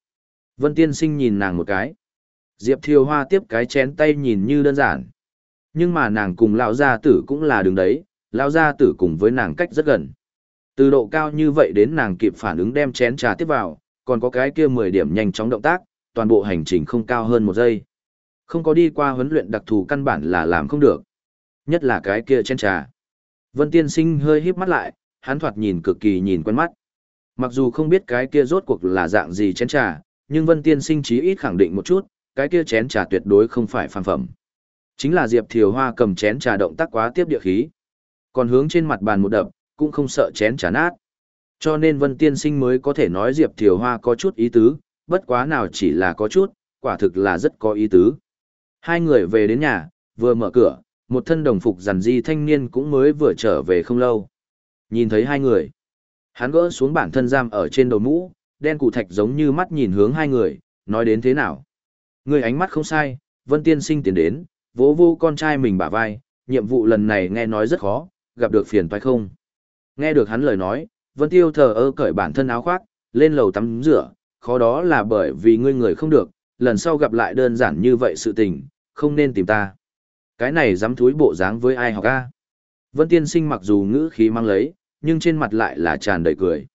Vân tiên sinh nhìn nàng một cái. Diệp Thiều Hoa tiếp cái chén tay nhìn như đơn giản. Nhưng mà nàng cùng lão gia tử cũng là đường đấy, lão gia tử cùng với nàng cách rất gần. Từ độ cao như vậy đến nàng kịp phản ứng đem chén trà tiếp vào, còn có cái kia 10 điểm nhanh chóng động tác, toàn bộ hành trình không cao hơn một giây. Không có đi qua huấn luyện đặc thù căn bản là làm không được. Nhất là cái kia chén trà. Vân Tiên Sinh hơi híp mắt lại, hắn thoạt nhìn cực kỳ nhìn quen mắt. Mặc dù không biết cái kia rốt cuộc là dạng gì chén trà, nhưng Vân Tiên Sinh chí ít khẳng định một chút, cái kia chén trà tuyệt đối không phải phàm phẩm. Chính là Diệp Thiều Hoa cầm chén trà động tác quá tiếp địa khí. Còn hướng trên mặt bàn một đập, cũng không sợ chén trà nát. Cho nên Vân Tiên Sinh mới có thể nói Diệp Thiều Hoa có chút ý tứ, bất quá nào chỉ là có chút, quả thực là rất có ý tứ. Hai người về đến nhà, vừa mở cửa, một thân đồng phục rằn di thanh niên cũng mới vừa trở về không lâu. Nhìn thấy hai người, hắn gỡ xuống bản thân giam ở trên đầu mũ, đen cụ thạch giống như mắt nhìn hướng hai người, nói đến thế nào. Người ánh mắt không sai, Vân Tiên Sinh tiến đến, vỗ vô con trai mình bả vai, nhiệm vụ lần này nghe nói rất khó, gặp được phiền phải không? Nghe được hắn lời nói, Vân Tiêu thờ ơ cởi bản thân áo khoác, lên lầu tắm rửa, khó đó là bởi vì ngươi người không được, lần sau gặp lại đơn giản như vậy sự tình, không nên tìm ta. Cái này dám thúi bộ dáng với ai học a? Vân Tiên Sinh mặc dù ngữ khí mang lấy, nhưng trên mặt lại là tràn đầy cười.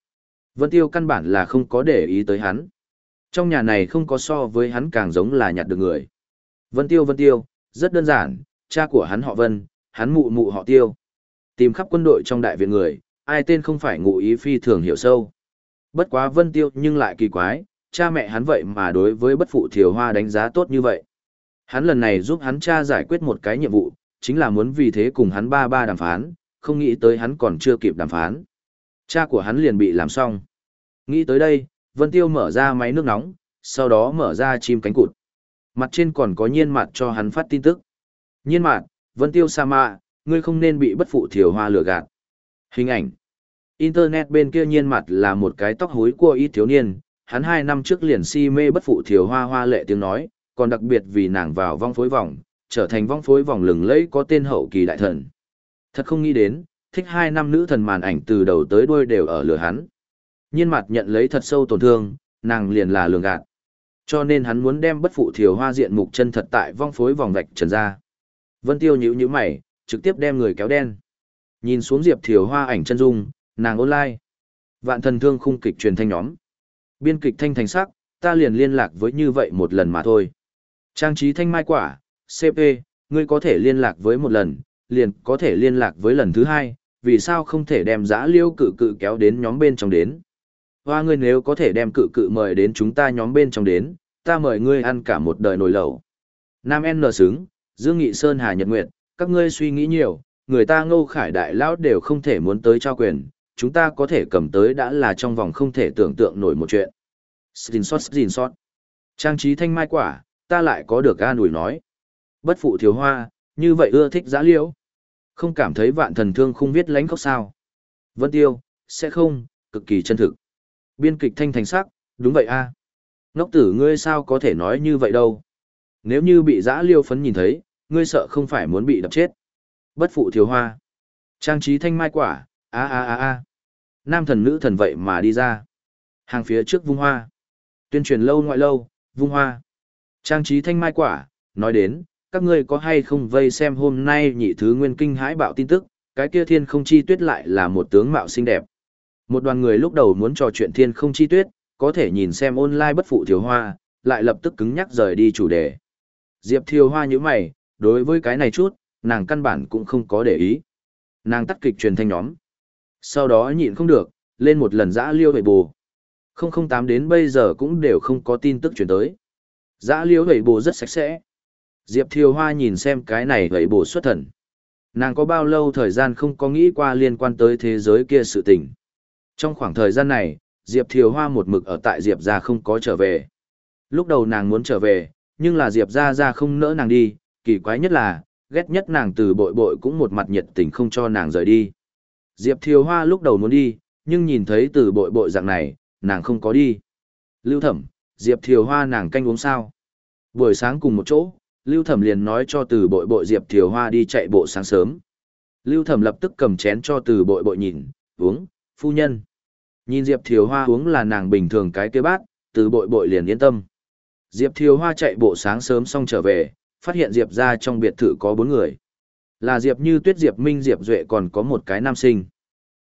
Vân Tiêu căn bản là không có để ý tới hắn. Trong nhà này không có so với hắn càng giống là nhặt được người. Vân Tiêu Vân Tiêu, rất đơn giản, cha của hắn họ Vân, hắn mụ mụ họ Tiêu. Tìm khắp quân đội trong đại viện người, ai tên không phải ngụ ý phi thường hiểu sâu. Bất quá Vân Tiêu nhưng lại kỳ quái, cha mẹ hắn vậy mà đối với bất phụ thiều hoa đánh giá tốt như vậy. Hắn lần này giúp hắn cha giải quyết một cái nhiệm vụ, chính là muốn vì thế cùng hắn ba ba đàm phán, không nghĩ tới hắn còn chưa kịp đàm phán. Cha của hắn liền bị làm xong. Nghĩ tới đây, Vân Tiêu mở ra máy nước nóng, sau đó mở ra chim cánh cụt. Mặt trên còn có nhiên mặt cho hắn phát tin tức. Nhiên mặt, Vân Tiêu sa mạ, ngươi không nên bị bất phụ thiều hoa lừa gạt. Hình ảnh. Internet bên kia nhiên mặt là một cái tóc hối của ít thiếu niên, hắn hai năm trước liền si mê bất phụ thiều hoa hoa lệ tiếng nói, còn đặc biệt vì nàng vào vong phối vòng, trở thành vong phối vòng lừng lẫy có tên hậu kỳ đại thần. Thật không nghĩ đến, thích hai năm nữ thần màn ảnh từ đầu tới đuôi đều ở lửa hắn. Nhiên mặt nhận lấy thật sâu tổn thương, nàng liền là lường gạt. Cho nên hắn muốn đem bất phụ thiều hoa diện mục chân thật tại vong phối vòng vạch trần ra. Vân Tiêu nhíu nhíu mày, trực tiếp đem người kéo đen. Nhìn xuống Diệp Thiều Hoa ảnh chân dung, nàng online. Vạn thần thương khung kịch truyền thanh nhóm. Biên kịch thanh thành sắc, ta liền liên lạc với như vậy một lần mà thôi. Trang trí thanh mai quả, CP, ngươi có thể liên lạc với một lần, liền có thể liên lạc với lần thứ hai, vì sao không thể đem giã liêu cự cự kéo đến nhóm bên trong đến. Hoa ngươi nếu có thể đem cự cự mời đến chúng ta nhóm bên trong đến, ta mời ngươi ăn cả một đời nồi lẩu. Nam N xứng, Dương Nghị Sơn Hà Nhật Nguyệt, các ngươi suy nghĩ nhiều, người ta ngô khải đại lão đều không thể muốn tới trao quyền, chúng ta có thể cầm tới đã là trong vòng không thể tưởng tượng nổi một chuyện. Xin xót xin xót. Trang trí thanh mai quả, ta lại có được ga nủi nói. Bất phụ thiếu hoa, như vậy ưa thích giã liễu. Không cảm thấy vạn thần thương không viết lánh khóc sao. Vân tiêu, sẽ không, cực kỳ chân thực. Biên kịch thanh thành sắc, đúng vậy a Ngốc tử ngươi sao có thể nói như vậy đâu. Nếu như bị giã liêu phấn nhìn thấy, ngươi sợ không phải muốn bị đập chết. Bất phụ thiếu hoa. Trang trí thanh mai quả, a a a a. Nam thần nữ thần vậy mà đi ra. Hàng phía trước vung hoa. Tuyên truyền lâu ngoại lâu, vung hoa. Trang trí thanh mai quả, nói đến, các ngươi có hay không vây xem hôm nay nhị thứ nguyên kinh hãi bạo tin tức, cái kia thiên không chi tuyết lại là một tướng mạo xinh đẹp. Một đoàn người lúc đầu muốn trò chuyện thiên không chi tuyết, có thể nhìn xem online bất phụ thiếu hoa, lại lập tức cứng nhắc rời đi chủ đề. Diệp thiếu Hoa như mày, đối với cái này chút, nàng căn bản cũng không có để ý. Nàng tắt kịch truyền thanh nhóm. Sau đó nhịn không được, lên một lần dã liêu về bù. 008 đến bây giờ cũng đều không có tin tức truyền tới. Dã liêu về bù rất sạch sẽ. Diệp Thiều Hoa nhìn xem cái này vậy bổ xuất thần. Nàng có bao lâu thời gian không có nghĩ qua liên quan tới thế giới kia sự tình. Trong khoảng thời gian này, Diệp Thiều Hoa một mực ở tại Diệp gia không có trở về. Lúc đầu nàng muốn trở về, nhưng là Diệp gia gia không nỡ nàng đi, kỳ quái nhất là, ghét nhất nàng từ bội bội cũng một mặt nhiệt tình không cho nàng rời đi. Diệp Thiều Hoa lúc đầu muốn đi, nhưng nhìn thấy từ bội bội dạng này, nàng không có đi. Lưu Thẩm, Diệp Thiều Hoa nàng canh uống sao? Buổi sáng cùng một chỗ, Lưu Thẩm liền nói cho từ bội bội Diệp Thiều Hoa đi chạy bộ sáng sớm. Lưu Thẩm lập tức cầm chén cho từ bội bội nhìn, uống, phu nhân. Nhìn Diệp Thiều Hoa uống là nàng bình thường cái kia bát, từ bội bội liền yên tâm. Diệp Thiều Hoa chạy bộ sáng sớm xong trở về, phát hiện Diệp ra trong biệt thự có bốn người. Là Diệp Như Tuyết Diệp Minh Diệp Duệ còn có một cái nam sinh.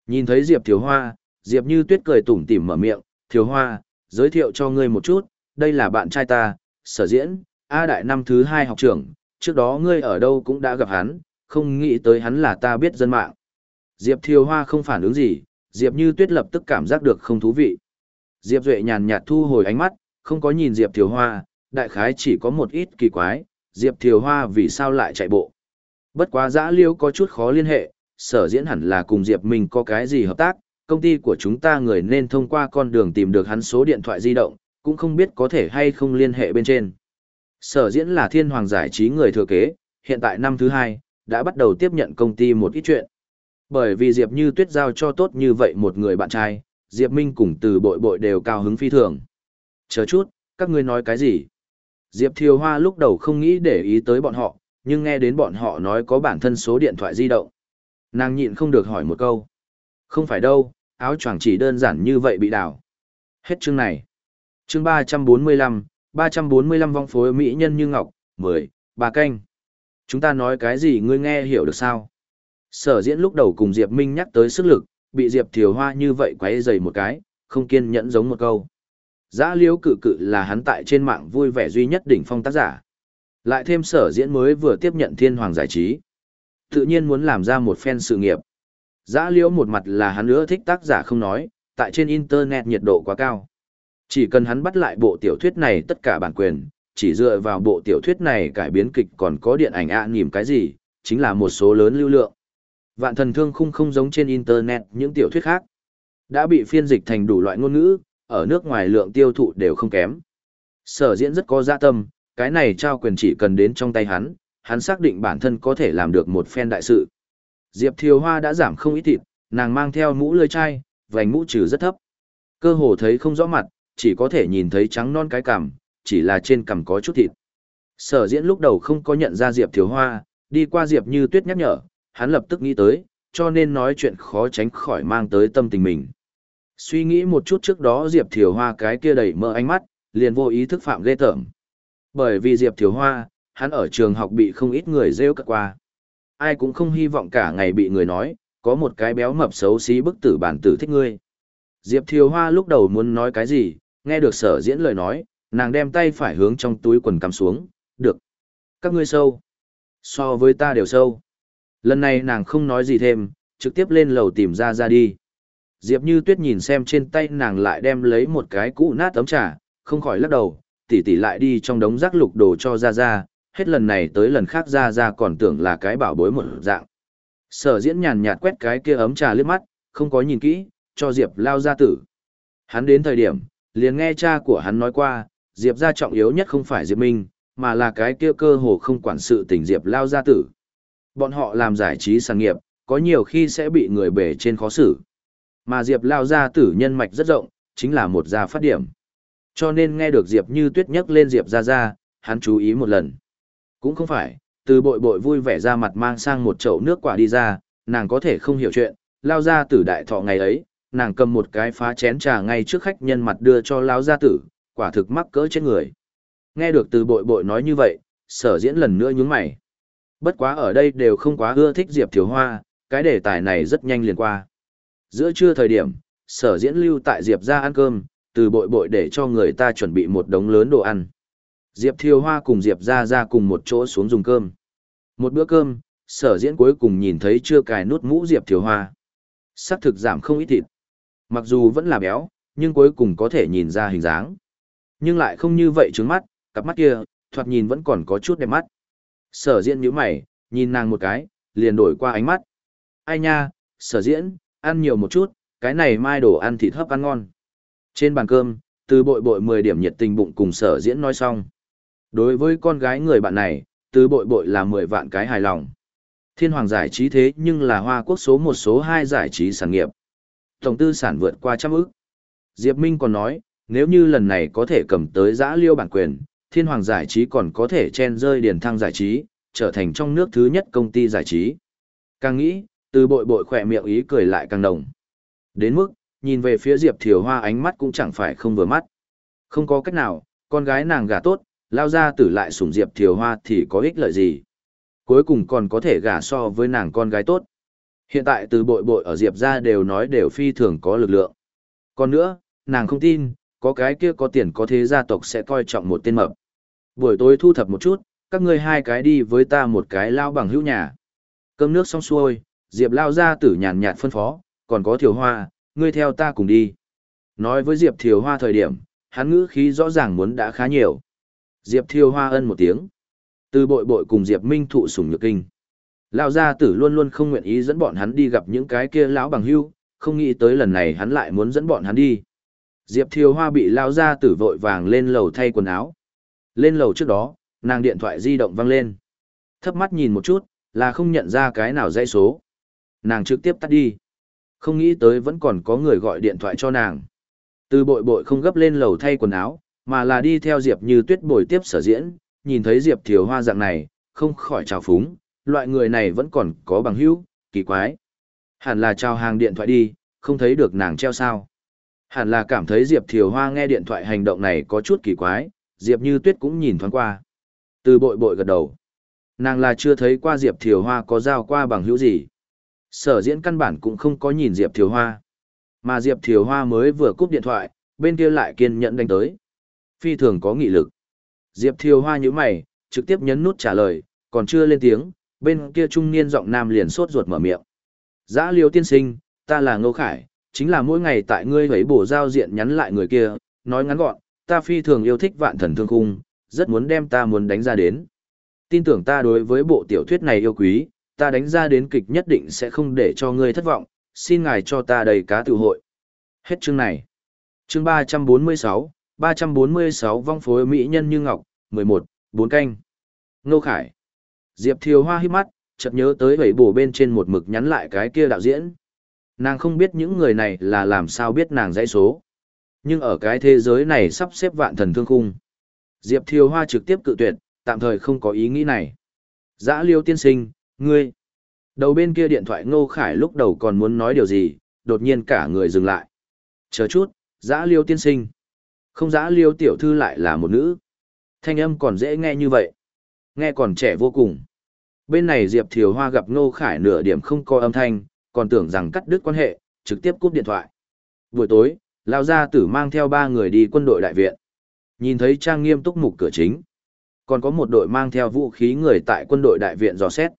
Nhìn thấy Diệp Thiều Hoa, Diệp Như Tuyết cười tủm tỉm mở miệng, Thiều Hoa, giới thiệu cho ngươi một chút, đây là bạn trai ta, sở diễn, A đại năm thứ hai học trưởng, trước đó ngươi ở đâu cũng đã gặp hắn, không nghĩ tới hắn là ta biết dân mạng. Diệp Thiều Hoa không phản ứng gì, Diệp Như Tuyết lập tức cảm giác được không thú vị. Diệp Duệ nhàn nhạt thu hồi ánh mắt, không có nhìn Diệp Thiều Hoa, đại khái chỉ có một ít kỳ quái, Diệp Thiều Hoa vì sao lại chạy bộ. Bất quá giã liêu có chút khó liên hệ, sở diễn hẳn là cùng Diệp mình có cái gì hợp tác, công ty của chúng ta người nên thông qua con đường tìm được hắn số điện thoại di động, cũng không biết có thể hay không liên hệ bên trên. Sở diễn là thiên hoàng giải trí người thừa kế, hiện tại năm thứ hai, đã bắt đầu tiếp nhận công ty một ít chuyện. Bởi vì Diệp Như Tuyết giao cho tốt như vậy một người bạn trai, Diệp Minh cùng từ bội bội đều cao hứng phi thường. Chờ chút, các ngươi nói cái gì? Diệp Thiều Hoa lúc đầu không nghĩ để ý tới bọn họ, nhưng nghe đến bọn họ nói có bản thân số điện thoại di động. Nàng nhịn không được hỏi một câu. Không phải đâu, áo choàng chỉ đơn giản như vậy bị đảo. Hết chương này. Chương 345, 345 vong phối mỹ nhân như ngọc, 10, bà canh. Chúng ta nói cái gì ngươi nghe hiểu được sao? Sở diễn lúc đầu cùng Diệp Minh nhắc tới sức lực, bị Diệp Thiều Hoa như vậy quấy dày một cái, không kiên nhẫn giống một câu. Giã liễu cự cự là hắn tại trên mạng vui vẻ duy nhất đỉnh phong tác giả. Lại thêm sở diễn mới vừa tiếp nhận thiên hoàng giải trí. Tự nhiên muốn làm ra một phen sự nghiệp. Giã liễu một mặt là hắn nữa thích tác giả không nói, tại trên internet nhiệt độ quá cao. Chỉ cần hắn bắt lại bộ tiểu thuyết này tất cả bản quyền, chỉ dựa vào bộ tiểu thuyết này cải biến kịch còn có điện ảnh ạ à, cái gì, chính là một số lớn lưu lượng. Vạn thần thương khung không giống trên internet những tiểu thuyết khác. Đã bị phiên dịch thành đủ loại ngôn ngữ, ở nước ngoài lượng tiêu thụ đều không kém. Sở diễn rất có dạ tâm, cái này trao quyền chỉ cần đến trong tay hắn, hắn xác định bản thân có thể làm được một phen đại sự. Diệp Thiều Hoa đã giảm không ít thịt, nàng mang theo mũ lưỡi chai, vành mũ trừ rất thấp. Cơ hồ thấy không rõ mặt, chỉ có thể nhìn thấy trắng non cái cằm, chỉ là trên cằm có chút thịt. Sở diễn lúc đầu không có nhận ra Diệp Thiếu Hoa, đi qua Diệp như tuyết nhắc nhở, hắn lập tức nghĩ tới, cho nên nói chuyện khó tránh khỏi mang tới tâm tình mình. Suy nghĩ một chút trước đó Diệp Thiều Hoa cái kia đầy mơ ánh mắt, liền vô ý thức phạm ghê tởm. Bởi vì Diệp Thiều Hoa, hắn ở trường học bị không ít người rêu cất qua. Ai cũng không hy vọng cả ngày bị người nói, có một cái béo mập xấu xí bức tử bản tử thích ngươi. Diệp Thiều Hoa lúc đầu muốn nói cái gì, nghe được sở diễn lời nói, nàng đem tay phải hướng trong túi quần cắm xuống, được. Các ngươi sâu. So với ta đều sâu. Lần này nàng không nói gì thêm, trực tiếp lên lầu tìm ra ra đi. Diệp Như Tuyết nhìn xem trên tay nàng lại đem lấy một cái cũ nát tấm trà, không khỏi lắc đầu, tỉ tỉ lại đi trong đống rác lục đồ cho ra ra, hết lần này tới lần khác ra ra còn tưởng là cái bảo bối một dạng. Sở diễn nhàn nhạt quét cái kia ấm trà liếc mắt, không có nhìn kỹ, cho Diệp lao ra tử. Hắn đến thời điểm, liền nghe cha của hắn nói qua, Diệp gia trọng yếu nhất không phải Diệp Minh, mà là cái kia cơ hồ không quản sự tình Diệp lao gia tử. Bọn họ làm giải trí sản nghiệp, có nhiều khi sẽ bị người bể trên khó xử. Mà Diệp lao gia tử nhân mạch rất rộng, chính là một gia phát điểm. Cho nên nghe được Diệp như tuyết nhắc lên Diệp ra ra, hắn chú ý một lần. Cũng không phải, từ bội bội vui vẻ ra mặt mang sang một chậu nước quả đi ra, nàng có thể không hiểu chuyện, lao ra tử đại thọ ngày ấy, nàng cầm một cái phá chén trà ngay trước khách nhân mặt đưa cho lão gia tử, quả thực mắc cỡ chết người. Nghe được từ bội bội nói như vậy, sở diễn lần nữa nhướng mày. Bất quá ở đây đều không quá ưa thích Diệp Thiếu Hoa, cái đề tài này rất nhanh liền qua. Giữa trưa thời điểm, sở diễn lưu tại Diệp ra ăn cơm, từ bội bội để cho người ta chuẩn bị một đống lớn đồ ăn. Diệp Thiều Hoa cùng Diệp ra ra cùng một chỗ xuống dùng cơm. Một bữa cơm, sở diễn cuối cùng nhìn thấy chưa cài nút mũ Diệp Thiều Hoa. Sắc thực giảm không ít thịt. Mặc dù vẫn là béo, nhưng cuối cùng có thể nhìn ra hình dáng. Nhưng lại không như vậy trứng mắt, cặp mắt kia, thoạt nhìn vẫn còn có chút đẹp mắt. Sở diễn nhíu mày, nhìn nàng một cái, liền đổi qua ánh mắt. Ai nha, sở diễn, ăn nhiều một chút, cái này mai đồ ăn thịt hấp ăn ngon. Trên bàn cơm, từ bội bội 10 điểm nhiệt tình bụng cùng sở diễn nói xong. Đối với con gái người bạn này, từ bội bội là 10 vạn cái hài lòng. Thiên hoàng giải trí thế nhưng là hoa quốc số một số hai giải trí sản nghiệp. Tổng tư sản vượt qua trăm ức. Diệp Minh còn nói, nếu như lần này có thể cầm tới giã liêu bản quyền, thiên hoàng giải trí còn có thể chen rơi điền thăng giải trí, trở thành trong nước thứ nhất công ty giải trí. Càng nghĩ, từ bội bội khỏe miệng ý cười lại càng đồng. Đến mức, nhìn về phía Diệp Thiều Hoa ánh mắt cũng chẳng phải không vừa mắt. Không có cách nào, con gái nàng gả tốt, lao ra tử lại sủng Diệp Thiều Hoa thì có ích lợi gì. Cuối cùng còn có thể gả so với nàng con gái tốt. Hiện tại từ bội bội ở Diệp ra đều nói đều phi thường có lực lượng. Còn nữa, nàng không tin, có cái kia có tiền có thế gia tộc sẽ coi trọng một tên mập. Buổi tối thu thập một chút, các ngươi hai cái đi với ta một cái lao bằng hữu nhà. Cơm nước xong xuôi, Diệp lao ra tử nhàn nhạt phân phó, còn có thiều hoa, ngươi theo ta cùng đi. Nói với Diệp thiều hoa thời điểm, hắn ngữ khí rõ ràng muốn đã khá nhiều. Diệp thiều hoa ân một tiếng. Từ bội bội cùng Diệp minh thụ sủng nhược kinh. Lao gia tử luôn luôn không nguyện ý dẫn bọn hắn đi gặp những cái kia lão bằng hữu, không nghĩ tới lần này hắn lại muốn dẫn bọn hắn đi. Diệp Thiều Hoa bị lao gia tử vội vàng lên lầu thay quần áo. Lên lầu trước đó, nàng điện thoại di động văng lên. Thấp mắt nhìn một chút, là không nhận ra cái nào dây số. Nàng trực tiếp tắt đi. Không nghĩ tới vẫn còn có người gọi điện thoại cho nàng. Từ bội bội không gấp lên lầu thay quần áo, mà là đi theo Diệp như tuyết bồi tiếp sở diễn, nhìn thấy Diệp Thiều Hoa dạng này, không khỏi trào phúng, loại người này vẫn còn có bằng hữu, kỳ quái. Hẳn là trao hàng điện thoại đi, không thấy được nàng treo sao. Hẳn là cảm thấy Diệp Thiều Hoa nghe điện thoại hành động này có chút kỳ quái, Diệp Như Tuyết cũng nhìn thoáng qua. Từ bội bội gật đầu. Nàng là chưa thấy qua Diệp Thiều Hoa có giao qua bằng hữu gì. Sở diễn căn bản cũng không có nhìn Diệp Thiều Hoa. Mà Diệp Thiều Hoa mới vừa cúp điện thoại, bên kia lại kiên nhẫn đánh tới. Phi thường có nghị lực. Diệp Thiều Hoa như mày, trực tiếp nhấn nút trả lời, còn chưa lên tiếng, bên kia trung niên giọng nam liền sốt ruột mở miệng. Giã liêu tiên sinh, ta là Ngô Khải, chính là mỗi ngày tại ngươi ấy bổ giao diện nhắn lại người kia, nói ngắn gọn, ta phi thường yêu thích vạn thần thương khung, rất muốn đem ta muốn đánh ra đến. Tin tưởng ta đối với bộ tiểu thuyết này yêu quý, ta đánh ra đến kịch nhất định sẽ không để cho ngươi thất vọng, xin ngài cho ta đầy cá tự hội. Hết chương này. Chương 346, 346 vong phối mỹ nhân như ngọc, 11, 4 canh. Ngô Khải. Diệp Thiều Hoa hít mắt, chợt nhớ tới bảy bổ bên trên một mực nhắn lại cái kia đạo diễn. Nàng không biết những người này là làm sao biết nàng dãy số. Nhưng ở cái thế giới này sắp xếp vạn thần thương khung. Diệp Thiều Hoa trực tiếp cự tuyệt, tạm thời không có ý nghĩ này. Dã liêu tiên sinh, ngươi. Đầu bên kia điện thoại Ngô Khải lúc đầu còn muốn nói điều gì, đột nhiên cả người dừng lại. Chờ chút, dã liêu tiên sinh. Không dã liêu tiểu thư lại là một nữ. Thanh âm còn dễ nghe như vậy. Nghe còn trẻ vô cùng. Bên này Diệp Thiều Hoa gặp Ngô Khải nửa điểm không có âm thanh, còn tưởng rằng cắt đứt quan hệ, trực tiếp cúp điện thoại. Buổi tối, Lao Gia Tử mang theo ba người đi quân đội đại viện. Nhìn thấy trang nghiêm túc mục cửa chính. Còn có một đội mang theo vũ khí người tại quân đội đại viện dò xét.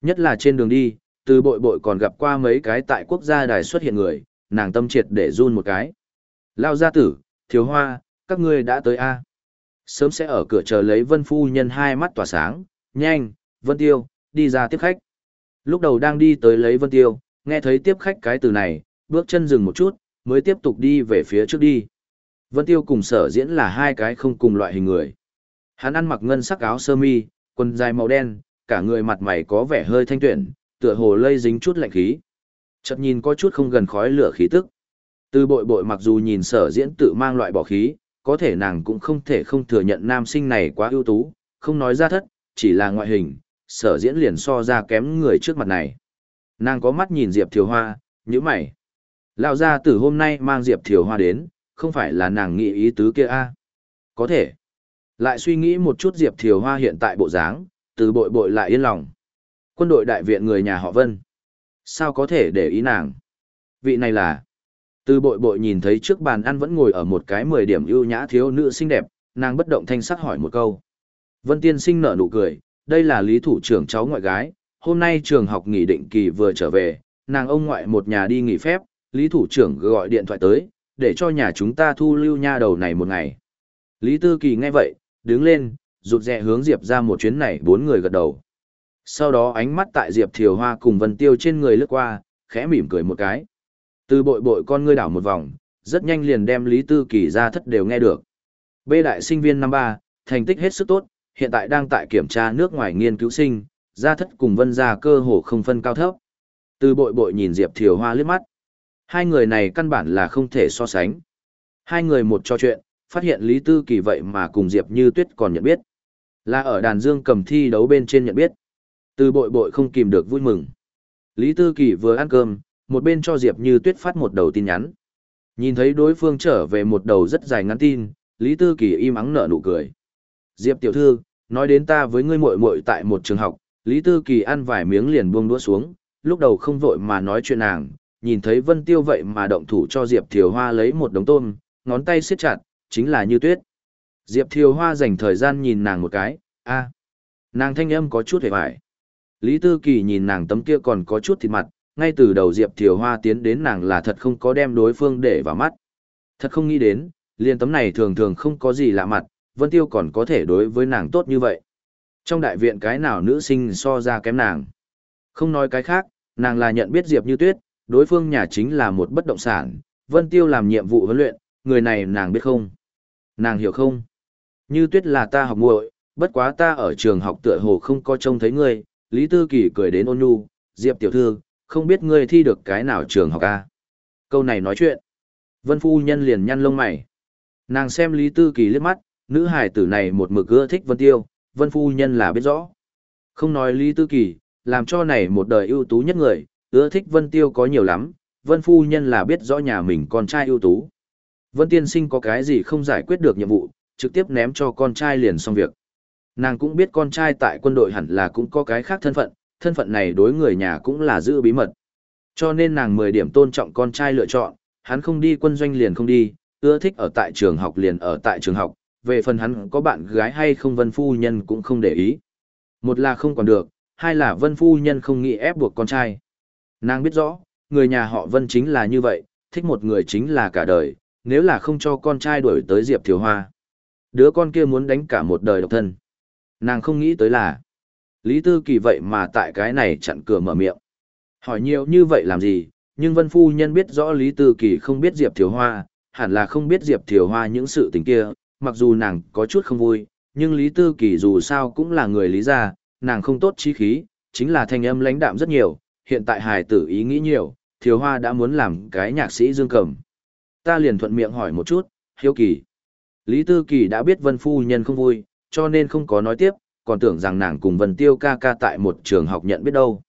Nhất là trên đường đi, từ bội bội còn gặp qua mấy cái tại quốc gia đài xuất hiện người, nàng tâm triệt để run một cái. Lao Gia Tử, Thiếu Hoa, các ngươi đã tới A. Sớm sẽ ở cửa chờ lấy Vân Phu Nhân hai mắt tỏa sáng, nhanh, Vân Tiêu, đi ra tiếp khách. Lúc đầu đang đi tới lấy Vân Tiêu, nghe thấy tiếp khách cái từ này, bước chân dừng một chút, mới tiếp tục đi về phía trước đi. Vân Tiêu cùng sở diễn là hai cái không cùng loại hình người. Hắn ăn mặc ngân sắc áo sơ mi, quần dài màu đen, cả người mặt mày có vẻ hơi thanh tuyển, tựa hồ lây dính chút lạnh khí. Chợt nhìn có chút không gần khói lửa khí tức. Từ bội bội mặc dù nhìn sở diễn tự mang loại bỏ khí, có thể nàng cũng không thể không thừa nhận nam sinh này quá ưu tú, không nói ra thất, chỉ là ngoại hình, sở diễn liền so ra kém người trước mặt này. Nàng có mắt nhìn Diệp Thiều Hoa, như mày. Lão gia tử hôm nay mang Diệp Thiều Hoa đến, không phải là nàng nghĩ ý tứ kia a à? Có thể. Lại suy nghĩ một chút Diệp Thiều Hoa hiện tại bộ dáng, từ bội bội lại yên lòng. Quân đội đại viện người nhà họ Vân. Sao có thể để ý nàng? Vị này là... Từ bội bội nhìn thấy trước bàn ăn vẫn ngồi ở một cái mười điểm ưu nhã thiếu nữ xinh đẹp, nàng bất động thanh sắc hỏi một câu. Vân Tiên sinh nở nụ cười, đây là lý thủ trưởng cháu ngoại gái, hôm nay trường học nghỉ định kỳ vừa trở về, nàng ông ngoại một nhà đi nghỉ phép, lý thủ trưởng gọi điện thoại tới, để cho nhà chúng ta thu lưu nha đầu này một ngày. Lý Tư Kỳ nghe vậy, đứng lên, rụt rè hướng Diệp ra một chuyến này bốn người gật đầu. Sau đó ánh mắt tại Diệp Thiều Hoa cùng Vân Tiêu trên người lướt qua, khẽ mỉm cười một cái. Từ bội bội con ngươi đảo một vòng, rất nhanh liền đem Lý Tư Kỳ ra thất đều nghe được. B đại sinh viên năm ba, thành tích hết sức tốt, hiện tại đang tại kiểm tra nước ngoài nghiên cứu sinh, ra thất cùng Vân gia cơ hồ không phân cao thấp. Từ bội bội nhìn Diệp Thiều Hoa liếc mắt. Hai người này căn bản là không thể so sánh. Hai người một trò chuyện, phát hiện Lý Tư Kỳ vậy mà cùng Diệp Như Tuyết còn nhận biết. Là ở đàn dương cầm thi đấu bên trên nhận biết. Từ bội bội không kìm được vui mừng. Lý Tư Kỳ vừa ăn cơm, một bên cho Diệp Như Tuyết phát một đầu tin nhắn. Nhìn thấy đối phương trở về một đầu rất dài ngắn tin, Lý Tư Kỳ im ắng nở nụ cười. Diệp tiểu thư, nói đến ta với ngươi muội muội tại một trường học, Lý Tư Kỳ ăn vài miếng liền buông đũa xuống, lúc đầu không vội mà nói chuyện nàng, nhìn thấy Vân Tiêu vậy mà động thủ cho Diệp Thiều Hoa lấy một đống tôm, ngón tay siết chặt, chính là như tuyết. Diệp Thiều Hoa dành thời gian nhìn nàng một cái, a, nàng thanh âm có chút hề hoài. Lý Tư Kỳ nhìn nàng tấm kia còn có chút thịt mặt, ngay từ đầu Diệp Thiều Hoa tiến đến nàng là thật không có đem đối phương để vào mắt. Thật không nghĩ đến, liền tấm này thường thường không có gì lạ mặt, Vân Tiêu còn có thể đối với nàng tốt như vậy. Trong đại viện cái nào nữ sinh so ra kém nàng. Không nói cái khác, nàng là nhận biết Diệp Như Tuyết, đối phương nhà chính là một bất động sản, Vân Tiêu làm nhiệm vụ huấn luyện, người này nàng biết không? Nàng hiểu không? Như Tuyết là ta học muội, bất quá ta ở trường học tựa hồ không có trông thấy ngươi, Lý Tư Kỳ cười đến ôn nhu, Diệp tiểu thư, không biết ngươi thi được cái nào trường học a? Câu này nói chuyện. Vân phu nhân liền nhăn lông mày. Nàng xem Lý Tư Kỳ liếc mắt, nữ hải tử này một mực ưa thích Vân Tiêu, Vân phu nhân là biết rõ. Không nói Lý Tư Kỳ, làm cho này một đời ưu tú nhất người, ưa thích Vân Tiêu có nhiều lắm, Vân phu nhân là biết rõ nhà mình con trai ưu tú. Vân tiên sinh có cái gì không giải quyết được nhiệm vụ, trực tiếp ném cho con trai liền xong việc. Nàng cũng biết con trai tại quân đội hẳn là cũng có cái khác thân phận, thân phận này đối người nhà cũng là giữ bí mật. Cho nên nàng 10 điểm tôn trọng con trai lựa chọn, hắn không đi quân doanh liền không đi, ưa thích ở tại trường học liền ở tại trường học, về phần hắn có bạn gái hay không vân phu nhân cũng không để ý. Một là không còn được, hai là vân phu nhân không nghĩ ép buộc con trai. Nàng biết rõ, người nhà họ vân chính là như vậy, thích một người chính là cả đời, nếu là không cho con trai đuổi tới Diệp Thiều Hoa. Đứa con kia muốn đánh cả một đời độc thân. Nàng không nghĩ tới là, Lý Tư Kỳ vậy mà tại cái này chặn cửa mở miệng. Hỏi nhiều như vậy làm gì, nhưng Vân Phu Nhân biết rõ Lý Tư Kỳ không biết Diệp Thiều Hoa, hẳn là không biết Diệp Thiều Hoa những sự tình kia, mặc dù nàng có chút không vui, nhưng Lý Tư Kỳ dù sao cũng là người lý gia, nàng không tốt chí khí, chính là thanh âm lãnh đạm rất nhiều, hiện tại hài tử ý nghĩ nhiều, Thiều Hoa đã muốn làm cái nhạc sĩ dương cầm. Ta liền thuận miệng hỏi một chút, hiếu kỳ. Lý Tư Kỳ đã biết Vân Phu Nhân không vui, cho nên không có nói tiếp, còn tưởng rằng nàng cùng Vân Tiêu ca ca tại một trường học nhận biết đâu.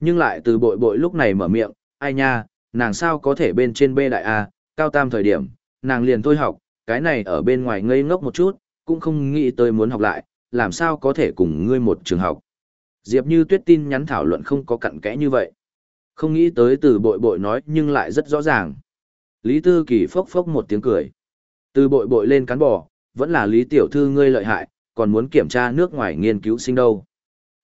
Nhưng lại từ bội bội lúc này mở miệng, ai nha, nàng sao có thể bên trên B đại A, cao tam thời điểm, nàng liền thôi học, cái này ở bên ngoài ngây ngốc một chút, cũng không nghĩ tới muốn học lại, làm sao có thể cùng ngươi một trường học. Diệp như tuyết tin nhắn thảo luận không có cặn kẽ như vậy. Không nghĩ tới từ bội bội nói nhưng lại rất rõ ràng. Lý Tư Kỳ phốc phốc một tiếng cười. Từ bội bội lên cán bò, vẫn là Lý Tiểu Thư ngươi lợi hại, còn muốn kiểm tra nước ngoài nghiên cứu sinh đâu.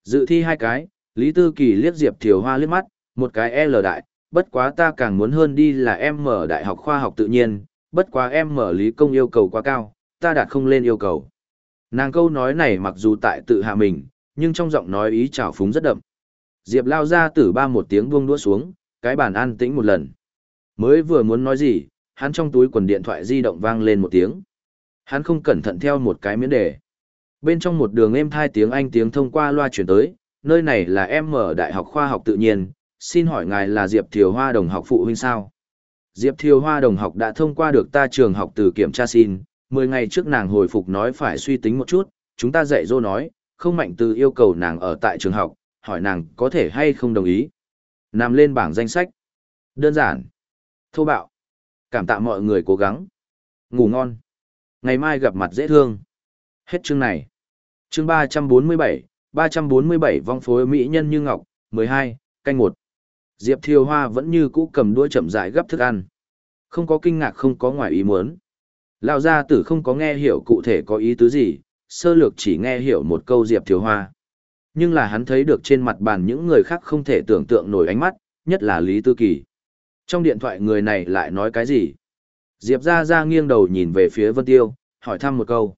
Dự thi hai cái, Lý Tư Kỳ liếc Diệp Thiều Hoa liếc mắt, một cái L đại, bất quá ta càng muốn hơn đi là em mở đại học khoa học tự nhiên, bất quá em mở lý công yêu cầu quá cao, ta đạt không lên yêu cầu. Nàng câu nói này mặc dù tại tự hạ mình, nhưng trong giọng nói ý trào phúng rất đậm. Diệp lao ra tử ba một tiếng buông đũa xuống, cái bàn an tĩnh một lần. Mới vừa muốn nói gì, hắn trong túi quần điện thoại di động vang lên một tiếng. Hắn không cẩn thận theo một cái miễn đề. Bên trong một đường êm thai tiếng Anh tiếng thông qua loa chuyển tới, nơi này là em mở Đại học Khoa học Tự nhiên, xin hỏi ngài là Diệp Thiều Hoa đồng học phụ huynh sao? Diệp Thiều Hoa đồng học đã thông qua được ta trường học từ kiểm tra xin, 10 ngày trước nàng hồi phục nói phải suy tính một chút, chúng ta dạy dỗ nói, không mạnh từ yêu cầu nàng ở tại trường học, hỏi nàng có thể hay không đồng ý. Nằm lên bảng danh sách. Đơn giản. Thô bạo. Cảm tạ mọi người cố gắng. Ngủ ngon. Ngày mai gặp mặt dễ thương. Hết chương này. Chương 347, 347 vong phối mỹ nhân như ngọc, 12, canh 1. Diệp Thiều Hoa vẫn như cũ cầm đuôi chậm rãi gấp thức ăn. Không có kinh ngạc không có ngoài ý muốn. Lão gia tử không có nghe hiểu cụ thể có ý tứ gì, sơ lược chỉ nghe hiểu một câu Diệp Thiều Hoa. Nhưng là hắn thấy được trên mặt bàn những người khác không thể tưởng tượng nổi ánh mắt, nhất là Lý Tư Kỳ. Trong điện thoại người này lại nói cái gì? Diệp ra ra nghiêng đầu nhìn về phía Vân Tiêu, hỏi thăm một câu.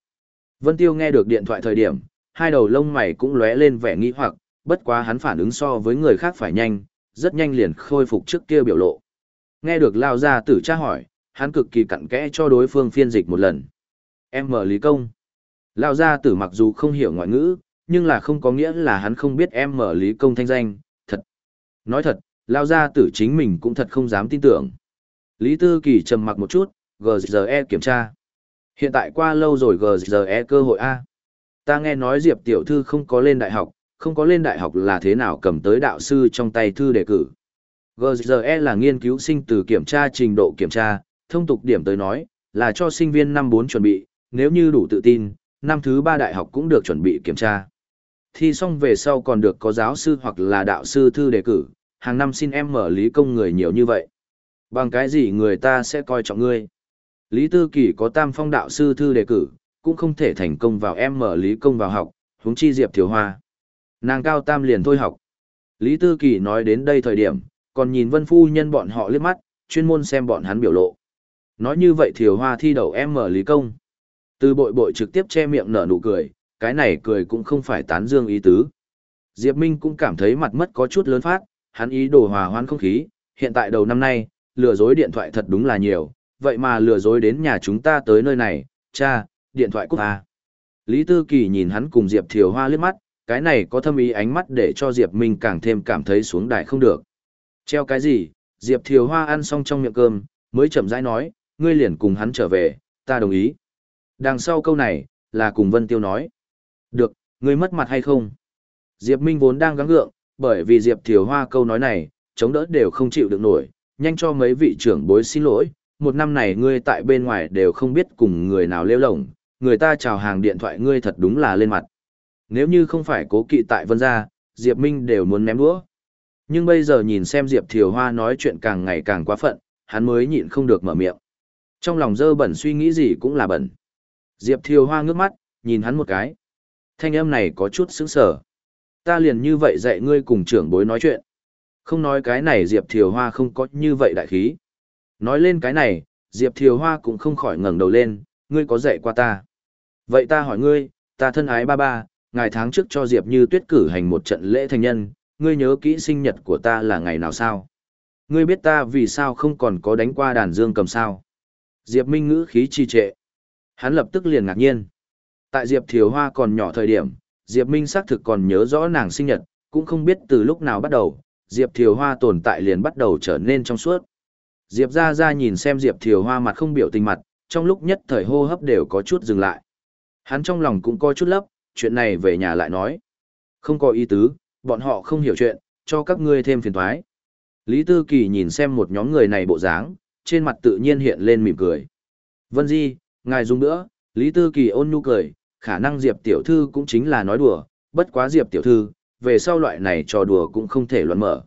Vân Tiêu nghe được điện thoại thời điểm, hai đầu lông mày cũng lóe lên vẻ nghi hoặc, bất quá hắn phản ứng so với người khác phải nhanh, rất nhanh liền khôi phục trước kia biểu lộ. Nghe được lao ra tử tra hỏi, hắn cực kỳ cặn kẽ cho đối phương phiên dịch một lần. Em mở lý công. Lao ra tử mặc dù không hiểu ngoại ngữ, nhưng là không có nghĩa là hắn không biết em mở lý công thanh danh, thật. Nói thật, lao ra tử chính mình cũng thật không dám tin tưởng. Lý Tư Kỳ trầm mặc một chút, GZE kiểm tra. Hiện tại qua lâu rồi GZE cơ hội A. Ta nghe nói Diệp Tiểu Thư không có lên đại học, không có lên đại học là thế nào cầm tới đạo sư trong tay thư đề cử. GZE là nghiên cứu sinh từ kiểm tra trình độ kiểm tra, thông tục điểm tới nói, là cho sinh viên năm 4 chuẩn bị, nếu như đủ tự tin, năm thứ 3 đại học cũng được chuẩn bị kiểm tra. Thi xong về sau còn được có giáo sư hoặc là đạo sư thư đề cử, hàng năm xin em mở lý công người nhiều như vậy. Bằng cái gì người ta sẽ coi trọng ngươi? Lý Tư Kỳ có tam phong đạo sư thư đề cử, cũng không thể thành công vào em mở lý công vào học, huống chi Diệp Thiếu Hoa. Nàng cao tam liền thôi học. Lý Tư Kỳ nói đến đây thời điểm, còn nhìn Vân Phu nhân bọn họ liếc mắt, chuyên môn xem bọn hắn biểu lộ. Nói như vậy Thiều Hoa thi đầu em mở lý công. Từ bội bội trực tiếp che miệng nở nụ cười, cái này cười cũng không phải tán dương ý tứ. Diệp Minh cũng cảm thấy mặt mất có chút lớn phát, hắn ý đồ hòa hoãn không khí, hiện tại đầu năm nay, lừa dối điện thoại thật đúng là nhiều, vậy mà lừa dối đến nhà chúng ta tới nơi này, cha, điện thoại cúp à. Lý Tư Kỳ nhìn hắn cùng Diệp Thiều Hoa liếc mắt, cái này có thâm ý ánh mắt để cho Diệp Minh càng thêm cảm thấy xuống đài không được. Treo cái gì, Diệp Thiều Hoa ăn xong trong miệng cơm, mới chậm rãi nói, ngươi liền cùng hắn trở về, ta đồng ý. Đằng sau câu này, là cùng Vân Tiêu nói. Được, ngươi mất mặt hay không? Diệp Minh vốn đang gắng gượng, bởi vì Diệp Thiều Hoa câu nói này, chống đỡ đều không chịu được nổi, nhanh cho mấy vị trưởng bối xin lỗi, một năm này ngươi tại bên ngoài đều không biết cùng người nào lêu lổng, người ta chào hàng điện thoại ngươi thật đúng là lên mặt. Nếu như không phải cố kỵ tại vân gia, Diệp Minh đều muốn ném đũa. Nhưng bây giờ nhìn xem Diệp Thiều Hoa nói chuyện càng ngày càng quá phận, hắn mới nhịn không được mở miệng. Trong lòng dơ bẩn suy nghĩ gì cũng là bẩn. Diệp Thiều Hoa ngước mắt, nhìn hắn một cái. Thanh âm này có chút sững sờ. Ta liền như vậy dạy ngươi cùng trưởng bối nói chuyện. Không nói cái này Diệp Thiều Hoa không có như vậy đại khí. Nói lên cái này, Diệp Thiều Hoa cũng không khỏi ngẩng đầu lên, ngươi có dạy qua ta. Vậy ta hỏi ngươi, ta thân ái ba ba, ngày tháng trước cho Diệp Như Tuyết cử hành một trận lễ thành nhân, ngươi nhớ kỹ sinh nhật của ta là ngày nào sao? Ngươi biết ta vì sao không còn có đánh qua đàn dương cầm sao? Diệp Minh ngữ khí trì trệ. Hắn lập tức liền ngạc nhiên. Tại Diệp Thiều Hoa còn nhỏ thời điểm, Diệp Minh xác thực còn nhớ rõ nàng sinh nhật, cũng không biết từ lúc nào bắt đầu, Diệp Thiều Hoa tồn tại liền bắt đầu trở nên trong suốt. Diệp ra ra nhìn xem Diệp Thiều Hoa mặt không biểu tình mặt, trong lúc nhất thời hô hấp đều có chút dừng lại. Hắn trong lòng cũng có chút lấp, chuyện này về nhà lại nói. Không có ý tứ, bọn họ không hiểu chuyện, cho các ngươi thêm phiền thoái. Lý Tư Kỳ nhìn xem một nhóm người này bộ dáng, trên mặt tự nhiên hiện lên mỉm cười. Vân Di, ngài dùng nữa, Lý Tư Kỳ ôn nhu cười, khả năng Diệp Tiểu Thư cũng chính là nói đùa, bất quá Diệp Tiểu Thư, về sau loại này trò đùa cũng không thể luận mở.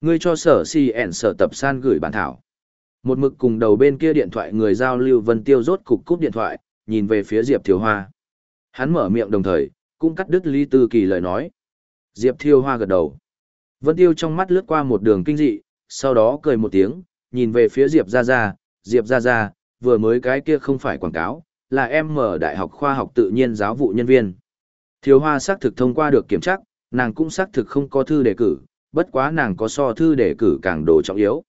Ngươi cho sở si ẻn sở tập san gửi bản thảo. Một mực cùng đầu bên kia điện thoại người giao lưu Vân Tiêu rốt cục cúp điện thoại, nhìn về phía Diệp Thiều Hoa. Hắn mở miệng đồng thời, cũng cắt đứt Lý Tư Kỳ lời nói. Diệp Thiều Hoa gật đầu. Vân Tiêu trong mắt lướt qua một đường kinh dị, sau đó cười một tiếng, nhìn về phía Diệp Gia Gia, Diệp Gia Gia, vừa mới cái kia không phải quảng cáo, là em mở Đại học Khoa học Tự nhiên giáo vụ nhân viên. Thiều Hoa xác thực thông qua được kiểm tra, nàng cũng xác thực không có thư đề cử, bất quá nàng có so thư đề cử càng đồ trọng yếu.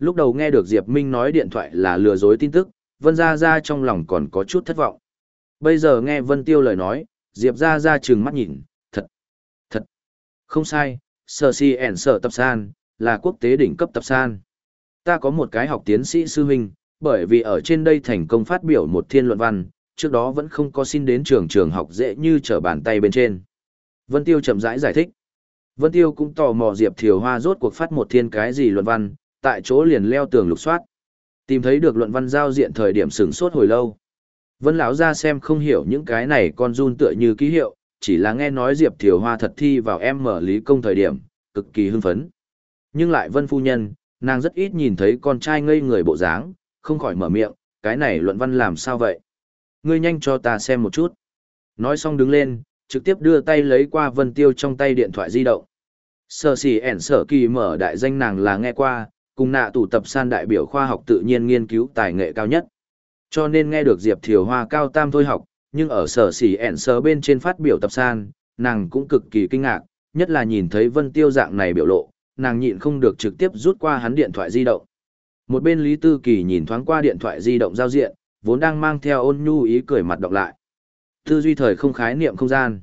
Lúc đầu nghe được Diệp Minh nói điện thoại là lừa dối tin tức, Vân Gia Gia trong lòng còn có chút thất vọng. Bây giờ nghe Vân Tiêu lời nói, Diệp Gia Gia trừng mắt nhìn, thật, thật, không sai, sở si ẻn sở tập san, là quốc tế đỉnh cấp tập san. Ta có một cái học tiến sĩ sư huynh, bởi vì ở trên đây thành công phát biểu một thiên luận văn, trước đó vẫn không có xin đến trường trường học dễ như trở bàn tay bên trên. Vân Tiêu chậm rãi giải, giải thích. Vân Tiêu cũng tò mò Diệp Thiều Hoa rốt cuộc phát một thiên cái gì luận văn, tại chỗ liền leo tường lục soát. Tìm thấy được luận văn giao diện thời điểm sửng sốt hồi lâu. Vân lão ra xem không hiểu những cái này con run tựa như ký hiệu, chỉ là nghe nói Diệp Thiều Hoa thật thi vào em mở lý công thời điểm, cực kỳ hưng phấn. Nhưng lại Vân phu nhân, nàng rất ít nhìn thấy con trai ngây người bộ dáng, không khỏi mở miệng, cái này luận văn làm sao vậy? Ngươi nhanh cho ta xem một chút. Nói xong đứng lên, trực tiếp đưa tay lấy qua Vân Tiêu trong tay điện thoại di động. Sở sĩ ẻn sở kỳ mở đại danh nàng là nghe qua, cùng nạ tụ tập san đại biểu khoa học tự nhiên nghiên cứu tài nghệ cao nhất. Cho nên nghe được Diệp Thiều Hoa cao tam thôi học, nhưng ở sở sĩ ẻn sở bên trên phát biểu tập san, nàng cũng cực kỳ kinh ngạc, nhất là nhìn thấy Vân Tiêu dạng này biểu lộ, nàng nhịn không được trực tiếp rút qua hắn điện thoại di động. Một bên Lý Tư Kỳ nhìn thoáng qua điện thoại di động giao diện, vốn đang mang theo ôn nhu ý cười mặt đọc lại. Tư duy thời không khái niệm không gian.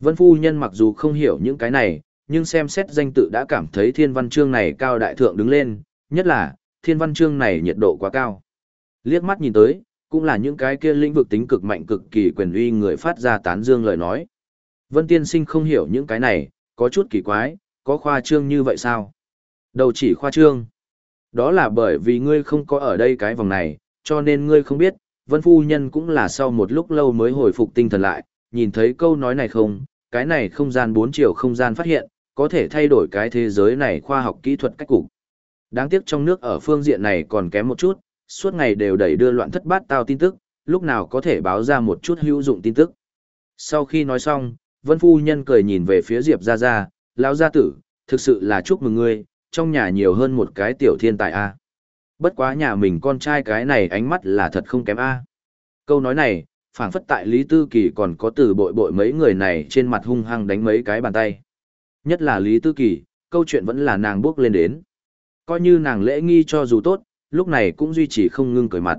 Vân Phu Nhân mặc dù không hiểu những cái này, nhưng xem xét danh tự đã cảm thấy thiên văn chương này cao đại thượng đứng lên, nhất là, thiên văn chương này nhiệt độ quá cao. Liếc mắt nhìn tới, cũng là những cái kia lĩnh vực tính cực mạnh cực kỳ quyền uy người phát ra tán dương lời nói. Vân Tiên Sinh không hiểu những cái này, có chút kỳ quái, có khoa trương như vậy sao? Đầu chỉ khoa trương. Đó là bởi vì ngươi không có ở đây cái vòng này, cho nên ngươi không biết, Vân Phu Nhân cũng là sau một lúc lâu mới hồi phục tinh thần lại, nhìn thấy câu nói này không, cái này không gian bốn chiều không gian phát hiện, có thể thay đổi cái thế giới này khoa học kỹ thuật cách cục. Đáng tiếc trong nước ở phương diện này còn kém một chút, suốt ngày đều đẩy đưa loạn thất bát tao tin tức, lúc nào có thể báo ra một chút hữu dụng tin tức. Sau khi nói xong, Vân Phu Nhân cười nhìn về phía Diệp Gia Gia, lão gia tử, thực sự là chúc mừng ngươi, trong nhà nhiều hơn một cái tiểu thiên tài a. Bất quá nhà mình con trai cái này ánh mắt là thật không kém a. Câu nói này, phảng phất tại Lý Tư Kỳ còn có từ bội bội mấy người này trên mặt hung hăng đánh mấy cái bàn tay. Nhất là Lý Tư Kỳ, câu chuyện vẫn là nàng bước lên đến. Coi như nàng lễ nghi cho dù tốt, lúc này cũng duy trì không ngưng cười mặt.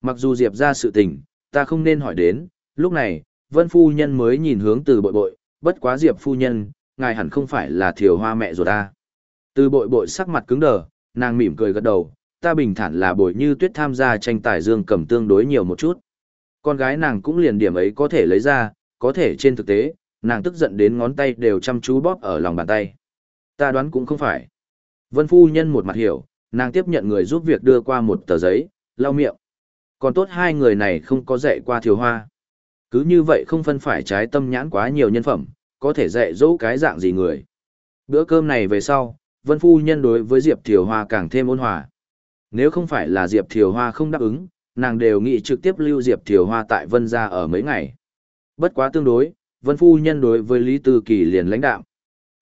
Mặc dù Diệp ra sự tình, ta không nên hỏi đến, lúc này, Vân Phu Nhân mới nhìn hướng từ bội bội, bất quá Diệp Phu Nhân, ngài hẳn không phải là thiều hoa mẹ rồi ta. Từ bội bội sắc mặt cứng đờ, nàng mỉm cười gật đầu, ta bình thản là bội như tuyết tham gia tranh tài dương cầm tương đối nhiều một chút. Con gái nàng cũng liền điểm ấy có thể lấy ra, có thể trên thực tế, nàng tức giận đến ngón tay đều chăm chú bóp ở lòng bàn tay. Ta đoán cũng không phải. Vân phu nhân một mặt hiểu, nàng tiếp nhận người giúp việc đưa qua một tờ giấy, lau miệng. Còn tốt hai người này không có dạy qua thiều hoa. Cứ như vậy không phân phải trái tâm nhãn quá nhiều nhân phẩm, có thể dạy dỗ cái dạng gì người. Bữa cơm này về sau, Vân Phu Nhân đối với Diệp Thiều Hoa càng thêm ôn hòa. Nếu không phải là Diệp Thiều Hoa không đáp ứng, nàng đều nghĩ trực tiếp lưu Diệp Thiều Hoa tại Vân gia ở mấy ngày. Bất quá tương đối, Vân Phu Nhân đối với Lý Tư Kỳ liền lãnh đạo.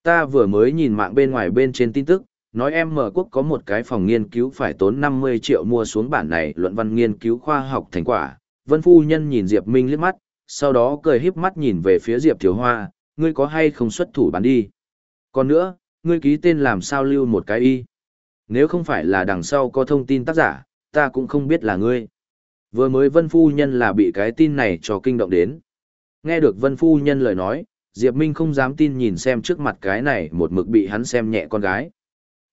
Ta vừa mới nhìn mạng bên ngoài bên trên tin tức, nói em mở quốc có một cái phòng nghiên cứu phải tốn 50 triệu mua xuống bản này luận văn nghiên cứu khoa học thành quả. Vân Phu Nhân nhìn Diệp Minh liếc mắt, sau đó cười híp mắt nhìn về phía Diệp Thiếu Hoa, ngươi có hay không xuất thủ bán đi. Còn nữa, ngươi ký tên làm sao lưu một cái y. Nếu không phải là đằng sau có thông tin tác giả, ta cũng không biết là ngươi. Vừa mới Vân Phu Nhân là bị cái tin này cho kinh động đến. Nghe được Vân Phu Nhân lời nói, Diệp Minh không dám tin nhìn xem trước mặt cái này một mực bị hắn xem nhẹ con gái.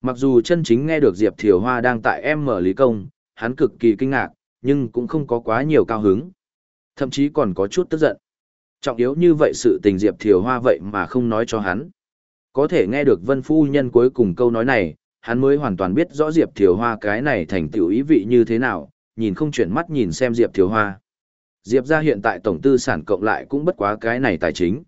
Mặc dù chân chính nghe được Diệp Thiều Hoa đang tại em mở lý công, hắn cực kỳ kinh ngạc, nhưng cũng không có quá nhiều cao hứng. Thậm chí còn có chút tức giận. Trọng yếu như vậy sự tình Diệp Thiều Hoa vậy mà không nói cho hắn. Có thể nghe được Vân Phu Nhân cuối cùng câu nói này, hắn mới hoàn toàn biết rõ Diệp Thiều Hoa cái này thành tiểu ý vị như thế nào, nhìn không chuyển mắt nhìn xem Diệp Thiều Hoa. Diệp ra hiện tại tổng tư sản cộng lại cũng bất quá cái này tài chính.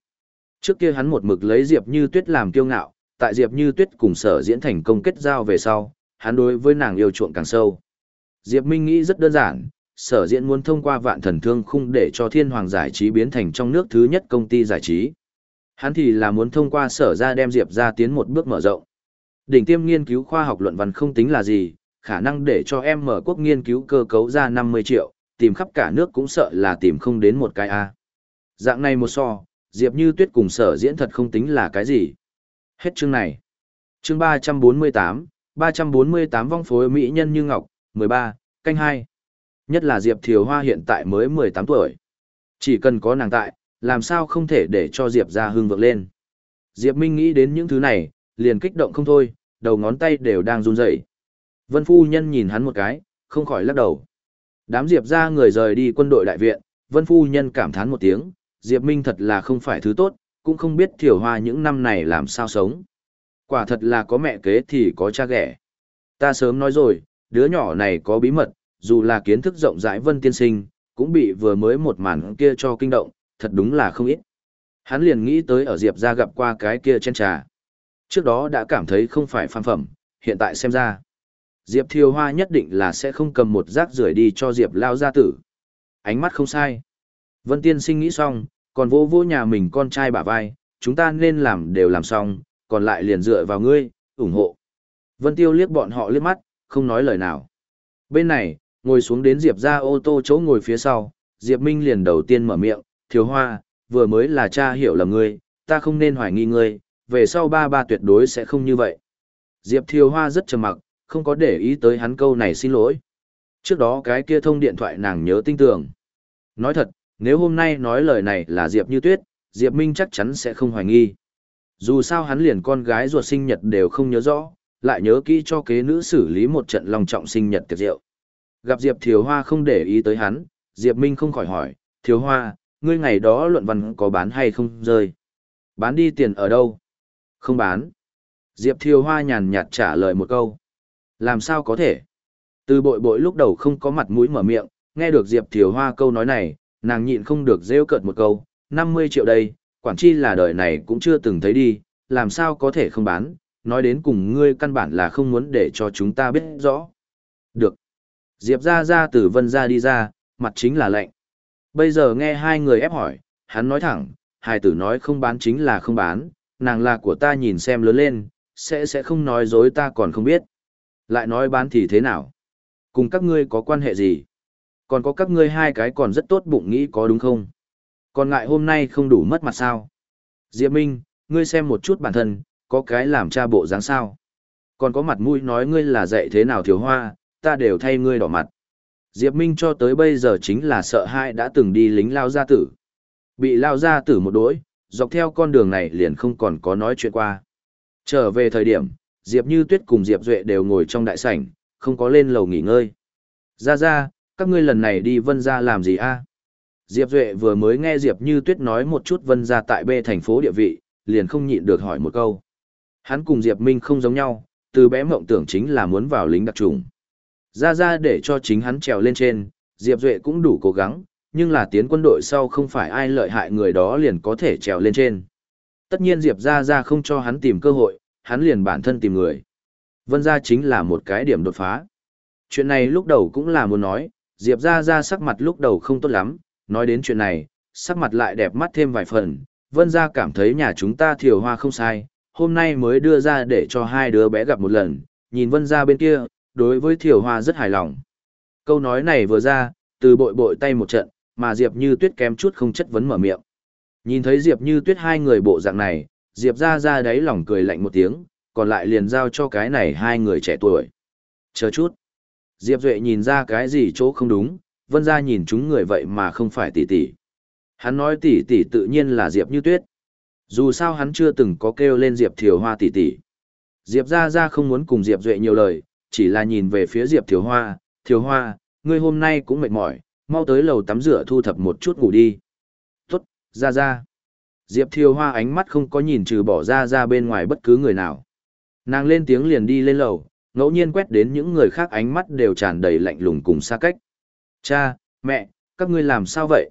Trước kia hắn một mực lấy Diệp Như Tuyết làm kiêu ngạo, tại Diệp Như Tuyết cùng sở diễn thành công kết giao về sau, hắn đối với nàng yêu chuộng càng sâu. Diệp Minh nghĩ rất đơn giản, sở diễn muốn thông qua vạn thần thương khung để cho thiên hoàng giải trí biến thành trong nước thứ nhất công ty giải trí. Hắn thì là muốn thông qua sở ra đem Diệp ra tiến một bước mở rộng. Đỉnh tiêm nghiên cứu khoa học luận văn không tính là gì, khả năng để cho em mở quốc nghiên cứu cơ cấu ra 50 triệu, tìm khắp cả nước cũng sợ là tìm không đến một cái A. Dạng này một so, Diệp Như Tuyết cùng sở diễn thật không tính là cái gì. Hết chương này. Chương 348, 348 vong phối mỹ nhân như ngọc, 13, canh hai Nhất là Diệp Thiều Hoa hiện tại mới 18 tuổi. Chỉ cần có nàng tại, làm sao không thể để cho Diệp ra hương vượng lên. Diệp Minh nghĩ đến những thứ này, liền kích động không thôi, đầu ngón tay đều đang run rẩy. Vân Phu Nhân nhìn hắn một cái, không khỏi lắc đầu. Đám Diệp ra người rời đi quân đội đại viện, Vân Phu Nhân cảm thán một tiếng, Diệp Minh thật là không phải thứ tốt, cũng không biết Thiều Hoa những năm này làm sao sống. Quả thật là có mẹ kế thì có cha ghẻ. Ta sớm nói rồi, đứa nhỏ này có bí mật, dù là kiến thức rộng rãi Vân Tiên Sinh, cũng bị vừa mới một màn kia cho kinh động, thật đúng là không ít. Hắn liền nghĩ tới ở Diệp ra gặp qua cái kia trên trà. Trước đó đã cảm thấy không phải phàm phẩm, hiện tại xem ra. Diệp Thiều Hoa nhất định là sẽ không cầm một rác rưởi đi cho Diệp lao gia tử. Ánh mắt không sai. Vân Tiên Sinh nghĩ xong, còn vô vô nhà mình con trai bả vai, chúng ta nên làm đều làm xong, còn lại liền dựa vào ngươi, ủng hộ. Vân Tiêu liếc bọn họ liếc mắt, không nói lời nào. Bên này, ngồi xuống đến Diệp ra ô tô chỗ ngồi phía sau, Diệp Minh liền đầu tiên mở miệng, Thiều hoa, vừa mới là cha hiểu lầm ngươi, ta không nên hoài nghi ngươi, về sau ba ba tuyệt đối sẽ không như vậy. Diệp Thiều Hoa rất trầm mặc, không có để ý tới hắn câu này xin lỗi. Trước đó cái kia thông điện thoại nàng nhớ tinh tường. Nói thật, nếu hôm nay nói lời này là Diệp Như Tuyết, Diệp Minh chắc chắn sẽ không hoài nghi. Dù sao hắn liền con gái ruột sinh nhật đều không nhớ rõ, lại nhớ kỹ cho kế nữ xử lý một trận lòng trọng sinh nhật tiệc rượu. Gặp Diệp Thiều Hoa không để ý tới hắn, Diệp Minh không khỏi hỏi, Thiều Hoa, ngươi ngày đó luận văn có bán hay không rơi? Bán đi tiền ở đâu? Không bán. Diệp Thiều Hoa nhàn nhạt trả lời một câu. Làm sao có thể? Từ bội bội lúc đầu không có mặt mũi mở miệng, nghe được Diệp Thiều Hoa câu nói này, nàng nhịn không được rêu cợt một câu, 50 triệu đây, quản chi là đời này cũng chưa từng thấy đi, làm sao có thể không bán, nói đến cùng ngươi căn bản là không muốn để cho chúng ta biết rõ. Được. Diệp ra ra từ vân ra đi ra, mặt chính là lệnh. Bây giờ nghe hai người ép hỏi, hắn nói thẳng, hai tử nói không bán chính là không bán, nàng là của ta nhìn xem lớn lên, sẽ sẽ không nói dối ta còn không biết. Lại nói bán thì thế nào? Cùng các ngươi có quan hệ gì? Còn có các ngươi hai cái còn rất tốt bụng nghĩ có đúng không? Còn ngại hôm nay không đủ mất mặt sao? Diệp Minh, ngươi xem một chút bản thân, có cái làm cha bộ dáng sao? Còn có mặt mũi nói ngươi là dạy thế nào thiếu hoa, ta đều thay ngươi đỏ mặt. Diệp Minh cho tới bây giờ chính là sợ hai đã từng đi lính lao gia tử. Bị lao gia tử một đỗi, dọc theo con đường này liền không còn có nói chuyện qua. Trở về thời điểm, Diệp Như Tuyết cùng Diệp Duệ đều ngồi trong đại sảnh, không có lên lầu nghỉ ngơi. Ra ra, các ngươi lần này đi vân ra làm gì a? Diệp Duệ vừa mới nghe Diệp Như Tuyết nói một chút vân ra tại B thành phố địa vị, liền không nhịn được hỏi một câu. Hắn cùng Diệp Minh không giống nhau, từ bé mộng tưởng chính là muốn vào lính đặc trùng. Ra ra để cho chính hắn trèo lên trên, Diệp Duệ cũng đủ cố gắng, nhưng là tiến quân đội sau không phải ai lợi hại người đó liền có thể trèo lên trên. Tất nhiên Diệp ra ra không cho hắn tìm cơ hội, hắn liền bản thân tìm người. Vân ra chính là một cái điểm đột phá. Chuyện này lúc đầu cũng là muốn nói, Diệp ra ra sắc mặt lúc đầu không tốt lắm, nói đến chuyện này, sắc mặt lại đẹp mắt thêm vài phần. Vân ra cảm thấy nhà chúng ta thiểu hoa không sai, hôm nay mới đưa ra để cho hai đứa bé gặp một lần, nhìn Vân ra bên kia, đối với thiểu hoa rất hài lòng. Câu nói này vừa ra, từ bội bội tay một trận, mà Diệp như tuyết kém chút không chất vấn mở miệng. Nhìn thấy Diệp như tuyết hai người bộ dạng này, Diệp ra ra đáy lòng cười lạnh một tiếng, còn lại liền giao cho cái này hai người trẻ tuổi. Chờ chút. Diệp Duệ nhìn ra cái gì chỗ không đúng, vân ra nhìn chúng người vậy mà không phải tỷ tỷ. Hắn nói tỷ tỷ tự nhiên là Diệp như tuyết. Dù sao hắn chưa từng có kêu lên Diệp Thiều Hoa tỷ tỷ. Diệp ra ra không muốn cùng Diệp Duệ nhiều lời, chỉ là nhìn về phía Diệp Thiều Hoa, Thiều Hoa, ngươi hôm nay cũng mệt mỏi, mau tới lầu tắm rửa thu thập một chút ngủ đi. Tốt, ra ra. Diệp Thiều Hoa ánh mắt không có nhìn trừ bỏ ra ra bên ngoài bất cứ người nào. Nàng lên tiếng liền đi lên lầu, ngẫu nhiên quét đến những người khác ánh mắt đều tràn đầy lạnh lùng cùng xa cách. Cha, mẹ, các ngươi làm sao vậy?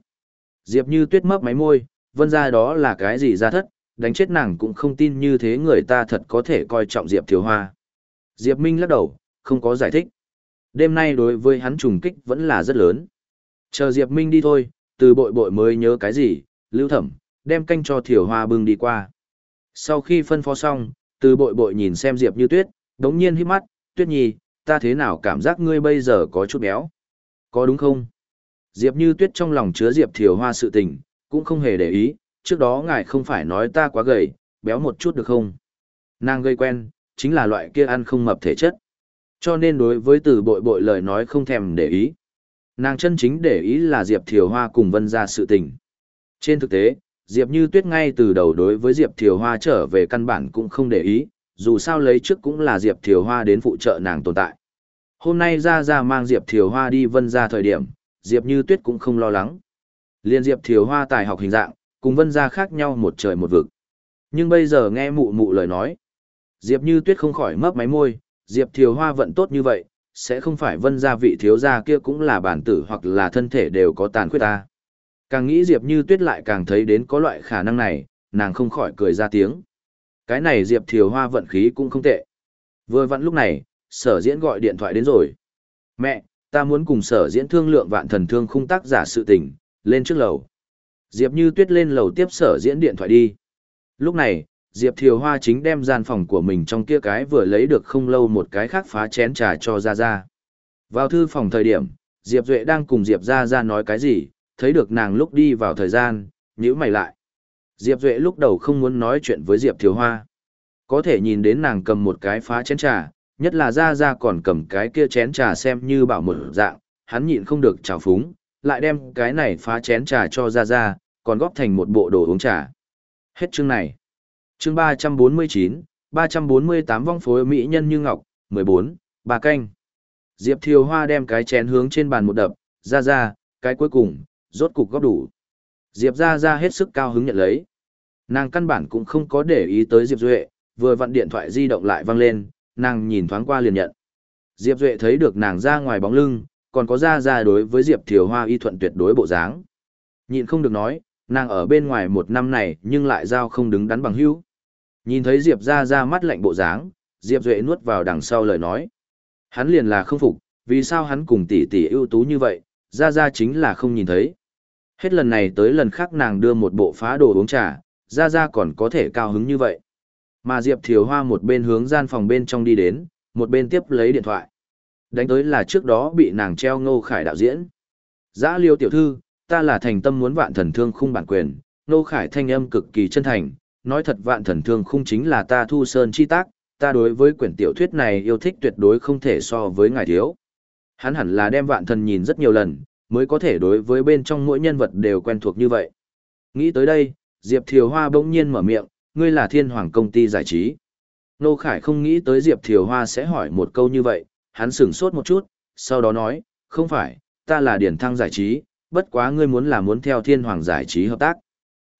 Diệp như tuyết mấp máy môi, vân ra đó là cái gì ra thất, đánh chết nàng cũng không tin như thế người ta thật có thể coi trọng Diệp Thiều Hoa. Diệp Minh lắc đầu, không có giải thích. Đêm nay đối với hắn trùng kích vẫn là rất lớn. Chờ Diệp Minh đi thôi, từ bội bội mới nhớ cái gì, lưu thẩm, đem canh cho Thiều Hoa bưng đi qua. Sau khi phân phó xong, từ bội bội nhìn xem Diệp như tuyết, đống nhiên hít mắt, tuyết nhi, ta thế nào cảm giác ngươi bây giờ có chút béo? Có đúng không? Diệp như tuyết trong lòng chứa Diệp Thiều Hoa sự tình, cũng không hề để ý, trước đó ngài không phải nói ta quá gầy, béo một chút được không? Nàng gây quen, chính là loại kia ăn không mập thể chất. Cho nên đối với từ bội bội lời nói không thèm để ý. Nàng chân chính để ý là Diệp Thiều Hoa cùng Vân ra sự tình. Trên thực tế, Diệp Như Tuyết ngay từ đầu đối với Diệp Thiều Hoa trở về căn bản cũng không để ý, dù sao lấy trước cũng là Diệp Thiều Hoa đến phụ trợ nàng tồn tại. Hôm nay ra ra mang Diệp Thiều Hoa đi Vân ra thời điểm, Diệp Như Tuyết cũng không lo lắng. Liên Diệp Thiều Hoa tài học hình dạng, cùng Vân ra khác nhau một trời một vực. Nhưng bây giờ nghe mụ mụ lời nói, Diệp Như Tuyết không khỏi mấp máy môi, Diệp Thiều Hoa vận tốt như vậy, sẽ không phải Vân gia vị thiếu gia kia cũng là bản tử hoặc là thân thể đều có tàn khuyết ta. Càng nghĩ Diệp Như Tuyết lại càng thấy đến có loại khả năng này, nàng không khỏi cười ra tiếng. Cái này Diệp Thiều Hoa vận khí cũng không tệ. Vừa vặn lúc này, sở diễn gọi điện thoại đến rồi. Mẹ, ta muốn cùng sở diễn thương lượng vạn thần thương khung tác giả sự tình, lên trước lầu. Diệp Như Tuyết lên lầu tiếp sở diễn điện thoại đi. Lúc này, Diệp Thiều Hoa chính đem gian phòng của mình trong kia cái vừa lấy được không lâu một cái khác phá chén trà cho Ra Ra. Vào thư phòng thời điểm, Diệp Duệ đang cùng Diệp Ra Ra nói cái gì, thấy được nàng lúc đi vào thời gian, nhíu mày lại. Diệp Duệ lúc đầu không muốn nói chuyện với Diệp Thiều Hoa. Có thể nhìn đến nàng cầm một cái phá chén trà, nhất là Ra Ra còn cầm cái kia chén trà xem như bảo một dạng, hắn nhịn không được trào phúng, lại đem cái này phá chén trà cho Ra Ra, còn góp thành một bộ đồ uống trà. Hết chương này chương ba trăm bốn mươi chín ba trăm bốn mươi tám vong phối mỹ nhân như ngọc mười bốn canh diệp thiều hoa đem cái chén hướng trên bàn một đập ra ra cái cuối cùng rốt cục góp đủ. Diệp ra ra hết sức cao hứng nhận lấy. Nàng căn bản cũng không có để ý tới diệp duệ vừa vặn điện thoại di động lại văng lên nàng nhìn thoáng qua liền nhận. Diệp duệ thấy được nàng ra ngoài bóng lưng còn có ra ra đối với diệp thiều hoa y thuận tuyệt đối bộ dáng. Nhịn không được nói nàng ở bên ngoài một năm này nhưng lại giao không đứng đắn bằng hữu. Nhìn thấy Diệp ra ra mắt lạnh bộ dáng, Diệp Duệ nuốt vào đằng sau lời nói. Hắn liền là không phục, vì sao hắn cùng tỷ tỷ ưu tú như vậy, ra ra chính là không nhìn thấy. Hết lần này tới lần khác nàng đưa một bộ phá đồ uống trà, ra ra còn có thể cao hứng như vậy. Mà Diệp Thiều Hoa một bên hướng gian phòng bên trong đi đến, một bên tiếp lấy điện thoại. Đánh tới là trước đó bị nàng treo ngô khải đạo diễn. Giã liêu tiểu thư, ta là thành tâm muốn vạn thần thương khung bản quyền, ngô khải thanh âm cực kỳ chân thành, nói thật vạn thần thương khung chính là ta thu sơn chi tác, ta đối với quyển tiểu thuyết này yêu thích tuyệt đối không thể so với ngài thiếu. Hắn hẳn là đem vạn thần nhìn rất nhiều lần, mới có thể đối với bên trong mỗi nhân vật đều quen thuộc như vậy. Nghĩ tới đây, Diệp Thiều Hoa bỗng nhiên mở miệng, ngươi là thiên hoàng công ty giải trí. Nô Khải không nghĩ tới Diệp Thiều Hoa sẽ hỏi một câu như vậy, hắn sửng sốt một chút, sau đó nói, không phải, ta là Điển Thăng giải trí, bất quá ngươi muốn là muốn theo thiên hoàng giải trí hợp tác.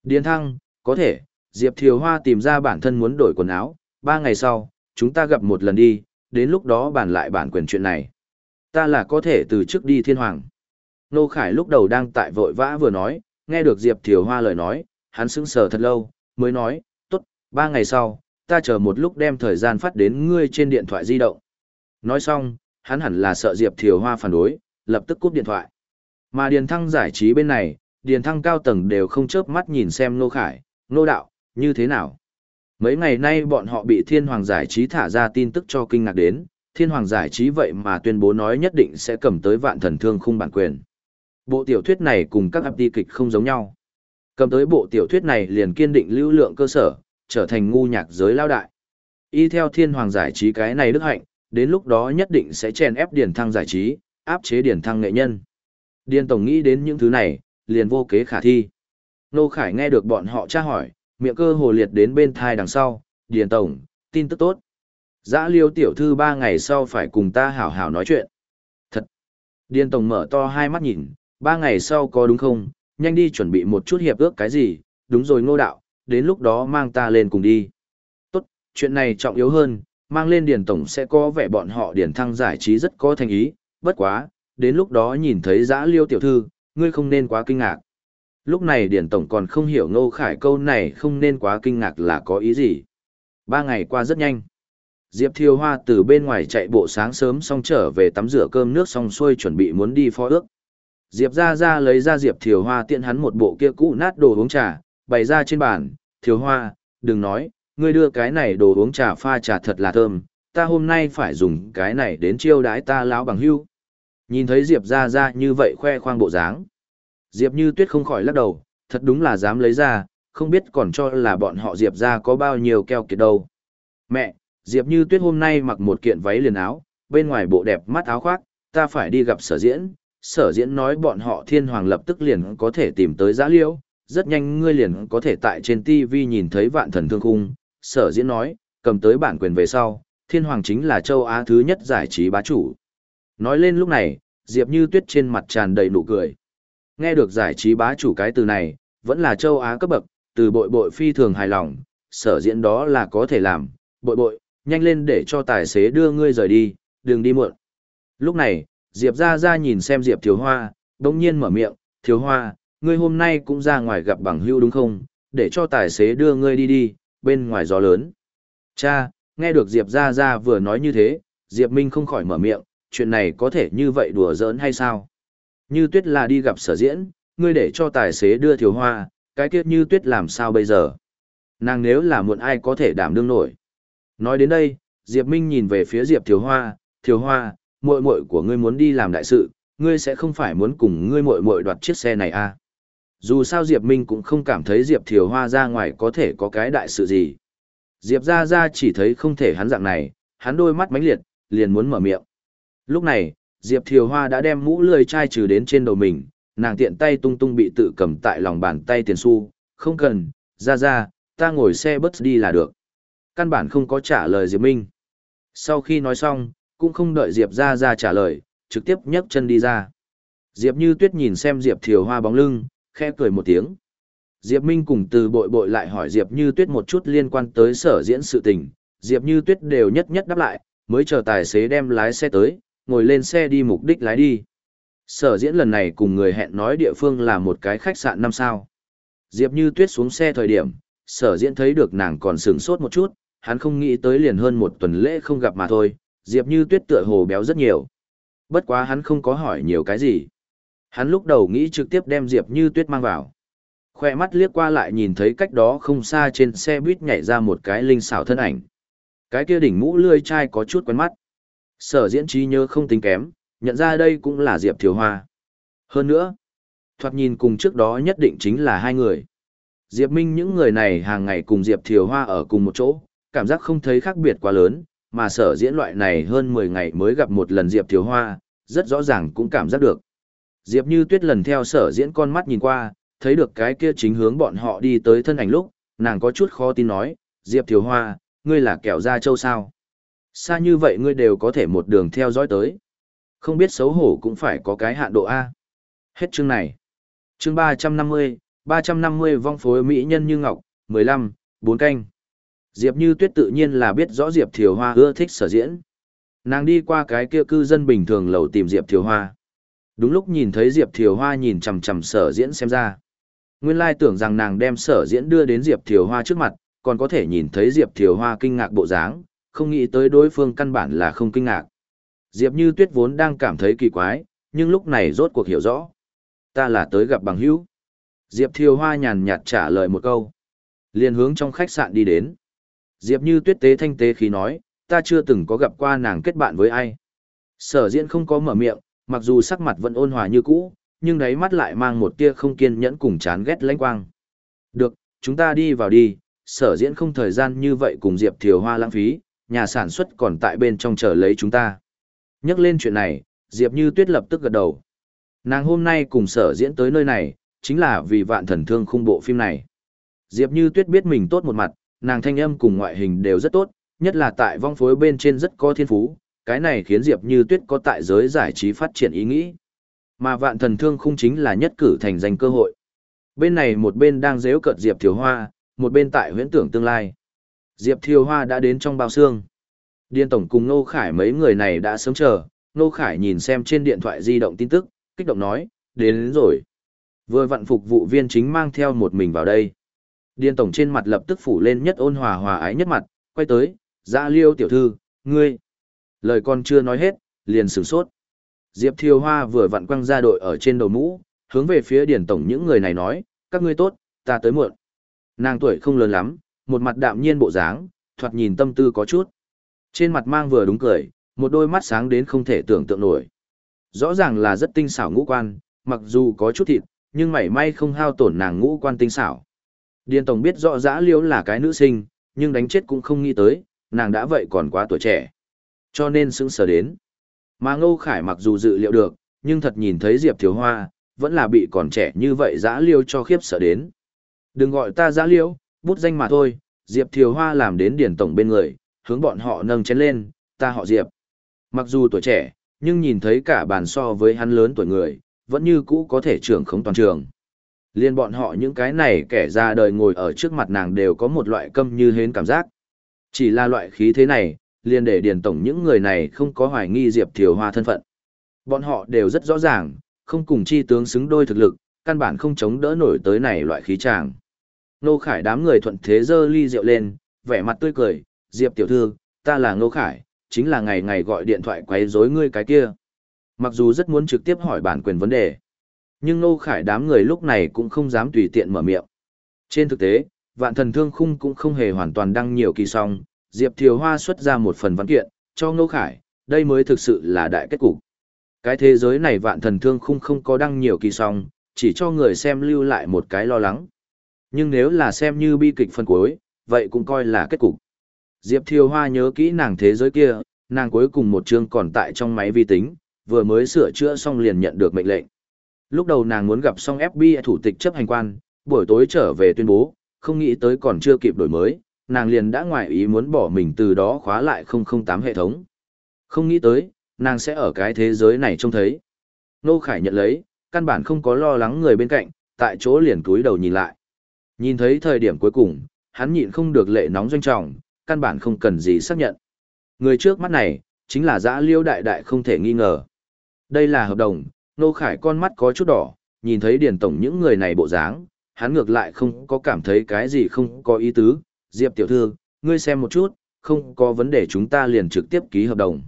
Điển Thăng, có thể, Diệp Thiều Hoa tìm ra bản thân muốn đổi quần áo, ba ngày sau, chúng ta gặp một lần đi, đến lúc đó bàn lại bản quyền chuyện này. Ta là có thể từ trước đi thiên hoàng. Nô Khải lúc đầu đang tại vội vã vừa nói, nghe được Diệp Thiều Hoa lời nói, hắn sững sờ thật lâu, mới nói, tốt, ba ngày sau, ta chờ một lúc đem thời gian phát đến ngươi trên điện thoại di động. Nói xong, hắn hẳn là sợ Diệp Thiều Hoa phản đối, lập tức cúp điện thoại. Mà Điền Thăng giải trí bên này, Điền Thăng cao tầng đều không chớp mắt nhìn xem Nô Khải, Nô Đạo, như thế nào? Mấy ngày nay bọn họ bị Thiên Hoàng Giải trí thả ra tin tức cho kinh ngạc đến, Thiên Hoàng Giải trí vậy mà tuyên bố nói nhất định sẽ cầm tới vạn thần thương khung bản quyền. Bộ tiểu thuyết này cùng các áp đi kịch không giống nhau. Cầm tới bộ tiểu thuyết này liền kiên định lưu lượng cơ sở, trở thành ngu nhạc giới lao đại. Y theo Thiên Hoàng Giải trí cái này đức hạnh, đến lúc đó nhất định sẽ chèn ép Điển Thăng Giải trí, áp chế Điển Thăng nghệ nhân. Điền Tổng nghĩ đến những thứ này, liền vô kế khả thi. Nô Khải nghe được bọn họ tra hỏi, miệng cơ hồ liệt đến bên thai đằng sau, Điền Tổng, tin tức tốt. Giã liêu tiểu thư ba ngày sau phải cùng ta hảo hảo nói chuyện. Thật. Điền Tổng mở to hai mắt nhìn, ba ngày sau có đúng không, nhanh đi chuẩn bị một chút hiệp ước cái gì, đúng rồi ngô đạo, đến lúc đó mang ta lên cùng đi. Tốt, chuyện này trọng yếu hơn, mang lên điển tổng sẽ có vẻ bọn họ điển thăng giải trí rất có thành ý, bất quá, đến lúc đó nhìn thấy giã liêu tiểu thư, ngươi không nên quá kinh ngạc. Lúc này điển tổng còn không hiểu ngô khải câu này không nên quá kinh ngạc là có ý gì. Ba ngày qua rất nhanh. Diệp Thiêu Hoa từ bên ngoài chạy bộ sáng sớm xong trở về tắm rửa cơm nước xong xuôi chuẩn bị muốn đi phó ước. Diệp ra ra lấy ra Diệp Thiều Hoa tiện hắn một bộ kia cũ nát đồ uống trà, bày ra trên bàn, Thiều Hoa, đừng nói, ngươi đưa cái này đồ uống trà pha trà thật là thơm, ta hôm nay phải dùng cái này đến chiêu đãi ta lão bằng hưu. Nhìn thấy Diệp ra ra như vậy khoe khoang bộ dáng. Diệp như tuyết không khỏi lắc đầu, thật đúng là dám lấy ra, không biết còn cho là bọn họ Diệp ra có bao nhiêu keo kiệt đâu. Mẹ, Diệp Như Tuyết hôm nay mặc một kiện váy liền áo, bên ngoài bộ đẹp mắt áo khoác, ta phải đi gặp sở diễn. Sở diễn nói bọn họ thiên hoàng lập tức liền có thể tìm tới giã liễu, rất nhanh ngươi liền có thể tại trên TV nhìn thấy vạn thần thương khung. Sở diễn nói, cầm tới bản quyền về sau, thiên hoàng chính là châu Á thứ nhất giải trí bá chủ. Nói lên lúc này, Diệp Như Tuyết trên mặt tràn đầy nụ cười. Nghe được giải trí bá chủ cái từ này, vẫn là châu Á cấp bậc, từ bội bội phi thường hài lòng, sở diễn đó là có thể làm, bội bội, nhanh lên để cho tài xế đưa ngươi rời đi, đừng đi muộn. Lúc này, Diệp ra ra nhìn xem Diệp Thiếu Hoa, đồng nhiên mở miệng, Thiếu Hoa, ngươi hôm nay cũng ra ngoài gặp bằng hưu đúng không, để cho tài xế đưa ngươi đi đi, bên ngoài gió lớn. Cha, nghe được Diệp ra ra vừa nói như thế, Diệp Minh không khỏi mở miệng, chuyện này có thể như vậy đùa giỡn hay sao? Như tuyết là đi gặp sở diễn, ngươi để cho tài xế đưa Thiếu Hoa, cái kiếp như tuyết làm sao bây giờ? Nàng nếu là muộn ai có thể đảm đương nổi. Nói đến đây, Diệp Minh nhìn về phía Diệp Thiếu Hoa, Thiếu Hoa, muội muội của ngươi muốn đi làm đại sự, ngươi sẽ không phải muốn cùng ngươi muội muội đoạt chiếc xe này à? Dù sao Diệp Minh cũng không cảm thấy Diệp Thiều Hoa ra ngoài có thể có cái đại sự gì. Diệp ra ra chỉ thấy không thể hắn dạng này, hắn đôi mắt mánh liệt, liền muốn mở miệng. Lúc này, Diệp Thiều Hoa đã đem mũ lười chai trừ đến trên đầu mình, nàng tiện tay tung tung bị tự cầm tại lòng bàn tay tiền xu, không cần, ra ra, ta ngồi xe bus đi là được căn bản không có trả lời Diệp Minh. Sau khi nói xong, cũng không đợi Diệp ra ra trả lời, trực tiếp nhấc chân đi ra. Diệp Như Tuyết nhìn xem Diệp Thiều Hoa bóng lưng, khẽ cười một tiếng. Diệp Minh cùng từ bội bội lại hỏi Diệp Như Tuyết một chút liên quan tới sở diễn sự tình, Diệp Như Tuyết đều nhất nhất đáp lại, mới chờ tài xế đem lái xe tới, ngồi lên xe đi mục đích lái đi. Sở diễn lần này cùng người hẹn nói địa phương là một cái khách sạn năm sao. Diệp Như Tuyết xuống xe thời điểm, sở diễn thấy được nàng còn sửng sốt một chút, hắn không nghĩ tới liền hơn một tuần lễ không gặp mà thôi, Diệp Như Tuyết tựa hồ béo rất nhiều. Bất quá hắn không có hỏi nhiều cái gì. Hắn lúc đầu nghĩ trực tiếp đem Diệp Như Tuyết mang vào. Khoe mắt liếc qua lại nhìn thấy cách đó không xa trên xe buýt nhảy ra một cái linh xảo thân ảnh. Cái kia đỉnh mũ lươi chai có chút quen mắt. Sở diễn trí nhớ không tính kém, nhận ra đây cũng là Diệp Thiều Hoa. Hơn nữa, thoạt nhìn cùng trước đó nhất định chính là hai người. Diệp Minh những người này hàng ngày cùng Diệp Thiều Hoa ở cùng một chỗ, cảm giác không thấy khác biệt quá lớn, mà sở diễn loại này hơn 10 ngày mới gặp một lần Diệp Thiếu Hoa, rất rõ ràng cũng cảm giác được. Diệp Như Tuyết lần theo sở diễn con mắt nhìn qua, thấy được cái kia chính hướng bọn họ đi tới thân ảnh lúc, nàng có chút khó tin nói, Diệp Thiếu Hoa, ngươi là kẻo ra châu sao? Xa như vậy ngươi đều có thể một đường theo dõi tới. Không biết xấu hổ cũng phải có cái hạn độ A. Hết chương này. Chương 350, 350 vong phối mỹ nhân như ngọc, 15, 4 canh. Diệp Như Tuyết tự nhiên là biết rõ Diệp Thiều Hoa ưa thích sở diễn. Nàng đi qua cái kia cư dân bình thường lầu tìm Diệp Thiều Hoa. Đúng lúc nhìn thấy Diệp Thiều Hoa nhìn chằm chằm sở diễn xem ra. Nguyên lai tưởng rằng nàng đem sở diễn đưa đến Diệp Thiều Hoa trước mặt, còn có thể nhìn thấy Diệp Thiều Hoa kinh ngạc bộ dáng, không nghĩ tới đối phương căn bản là không kinh ngạc. Diệp Như Tuyết vốn đang cảm thấy kỳ quái, nhưng lúc này rốt cuộc hiểu rõ. Ta là tới gặp bằng hữu. Diệp Thiều Hoa nhàn nhạt trả lời một câu. liền hướng trong khách sạn đi đến. Diệp như tuyết tế thanh tế khí nói, ta chưa từng có gặp qua nàng kết bạn với ai. Sở diễn không có mở miệng, mặc dù sắc mặt vẫn ôn hòa như cũ, nhưng đáy mắt lại mang một tia không kiên nhẫn cùng chán ghét lãnh quang. Được, chúng ta đi vào đi, sở diễn không thời gian như vậy cùng Diệp Thiều Hoa lãng phí, nhà sản xuất còn tại bên trong chờ lấy chúng ta. Nhắc lên chuyện này, Diệp Như Tuyết lập tức gật đầu. Nàng hôm nay cùng sở diễn tới nơi này, chính là vì vạn thần thương khung bộ phim này. Diệp Như Tuyết biết mình tốt một mặt, nàng thanh âm cùng ngoại hình đều rất tốt, nhất là tại vong phối bên trên rất có thiên phú, cái này khiến Diệp Như Tuyết có tại giới giải trí phát triển ý nghĩ. Mà vạn thần thương khung chính là nhất cử thành danh cơ hội. Bên này một bên đang dễu cợt Diệp Thiều Hoa, một bên tại huyễn tưởng tương lai. Diệp Thiều Hoa đã đến trong bao xương. Điên Tổng cùng Nô Khải mấy người này đã sớm chờ, Nô Khải nhìn xem trên điện thoại di động tin tức, kích động nói, đến, đến rồi. Vừa vạn phục vụ viên chính mang theo một mình vào đây. Điên Tổng trên mặt lập tức phủ lên nhất ôn hòa hòa ái nhất mặt, quay tới, dạ liêu tiểu thư, ngươi. Lời con chưa nói hết, liền sửng sốt. Diệp Thiều Hoa vừa vặn quăng ra đội ở trên đầu mũ, hướng về phía Điền Tổng những người này nói, các ngươi tốt, ta tới muộn. Nàng tuổi không lớn lắm, một mặt đạm nhiên bộ dáng, thoạt nhìn tâm tư có chút. Trên mặt mang vừa đúng cười, một đôi mắt sáng đến không thể tưởng tượng nổi. Rõ ràng là rất tinh xảo ngũ quan, mặc dù có chút thịt, nhưng mảy may không hao tổn nàng ngũ quan tinh xảo. Điền Tổng biết rõ dã liễu là cái nữ sinh, nhưng đánh chết cũng không nghĩ tới, nàng đã vậy còn quá tuổi trẻ. Cho nên sững sờ đến. Mà Ngô Khải mặc dù dự liệu được, nhưng thật nhìn thấy Diệp Thiếu Hoa, vẫn là bị còn trẻ như vậy dã liêu cho khiếp sợ đến. Đừng gọi ta dã liêu, bút danh mà thôi, Diệp Thiều Hoa làm đến điển tổng bên người, hướng bọn họ nâng chén lên, ta họ Diệp. Mặc dù tuổi trẻ, nhưng nhìn thấy cả bàn so với hắn lớn tuổi người, vẫn như cũ có thể trưởng không toàn trường. Liên bọn họ những cái này kẻ ra đời ngồi ở trước mặt nàng đều có một loại câm như hến cảm giác. Chỉ là loại khí thế này, liền để điền tổng những người này không có hoài nghi Diệp Thiều Hoa thân phận. Bọn họ đều rất rõ ràng, không cùng chi tướng xứng đôi thực lực, căn bản không chống đỡ nổi tới này loại khí tràng. Nô Khải đám người thuận thế dơ ly rượu lên, vẻ mặt tươi cười, Diệp tiểu thư, ta là Nô Khải, chính là ngày ngày gọi điện thoại quấy rối ngươi cái kia. Mặc dù rất muốn trực tiếp hỏi bản quyền vấn đề, nhưng Nô Khải đám người lúc này cũng không dám tùy tiện mở miệng. Trên thực tế, vạn thần thương khung cũng không hề hoàn toàn đăng nhiều kỳ song, Diệp Thiều Hoa xuất ra một phần văn kiện, cho Nô Khải, đây mới thực sự là đại kết cục. Cái thế giới này vạn thần thương khung không có đăng nhiều kỳ song, chỉ cho người xem lưu lại một cái lo lắng. Nhưng nếu là xem như bi kịch phân cuối, vậy cũng coi là kết cục. Diệp Thiều Hoa nhớ kỹ nàng thế giới kia, nàng cuối cùng một chương còn tại trong máy vi tính, vừa mới sửa chữa xong liền nhận được mệnh lệnh. Lúc đầu nàng muốn gặp xong FBI thủ tịch chấp hành quan, buổi tối trở về tuyên bố, không nghĩ tới còn chưa kịp đổi mới, nàng liền đã ngoại ý muốn bỏ mình từ đó khóa lại 008 hệ thống. Không nghĩ tới, nàng sẽ ở cái thế giới này trông thấy. Nô Khải nhận lấy, căn bản không có lo lắng người bên cạnh, tại chỗ liền cúi đầu nhìn lại. Nhìn thấy thời điểm cuối cùng, hắn nhịn không được lệ nóng doanh trọng, căn bản không cần gì xác nhận. Người trước mắt này, chính là giã liêu đại đại không thể nghi ngờ. Đây là hợp đồng, Nô Khải con mắt có chút đỏ, nhìn thấy Điền tổng những người này bộ dáng, hắn ngược lại không có cảm thấy cái gì không có ý tứ. Diệp tiểu thư, ngươi xem một chút, không có vấn đề chúng ta liền trực tiếp ký hợp đồng.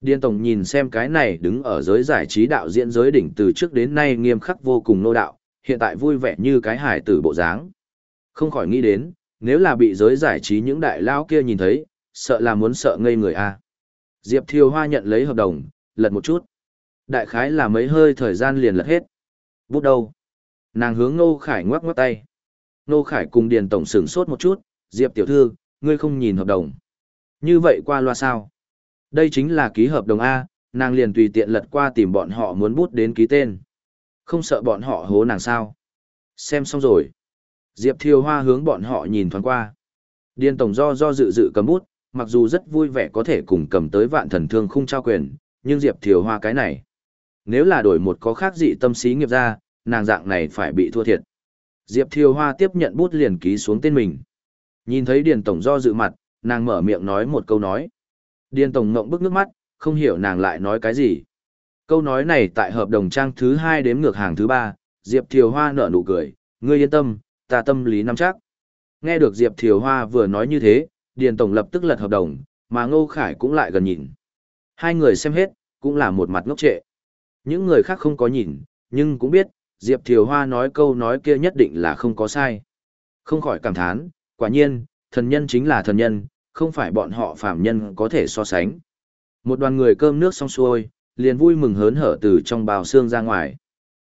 Điền Tổng nhìn xem cái này đứng ở giới giải trí đạo diễn giới đỉnh từ trước đến nay nghiêm khắc vô cùng nô đạo, hiện tại vui vẻ như cái hải tử bộ dáng. Không khỏi nghĩ đến, nếu là bị giới giải trí những đại lao kia nhìn thấy, sợ là muốn sợ ngây người a. Diệp Thiều Hoa nhận lấy hợp đồng, lật một chút. Đại khái là mấy hơi thời gian liền lật hết. Bút đâu? Nàng hướng Nô Khải ngoắc ngoắc tay. Nô Khải cùng Điền Tổng sửng sốt một chút, Diệp Tiểu Thư, ngươi không nhìn hợp đồng. Như vậy qua loa sao? Đây chính là ký hợp đồng A, nàng liền tùy tiện lật qua tìm bọn họ muốn bút đến ký tên. Không sợ bọn họ hố nàng sao. Xem xong rồi. Diệp Thiều Hoa hướng bọn họ nhìn thoáng qua. Điền Tổng do do dự dự cầm bút, mặc dù rất vui vẻ có thể cùng cầm tới vạn thần thương khung trao quyền, nhưng Diệp Thiều Hoa cái này. Nếu là đổi một có khác dị tâm sĩ nghiệp ra, nàng dạng này phải bị thua thiệt. Diệp Thiều Hoa tiếp nhận bút liền ký xuống tên mình. Nhìn thấy Điền Tổng do dự mặt, nàng mở miệng nói một câu nói. Điền Tổng ngộng bức nước mắt, không hiểu nàng lại nói cái gì. Câu nói này tại hợp đồng trang thứ hai đếm ngược hàng thứ ba, Diệp Thiều Hoa nở nụ cười, ngươi yên tâm, ta tâm lý nắm chắc. Nghe được Diệp Thiều Hoa vừa nói như thế, Điền Tổng lập tức lật hợp đồng, mà Ngô Khải cũng lại gần nhìn. Hai người xem hết, cũng là một mặt ngốc trệ. Những người khác không có nhìn, nhưng cũng biết, Diệp Thiều Hoa nói câu nói kia nhất định là không có sai. Không khỏi cảm thán, quả nhiên, thần nhân chính là thần nhân, không phải bọn họ phạm nhân có thể so sánh. Một đoàn người cơm nước xong xuôi, liền vui mừng hớn hở từ trong bào xương ra ngoài.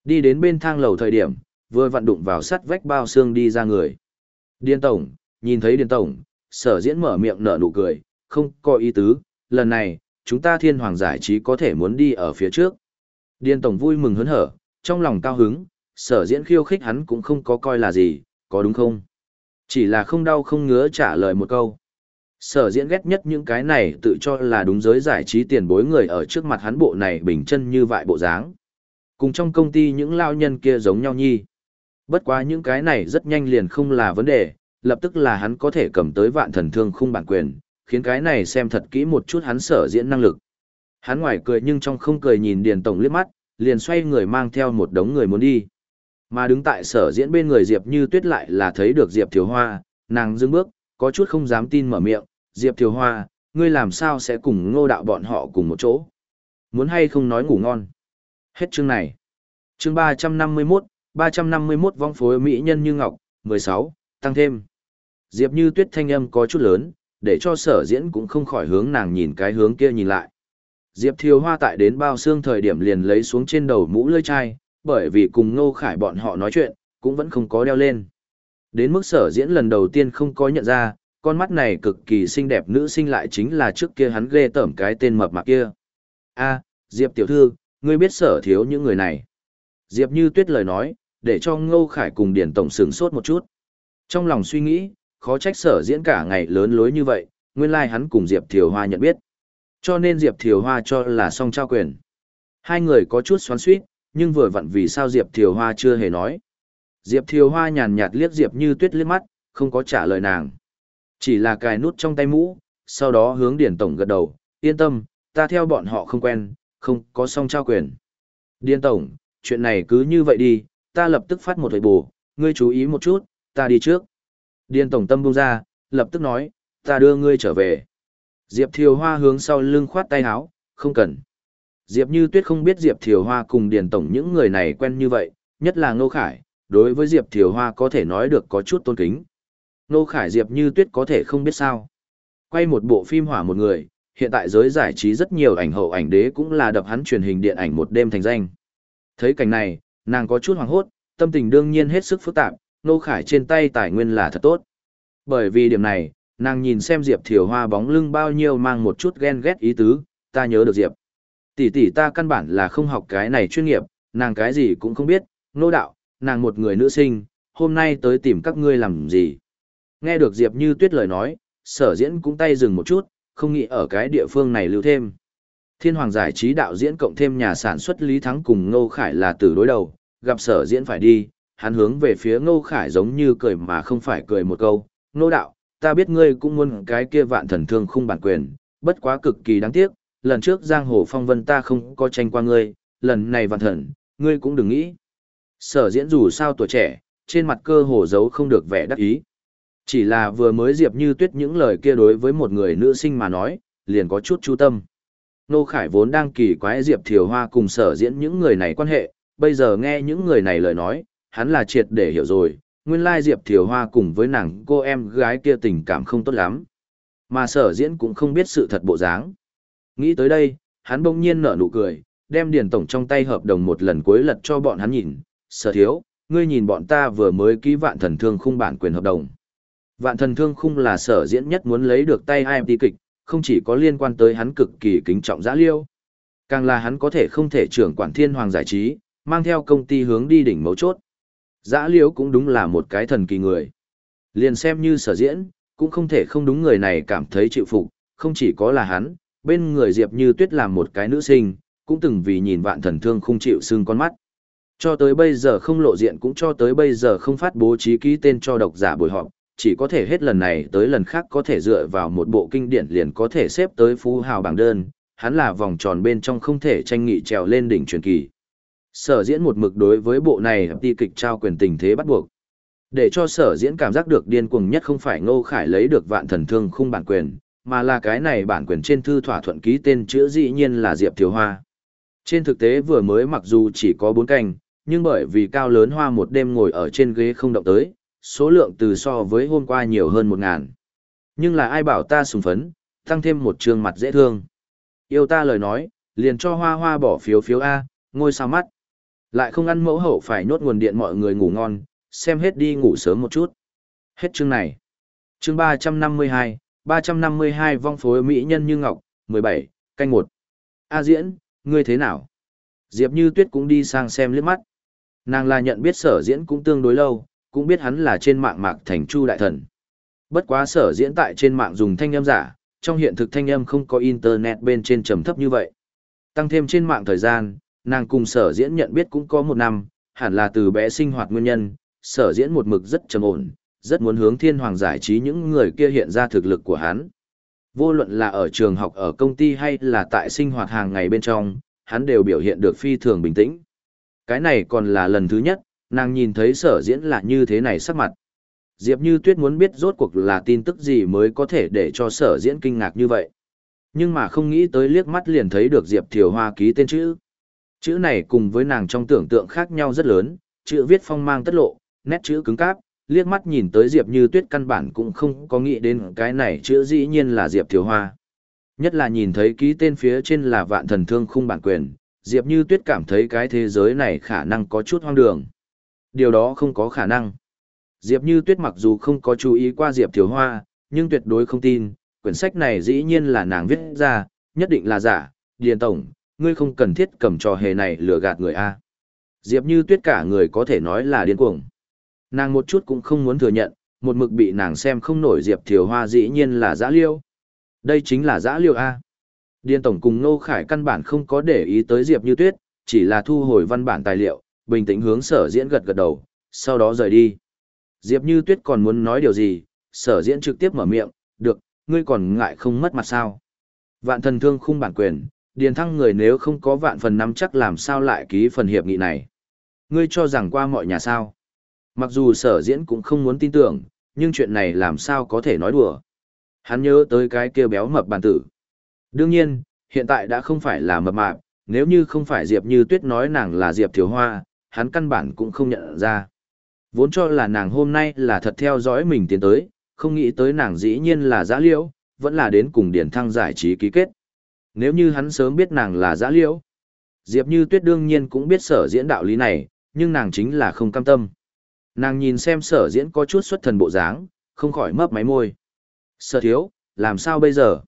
Đi đến bên thang lầu thời điểm, vừa vặn đụng vào sắt vách bao xương đi ra người. Điên Tổng, nhìn thấy Điên Tổng, sở diễn mở miệng nở nụ cười, không có ý tứ, lần này, chúng ta thiên hoàng giải trí có thể muốn đi ở phía trước. Điên Tổng vui mừng hớn hở, trong lòng cao hứng, sở diễn khiêu khích hắn cũng không có coi là gì, có đúng không? Chỉ là không đau không ngứa trả lời một câu. Sở diễn ghét nhất những cái này tự cho là đúng giới giải trí tiền bối người ở trước mặt hắn bộ này bình chân như vại bộ dáng. Cùng trong công ty những lao nhân kia giống nhau nhi. Bất quá những cái này rất nhanh liền không là vấn đề, lập tức là hắn có thể cầm tới vạn thần thương khung bản quyền, khiến cái này xem thật kỹ một chút hắn sở diễn năng lực. Hắn ngoài cười nhưng trong không cười nhìn Điền Tổng liếc mắt, liền xoay người mang theo một đống người muốn đi. Mà đứng tại sở diễn bên người Diệp Như Tuyết lại là thấy được Diệp Thiều Hoa, nàng dừng bước, có chút không dám tin mở miệng, Diệp Thiều Hoa, ngươi làm sao sẽ cùng ngô đạo bọn họ cùng một chỗ? Muốn hay không nói ngủ ngon? Hết chương này. Chương 351, 351 vong phối mỹ nhân như ngọc, 16, tăng thêm. Diệp Như Tuyết thanh âm có chút lớn, để cho sở diễn cũng không khỏi hướng nàng nhìn cái hướng kia nhìn lại. Diệp Thiều Hoa tại đến bao xương thời điểm liền lấy xuống trên đầu mũ lưỡi chai, bởi vì cùng Ngô Khải bọn họ nói chuyện, cũng vẫn không có đeo lên. Đến mức sở diễn lần đầu tiên không có nhận ra, con mắt này cực kỳ xinh đẹp nữ sinh lại chính là trước kia hắn ghê tởm cái tên mập mạp kia. a Diệp tiểu thư, ngươi biết sở thiếu những người này. Diệp như tuyết lời nói, để cho Ngô Khải cùng Điển Tổng sướng sốt một chút. Trong lòng suy nghĩ, khó trách sở diễn cả ngày lớn lối như vậy, nguyên lai like hắn cùng Diệp Thiều Hoa nhận biết. Cho nên Diệp Thiều Hoa cho là song trao quyền. Hai người có chút xoắn suýt, nhưng vừa vặn vì sao Diệp Thiều Hoa chưa hề nói. Diệp Thiều Hoa nhàn nhạt liếc Diệp như tuyết liếc mắt, không có trả lời nàng. Chỉ là cài nút trong tay mũ, sau đó hướng Điền Tổng gật đầu, yên tâm, ta theo bọn họ không quen, không có song trao quyền. Điền Tổng, chuyện này cứ như vậy đi, ta lập tức phát một thời bù, ngươi chú ý một chút, ta đi trước. Điền Tổng tâm buông ra, lập tức nói, ta đưa ngươi trở về. Diệp Thiều Hoa hướng sau lưng khoát tay áo, không cần. Diệp Như Tuyết không biết Diệp Thiều Hoa cùng Điền Tổng những người này quen như vậy, nhất là Ngô Khải, đối với Diệp Thiều Hoa có thể nói được có chút tôn kính. Ngô Khải Diệp Như Tuyết có thể không biết sao. Quay một bộ phim hỏa một người, hiện tại giới giải trí rất nhiều ảnh hậu ảnh đế cũng là đập hắn truyền hình điện ảnh một đêm thành danh. Thấy cảnh này, nàng có chút hoảng hốt, tâm tình đương nhiên hết sức phức tạp, Ngô Khải trên tay tài nguyên là thật tốt. Bởi vì điểm này, nàng nhìn xem Diệp Thiều Hoa bóng lưng bao nhiêu mang một chút ghen ghét ý tứ, ta nhớ được Diệp. Tỷ tỷ ta căn bản là không học cái này chuyên nghiệp, nàng cái gì cũng không biết, nô đạo, nàng một người nữ sinh, hôm nay tới tìm các ngươi làm gì. Nghe được Diệp như tuyết lời nói, sở diễn cũng tay dừng một chút, không nghĩ ở cái địa phương này lưu thêm. Thiên Hoàng giải trí đạo diễn cộng thêm nhà sản xuất Lý Thắng cùng Ngô Khải là tử đối đầu, gặp sở diễn phải đi, hắn hướng về phía Ngô Khải giống như cười mà không phải cười một câu, Nô đạo, ta biết ngươi cũng muốn cái kia vạn thần thương khung bản quyền, bất quá cực kỳ đáng tiếc, lần trước giang hồ phong vân ta không có tranh qua ngươi, lần này vạn thần, ngươi cũng đừng nghĩ. Sở diễn dù sao tuổi trẻ, trên mặt cơ hồ giấu không được vẻ đắc ý. Chỉ là vừa mới diệp như tuyết những lời kia đối với một người nữ sinh mà nói, liền có chút chú tâm. Nô Khải vốn đang kỳ quái Diệp Thiều Hoa cùng sở diễn những người này quan hệ, bây giờ nghe những người này lời nói, hắn là triệt để hiểu rồi, nguyên lai Diệp Thiều Hoa cùng với nàng cô em gái kia tình cảm không tốt lắm. Mà sở diễn cũng không biết sự thật bộ dáng. Nghĩ tới đây, hắn bỗng nhiên nở nụ cười, đem điền tổng trong tay hợp đồng một lần cuối lật cho bọn hắn nhìn, sở thiếu, ngươi nhìn bọn ta vừa mới ký vạn thần thương khung bản quyền hợp đồng. Vạn thần thương khung là sở diễn nhất muốn lấy được tay IMT kịch, không chỉ có liên quan tới hắn cực kỳ kính trọng giã liêu. Càng là hắn có thể không thể trưởng quản thiên hoàng giải trí, mang theo công ty hướng đi đỉnh mấu chốt. Giã liếu cũng đúng là một cái thần kỳ người. Liền xem như sở diễn, cũng không thể không đúng người này cảm thấy chịu phục, không chỉ có là hắn, bên người Diệp Như Tuyết làm một cái nữ sinh, cũng từng vì nhìn vạn thần thương không chịu sưng con mắt. Cho tới bây giờ không lộ diện cũng cho tới bây giờ không phát bố trí ký tên cho độc giả buổi họp, chỉ có thể hết lần này tới lần khác có thể dựa vào một bộ kinh điển liền có thể xếp tới phú hào bảng đơn, hắn là vòng tròn bên trong không thể tranh nghị trèo lên đỉnh truyền kỳ. Sở diễn một mực đối với bộ này đi kịch trao quyền tình thế bắt buộc. Để cho sở diễn cảm giác được điên cuồng nhất không phải ngô khải lấy được vạn thần thương khung bản quyền, mà là cái này bản quyền trên thư thỏa thuận ký tên chữ dĩ nhiên là Diệp Thiếu Hoa. Trên thực tế vừa mới mặc dù chỉ có bốn canh, nhưng bởi vì cao lớn hoa một đêm ngồi ở trên ghế không động tới, số lượng từ so với hôm qua nhiều hơn một ngàn. Nhưng là ai bảo ta sùng phấn, tăng thêm một trường mặt dễ thương. Yêu ta lời nói, liền cho hoa hoa bỏ phiếu phiếu A, ngôi sao mắt. Lại không ăn mẫu hậu phải nhốt nguồn điện mọi người ngủ ngon, xem hết đi ngủ sớm một chút. Hết chương này. Chương 352, 352 vong phối mỹ nhân như ngọc, 17, canh một. A diễn, ngươi thế nào? Diệp Như Tuyết cũng đi sang xem liếc mắt. Nàng là nhận biết sở diễn cũng tương đối lâu, cũng biết hắn là trên mạng mạc thành chu đại thần. Bất quá sở diễn tại trên mạng dùng thanh âm giả, trong hiện thực thanh âm không có internet bên trên trầm thấp như vậy. Tăng thêm trên mạng thời gian, nàng cùng sở diễn nhận biết cũng có một năm, hẳn là từ bé sinh hoạt nguyên nhân, sở diễn một mực rất trầm ổn, rất muốn hướng thiên hoàng giải trí những người kia hiện ra thực lực của hắn. Vô luận là ở trường học ở công ty hay là tại sinh hoạt hàng ngày bên trong, hắn đều biểu hiện được phi thường bình tĩnh. Cái này còn là lần thứ nhất, nàng nhìn thấy sở diễn là như thế này sắc mặt. Diệp Như Tuyết muốn biết rốt cuộc là tin tức gì mới có thể để cho sở diễn kinh ngạc như vậy. Nhưng mà không nghĩ tới liếc mắt liền thấy được Diệp Thiều Hoa ký tên chữ. Chữ này cùng với nàng trong tưởng tượng khác nhau rất lớn, chữ viết phong mang tất lộ, nét chữ cứng cáp, liếc mắt nhìn tới Diệp Như Tuyết căn bản cũng không có nghĩ đến cái này chữ dĩ nhiên là Diệp Thiều Hoa. Nhất là nhìn thấy ký tên phía trên là vạn thần thương khung bản quyền, Diệp Như Tuyết cảm thấy cái thế giới này khả năng có chút hoang đường. Điều đó không có khả năng. Diệp Như Tuyết mặc dù không có chú ý qua Diệp Thiều Hoa, nhưng tuyệt đối không tin, quyển sách này dĩ nhiên là nàng viết ra, nhất định là giả, Điền Tổng, ngươi không cần thiết cầm trò hề này lừa gạt người A. Diệp Như Tuyết cả người có thể nói là điên cuồng. Nàng một chút cũng không muốn thừa nhận, một mực bị nàng xem không nổi Diệp Thiều Hoa dĩ nhiên là giã liêu. Đây chính là giã liêu A. Điên Tổng cùng Nô Khải căn bản không có để ý tới Diệp Như Tuyết, chỉ là thu hồi văn bản tài liệu, bình tĩnh hướng sở diễn gật gật đầu, sau đó rời đi. Diệp Như Tuyết còn muốn nói điều gì, sở diễn trực tiếp mở miệng, được, ngươi còn ngại không mất mặt sao. Vạn thần thương khung bản quyền, điền thăng người nếu không có vạn phần nắm chắc làm sao lại ký phần hiệp nghị này. Ngươi cho rằng qua mọi nhà sao. Mặc dù sở diễn cũng không muốn tin tưởng, nhưng chuyện này làm sao có thể nói đùa. Hắn nhớ tới cái kia béo mập bản tử. Đương nhiên, hiện tại đã không phải là mập mạp, nếu như không phải Diệp Như Tuyết nói nàng là Diệp Thiếu Hoa, hắn căn bản cũng không nhận ra. Vốn cho là nàng hôm nay là thật theo dõi mình tiến tới, không nghĩ tới nàng dĩ nhiên là giã liễu, vẫn là đến cùng điển thăng giải trí ký kết. Nếu như hắn sớm biết nàng là giã liễu, Diệp Như Tuyết đương nhiên cũng biết sở diễn đạo lý này, nhưng nàng chính là không cam tâm. Nàng nhìn xem sở diễn có chút xuất thần bộ dáng, không khỏi mấp máy môi. Sở thiếu, làm sao bây giờ?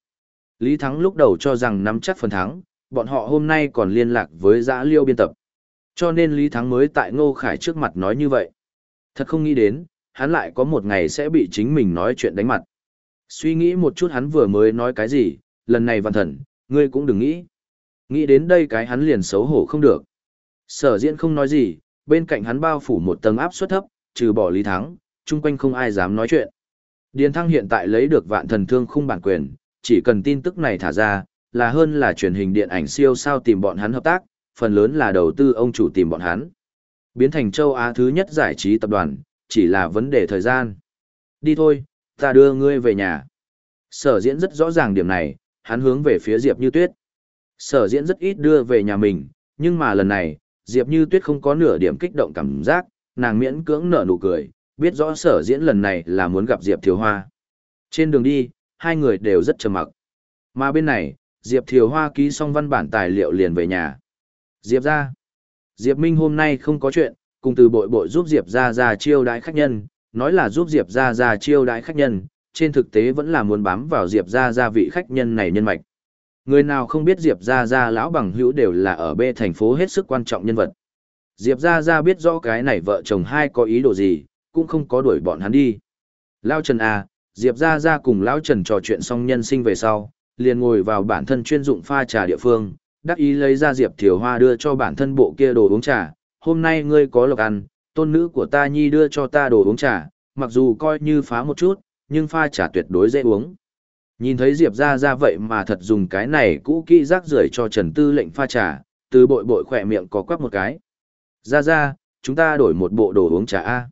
Lý Thắng lúc đầu cho rằng nắm chắc phần thắng, bọn họ hôm nay còn liên lạc với giã liêu biên tập. Cho nên Lý Thắng mới tại Ngô Khải trước mặt nói như vậy. Thật không nghĩ đến, hắn lại có một ngày sẽ bị chính mình nói chuyện đánh mặt. Suy nghĩ một chút hắn vừa mới nói cái gì, lần này văn thần, ngươi cũng đừng nghĩ. Nghĩ đến đây cái hắn liền xấu hổ không được. Sở diễn không nói gì, bên cạnh hắn bao phủ một tầng áp suất thấp, trừ bỏ Lý Thắng, chung quanh không ai dám nói chuyện. Điền Thăng hiện tại lấy được vạn thần thương khung bản quyền, chỉ cần tin tức này thả ra, là hơn là truyền hình điện ảnh siêu sao tìm bọn hắn hợp tác, phần lớn là đầu tư ông chủ tìm bọn hắn. Biến thành châu Á thứ nhất giải trí tập đoàn, chỉ là vấn đề thời gian. Đi thôi, ta đưa ngươi về nhà. Sở diễn rất rõ ràng điểm này, hắn hướng về phía Diệp Như Tuyết. Sở diễn rất ít đưa về nhà mình, nhưng mà lần này, Diệp Như Tuyết không có nửa điểm kích động cảm giác, nàng miễn cưỡng nở nụ cười, biết rõ sở diễn lần này là muốn gặp Diệp Thiều Hoa. Trên đường đi, hai người đều rất trầm mặc. Mà bên này, Diệp Thiều Hoa ký xong văn bản tài liệu liền về nhà. Diệp ra. Diệp Minh hôm nay không có chuyện, cùng từ bội bội giúp Diệp ra ra chiêu đãi khách nhân, nói là giúp Diệp ra ra chiêu đãi khách nhân, trên thực tế vẫn là muốn bám vào Diệp ra ra vị khách nhân này nhân mạch. Người nào không biết Diệp ra ra lão bằng hữu đều là ở bê thành phố hết sức quan trọng nhân vật. Diệp ra ra biết rõ cái này vợ chồng hai có ý đồ gì, cũng không có đuổi bọn hắn đi. Lao Trần à, Diệp ra ra cùng Lão Trần trò chuyện xong nhân sinh về sau, liền ngồi vào bản thân chuyên dụng pha trà địa phương, đắc ý lấy ra Diệp Thiều Hoa đưa cho bản thân bộ kia đồ uống trà, hôm nay ngươi có lộc ăn, tôn nữ của ta nhi đưa cho ta đồ uống trà, mặc dù coi như phá một chút, nhưng pha trà tuyệt đối dễ uống. Nhìn thấy Diệp ra ra vậy mà thật dùng cái này cũ kỹ rác rưởi cho Trần Tư lệnh pha trà, từ bội bội khỏe miệng có quắc một cái. Ra ra, chúng ta đổi một bộ đồ uống trà A.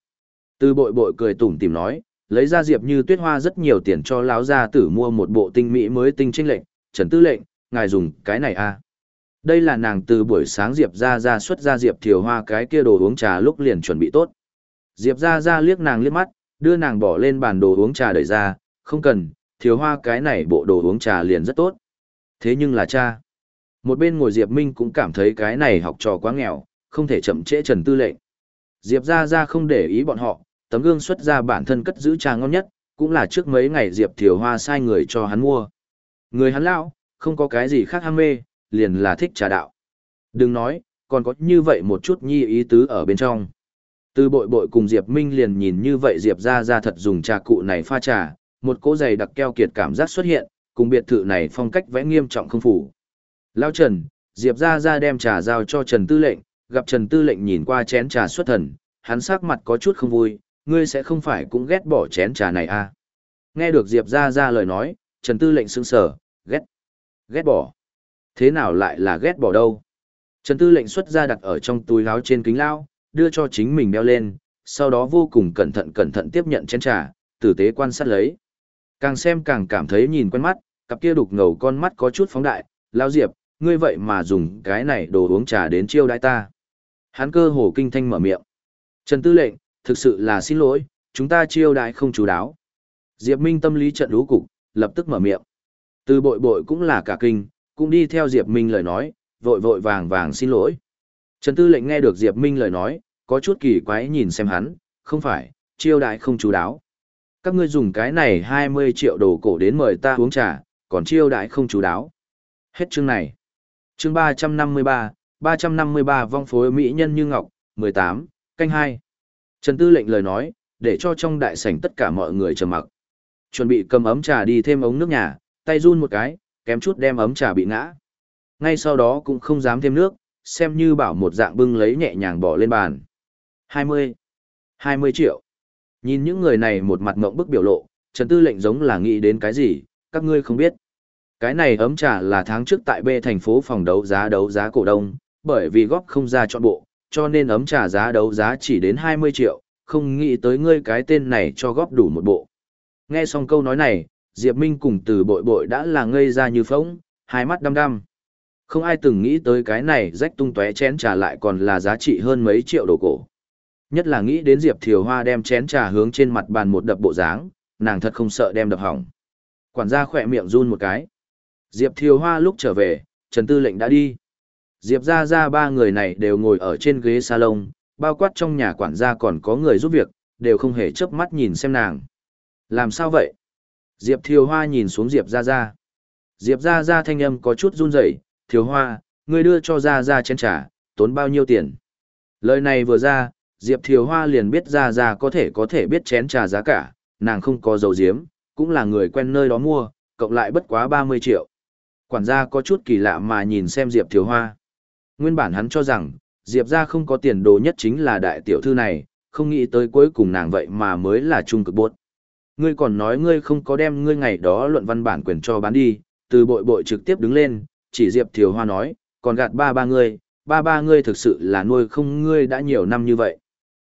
Từ bội bội cười tủm tìm nói, lấy ra Diệp như tuyết hoa rất nhiều tiền cho lão gia tử mua một bộ tinh mỹ mới tinh trinh lệnh, Trần Tư lệnh, ngài dùng cái này A. Đây là nàng từ buổi sáng Diệp ra ra xuất ra Diệp thiều hoa cái kia đồ uống trà lúc liền chuẩn bị tốt. Diệp ra ra liếc nàng liếc mắt, đưa nàng bỏ lên bàn đồ uống trà đẩy ra, không cần, thiếu hoa cái này bộ đồ uống trà liền rất tốt. Thế nhưng là cha. Một bên ngồi Diệp Minh cũng cảm thấy cái này học trò quá nghèo, không thể chậm trễ Trần Tư lệnh. Diệp ra ra không để ý bọn họ, tấm gương xuất ra bản thân cất giữ trà ngon nhất, cũng là trước mấy ngày Diệp Thiều Hoa sai người cho hắn mua. Người hắn lão, không có cái gì khác ham mê, liền là thích trà đạo. Đừng nói, còn có như vậy một chút nhi ý tứ ở bên trong. Từ bội bội cùng Diệp Minh liền nhìn như vậy Diệp ra ra thật dùng trà cụ này pha trà, một cỗ giày đặc keo kiệt cảm giác xuất hiện, cùng biệt thự này phong cách vẽ nghiêm trọng không phủ. Lao Trần, Diệp ra ra đem trà giao cho Trần Tư lệnh, gặp Trần Tư lệnh nhìn qua chén trà xuất thần, hắn sắc mặt có chút không vui, ngươi sẽ không phải cũng ghét bỏ chén trà này à. Nghe được Diệp ra ra lời nói, Trần Tư lệnh sững sờ, ghét, ghét bỏ. Thế nào lại là ghét bỏ đâu? Trần Tư lệnh xuất ra đặt ở trong túi áo trên kính lao, đưa cho chính mình đeo lên, sau đó vô cùng cẩn thận cẩn thận tiếp nhận chén trà, tử tế quan sát lấy. Càng xem càng cảm thấy nhìn quen mắt, cặp kia đục ngầu con mắt có chút phóng đại, lao diệp, ngươi vậy mà dùng cái này đồ uống trà đến chiêu đãi ta. Hắn cơ hồ kinh thanh mở miệng. Trần Tư lệnh, thực sự là xin lỗi, chúng ta chiêu đãi không chú đáo. Diệp Minh tâm lý trận lũ cục, lập tức mở miệng. Từ bội bội cũng là cả kinh, cũng đi theo Diệp Minh lời nói, vội vội vàng vàng xin lỗi. Trần Tư lệnh nghe được Diệp Minh lời nói, có chút kỳ quái nhìn xem hắn, không phải, chiêu đại không chú đáo. Các ngươi dùng cái này 20 triệu đồ cổ đến mời ta uống trà, còn chiêu đại không chú đáo. Hết chương này. Chương 353, 353 vong phối mỹ nhân như ngọc, 18, canh 2. Trần Tư lệnh lời nói, để cho trong đại sảnh tất cả mọi người trầm mặc. Chuẩn bị cầm ấm trà đi thêm ống nước nhà, tay run một cái, kém chút đem ấm trà bị ngã. Ngay sau đó cũng không dám thêm nước, xem như bảo một dạng bưng lấy nhẹ nhàng bỏ lên bàn. 20. 20 triệu. Nhìn những người này một mặt ngộng bức biểu lộ, Trần Tư lệnh giống là nghĩ đến cái gì, các ngươi không biết. Cái này ấm trà là tháng trước tại B thành phố phòng đấu giá đấu giá cổ đông, bởi vì góp không ra chọn bộ, cho nên ấm trà giá đấu giá chỉ đến 20 triệu, không nghĩ tới ngươi cái tên này cho góp đủ một bộ. Nghe xong câu nói này, Diệp Minh cùng từ bội bội đã là ngây ra như phóng, hai mắt đăm đăm. Không ai từng nghĩ tới cái này rách tung tóe chén trà lại còn là giá trị hơn mấy triệu đồ cổ. Nhất là nghĩ đến Diệp Thiều Hoa đem chén trà hướng trên mặt bàn một đập bộ dáng, nàng thật không sợ đem đập hỏng. Quản gia khỏe miệng run một cái. Diệp Thiều Hoa lúc trở về, Trần Tư lệnh đã đi. Diệp ra ra ba người này đều ngồi ở trên ghế salon, bao quát trong nhà quản gia còn có người giúp việc, đều không hề chớp mắt nhìn xem nàng. Làm sao vậy? Diệp Thiều Hoa nhìn xuống Diệp ra ra. Diệp ra ra thanh âm có chút run rẩy, thiếu Hoa, ngươi đưa cho ra ra chén trà, tốn bao nhiêu tiền? Lời này vừa ra, Diệp Thiều Hoa liền biết ra ra có thể có thể biết chén trà giá cả, nàng không có dầu diếm, cũng là người quen nơi đó mua, cộng lại bất quá 30 triệu. Quản gia có chút kỳ lạ mà nhìn xem Diệp Thiều Hoa. Nguyên bản hắn cho rằng, Diệp ra không có tiền đồ nhất chính là đại tiểu thư này, không nghĩ tới cuối cùng nàng vậy mà mới là trung cực bốt. Ngươi còn nói ngươi không có đem ngươi ngày đó luận văn bản quyền cho bán đi, từ bội bội trực tiếp đứng lên, chỉ Diệp Thiều Hoa nói, còn gạt ba ba ngươi, ba ba ngươi thực sự là nuôi không ngươi đã nhiều năm như vậy.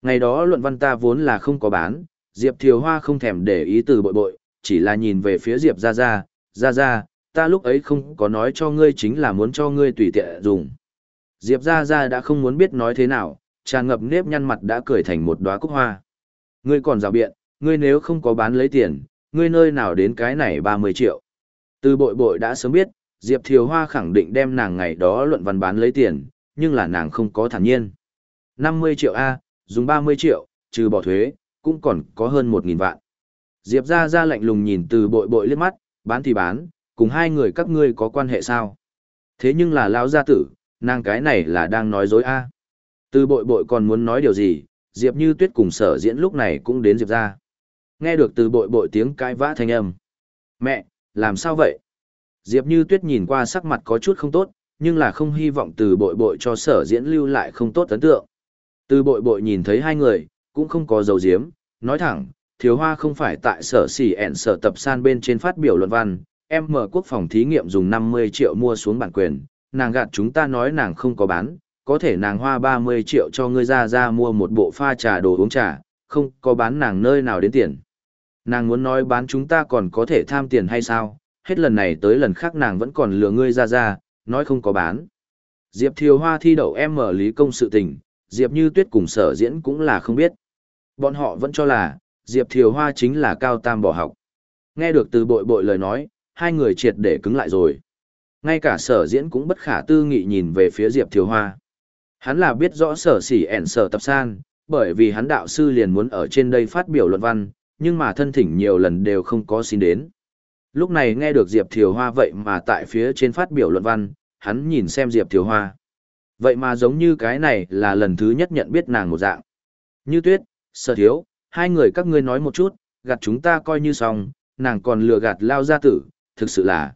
Ngày đó luận văn ta vốn là không có bán, Diệp Thiều Hoa không thèm để ý từ bội bội, chỉ là nhìn về phía Diệp Gia Gia, Gia Gia, ta lúc ấy không có nói cho ngươi chính là muốn cho ngươi tùy tiện dùng. Diệp Gia Gia đã không muốn biết nói thế nào, tràn ngập nếp nhăn mặt đã cười thành một đóa cúc hoa. Ngươi còn rào biện, ngươi nếu không có bán lấy tiền, ngươi nơi nào đến cái này 30 triệu. Từ bội bội đã sớm biết, Diệp Thiều Hoa khẳng định đem nàng ngày đó luận văn bán lấy tiền, nhưng là nàng không có thản nhiên. 50 triệu A, dùng 30 triệu, trừ bỏ thuế, cũng còn có hơn 1.000 vạn. Diệp ra ra lạnh lùng nhìn từ bội bội liếc mắt, bán thì bán, cùng hai người các ngươi có quan hệ sao? Thế nhưng là lão gia tử, nàng cái này là đang nói dối a. Từ bội bội còn muốn nói điều gì, Diệp như tuyết cùng sở diễn lúc này cũng đến Diệp ra. Nghe được từ bội bội tiếng cãi vã thanh âm. Mẹ, làm sao vậy? Diệp như tuyết nhìn qua sắc mặt có chút không tốt, nhưng là không hy vọng từ bội bội cho sở diễn lưu lại không tốt ấn tượng. Từ bội bội nhìn thấy hai người, cũng không có dầu diếm, nói thẳng, thiếu hoa không phải tại sở xỉ ẹn sở tập san bên trên phát biểu luận văn, em mở quốc phòng thí nghiệm dùng 50 triệu mua xuống bản quyền, nàng gạt chúng ta nói nàng không có bán, có thể nàng hoa 30 triệu cho ngươi ra ra mua một bộ pha trà đồ uống trà, không có bán nàng nơi nào đến tiền. Nàng muốn nói bán chúng ta còn có thể tham tiền hay sao, hết lần này tới lần khác nàng vẫn còn lừa ngươi ra ra, nói không có bán. Diệp Thiều Hoa thi đậu em mở lý công sự tình, Diệp Như Tuyết cùng sở diễn cũng là không biết. Bọn họ vẫn cho là, Diệp Thiều Hoa chính là cao tam bỏ học. Nghe được từ bội bội lời nói, hai người triệt để cứng lại rồi. Ngay cả sở diễn cũng bất khả tư nghị nhìn về phía Diệp Thiều Hoa. Hắn là biết rõ sở sỉ ẻn sở tập san, bởi vì hắn đạo sư liền muốn ở trên đây phát biểu luận văn, nhưng mà thân thỉnh nhiều lần đều không có xin đến. Lúc này nghe được Diệp Thiều Hoa vậy mà tại phía trên phát biểu luận văn, hắn nhìn xem Diệp Thiều Hoa. Vậy mà giống như cái này là lần thứ nhất nhận biết nàng một dạng. Như tuyết, sở thiếu, hai người các ngươi nói một chút, gạt chúng ta coi như xong, nàng còn lừa gạt lao gia tử, thực sự là.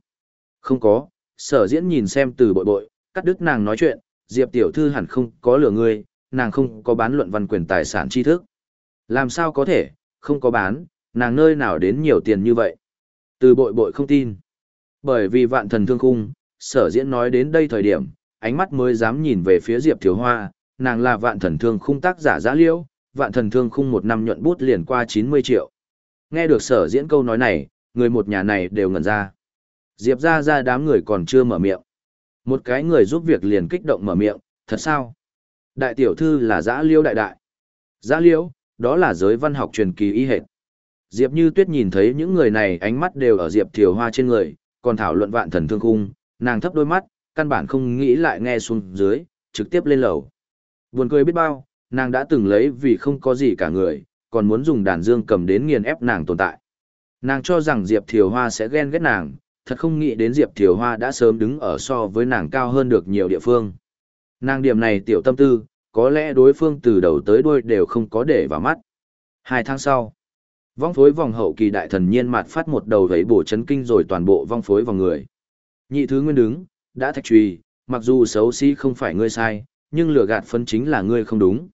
Không có, sở diễn nhìn xem từ bội bội, Cắt đứt nàng nói chuyện, Diệp tiểu thư hẳn không có lừa ngươi, nàng không có bán luận văn quyền tài sản tri thức. Làm sao có thể, không có bán, nàng nơi nào đến nhiều tiền như vậy. Từ bội bội không tin. Bởi vì vạn thần thương khung, sở diễn nói đến đây thời điểm, ánh mắt mới dám nhìn về phía Diệp Thiếu Hoa, nàng là vạn thần thương khung tác giả giã liễu, vạn thần thương khung một năm nhuận bút liền qua 90 triệu. Nghe được sở diễn câu nói này, người một nhà này đều ngẩn ra. Diệp ra ra đám người còn chưa mở miệng. Một cái người giúp việc liền kích động mở miệng, thật sao? Đại tiểu thư là giã liễu đại đại. Giã liễu, đó là giới văn học truyền kỳ y hệt. Diệp Như Tuyết nhìn thấy những người này ánh mắt đều ở Diệp Thiều Hoa trên người, còn thảo luận vạn thần thương khung, nàng thấp đôi mắt, căn bản không nghĩ lại nghe xuống dưới, trực tiếp lên lầu. Buồn cười biết bao, nàng đã từng lấy vì không có gì cả người, còn muốn dùng đàn dương cầm đến nghiền ép nàng tồn tại. Nàng cho rằng Diệp Thiều Hoa sẽ ghen ghét nàng, thật không nghĩ đến Diệp Thiều Hoa đã sớm đứng ở so với nàng cao hơn được nhiều địa phương. Nàng điểm này tiểu tâm tư, có lẽ đối phương từ đầu tới đuôi đều không có để vào mắt. Hai tháng sau, vong phối vòng hậu kỳ đại thần nhiên mạt phát một đầu vẫy bổ chấn kinh rồi toàn bộ vong phối vòng người. Nhị thứ nguyên đứng, đã thạch trùy, mặc dù xấu xí không phải ngươi sai, nhưng lừa gạt phân chính là ngươi không đúng.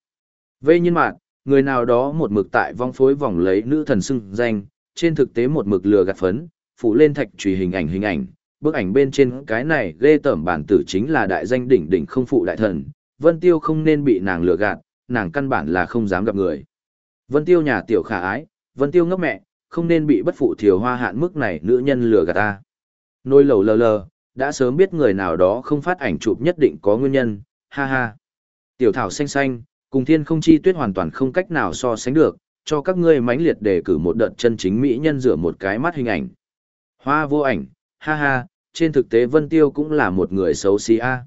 Vây nhiên mạt, người nào đó một mực tại vong phối vòng lấy nữ thần xưng danh, trên thực tế một mực lừa gạt phấn, phụ lên thạch trùy hình ảnh hình ảnh, bức ảnh bên trên cái này ghê tởm bản tử chính là đại danh đỉnh đỉnh không phụ đại thần, Vân Tiêu không nên bị nàng lừa gạt, nàng căn bản là không dám gặp người. Vân Tiêu nhà tiểu khả ái, Vân Tiêu ngốc mẹ, không nên bị bất phụ thiều hoa hạn mức này nữ nhân lừa gạt ta. Nôi lầu lờ lờ, đã sớm biết người nào đó không phát ảnh chụp nhất định có nguyên nhân, ha ha. Tiểu thảo xanh xanh, cùng thiên không chi tuyết hoàn toàn không cách nào so sánh được, cho các ngươi mãnh liệt đề cử một đợt chân chính mỹ nhân rửa một cái mắt hình ảnh. Hoa vô ảnh, ha ha, trên thực tế Vân Tiêu cũng là một người xấu xí a.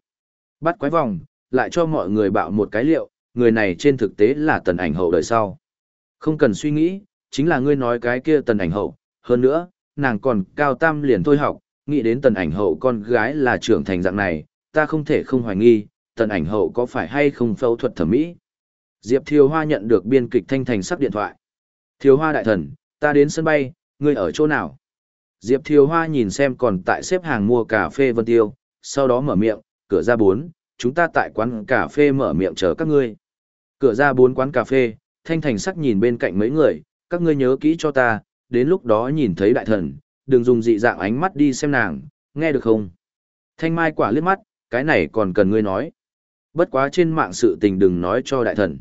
Bắt quái vòng, lại cho mọi người bạo một cái liệu, người này trên thực tế là tần ảnh hậu đời sau. Không cần suy nghĩ, chính là ngươi nói cái kia tần ảnh hậu, hơn nữa, nàng còn cao tam liền thôi học, nghĩ đến tần ảnh hậu con gái là trưởng thành dạng này, ta không thể không hoài nghi, tần ảnh hậu có phải hay không phẫu thuật thẩm mỹ. Diệp Thiều Hoa nhận được biên kịch thanh thành sắp điện thoại. Thiều Hoa đại thần, ta đến sân bay, ngươi ở chỗ nào? Diệp Thiều Hoa nhìn xem còn tại xếp hàng mua cà phê Vân Tiêu, sau đó mở miệng, cửa ra bốn, chúng ta tại quán cà phê mở miệng chờ các ngươi. Cửa ra bốn quán cà phê, thanh thành sắc nhìn bên cạnh mấy người, các ngươi nhớ kỹ cho ta, đến lúc đó nhìn thấy đại thần, đừng dùng dị dạng ánh mắt đi xem nàng, nghe được không? Thanh mai quả liếc mắt, cái này còn cần ngươi nói. Bất quá trên mạng sự tình đừng nói cho đại thần.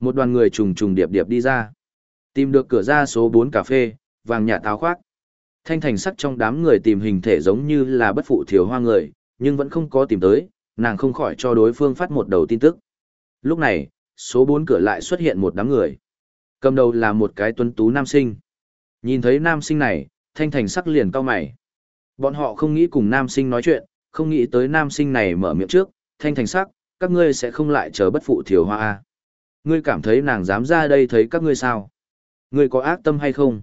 Một đoàn người trùng trùng điệp điệp đi ra. Tìm được cửa ra số 4 cà phê, vàng nhà táo khoác. Thanh thành sắc trong đám người tìm hình thể giống như là bất phụ thiếu hoa người, nhưng vẫn không có tìm tới, nàng không khỏi cho đối phương phát một đầu tin tức. Lúc này, số 4 cửa lại xuất hiện một đám người. Cầm đầu là một cái tuấn tú nam sinh. Nhìn thấy nam sinh này, thanh thành sắc liền cao mày. Bọn họ không nghĩ cùng nam sinh nói chuyện, không nghĩ tới nam sinh này mở miệng trước, thanh thành sắc, các ngươi sẽ không lại chờ bất phụ thiểu hoa a Ngươi cảm thấy nàng dám ra đây thấy các ngươi sao? Ngươi có ác tâm hay không?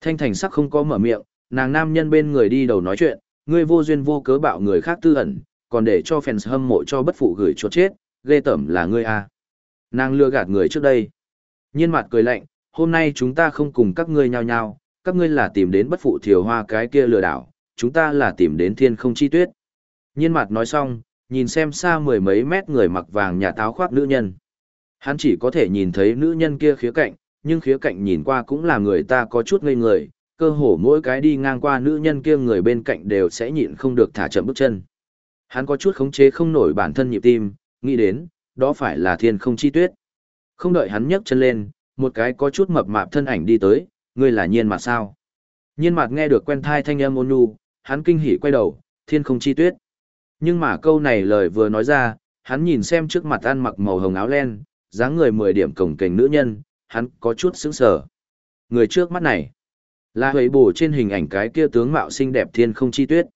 Thanh thành sắc không có mở miệng, nàng nam nhân bên người đi đầu nói chuyện, ngươi vô duyên vô cớ bạo người khác tư ẩn, còn để cho fans hâm mộ cho bất phụ gửi chuột chết, ghê tẩm là ngươi a Nàng lừa gạt người trước đây. Nhiên mặt cười lạnh, hôm nay chúng ta không cùng các ngươi nhau nhau, các ngươi là tìm đến bất phụ thiều hoa cái kia lừa đảo, chúng ta là tìm đến thiên không chi tuyết. Nhiên mặt nói xong, nhìn xem xa mười mấy mét người mặc vàng nhà táo khoác nữ nhân. Hắn chỉ có thể nhìn thấy nữ nhân kia khía cạnh, nhưng khía cạnh nhìn qua cũng là người ta có chút ngây người, cơ hồ mỗi cái đi ngang qua nữ nhân kia người bên cạnh đều sẽ nhịn không được thả chậm bước chân. Hắn có chút khống chế không nổi bản thân nhịp tim, nghĩ đến, đó phải là thiên không chi tuyết. Không đợi hắn nhấc chân lên, một cái có chút mập mạp thân ảnh đi tới, ngươi là nhiên mặt sao? Nhiên mặt nghe được quen thai thanh âm ôn nhu, hắn kinh hỉ quay đầu, thiên không chi tuyết. Nhưng mà câu này lời vừa nói ra, hắn nhìn xem trước mặt ăn mặc màu hồng áo len, dáng người mười điểm cổng kềnh nữ nhân, hắn có chút sững sờ. Người trước mắt này, là hấy bổ trên hình ảnh cái kia tướng mạo xinh đẹp thiên không chi tuyết.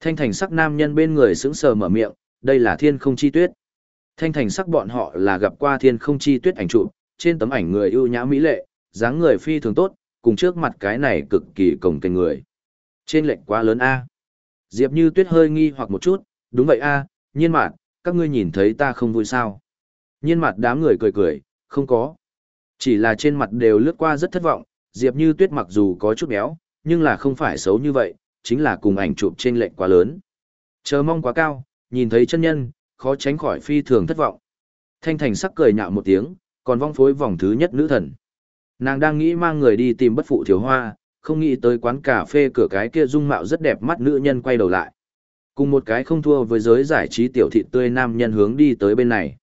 Thanh thành sắc nam nhân bên người sững sờ mở miệng, đây là thiên không chi tuyết. Thanh thành sắc bọn họ là gặp qua thiên không chi tuyết ảnh chụp, trên tấm ảnh người ưu nhã mỹ lệ, dáng người phi thường tốt, cùng trước mặt cái này cực kỳ cổng kênh người. Trên lệnh quá lớn A. Diệp như tuyết hơi nghi hoặc một chút, đúng vậy A, nhiên mạt, các ngươi nhìn thấy ta không vui sao. Nhiên mặt đám người cười cười, không có. Chỉ là trên mặt đều lướt qua rất thất vọng, Diệp như tuyết mặc dù có chút béo, nhưng là không phải xấu như vậy, chính là cùng ảnh chụp trên lệnh quá lớn. Chờ mong quá cao, nhìn thấy chân nhân, khó tránh khỏi phi thường thất vọng. Thanh thành sắc cười nhạo một tiếng, còn vong phối vòng thứ nhất nữ thần. Nàng đang nghĩ mang người đi tìm bất phụ thiếu hoa, không nghĩ tới quán cà phê cửa cái kia dung mạo rất đẹp mắt nữ nhân quay đầu lại. Cùng một cái không thua với giới giải trí tiểu thị tươi nam nhân hướng đi tới bên này.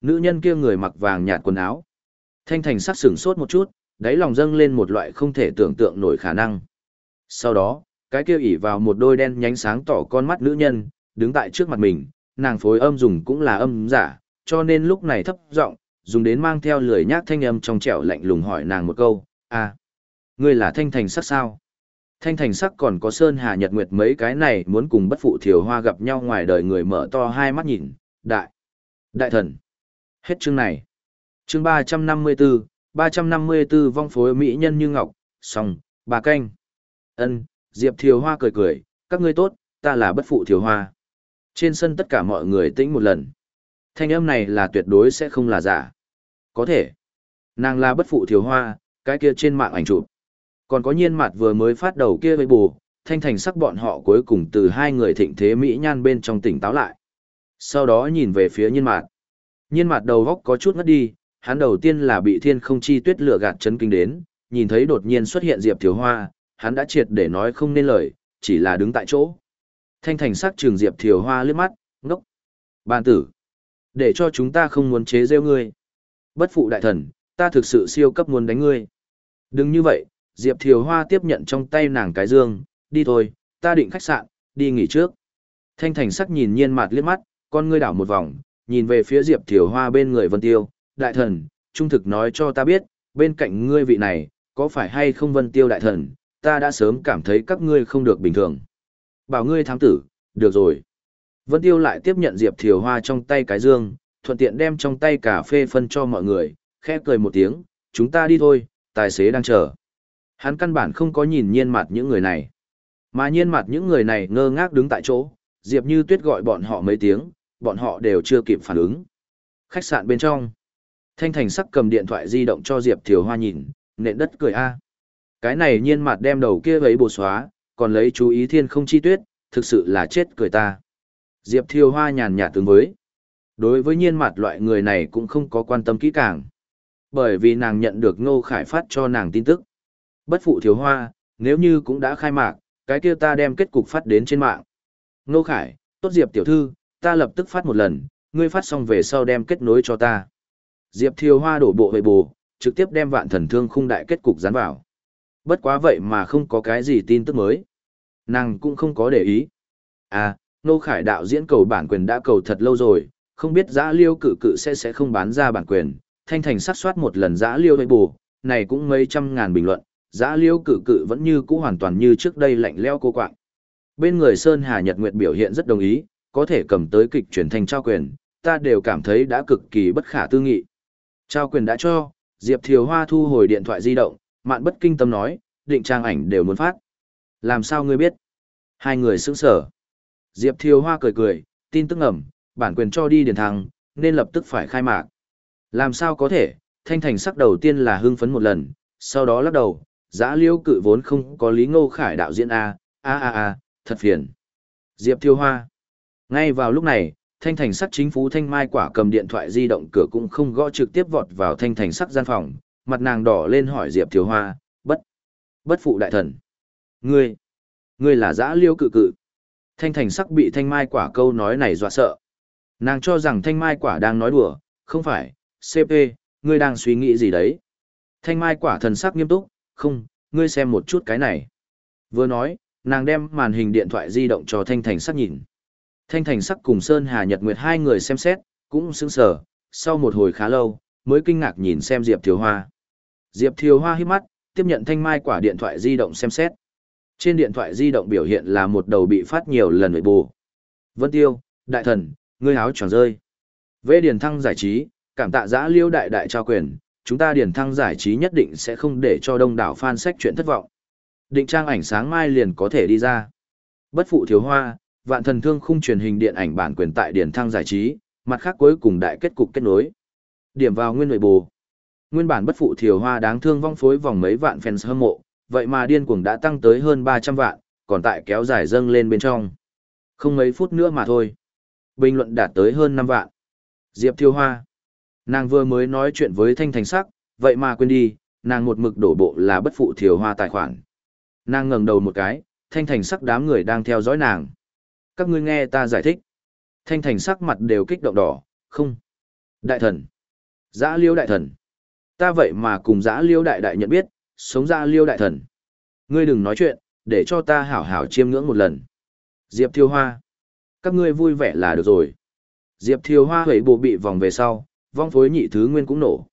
Nữ nhân kia người mặc vàng nhạt quần áo. Thanh thành sắc sửng sốt một chút, đáy lòng dâng lên một loại không thể tưởng tượng nổi khả năng. Sau đó, cái kia ỉ vào một đôi đen nhánh sáng tỏ con mắt nữ nhân, đứng tại trước mặt mình, nàng phối âm dùng cũng là âm giả, cho nên lúc này thấp giọng dùng đến mang theo lười nhác thanh âm trong trẻo lạnh lùng hỏi nàng một câu, à, ngươi là thanh thành sắc sao? Thanh thành sắc còn có Sơn Hà Nhật Nguyệt mấy cái này muốn cùng bất phụ thiểu hoa gặp nhau ngoài đời người mở to hai mắt nhìn, đại, đại thần. Hết chương này. Chương ba trăm năm mươi 354, 354 vong phối mỹ nhân như ngọc, song, bà canh. ân Diệp Thiều Hoa cười cười, các ngươi tốt, ta là bất phụ Thiều Hoa. Trên sân tất cả mọi người tĩnh một lần. Thanh âm này là tuyệt đối sẽ không là giả. Có thể. Nàng là bất phụ thiếu Hoa, cái kia trên mạng ảnh chụp. Còn có nhiên mặt vừa mới phát đầu kia với bù, thanh thành sắc bọn họ cuối cùng từ hai người thịnh thế mỹ nhan bên trong tỉnh táo lại. Sau đó nhìn về phía nhiên mạt. Nhiên mặt đầu góc có chút ngất đi, hắn đầu tiên là bị thiên không chi tuyết lửa gạt chấn kinh đến, nhìn thấy đột nhiên xuất hiện Diệp Thiếu Hoa, hắn đã triệt để nói không nên lời, chỉ là đứng tại chỗ. Thanh thành sắc trường Diệp Thiều Hoa liếc mắt, ngốc. Bàn tử. Để cho chúng ta không muốn chế rêu ngươi. Bất phụ đại thần, ta thực sự siêu cấp muốn đánh ngươi. Đừng như vậy, Diệp Thiều Hoa tiếp nhận trong tay nàng cái dương, đi thôi, ta định khách sạn, đi nghỉ trước. Thanh thành sắc nhìn nhiên mặt liếc mắt, con ngươi đảo một vòng, nhìn về phía Diệp Thiều Hoa bên người Vân Tiêu, đại thần, trung thực nói cho ta biết, bên cạnh ngươi vị này, có phải hay không Vân Tiêu đại thần, ta đã sớm cảm thấy các ngươi không được bình thường. Bảo ngươi thám tử, được rồi. Vân Tiêu lại tiếp nhận Diệp Thiều Hoa trong tay cái dương, thuận tiện đem trong tay cà phê phân cho mọi người, khẽ cười một tiếng, chúng ta đi thôi, tài xế đang chờ. Hắn căn bản không có nhìn nhiên mặt những người này. Mà nhiên mặt những người này ngơ ngác đứng tại chỗ, Diệp Như Tuyết gọi bọn họ mấy tiếng, bọn họ đều chưa kịp phản ứng. Khách sạn bên trong. Thanh Thành sắc cầm điện thoại di động cho Diệp Thiều Hoa nhìn, nện đất cười a. Cái này nhiên mặt đem đầu kia ấy bổ xóa, còn lấy chú ý thiên không chi tuyết, thực sự là chết cười ta. Diệp Thiều Hoa nhàn nhạt tương với. Đối với nhiên mặt loại người này cũng không có quan tâm kỹ càng. Bởi vì nàng nhận được Ngô Khải phát cho nàng tin tức. Bất phụ Thiều Hoa, nếu như cũng đã khai mạc, cái kia ta đem kết cục phát đến trên mạng. Ngô Khải, tốt Diệp tiểu thư, ta lập tức phát một lần, ngươi phát xong về sau đem kết nối cho ta. Diệp Thiều Hoa đổ bộ về bù, trực tiếp đem vạn thần thương khung đại kết cục dán vào. Bất quá vậy mà không có cái gì tin tức mới. Nàng cũng không có để ý. À, Nô Khải đạo diễn cầu bản quyền đã cầu thật lâu rồi, không biết giã liêu cự cự sẽ sẽ không bán ra bản quyền. Thanh thành sát soát một lần giã liêu với bù, này cũng mấy trăm ngàn bình luận, giã liêu cự cự vẫn như cũ hoàn toàn như trước đây lạnh leo cô quạng. Bên người Sơn Hà Nhật Nguyệt biểu hiện rất đồng ý, có thể cầm tới kịch truyền thành trao quyền, ta đều cảm thấy đã cực kỳ bất khả tư nghị. Trao quyền đã cho, Diệp Thiều Hoa thu hồi điện thoại di động, mạn bất kinh tâm nói, định trang ảnh đều muốn phát. Làm sao ngươi biết? Hai người sững sở. Diệp Thiều Hoa cười cười, tin tức ngầm bản quyền cho đi điền thăng, nên lập tức phải khai mạc. Làm sao có thể, thanh thành sắc đầu tiên là hưng phấn một lần, sau đó lắc đầu, giã liêu cự vốn không có lý ngô khải đạo diễn A, a a a, thật phiền. Diệp Thiều Hoa. Ngay vào lúc này, thanh thành sắc chính phú thanh mai quả cầm điện thoại di động cửa cũng không gõ trực tiếp vọt vào thanh thành sắc gian phòng, mặt nàng đỏ lên hỏi Diệp Thiều Hoa, bất, bất phụ đại thần. Ngươi, ngươi là dã liêu cự cự. Thanh thành sắc bị thanh mai quả câu nói này dọa sợ. Nàng cho rằng thanh mai quả đang nói đùa, không phải, CP, ngươi đang suy nghĩ gì đấy. Thanh mai quả thần sắc nghiêm túc, không, ngươi xem một chút cái này. Vừa nói, nàng đem màn hình điện thoại di động cho thanh thành sắc nhìn. Thanh thành sắc cùng Sơn Hà Nhật Nguyệt hai người xem xét, cũng sững sờ, sau một hồi khá lâu, mới kinh ngạc nhìn xem Diệp Thiều Hoa. Diệp Thiều Hoa hít mắt, tiếp nhận thanh mai quả điện thoại di động xem xét. Trên điện thoại di động biểu hiện là một đầu bị phát nhiều lần nội bù. Vân Tiêu, đại thần, ngươi áo tròn rơi. Vệ điển thăng giải trí, cảm tạ giã liêu đại đại trao quyền, chúng ta điển thăng giải trí nhất định sẽ không để cho đông đảo fan sách chuyện thất vọng. Định trang ảnh sáng mai liền có thể đi ra. Bất phụ thiếu hoa, vạn thần thương khung truyền hình điện ảnh bản quyền tại điển thăng giải trí, mặt khác cuối cùng đại kết cục kết nối. Điểm vào nguyên nội bù. Nguyên bản bất phụ thiều hoa đáng thương vong phối vòng mấy vạn fans hâm mộ, vậy mà điên cuồng đã tăng tới hơn 300 vạn, còn tại kéo dài dâng lên bên trong. Không mấy phút nữa mà thôi. Bình luận đạt tới hơn 5 vạn. Diệp Thiêu Hoa. Nàng vừa mới nói chuyện với Thanh Thành Sắc, vậy mà quên đi, nàng một mực đổ bộ là bất phụ Thiều Hoa tài khoản. Nàng ngẩng đầu một cái, Thanh Thành Sắc đám người đang theo dõi nàng. Các ngươi nghe ta giải thích. Thanh Thành sắc mặt đều kích động đỏ, không. Đại thần. Giã liêu đại thần. Ta vậy mà cùng giã liêu đại đại nhận biết, sống ra liêu đại thần. Ngươi đừng nói chuyện, để cho ta hảo hảo chiêm ngưỡng một lần. Diệp Thiêu Hoa. Các ngươi vui vẻ là được rồi. Diệp Thiêu Hoa hủy bộ bị vòng về sau, vong phối nhị thứ nguyên cũng nổ.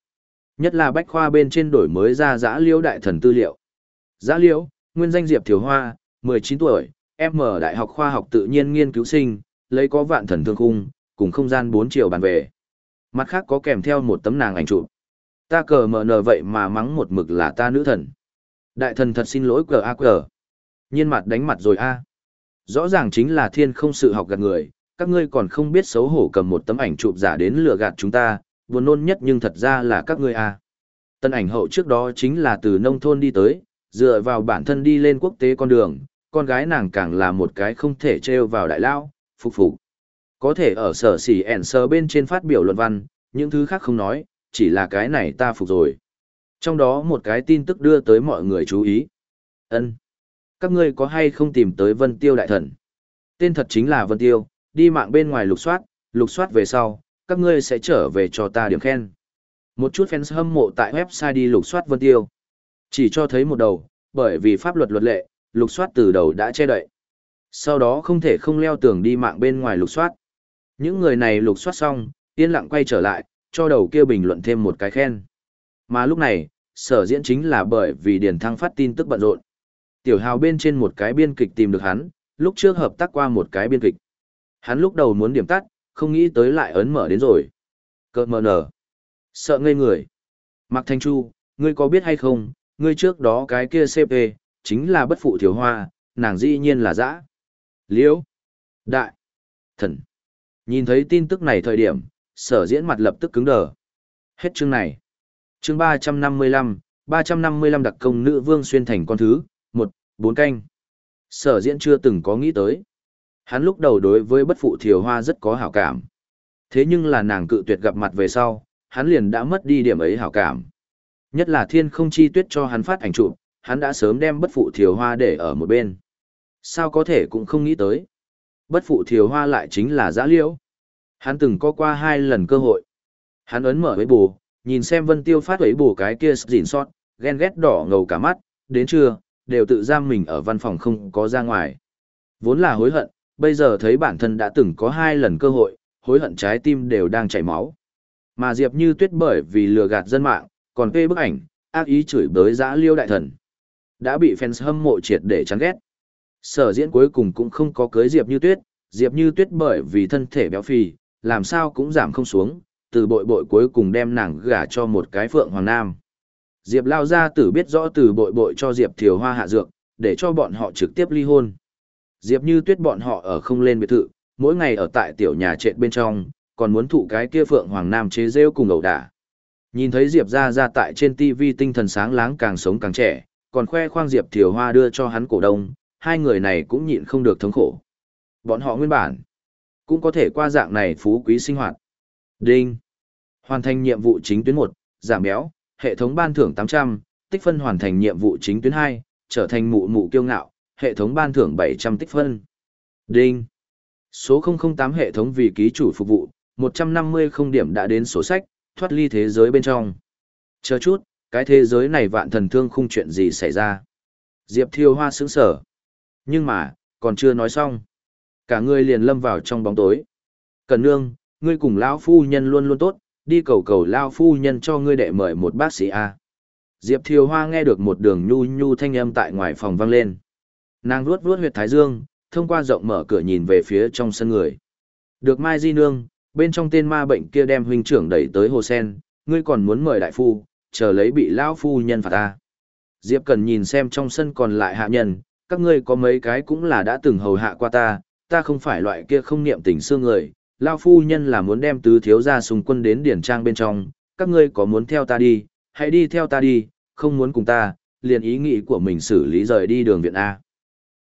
Nhất là bách khoa bên trên đổi mới ra giã liêu đại thần tư liệu. Giã liêu, nguyên danh Diệp Thiều Hoa, 19 tuổi, em mở Đại học Khoa học Tự nhiên nghiên cứu sinh, lấy có vạn thần thương khung, cùng không gian 4 triệu bàn về. Mặt khác có kèm theo một tấm nàng ảnh chụp. Ta cờ mở nở vậy mà mắng một mực là ta nữ thần. Đại thần thật xin lỗi cờ a cờ. Nhiên mặt đánh mặt rồi a. Rõ ràng chính là thiên không sự học gạt người, các ngươi còn không biết xấu hổ cầm một tấm ảnh chụp giả đến lừa gạt chúng ta, buồn nôn nhất nhưng thật ra là các ngươi a. Tân ảnh hậu trước đó chính là từ nông thôn đi tới, dựa vào bản thân đi lên quốc tế con đường, con gái nàng càng là một cái không thể treo vào đại lao, phục phục. Có thể ở sở xỉ ẻn sờ bên trên phát biểu luận văn, những thứ khác không nói, chỉ là cái này ta phục rồi. Trong đó một cái tin tức đưa tới mọi người chú ý. ân Các ngươi có hay không tìm tới Vân Tiêu Đại Thần? Tên thật chính là Vân Tiêu, đi mạng bên ngoài lục soát, lục soát về sau, các ngươi sẽ trở về cho ta điểm khen. Một chút fans hâm mộ tại website đi lục soát Vân Tiêu. Chỉ cho thấy một đầu, bởi vì pháp luật luật lệ, lục soát từ đầu đã che đậy. Sau đó không thể không leo tường đi mạng bên ngoài lục soát. Những người này lục soát xong, yên lặng quay trở lại, cho đầu kia bình luận thêm một cái khen. Mà lúc này, sở diễn chính là bởi vì Điền Thăng phát tin tức bận rộn. Tiểu hào bên trên một cái biên kịch tìm được hắn, lúc trước hợp tác qua một cái biên kịch. Hắn lúc đầu muốn điểm tắt, không nghĩ tới lại ấn mở đến rồi. Cơ mờ nở. Sợ ngây người. Mạc Thanh Chu, ngươi có biết hay không, ngươi trước đó cái kia CP, chính là bất phụ thiếu hoa, nàng dĩ nhiên là dã. Liễu. Đại. Thần. Nhìn thấy tin tức này thời điểm, sở diễn mặt lập tức cứng đờ. Hết chương này. Chương 355, 355 đặc công nữ vương xuyên thành con thứ, một bốn canh. Sở diễn chưa từng có nghĩ tới. Hắn lúc đầu đối với bất phụ thiều hoa rất có hảo cảm. Thế nhưng là nàng cự tuyệt gặp mặt về sau, hắn liền đã mất đi điểm ấy hảo cảm. Nhất là thiên không chi tuyết cho hắn phát ảnh chụp, hắn đã sớm đem bất phụ thiều hoa để ở một bên. Sao có thể cũng không nghĩ tới. Bất phụ thiều hoa lại chính là giã liễu. Hắn từng có qua hai lần cơ hội. Hắn ấn mở với bù, nhìn xem vân tiêu phát ấy bù cái kia dịn sót, ghen ghét đỏ ngầu cả mắt, đến trưa, đều tự giam mình ở văn phòng không có ra ngoài. Vốn là hối hận, bây giờ thấy bản thân đã từng có hai lần cơ hội, hối hận trái tim đều đang chảy máu. Mà Diệp Như Tuyết bởi vì lừa gạt dân mạng, còn phê bức ảnh, ác ý chửi bới dã liêu đại thần. Đã bị fans hâm mộ triệt để chán ghét. Sở diễn cuối cùng cũng không có cưới Diệp Như Tuyết, Diệp Như Tuyết bởi vì thân thể béo phì, làm sao cũng giảm không xuống, từ bội bội cuối cùng đem nàng gả cho một cái phượng hoàng nam. Diệp lao ra tử biết rõ từ bội bội cho Diệp Thiều Hoa hạ dược, để cho bọn họ trực tiếp ly hôn. Diệp Như Tuyết bọn họ ở không lên biệt thự, mỗi ngày ở tại tiểu nhà trệt bên trong, còn muốn thụ cái kia phượng hoàng nam chế rêu cùng ẩu đả. Nhìn thấy Diệp ra ra tại trên TV tinh thần sáng láng càng sống càng trẻ, còn khoe khoang Diệp Thiều Hoa đưa cho hắn cổ đông, hai người này cũng nhịn không được thống khổ. Bọn họ nguyên bản, cũng có thể qua dạng này phú quý sinh hoạt. Đinh. Hoàn thành nhiệm vụ chính tuyến 1, giảm béo, hệ thống ban thưởng 800, tích phân hoàn thành nhiệm vụ chính tuyến 2, trở thành mụ mụ kiêu ngạo, hệ thống ban thưởng 700 tích phân. Đinh. Số 008 hệ thống vì ký chủ phục vụ, 150 không điểm đã đến sổ sách, thoát ly thế giới bên trong. Chờ chút, cái thế giới này vạn thần thương không chuyện gì xảy ra. Diệp Thiêu Hoa sững sở. Nhưng mà, còn chưa nói xong. Cả người liền lâm vào trong bóng tối. Cần nương, ngươi cùng lão phu nhân luôn luôn tốt, đi cầu cầu lão phu nhân cho ngươi đệ mời một bác sĩ A. Diệp Thiều Hoa nghe được một đường nhu nhu thanh âm tại ngoài phòng vang lên. Nàng ruốt ruốt huyệt thái dương, thông qua rộng mở cửa nhìn về phía trong sân người. Được Mai Di Nương, bên trong tên ma bệnh kia đem huynh trưởng đẩy tới hồ sen, ngươi còn muốn mời đại phu, chờ lấy bị lão phu nhân phạt ta. Diệp Cần nhìn xem trong sân còn lại hạ nhân, các ngươi có mấy cái cũng là đã từng hầu hạ qua ta, ta không phải loại kia không niệm tình xương người, lão phu nhân là muốn đem tứ thiếu gia xung quân đến điển trang bên trong, các ngươi có muốn theo ta đi, hãy đi theo ta đi, không muốn cùng ta, liền ý nghĩ của mình xử lý rời đi đường viện A.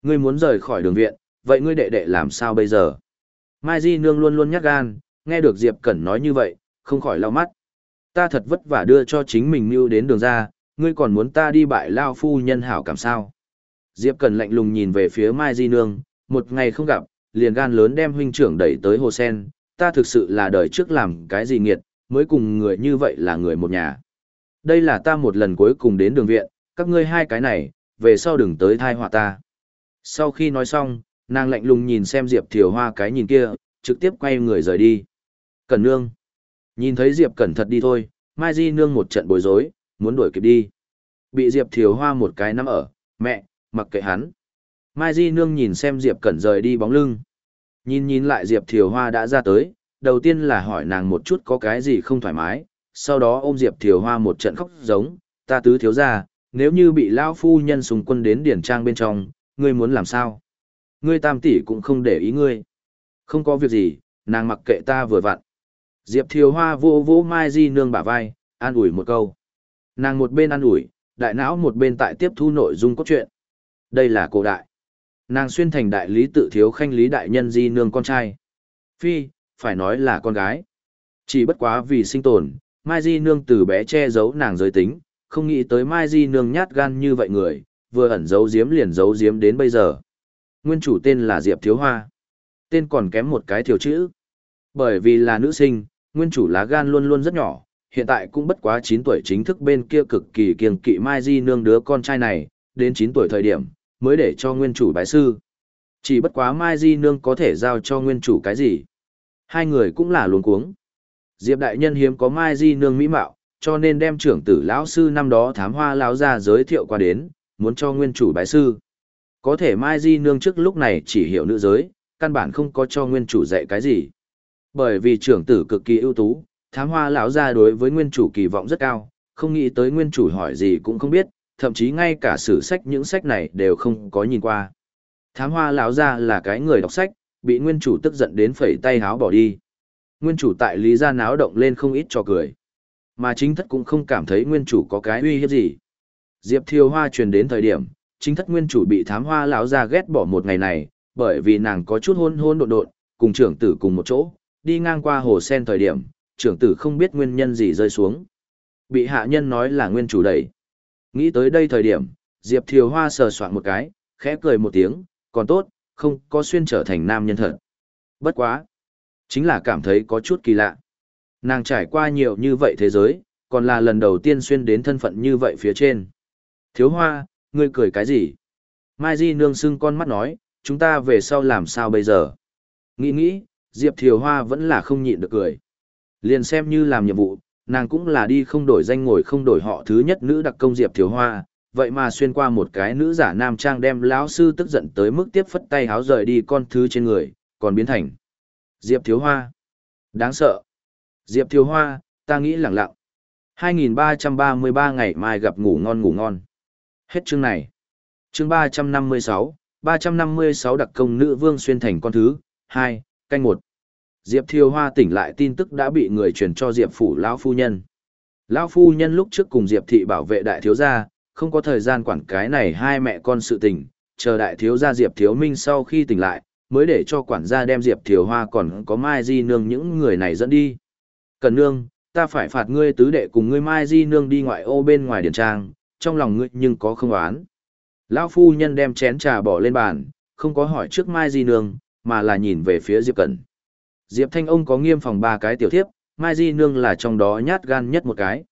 Ngươi muốn rời khỏi đường viện, vậy ngươi đệ đệ làm sao bây giờ? Mai Di Nương luôn luôn nhát gan, nghe được Diệp Cẩn nói như vậy, không khỏi lau mắt. Ta thật vất vả đưa cho chính mình mưu đến đường ra, ngươi còn muốn ta đi bại lao phu nhân hảo cảm sao. Diệp Cẩn lạnh lùng nhìn về phía Mai Di Nương, một ngày không gặp, liền gan lớn đem huynh trưởng đẩy tới hồ sen, ta thực sự là đời trước làm cái gì nghiệt, mới cùng người như vậy là người một nhà. Đây là ta một lần cuối cùng đến đường viện, các ngươi hai cái này, về sau đừng tới thai họa ta. Sau khi nói xong, nàng lạnh lùng nhìn xem Diệp Thiều Hoa cái nhìn kia, trực tiếp quay người rời đi. Cẩn nương. Nhìn thấy Diệp Cẩn thật đi thôi, Mai Di nương một trận bối rối, muốn đuổi kịp đi. Bị Diệp Thiều Hoa một cái nắm ở, mẹ, mặc kệ hắn. Mai Di nương nhìn xem Diệp Cẩn rời đi bóng lưng. Nhìn nhìn lại Diệp Thiều Hoa đã ra tới, đầu tiên là hỏi nàng một chút có cái gì không thoải mái, sau đó ôm Diệp Thiều Hoa một trận khóc giống, ta tứ thiếu ra, nếu như bị Lão Phu nhân sùng quân đến điển trang bên trong, ngươi muốn làm sao? Ngươi tam tỷ cũng không để ý ngươi. Không có việc gì, nàng mặc kệ ta vừa vặn. Diệp Thiều Hoa vô vô Mai Di nương bả vai, an ủi một câu. Nàng một bên an ủi, đại não một bên tại tiếp thu nội dung cốt truyện. Đây là cổ đại. Nàng xuyên thành đại lý tự thiếu khanh lý đại nhân Di nương con trai. Phi, phải nói là con gái. Chỉ bất quá vì sinh tồn, Mai Di nương từ bé che giấu nàng giới tính, không nghĩ tới Mai Di nương nhát gan như vậy người, vừa ẩn giấu giếm liền giấu giếm đến bây giờ. Nguyên chủ tên là Diệp Thiếu Hoa. Tên còn kém một cái thiếu chữ. Bởi vì là nữ sinh, nguyên chủ lá gan luôn luôn rất nhỏ, hiện tại cũng bất quá 9 tuổi chính thức bên kia cực kỳ kiêng kỵ Mai Di nương đứa con trai này, đến 9 tuổi thời điểm, mới để cho nguyên chủ bái sư. Chỉ bất quá Mai Di nương có thể giao cho nguyên chủ cái gì. Hai người cũng là luống cuống. Diệp đại nhân hiếm có Mai Di nương mỹ mạo, cho nên đem trưởng tử lão sư năm đó thám hoa lão ra giới thiệu qua đến, muốn cho nguyên chủ bái sư. Có thể Mai Di nương trước lúc này chỉ hiểu nữ giới, căn bản không có cho nguyên chủ dạy cái gì. Bởi vì trưởng tử cực kỳ ưu tú, thám hoa lão ra đối với nguyên chủ kỳ vọng rất cao, không nghĩ tới nguyên chủ hỏi gì cũng không biết, thậm chí ngay cả sử sách những sách này đều không có nhìn qua. Thám hoa lão ra là cái người đọc sách, bị nguyên chủ tức giận đến phẩy tay háo bỏ đi. Nguyên chủ tại lý gia náo động lên không ít cho cười. Mà chính thất cũng không cảm thấy nguyên chủ có cái uy hiếp gì. Diệp Thiêu Hoa truyền đến thời điểm, chính thất nguyên chủ bị thám hoa lão ra ghét bỏ một ngày này, bởi vì nàng có chút hôn hôn đột đột, cùng trưởng tử cùng một chỗ, đi ngang qua hồ sen thời điểm, trưởng tử không biết nguyên nhân gì rơi xuống. Bị hạ nhân nói là nguyên chủ đẩy. Nghĩ tới đây thời điểm, Diệp Thiều Hoa sờ soạn một cái, khẽ cười một tiếng, còn tốt, không có xuyên trở thành nam nhân thật. Bất quá. Chính là cảm thấy có chút kỳ lạ. Nàng trải qua nhiều như vậy thế giới, còn là lần đầu tiên xuyên đến thân phận như vậy phía trên. Thiếu hoa, ngươi cười cái gì? Mai Di nương sưng con mắt nói, chúng ta về sau làm sao bây giờ? Nghĩ nghĩ, Diệp Thiều Hoa vẫn là không nhịn được cười. Liền xem như làm nhiệm vụ, nàng cũng là đi không đổi danh ngồi không đổi họ thứ nhất nữ đặc công Diệp Thiếu Hoa, vậy mà xuyên qua một cái nữ giả nam trang đem lão sư tức giận tới mức tiếp phất tay háo rời đi con thứ trên người, còn biến thành Diệp Thiếu Hoa. Đáng sợ. Diệp Thiếu Hoa, ta nghĩ lẳng lặng. 2333 ngày mai gặp ngủ ngon ngủ ngon. Hết chương này. Chương 356, 356 đặc công nữ vương xuyên thành con thứ, 2, canh 1. Diệp Thiều Hoa tỉnh lại tin tức đã bị người truyền cho Diệp phủ lão phu nhân. Lão phu nhân lúc trước cùng Diệp thị bảo vệ đại thiếu gia, không có thời gian quản cái này hai mẹ con sự tình, chờ đại thiếu gia Diệp Thiếu Minh sau khi tỉnh lại, mới để cho quản gia đem Diệp Thiều Hoa còn có Mai Di Nương những người này dẫn đi. Cần nương, ta phải phạt ngươi tứ đệ cùng ngươi Mai Di Nương đi ngoại ô bên ngoài điển trang, trong lòng ngươi nhưng có không oán. Lão phu nhân đem chén trà bỏ lên bàn, không có hỏi trước Mai Di Nương, mà là nhìn về phía Diệp Cẩn. Diệp Thanh ông có nghiêm phòng ba cái tiểu thiếp, Mai Di Nương là trong đó nhát gan nhất một cái.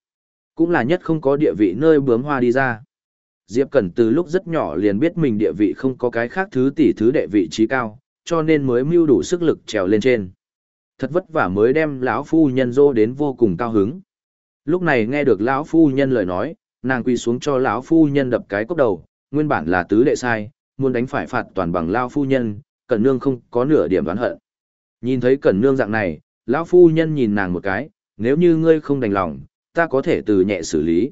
Cũng là nhất không có địa vị nơi bướm hoa đi ra. Diệp Cẩn từ lúc rất nhỏ liền biết mình địa vị không có cái khác thứ tỷ thứ đệ vị trí cao, cho nên mới mưu đủ sức lực trèo lên trên. Thật vất vả mới đem lão phu nhân dô đến vô cùng cao hứng. Lúc này nghe được lão phu nhân lời nói, nàng quỳ xuống cho lão phu nhân đập cái cốc đầu, nguyên bản là tứ đệ sai, muốn đánh phải phạt toàn bằng lão phu nhân, Cẩn Nương không có nửa điểm đoán hận. Nhìn thấy Cẩn Nương dạng này, lão phu nhân nhìn nàng một cái, nếu như ngươi không đành lòng, ta có thể từ nhẹ xử lý.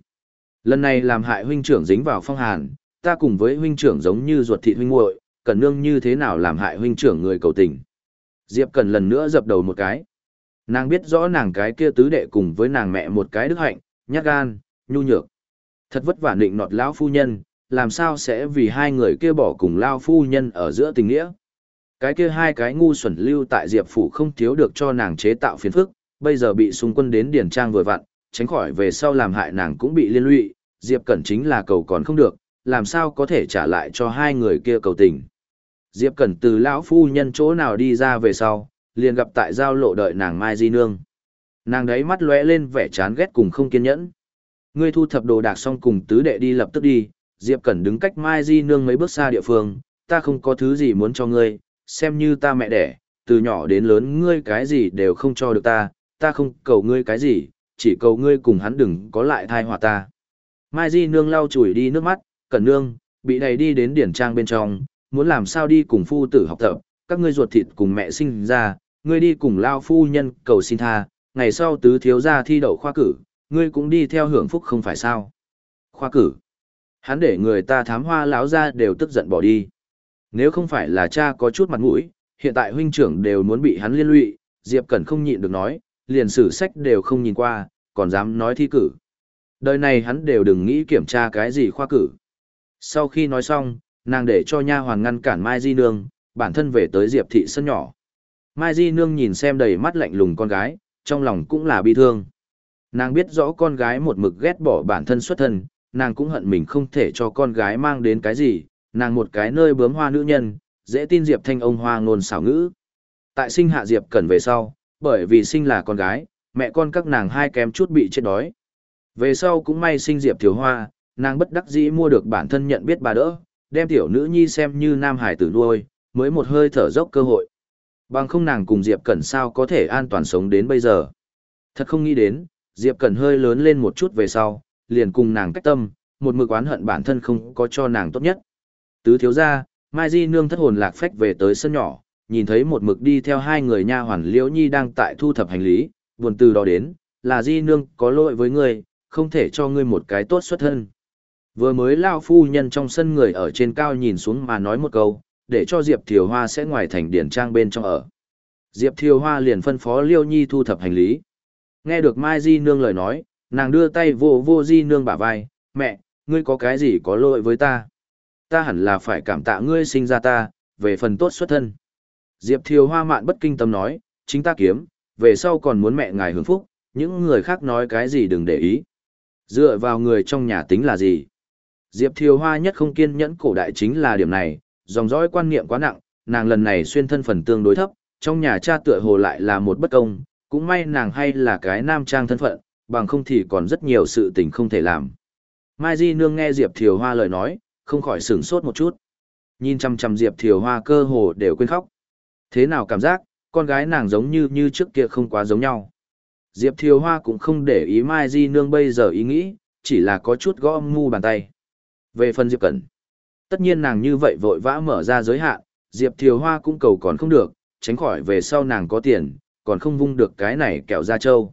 Lần này làm hại huynh trưởng dính vào phong hàn, ta cùng với huynh trưởng giống như ruột thịt huynh muội, Cẩn Nương như thế nào làm hại huynh trưởng người cầu tình. Diệp cẩn lần nữa dập đầu một cái. Nàng biết rõ nàng cái kia tứ đệ cùng với nàng mẹ một cái đức hạnh, nhát gan, nhu nhược. Thật vất vả định nọt lão phu nhân, làm sao sẽ vì hai người kia bỏ cùng lao phu nhân ở giữa tình nghĩa cái kia hai cái ngu xuẩn lưu tại Diệp phủ không thiếu được cho nàng chế tạo phiền phức, bây giờ bị xung quân đến điển trang vừa vặn, tránh khỏi về sau làm hại nàng cũng bị liên lụy, Diệp Cẩn chính là cầu còn không được, làm sao có thể trả lại cho hai người kia cầu tình. Diệp Cẩn từ lão phu nhân chỗ nào đi ra về sau, liền gặp tại giao lộ đợi nàng Mai Di Nương. Nàng đấy mắt lóe lên vẻ chán ghét cùng không kiên nhẫn. Ngươi thu thập đồ đạc xong cùng tứ đệ đi lập tức đi, Diệp Cẩn đứng cách Mai Di Nương mấy bước xa địa phương, ta không có thứ gì muốn cho ngươi, xem như ta mẹ đẻ, từ nhỏ đến lớn ngươi cái gì đều không cho được ta, ta không cầu ngươi cái gì, chỉ cầu ngươi cùng hắn đừng có lại thai hòa ta. Mai Di Nương lau chùi đi nước mắt, Cẩn Nương, bị đầy đi đến điển trang bên trong, muốn làm sao đi cùng phu tử học tập, các ngươi ruột thịt cùng mẹ sinh ra, ngươi đi cùng lao phu nhân cầu xin tha, ngày sau tứ thiếu gia thi đậu khoa cử, ngươi cũng đi theo hưởng phúc không phải sao. Khoa cử. Hắn để người ta thám hoa láo ra đều tức giận bỏ đi. Nếu không phải là cha có chút mặt mũi, hiện tại huynh trưởng đều muốn bị hắn liên lụy, Diệp Cẩn không nhịn được nói, liền sử sách đều không nhìn qua, còn dám nói thi cử. Đời này hắn đều đừng nghĩ kiểm tra cái gì khoa cử. Sau khi nói xong, nàng để cho nha hoàn ngăn cản Mai Di Nương, bản thân về tới Diệp thị sân nhỏ. Mai Di Nương nhìn xem đầy mắt lạnh lùng con gái, trong lòng cũng là bi thương. Nàng biết rõ con gái một mực ghét bỏ bản thân xuất thân, nàng cũng hận mình không thể cho con gái mang đến cái gì, nàng một cái nơi bướm hoa nữ nhân, dễ tin Diệp Thanh ông hoa ngôn xảo ngữ. Tại sinh hạ Diệp Cẩn về sau, bởi vì sinh là con gái, mẹ con các nàng hai kém chút bị chết đói. Về sau cũng may sinh Diệp Thiếu Hoa, nàng bất đắc dĩ mua được bản thân nhận biết bà đỡ, đem tiểu nữ nhi xem như nam hải tử nuôi, mới một hơi thở dốc cơ hội. Bằng không nàng cùng Diệp Cẩn sao có thể an toàn sống đến bây giờ. Thật không nghĩ đến, Diệp Cẩn hơi lớn lên một chút về sau, liền cùng nàng cách tâm, một mực oán hận bản thân không có cho nàng tốt nhất. Tứ thiếu gia, Mai Di nương thất hồn lạc phách về tới sân nhỏ, nhìn thấy một mực đi theo hai người nha hoàn Liễu Nhi đang tại thu thập hành lý, buồn từ đó đến, là Di nương có lỗi với ngươi, không thể cho ngươi một cái tốt xuất thân. Vừa mới lao phu nhân trong sân người ở trên cao nhìn xuống mà nói một câu, để cho Diệp Thiều Hoa sẽ ngoài thành điển trang bên trong ở. Diệp Thiều Hoa liền phân phó Liêu Nhi thu thập hành lý. Nghe được Mai Di Nương lời nói, nàng đưa tay vô vô Di Nương bả vai, mẹ, ngươi có cái gì có lỗi với ta? Ta hẳn là phải cảm tạ ngươi sinh ra ta, về phần tốt xuất thân. Diệp Thiều Hoa mạn bất kinh tâm nói, chính ta kiếm, về sau còn muốn mẹ ngài hưởng phúc, những người khác nói cái gì đừng để ý. Dựa vào người trong nhà tính là gì? Diệp Thiều Hoa nhất không kiên nhẫn cổ đại chính là điểm này, dòng dõi quan niệm quá nặng, nàng lần này xuyên thân phần tương đối thấp, trong nhà cha tựa hồ lại là một bất công, cũng may nàng hay là cái nam trang thân phận, bằng không thì còn rất nhiều sự tình không thể làm. Mai Di Nương nghe Diệp Thiều Hoa lời nói, không khỏi sửng sốt một chút. Nhìn chăm chăm Diệp Thiều Hoa cơ hồ đều quên khóc. Thế nào cảm giác, con gái nàng giống như như trước kia không quá giống nhau. Diệp Thiều Hoa cũng không để ý Mai Di Nương bây giờ ý nghĩ, chỉ là có chút gõ ngu bàn tay. Về phần Diệp Cẩn, tất nhiên nàng như vậy vội vã mở ra giới hạn, Diệp Thiều Hoa cũng cầu còn không được, tránh khỏi về sau nàng có tiền, còn không vung được cái này kẹo ra châu.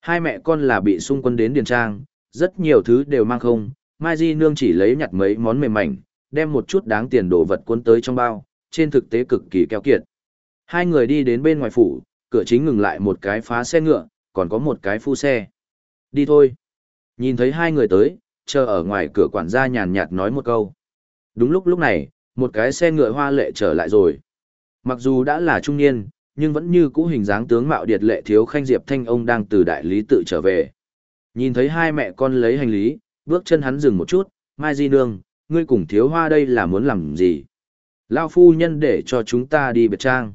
Hai mẹ con là bị xung quân đến Điền Trang, rất nhiều thứ đều mang không, Mai Di Nương chỉ lấy nhặt mấy món mềm mảnh, đem một chút đáng tiền đồ vật cuốn tới trong bao, trên thực tế cực kỳ keo kiệt. Hai người đi đến bên ngoài phủ, cửa chính ngừng lại một cái phá xe ngựa, còn có một cái phu xe. Đi thôi. Nhìn thấy hai người tới, chờ ở ngoài cửa quản gia nhàn nhạt nói một câu. Đúng lúc lúc này, một cái xe ngựa hoa lệ trở lại rồi. Mặc dù đã là trung niên, nhưng vẫn như cũ hình dáng tướng mạo điệt lệ thiếu khanh diệp thanh ông đang từ đại lý tự trở về. Nhìn thấy hai mẹ con lấy hành lý, bước chân hắn dừng một chút, Mai Di Nương, ngươi cùng thiếu hoa đây là muốn làm gì? Lao phu nhân để cho chúng ta đi biệt trang.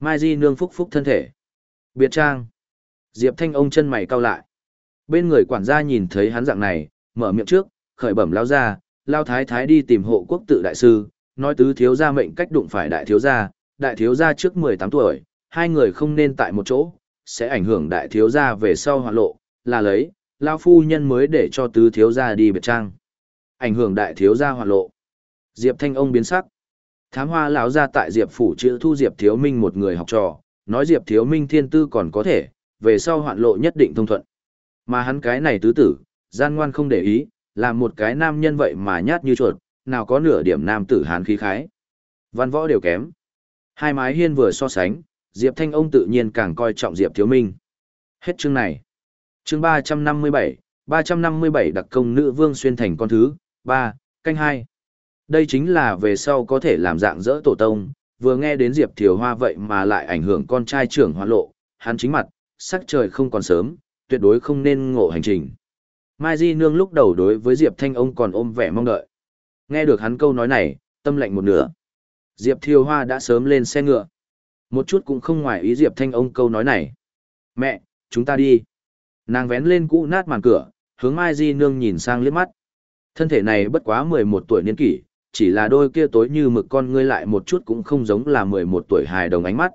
Mai Di Nương phúc phúc thân thể. Biệt trang. Diệp Thanh ông chân mày cau lại. Bên người quản gia nhìn thấy hắn dạng này, mở miệng trước, khởi bẩm lao ra, lao thái thái đi tìm hộ quốc tự đại sư, nói tứ thiếu gia mệnh cách đụng phải đại thiếu gia, đại thiếu gia trước 18 tuổi, hai người không nên tại một chỗ, sẽ ảnh hưởng đại thiếu gia về sau hoạt lộ, là lấy, lao phu nhân mới để cho tứ thiếu gia đi biệt trang. Ảnh hưởng đại thiếu gia hoạt lộ. Diệp Thanh ông biến sắc. Thám hoa lão gia tại Diệp phủ chữ thu Diệp Thiếu Minh một người học trò, nói Diệp Thiếu Minh thiên tư còn có thể, về sau hoạn lộ nhất định thông thuận. Mà hắn cái này tứ tử, gian ngoan không để ý, làm một cái nam nhân vậy mà nhát như chuột, nào có nửa điểm nam tử hán khí khái. Văn võ đều kém. Hai mái hiên vừa so sánh, Diệp Thanh ông tự nhiên càng coi trọng Diệp Thiếu Minh. Hết chương này. Chương 357, 357 đặc công nữ vương xuyên thành con thứ, 3, canh 2. Đây chính là về sau có thể làm dạng dỡ tổ tông, vừa nghe đến Diệp Thiều Hoa vậy mà lại ảnh hưởng con trai trưởng hoa lộ, hắn chính mặt, sắc trời không còn sớm, tuyệt đối không nên ngộ hành trình. Mai Di Nương lúc đầu đối với Diệp Thanh ông còn ôm vẻ mong đợi. Nghe được hắn câu nói này, tâm lạnh một nửa. Diệp Thiều Hoa đã sớm lên xe ngựa. Một chút cũng không ngoài ý Diệp Thanh ông câu nói này. Mẹ, chúng ta đi. Nàng vén lên cũ nát màn cửa, hướng Mai Di Nương nhìn sang liếc mắt. Thân thể này bất quá 11 tuổi niên kỷ, chỉ là đôi kia tối như mực con ngươi lại một chút cũng không giống là 11 tuổi hài đồng ánh mắt.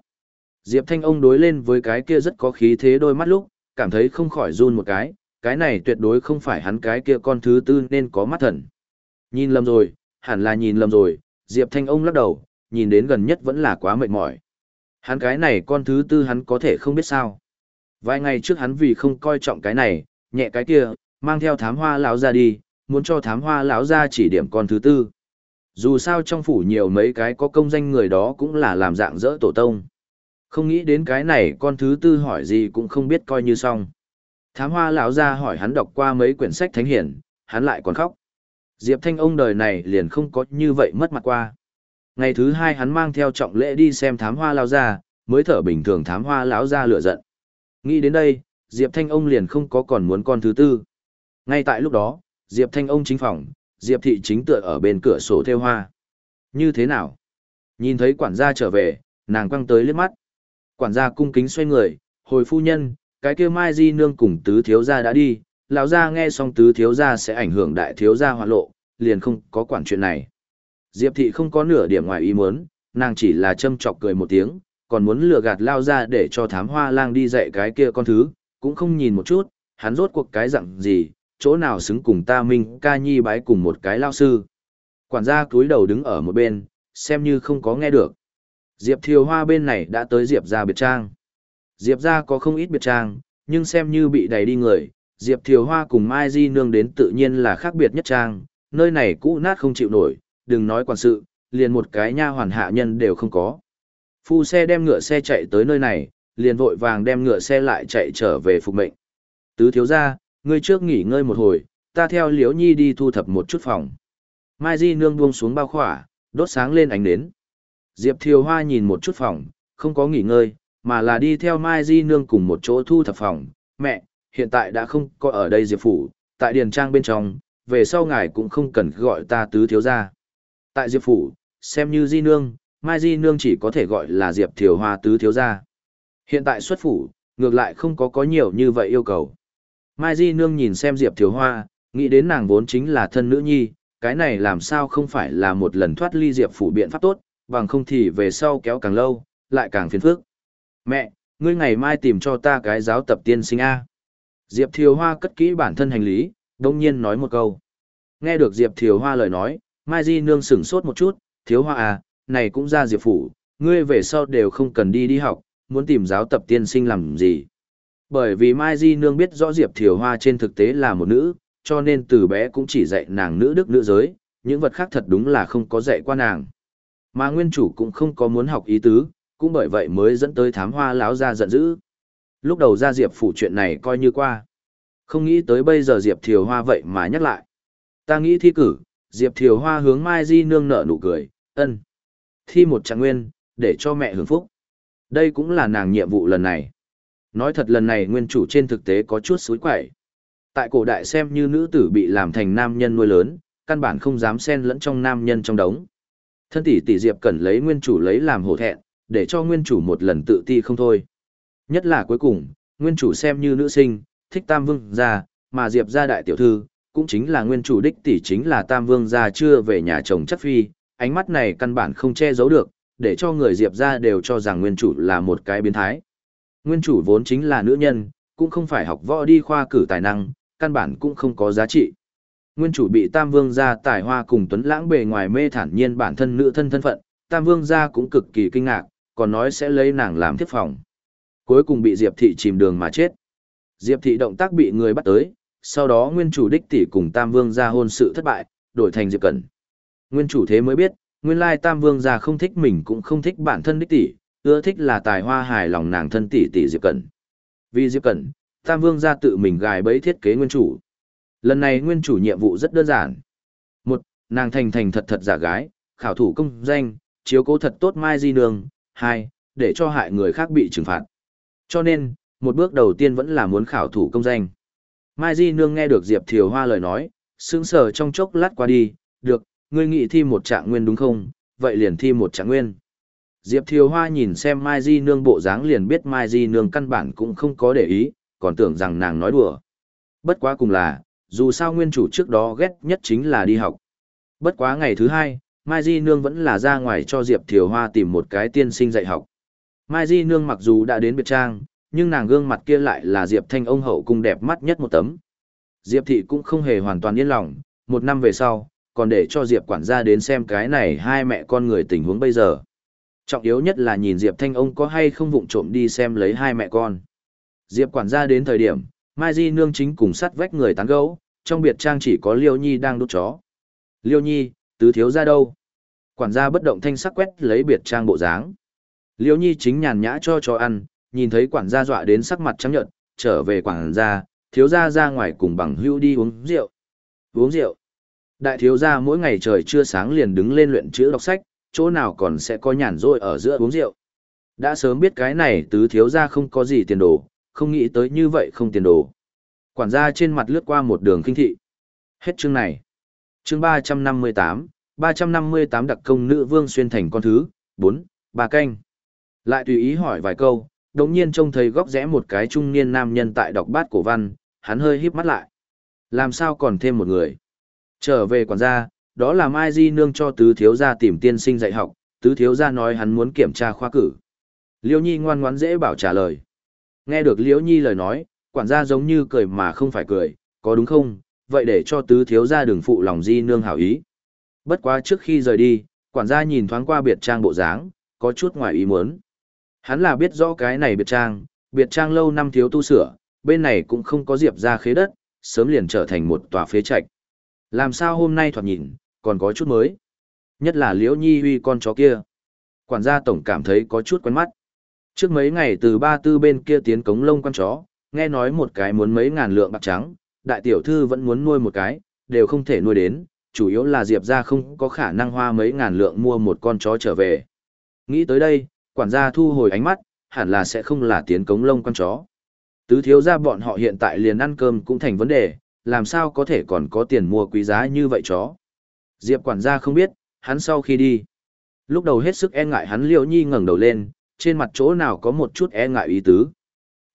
Diệp Thanh ông đối lên với cái kia rất có khí thế đôi mắt lúc, cảm thấy không khỏi run một cái, cái này tuyệt đối không phải hắn cái kia con thứ tư nên có mắt thần. Nhìn lầm rồi, hẳn là nhìn lầm rồi, Diệp Thanh ông lắc đầu, nhìn đến gần nhất vẫn là quá mệt mỏi. Hắn cái này con thứ tư hắn có thể không biết sao. Vài ngày trước hắn vì không coi trọng cái này, nhẹ cái kia, mang theo thám hoa lão ra đi, muốn cho thám hoa lão ra chỉ điểm con thứ tư. Dù sao trong phủ nhiều mấy cái có công danh người đó cũng là làm dạng dỡ tổ tông. Không nghĩ đến cái này con thứ tư hỏi gì cũng không biết coi như xong. Thám hoa lão ra hỏi hắn đọc qua mấy quyển sách thánh hiển, hắn lại còn khóc. Diệp Thanh ông đời này liền không có như vậy mất mặt qua. Ngày thứ hai hắn mang theo trọng lễ đi xem thám hoa lão ra, mới thở bình thường thám hoa lão ra lửa giận. Nghĩ đến đây, Diệp Thanh ông liền không có còn muốn con thứ tư. Ngay tại lúc đó, Diệp Thanh ông chính phòng, Diệp thị chính tựa ở bên cửa sổ theo hoa. Như thế nào? Nhìn thấy quản gia trở về, nàng quăng tới liếc mắt. Quản gia cung kính xoay người, hồi phu nhân, cái kia Mai Di nương cùng tứ thiếu gia đã đi, lão gia nghe xong tứ thiếu gia sẽ ảnh hưởng đại thiếu gia hoạn lộ, liền không có quản chuyện này. Diệp thị không có nửa điểm ngoài ý muốn, nàng chỉ là châm chọc cười một tiếng, còn muốn lừa gạt lao ra để cho thám hoa lang đi dạy cái kia con thứ, cũng không nhìn một chút, hắn rốt cuộc cái dạng gì, chỗ nào xứng cùng ta minh ca nhi bái cùng một cái lao sư. Quản gia cúi đầu đứng ở một bên, xem như không có nghe được. Diệp Thiều Hoa bên này đã tới Diệp ra biệt trang. Diệp ra có không ít biệt trang, nhưng xem như bị đẩy đi người, Diệp Thiều Hoa cùng Mai Di Nương đến tự nhiên là khác biệt nhất trang, nơi này cũ nát không chịu nổi, đừng nói quản sự, liền một cái nha hoàn hạ nhân đều không có. Phu xe đem ngựa xe chạy tới nơi này, liền vội vàng đem ngựa xe lại chạy trở về phục mệnh. Tứ thiếu ra, ngươi trước nghỉ ngơi một hồi, ta theo Liễu Nhi đi thu thập một chút phòng. Mai Di nương buông xuống bao khỏa, đốt sáng lên ánh nến. Diệp Thiều Hoa nhìn một chút phòng, không có nghỉ ngơi, mà là đi theo Mai Di nương cùng một chỗ thu thập phòng. Mẹ, hiện tại đã không có ở đây Diệp Phủ, tại Điền Trang bên trong, về sau ngài cũng không cần gọi ta tứ thiếu gia. Tại Diệp Phủ, xem như Di nương, Mai Di nương chỉ có thể gọi là Diệp Thiều Hoa tứ thiếu gia. Hiện tại xuất phủ, ngược lại không có có nhiều như vậy yêu cầu. Mai Di Nương nhìn xem Diệp Thiếu Hoa, nghĩ đến nàng vốn chính là thân nữ nhi, cái này làm sao không phải là một lần thoát ly Diệp phủ biện pháp tốt, bằng không thì về sau kéo càng lâu, lại càng phiền phức. Mẹ, ngươi ngày mai tìm cho ta cái giáo tập tiên sinh A. Diệp Thiều Hoa cất kỹ bản thân hành lý, đồng nhiên nói một câu. Nghe được Diệp Thiều Hoa lời nói, Mai Di Nương sửng sốt một chút, Thiếu Hoa à, này cũng ra Diệp phủ, ngươi về sau đều không cần đi đi học, muốn tìm giáo tập tiên sinh làm gì. Bởi vì Mai Di Nương biết rõ Diệp Thiều Hoa trên thực tế là một nữ, cho nên từ bé cũng chỉ dạy nàng nữ đức nữ giới, những vật khác thật đúng là không có dạy qua nàng. Mà nguyên chủ cũng không có muốn học ý tứ, cũng bởi vậy mới dẫn tới thám hoa láo ra giận dữ. Lúc đầu ra Diệp phủ chuyện này coi như qua. Không nghĩ tới bây giờ Diệp Thiều Hoa vậy mà nhắc lại. Ta nghĩ thi cử, Diệp Thiều Hoa hướng Mai Di Nương nở nụ cười, ân. Thi một trạng nguyên, để cho mẹ hưởng phúc. Đây cũng là nàng nhiệm vụ lần này. Nói thật lần này nguyên chủ trên thực tế có chút suối quẩy. Tại cổ đại xem như nữ tử bị làm thành nam nhân nuôi lớn, căn bản không dám xen lẫn trong nam nhân trong đống. Thân tỷ tỷ Diệp cần lấy nguyên chủ lấy làm hổ thẹn, để cho nguyên chủ một lần tự ti không thôi. Nhất là cuối cùng, nguyên chủ xem như nữ sinh, thích Tam Vương gia, mà Diệp gia đại tiểu thư, cũng chính là nguyên chủ đích tỷ chính là Tam Vương gia chưa về nhà chồng chất phi, ánh mắt này căn bản không che giấu được, để cho người Diệp gia đều cho rằng nguyên chủ là một cái biến thái. Nguyên chủ vốn chính là nữ nhân, cũng không phải học võ đi khoa cử tài năng, căn bản cũng không có giá trị. Nguyên chủ bị Tam Vương gia tài hoa cùng Tuấn Lãng bề ngoài mê thản nhiên bản thân nữ thân thân phận, Tam Vương gia cũng cực kỳ kinh ngạc, còn nói sẽ lấy nàng làm thiếp phòng. Cuối cùng bị Diệp Thị chìm đường mà chết. Diệp Thị động tác bị người bắt tới, sau đó nguyên chủ đích tỷ cùng Tam Vương gia hôn sự thất bại, đổi thành Diệp Cẩn. Nguyên chủ thế mới biết, nguyên lai Tam Vương gia không thích mình cũng không thích bản thân đích tỷ, ưa thích là tài hoa hài lòng nàng thân tỷ tỷ Diệp Cẩn. Vì Diệp Cẩn, Tam Vương gia tự mình gài bẫy thiết kế nguyên chủ. Lần này nguyên chủ nhiệm vụ rất đơn giản. Một, nàng thành thành thật thật giả gái, khảo thủ công danh, chiếu cố thật tốt Mai Di Nương, hai, để cho hại người khác bị trừng phạt. Cho nên, một bước đầu tiên vẫn là muốn khảo thủ công danh. Mai Di Nương nghe được Diệp Thiều Hoa lời nói, sững sờ trong chốc lát qua đi, được, ngươi nghĩ thi một trạng nguyên đúng không, vậy liền thi một trạng nguyên. Diệp Thiều Hoa nhìn xem Mai Di Nương bộ dáng liền biết Mai Di Nương căn bản cũng không có để ý, còn tưởng rằng nàng nói đùa. Bất quá cùng là, dù sao nguyên chủ trước đó ghét nhất chính là đi học. Bất quá ngày thứ hai, Mai Di Nương vẫn là ra ngoài cho Diệp Thiều Hoa tìm một cái tiên sinh dạy học. Mai Di Nương mặc dù đã đến biệt trang, nhưng nàng gương mặt kia lại là Diệp Thanh ông hậu cung đẹp mắt nhất một tấm. Diệp Thị cũng không hề hoàn toàn yên lòng, một năm về sau, còn để cho Diệp quản gia đến xem cái này hai mẹ con người tình huống bây giờ. Trọng yếu nhất là nhìn Diệp Thanh ông có hay không vụng trộm đi xem lấy hai mẹ con. Diệp quản gia đến thời điểm, Mai Di nương chính cùng sắt vách người tán gấu, trong biệt trang chỉ có Liêu Nhi đang đốt chó. Liêu Nhi, tứ thiếu ra đâu? Quản gia bất động thanh sắc quét lấy biệt trang bộ dáng. Liêu Nhi chính nhàn nhã cho chó ăn, nhìn thấy quản gia dọa đến sắc mặt trắng nhợt, trở về quản gia, thiếu gia ra ngoài cùng bằng hữu đi uống rượu. Uống rượu. Đại thiếu gia mỗi ngày trời chưa sáng liền đứng lên luyện chữ đọc sách, chỗ nào còn sẽ có nhàn rỗi ở giữa uống rượu. Đã sớm biết cái này tứ thiếu gia không có gì tiền đồ, không nghĩ tới như vậy không tiền đồ. Quản gia trên mặt lướt qua một đường kinh thị. Hết chương này. Chương 358, 358 đặc công nữ vương xuyên thành con thứ, 4, bà canh. Lại tùy ý hỏi vài câu, đồng nhiên trông thấy góc rẽ một cái trung niên nam nhân tại đọc bát cổ văn, hắn hơi híp mắt lại. Làm sao còn thêm một người? Trở về quản gia, đó là Mai Di Nương cho tứ thiếu gia tìm tiên sinh dạy học, tứ thiếu gia nói hắn muốn kiểm tra khoa cử. Liêu Nhi ngoan ngoãn dễ bảo trả lời. Nghe được Liễu Nhi lời nói, quản gia giống như cười mà không phải cười, có đúng không, vậy để cho tứ thiếu gia đừng phụ lòng Di Nương hảo ý. Bất quá trước khi rời đi, quản gia nhìn thoáng qua biệt trang bộ dáng, có chút ngoài ý muốn. Hắn là biết rõ cái này biệt trang, biệt trang lâu năm thiếu tu sửa, bên này cũng không có diệp ra khế đất, sớm liền trở thành một tòa phế trạch. Làm sao hôm nay thoạt nhìn, còn có chút mới. Nhất là liễu nhi huy con chó kia. Quản gia tổng cảm thấy có chút quen mắt. Trước mấy ngày từ ba tư bên kia tiến cống lông con chó, nghe nói một cái muốn mấy ngàn lượng bạc trắng, đại tiểu thư vẫn muốn nuôi một cái, đều không thể nuôi đến, chủ yếu là Diệp ra không có khả năng hoa mấy ngàn lượng mua một con chó trở về. Nghĩ tới đây, quản gia thu hồi ánh mắt, hẳn là sẽ không là tiến cống lông con chó. Tứ thiếu ra bọn họ hiện tại liền ăn cơm cũng thành vấn đề, làm sao có thể còn có tiền mua quý giá như vậy chó. Diệp quản gia không biết, hắn sau khi đi. Lúc đầu hết sức e ngại hắn liễu nhi ngẩng đầu lên, trên mặt chỗ nào có một chút e ngại ý tứ.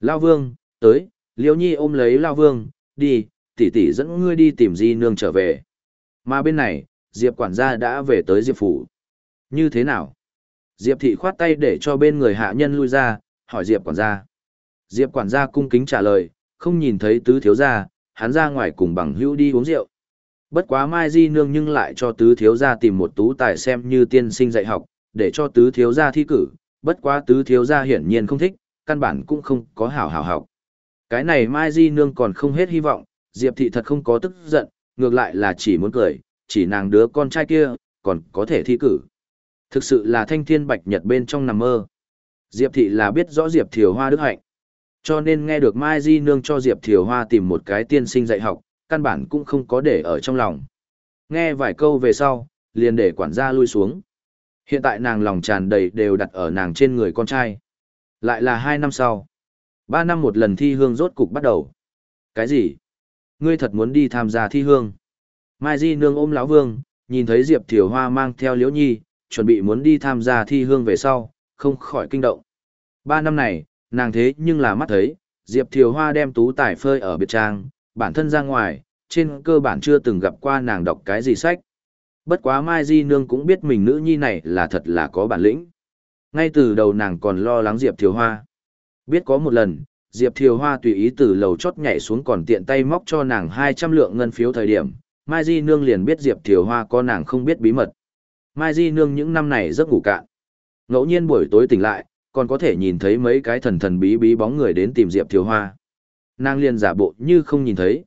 Lao vương, tới, liễu nhi ôm lấy Lao vương, đi, tỷ tỷ dẫn ngươi đi tìm di nương trở về. Mà bên này, Diệp quản gia đã về tới Diệp phủ. Như thế nào? Diệp thị khoát tay để cho bên người hạ nhân lui ra, hỏi Diệp quản gia. Diệp quản gia cung kính trả lời, không nhìn thấy tứ thiếu gia, hắn ra ngoài cùng bằng hữu đi uống rượu. Bất quá Mai Di Nương nhưng lại cho tứ thiếu gia tìm một tú tài xem như tiên sinh dạy học, để cho tứ thiếu gia thi cử, bất quá tứ thiếu gia hiển nhiên không thích, căn bản cũng không có hảo hảo học. Cái này Mai Di Nương còn không hết hy vọng, Diệp thị thật không có tức giận, ngược lại là chỉ muốn cười, chỉ nàng đứa con trai kia, còn có thể thi cử. Thực sự là thanh thiên bạch nhật bên trong nằm mơ. Diệp thị là biết rõ Diệp Thiều Hoa đức hạnh. Cho nên nghe được Mai Di Nương cho Diệp Thiều Hoa tìm một cái tiên sinh dạy học, căn bản cũng không có để ở trong lòng. Nghe vài câu về sau, liền để quản gia lui xuống. Hiện tại nàng lòng tràn đầy đều đặt ở nàng trên người con trai. Lại là hai năm sau. Ba năm một lần thi hương rốt cục bắt đầu. Cái gì? Ngươi thật muốn đi tham gia thi hương? Mai Di Nương ôm lão vương, nhìn thấy Diệp Thiều Hoa mang theo Liễu Nhi, chuẩn bị muốn đi tham gia thi hương về sau, không khỏi kinh động. Ba năm này, nàng thế nhưng là mắt thấy, Diệp Thiều Hoa đem tú tài phơi ở biệt trang, bản thân ra ngoài, trên cơ bản chưa từng gặp qua nàng đọc cái gì sách. Bất quá Mai Di Nương cũng biết mình nữ nhi này là thật là có bản lĩnh. Ngay từ đầu nàng còn lo lắng Diệp Thiều Hoa. Biết có một lần, Diệp Thiều Hoa tùy ý từ lầu chót nhảy xuống còn tiện tay móc cho nàng 200 lượng ngân phiếu thời điểm, Mai Di Nương liền biết Diệp Thiều Hoa có nàng không biết bí mật. Mai Di Nương những năm này rất ngủ cạn. Ngẫu nhiên buổi tối tỉnh lại, còn có thể nhìn thấy mấy cái thần thần bí bí bóng người đến tìm Diệp Thiều Hoa. Nàng liền giả bộ như không nhìn thấy.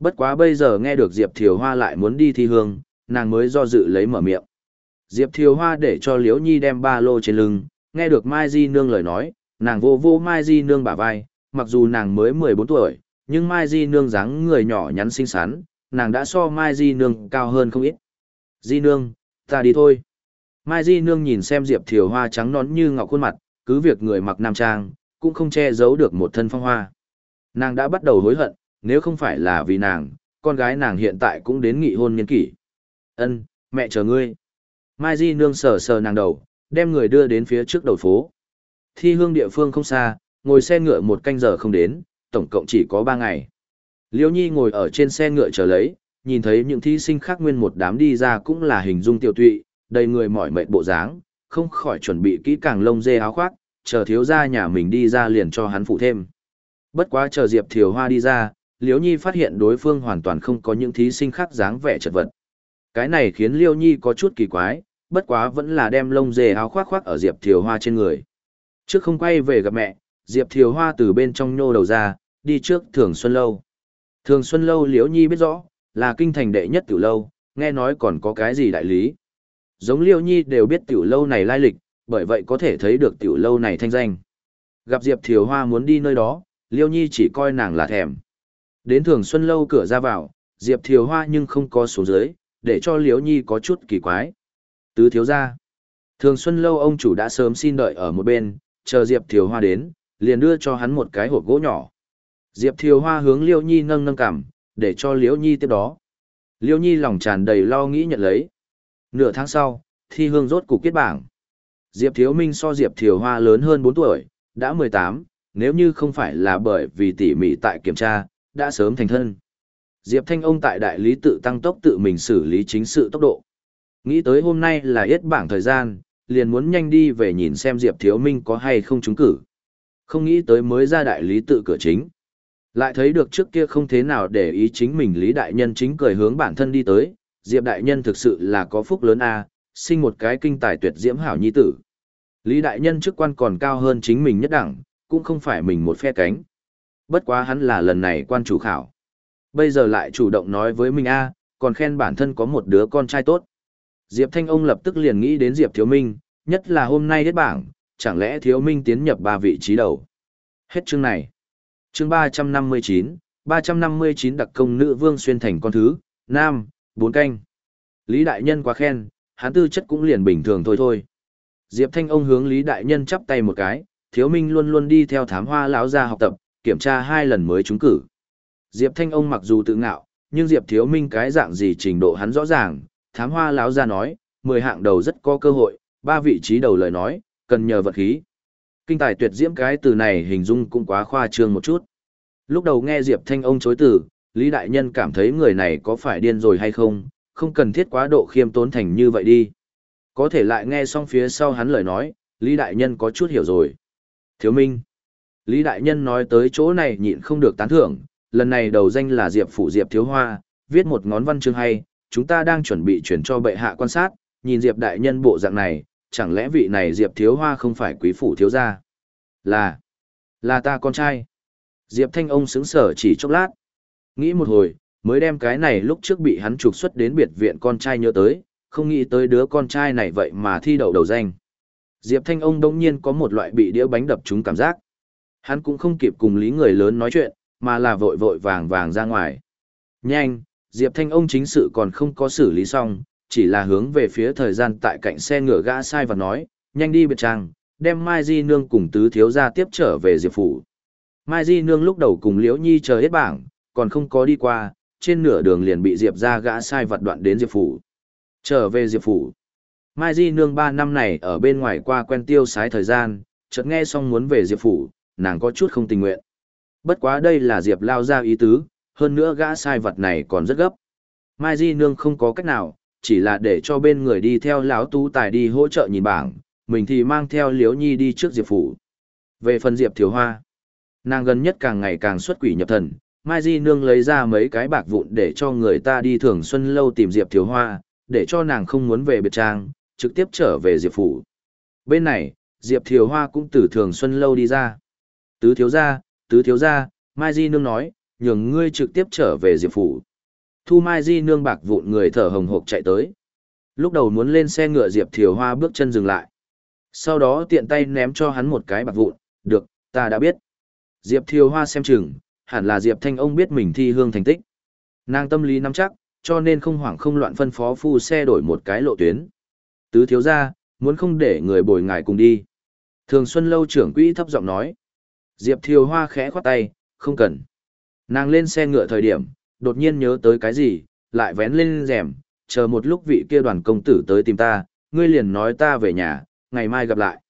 Bất quá bây giờ nghe được Diệp Thiều Hoa lại muốn đi thi hương, nàng mới do dự lấy mở miệng. Diệp Thiều Hoa để cho Liễu Nhi đem ba lô trên lưng, nghe được Mai Di Nương lời nói, nàng vô vô Mai Di Nương bả vai, mặc dù nàng mới 14 tuổi, nhưng Mai Di Nương dáng người nhỏ nhắn xinh xắn, nàng đã so Mai Di Nương cao hơn không ít. Di Nương, ta đi thôi. Mai Di Nương nhìn xem Diệp Thiều Hoa trắng nón như ngọc khuôn mặt, cứ việc người mặc nam trang, cũng không che giấu được một thân phong hoa. Nàng đã bắt đầu hối hận, nếu không phải là vì nàng, con gái nàng hiện tại cũng đến nghị hôn niên kỷ. Ân, mẹ chờ ngươi. Mai Di Nương sờ sờ nàng đầu, đem người đưa đến phía trước đầu phố. Thi hương địa phương không xa, ngồi xe ngựa một canh giờ không đến, tổng cộng chỉ có ba ngày. Liễu Nhi ngồi ở trên xe ngựa chờ lấy, nhìn thấy những thí sinh khác nguyên một đám đi ra cũng là hình dung tiêu tụy, đầy người mỏi mệt bộ dáng, không khỏi chuẩn bị kỹ càng lông dê áo khoác, chờ thiếu gia nhà mình đi ra liền cho hắn phụ thêm. Bất quá chờ Diệp Thiều Hoa đi ra, Liễu Nhi phát hiện đối phương hoàn toàn không có những thí sinh khác dáng vẻ chật vật. Cái này khiến Liễu Nhi có chút kỳ quái, bất quá vẫn là đem lông dê áo khoác khoác ở Diệp Thiều Hoa trên người. Trước không quay về gặp mẹ, Diệp Thiều Hoa từ bên trong nhô đầu ra, đi trước Thường Xuân Lâu. Thường Xuân Lâu Liễu Nhi biết rõ, là kinh thành đệ nhất tiểu lâu, nghe nói còn có cái gì đại lý. Giống liêu Nhi đều biết tiểu lâu này lai lịch, bởi vậy có thể thấy được tiểu lâu này thanh danh. Gặp Diệp Thiều Hoa muốn đi nơi đó, liêu Nhi chỉ coi nàng là thèm. Đến Thường Xuân Lâu cửa ra vào, Diệp Thiều Hoa nhưng không có xuống dưới, để cho liêu Nhi có chút kỳ quái. Tứ thiếu gia. Thường Xuân Lâu ông chủ đã sớm xin đợi ở một bên, chờ Diệp Thiều Hoa đến, liền đưa cho hắn một cái hộp gỗ nhỏ. Diệp Thiều Hoa hướng liêu Nhi nâng nâng cảm, để cho liêu Nhi tiếp đó. liêu Nhi lòng tràn đầy lo nghĩ nhận lấy. Nửa tháng sau, thi hương rốt cục kết bảng. Diệp Thiếu Minh so Diệp Thiều Hoa lớn hơn 4 tuổi, đã 18, nếu như không phải là bởi vì tỉ mỉ tại kiểm tra, đã sớm thành thân. Diệp Thanh ông tại đại lý tự tăng tốc tự mình xử lý chính sự tốc độ. Nghĩ tới hôm nay là yết bảng thời gian, liền muốn nhanh đi về nhìn xem Diệp Thiếu Minh có hay không trúng cử. Không nghĩ tới mới ra đại lý tự cửa chính. Lại thấy được trước kia không thế nào để ý chính mình Lý Đại Nhân chính cười hướng bản thân đi tới, Diệp Đại Nhân thực sự là có phúc lớn a sinh một cái kinh tài tuyệt diễm hảo nhi tử. Lý Đại Nhân chức quan còn cao hơn chính mình nhất đẳng, cũng không phải mình một phe cánh. Bất quá hắn là lần này quan chủ khảo. Bây giờ lại chủ động nói với mình a còn khen bản thân có một đứa con trai tốt. Diệp Thanh ông lập tức liền nghĩ đến Diệp Thiếu Minh, nhất là hôm nay hết bảng, chẳng lẽ Thiếu Minh tiến nhập ba vị trí đầu. Hết chương này. Chương 359, 359 đặc công nữ vương xuyên thành con thứ, nam, bốn canh. Lý Đại Nhân quá khen, hắn tư chất cũng liền bình thường thôi thôi. Diệp Thanh ông hướng Lý Đại Nhân chắp tay một cái, Thiếu Minh luôn luôn đi theo thám hoa lão gia học tập, kiểm tra hai lần mới trúng cử. Diệp Thanh ông mặc dù tự ngạo, nhưng Diệp Thiếu Minh cái dạng gì trình độ hắn rõ ràng, thám hoa lão gia nói, 10 hạng đầu rất có cơ hội, ba vị trí đầu lời nói, cần nhờ vật khí. Kinh tài tuyệt diễm cái từ này hình dung cũng quá khoa trương một chút. Lúc đầu nghe Diệp Thanh ông chối từ, Lý Đại Nhân cảm thấy người này có phải điên rồi hay không, không cần thiết quá độ khiêm tốn thành như vậy đi. Có thể lại nghe xong phía sau hắn lời nói, Lý Đại Nhân có chút hiểu rồi. Thiếu Minh. Lý Đại Nhân nói tới chỗ này nhịn không được tán thưởng, lần này đầu danh là Diệp Phủ Diệp Thiếu Hoa, viết một ngón văn chương hay, chúng ta đang chuẩn bị chuyển cho bệ hạ quan sát, nhìn Diệp đại nhân bộ dạng này, chẳng lẽ vị này Diệp thiếu hoa không phải quý phủ thiếu gia? Là, là ta con trai. Diệp thanh ông sững sở chỉ chốc lát. Nghĩ một hồi, mới đem cái này lúc trước bị hắn trục xuất đến biệt viện con trai nhớ tới, không nghĩ tới đứa con trai này vậy mà thi đậu đầu danh. Diệp thanh ông đông nhiên có một loại bị đĩa bánh đập trúng cảm giác. Hắn cũng không kịp cùng lý người lớn nói chuyện, mà là vội vội vàng vàng ra ngoài. Nhanh, Diệp Thanh ông chính sự còn không có xử lý xong, chỉ là hướng về phía thời gian tại cạnh xe ngựa gã sai và nói, nhanh đi biệt trang, đem Mai Di Nương cùng tứ thiếu gia tiếp trở về Diệp Phủ. Mai Di Nương lúc đầu cùng Liễu Nhi chờ hết bảng, còn không có đi qua, trên nửa đường liền bị Diệp ra gã sai vật đoạn đến Diệp Phủ. Trở về Diệp Phủ. Mai Di Nương ba năm này ở bên ngoài qua quen tiêu sái thời gian, chợt nghe xong muốn về Diệp Phủ, nàng có chút không tình nguyện. Bất quá đây là Diệp lao ra ý tứ, hơn nữa gã sai vật này còn rất gấp. Mai Di Nương không có cách nào, chỉ là để cho bên người đi theo lão tú tài đi hỗ trợ nhìn bảng, mình thì mang theo Liễu Nhi đi trước Diệp phủ. Về phần Diệp Thiếu Hoa, nàng gần nhất càng ngày càng xuất quỷ nhập thần, Mai Di Nương lấy ra mấy cái bạc vụn để cho người ta đi thường xuân lâu tìm Diệp Thiếu Hoa, để cho nàng không muốn về biệt trang, trực tiếp trở về Diệp phủ. Bên này, Diệp Thiếu Hoa cũng từ thường xuân lâu đi ra. Tứ thiếu gia, tứ thiếu gia, Mai Di Nương nói, nhường ngươi trực tiếp trở về Diệp phủ. Thu Mai Di nương bạc vụn người thở hồng hộc chạy tới. Lúc đầu muốn lên xe ngựa Diệp Thiều Hoa bước chân dừng lại. Sau đó tiện tay ném cho hắn một cái bạc vụn, được, ta đã biết. Diệp Thiều Hoa xem chừng, hẳn là Diệp Thanh ông biết mình thi hương thành tích. Nàng tâm lý nắm chắc, cho nên không hoảng không loạn phân phó phu xe đổi một cái lộ tuyến. Tứ thiếu gia, muốn không để người bồi ngài cùng đi. Thường Xuân Lâu trưởng quỹ thấp giọng nói. Diệp Thiều Hoa khẽ khoát tay, không cần. Nàng lên xe ngựa thời điểm, đột nhiên nhớ tới cái gì, lại vén lên rèm, chờ một lúc vị kia đoàn công tử tới tìm ta, ngươi liền nói ta về nhà, ngày mai gặp lại.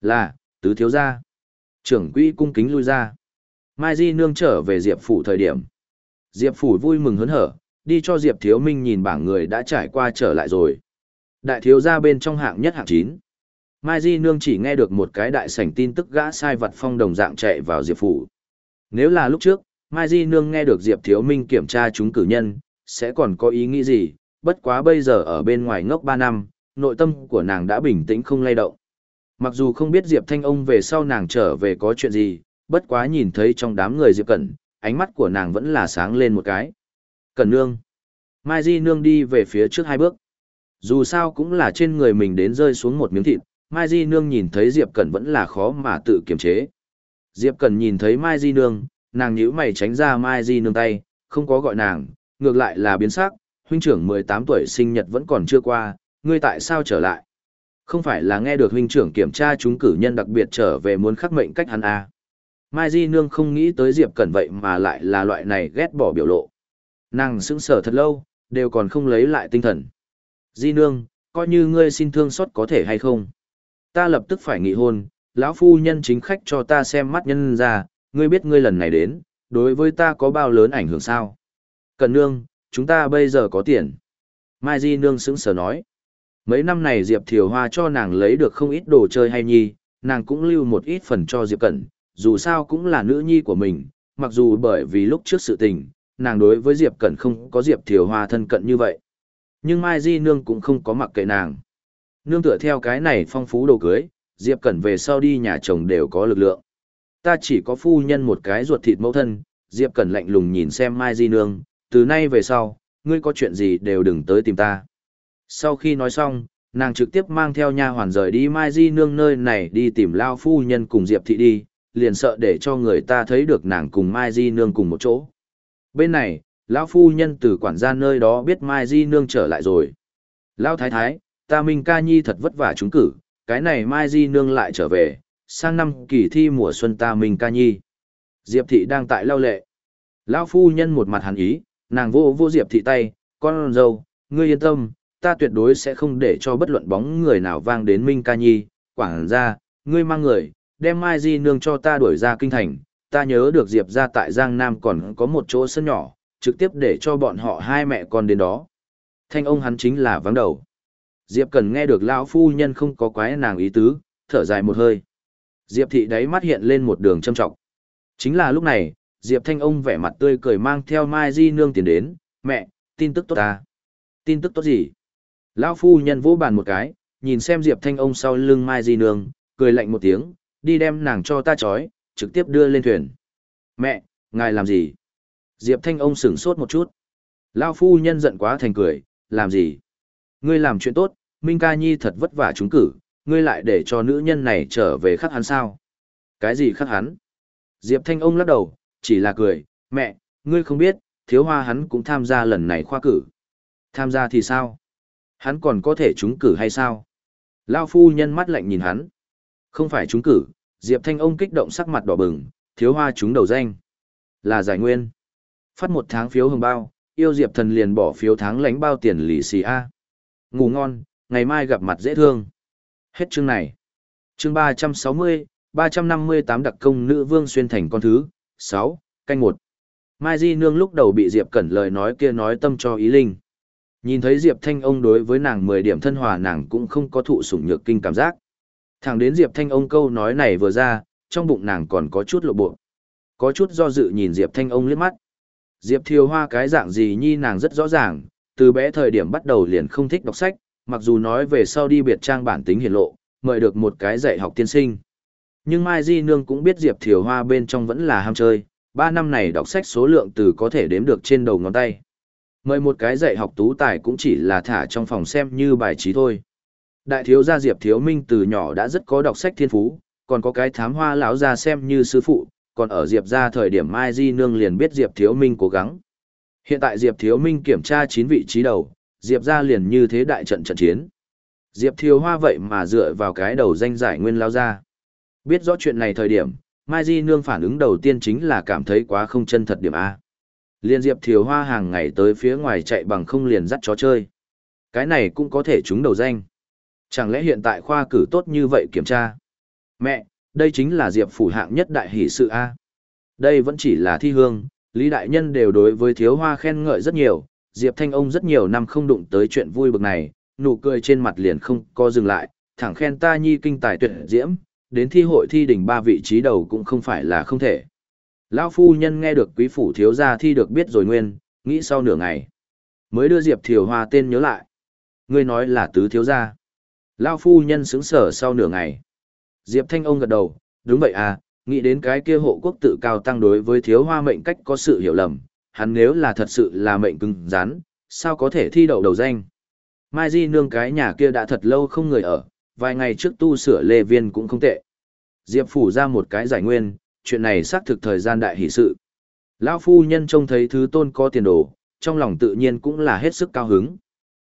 Là, tứ thiếu gia. Trưởng quỹ cung kính lui ra. Mai Di nương trở về Diệp phủ thời điểm. Diệp phủ vui mừng hớn hở, đi cho Diệp Thiếu Minh nhìn bảng người đã trải qua trở lại rồi. Đại thiếu gia bên trong hạng nhất hạng chín. Mai Di Nương chỉ nghe được một cái đại sảnh tin tức gã sai vật phong đồng dạng chạy vào Diệp Phủ. Nếu là lúc trước, Mai Di Nương nghe được Diệp Thiếu Minh kiểm tra chúng cử nhân, sẽ còn có ý nghĩ gì, bất quá bây giờ ở bên ngoài ngốc 3 năm, nội tâm của nàng đã bình tĩnh không lay động. Mặc dù không biết Diệp Thanh ông về sau nàng trở về có chuyện gì, bất quá nhìn thấy trong đám người Diệp Cẩn, ánh mắt của nàng vẫn là sáng lên một cái. Cẩn nương. Mai Di nương đi về phía trước hai bước. Dù sao cũng là trên người mình đến rơi xuống một miếng thịt, Mai Di nương nhìn thấy Diệp Cẩn vẫn là khó mà tự kiềm chế. Diệp Cẩn nhìn thấy Mai Di nương, nàng nhíu mày tránh ra Mai Di nương tay, không có gọi nàng, ngược lại là biến sắc, huynh trưởng 18 tuổi sinh nhật vẫn còn chưa qua, ngươi tại sao trở lại? Không phải là nghe được huynh trưởng kiểm tra chúng cử nhân đặc biệt trở về muốn khắc mệnh cách hắn à. Mai Di Nương không nghĩ tới Diệp Cẩn vậy mà lại là loại này ghét bỏ biểu lộ. Nàng sững sờ thật lâu, đều còn không lấy lại tinh thần. Di Nương, coi như ngươi xin thương xót có thể hay không. Ta lập tức phải nghỉ hôn, lão phu nhân chính khách cho ta xem mắt nhân ra, ngươi biết ngươi lần này đến, đối với ta có bao lớn ảnh hưởng sao? Cẩn nương, chúng ta bây giờ có tiền. Mai Di Nương sững sờ nói. Mấy năm này Diệp Thiều Hoa cho nàng lấy được không ít đồ chơi hay nhi, nàng cũng lưu một ít phần cho Diệp Cẩn, dù sao cũng là nữ nhi của mình, mặc dù bởi vì lúc trước sự tình, nàng đối với Diệp Cẩn không có Diệp Thiều Hoa thân cận như vậy. Nhưng Mai Di Nương cũng không có mặc kệ nàng. Nương tựa theo cái này phong phú đồ cưới, Diệp Cẩn về sau đi nhà chồng đều có lực lượng. Ta chỉ có phu nhân một cái ruột thịt mẫu thân, Diệp Cẩn lạnh lùng nhìn xem Mai Di Nương, từ nay về sau, ngươi có chuyện gì đều đừng tới tìm ta. Sau khi nói xong, nàng trực tiếp mang theo nha hoàn rời đi Mai Di Nương nơi này đi tìm Lao phu nhân cùng Diệp Thị đi, liền sợ để cho người ta thấy được nàng cùng Mai Di Nương cùng một chỗ. Bên này, lão phu nhân từ quản gia nơi đó biết Mai Di Nương trở lại rồi. Lão thái thái, ta Minh ca nhi thật vất vả trúng cử, cái này Mai Di Nương lại trở về, sang năm kỳ thi mùa xuân ta Minh ca nhi. Diệp thị đang tại lao lệ. Lão phu nhân một mặt hàn ý, nàng vô vô Diệp thị tay, con dâu, ngươi yên tâm, ta tuyệt đối sẽ không để cho bất luận bóng người nào vang đến Minh ca nhi, quảng ra, ngươi mang người, đem Mai Di Nương cho ta đuổi ra kinh thành, ta nhớ được Diệp ra tại Giang Nam còn có một chỗ sân nhỏ, trực tiếp để cho bọn họ hai mẹ con đến đó. Thanh ông hắn chính là vắng đầu. Diệp cần nghe được lão phu nhân không có quái nàng ý tứ, thở dài một hơi. Diệp thị đáy mắt hiện lên một đường châm trọng. Chính là lúc này, Diệp Thanh ông vẻ mặt tươi cười mang theo Mai Di Nương tiền đến, mẹ, tin tức tốt ta. Tin tức tốt gì? Lão phu nhân vỗ bàn một cái, nhìn xem Diệp Thanh ông sau lưng Mai Di Nương, cười lạnh một tiếng, đi đem nàng cho ta trói, trực tiếp đưa lên thuyền. Mẹ, ngài làm gì? Diệp Thanh ông sửng sốt một chút. Lao phu nhân giận quá thành cười, làm gì? Ngươi làm chuyện tốt, Minh ca nhi thật vất vả trúng cử, ngươi lại để cho nữ nhân này trở về khắc hắn sao? Cái gì khắc hắn? Diệp Thanh ông lắc đầu, chỉ là cười, mẹ, ngươi không biết, thiếu hoa hắn cũng tham gia lần này khoa cử. Tham gia thì sao? Hắn còn có thể trúng cử hay sao? Lao phu nhân mắt lạnh nhìn hắn. Không phải trúng cử, Diệp Thanh ông kích động sắc mặt đỏ bừng, thiếu hoa trúng đầu danh. Là giải nguyên. Phát một tháng phiếu hồng bao, yêu Diệp thần liền bỏ phiếu tháng lánh bao tiền lì xì A. Ngủ ngon, ngày mai gặp mặt dễ thương. Hết chương này. Chương ba trăm sáu mươi, ba trăm năm mươi tám đặc công nữ vương xuyên thành con thứ, sáu, canh một. Mai Di Nương lúc đầu bị Diệp Cẩn lời nói kia nói tâm cho ý linh. Nhìn thấy Diệp Thanh ông đối với nàng mười điểm thân hòa nàng cũng không có thụ sủng nhược kinh cảm giác. Thẳng đến Diệp Thanh ông câu nói này vừa ra, trong bụng nàng còn có chút lộ bộ. Có chút do dự nhìn Diệp Thanh ông liếc mắt. Diệp Thiều Hoa cái dạng gì nhi nàng rất rõ ràng, từ bé thời điểm bắt đầu liền không thích đọc sách, mặc dù nói về sau đi biệt trang bản tính hiển lộ, mời được một cái dạy học tiên sinh. Nhưng Mai Di Nương cũng biết Diệp Thiều Hoa bên trong vẫn là ham chơi, ba năm này đọc sách số lượng từ có thể đếm được trên đầu ngón tay. Mời một cái dạy học tú tài cũng chỉ là thả trong phòng xem như bài trí thôi. Đại thiếu gia Diệp Thiếu Minh từ nhỏ đã rất có đọc sách thiên phú, còn có cái thám hoa lão gia xem như sư phụ, còn ở Diệp gia thời điểm Mai Di Nương liền biết Diệp Thiếu Minh cố gắng. Hiện tại Diệp Thiếu Minh kiểm tra 9 vị trí đầu, Diệp gia liền như thế đại trận trận chiến. Diệp Thiếu Hoa vậy mà dựa vào cái đầu danh giải nguyên lao ra. Biết rõ chuyện này thời điểm, Mai Di Nương phản ứng đầu tiên chính là cảm thấy quá không chân thật điểm A. Liên Diệp Thiều Hoa hàng ngày tới phía ngoài chạy bằng không liền dắt chó chơi. Cái này cũng có thể trúng đầu danh. Chẳng lẽ hiện tại khoa cử tốt như vậy kiểm tra? Mẹ, đây chính là Diệp phủ hạng nhất đại hỷ sự A. Đây vẫn chỉ là thi hương, Lý Đại Nhân đều đối với thiếu hoa khen ngợi rất nhiều, Diệp Thanh ông rất nhiều năm không đụng tới chuyện vui bực này, nụ cười trên mặt liền không có dừng lại, thẳng khen ta nhi kinh tài tuyệt diễm, đến thi hội thi đỉnh ba vị trí đầu cũng không phải là không thể. Lão phu nhân nghe được quý phủ thiếu gia thi được biết rồi nguyên, nghĩ sau nửa ngày. Mới đưa Diệp Thiều Hoa tên nhớ lại. Ngươi nói là tứ thiếu gia. Lão phu nhân sững sở sau nửa ngày. Diệp Thanh ông gật đầu, đúng vậy à, nghĩ đến cái kia hộ quốc tự cao tăng đối với thiếu hoa mệnh cách có sự hiểu lầm, hắn nếu là thật sự là mệnh cứng rắn, sao có thể thi đậu đầu danh. Mai Di nương cái nhà kia đã thật lâu không người ở, vài ngày trước tu sửa lê viên cũng không tệ. Diệp phủ ra một cái giải nguyên, chuyện này xác thực thời gian đại hỷ sự. Lão phu nhân trông thấy thứ tôn có tiền đồ, trong lòng tự nhiên cũng là hết sức cao hứng.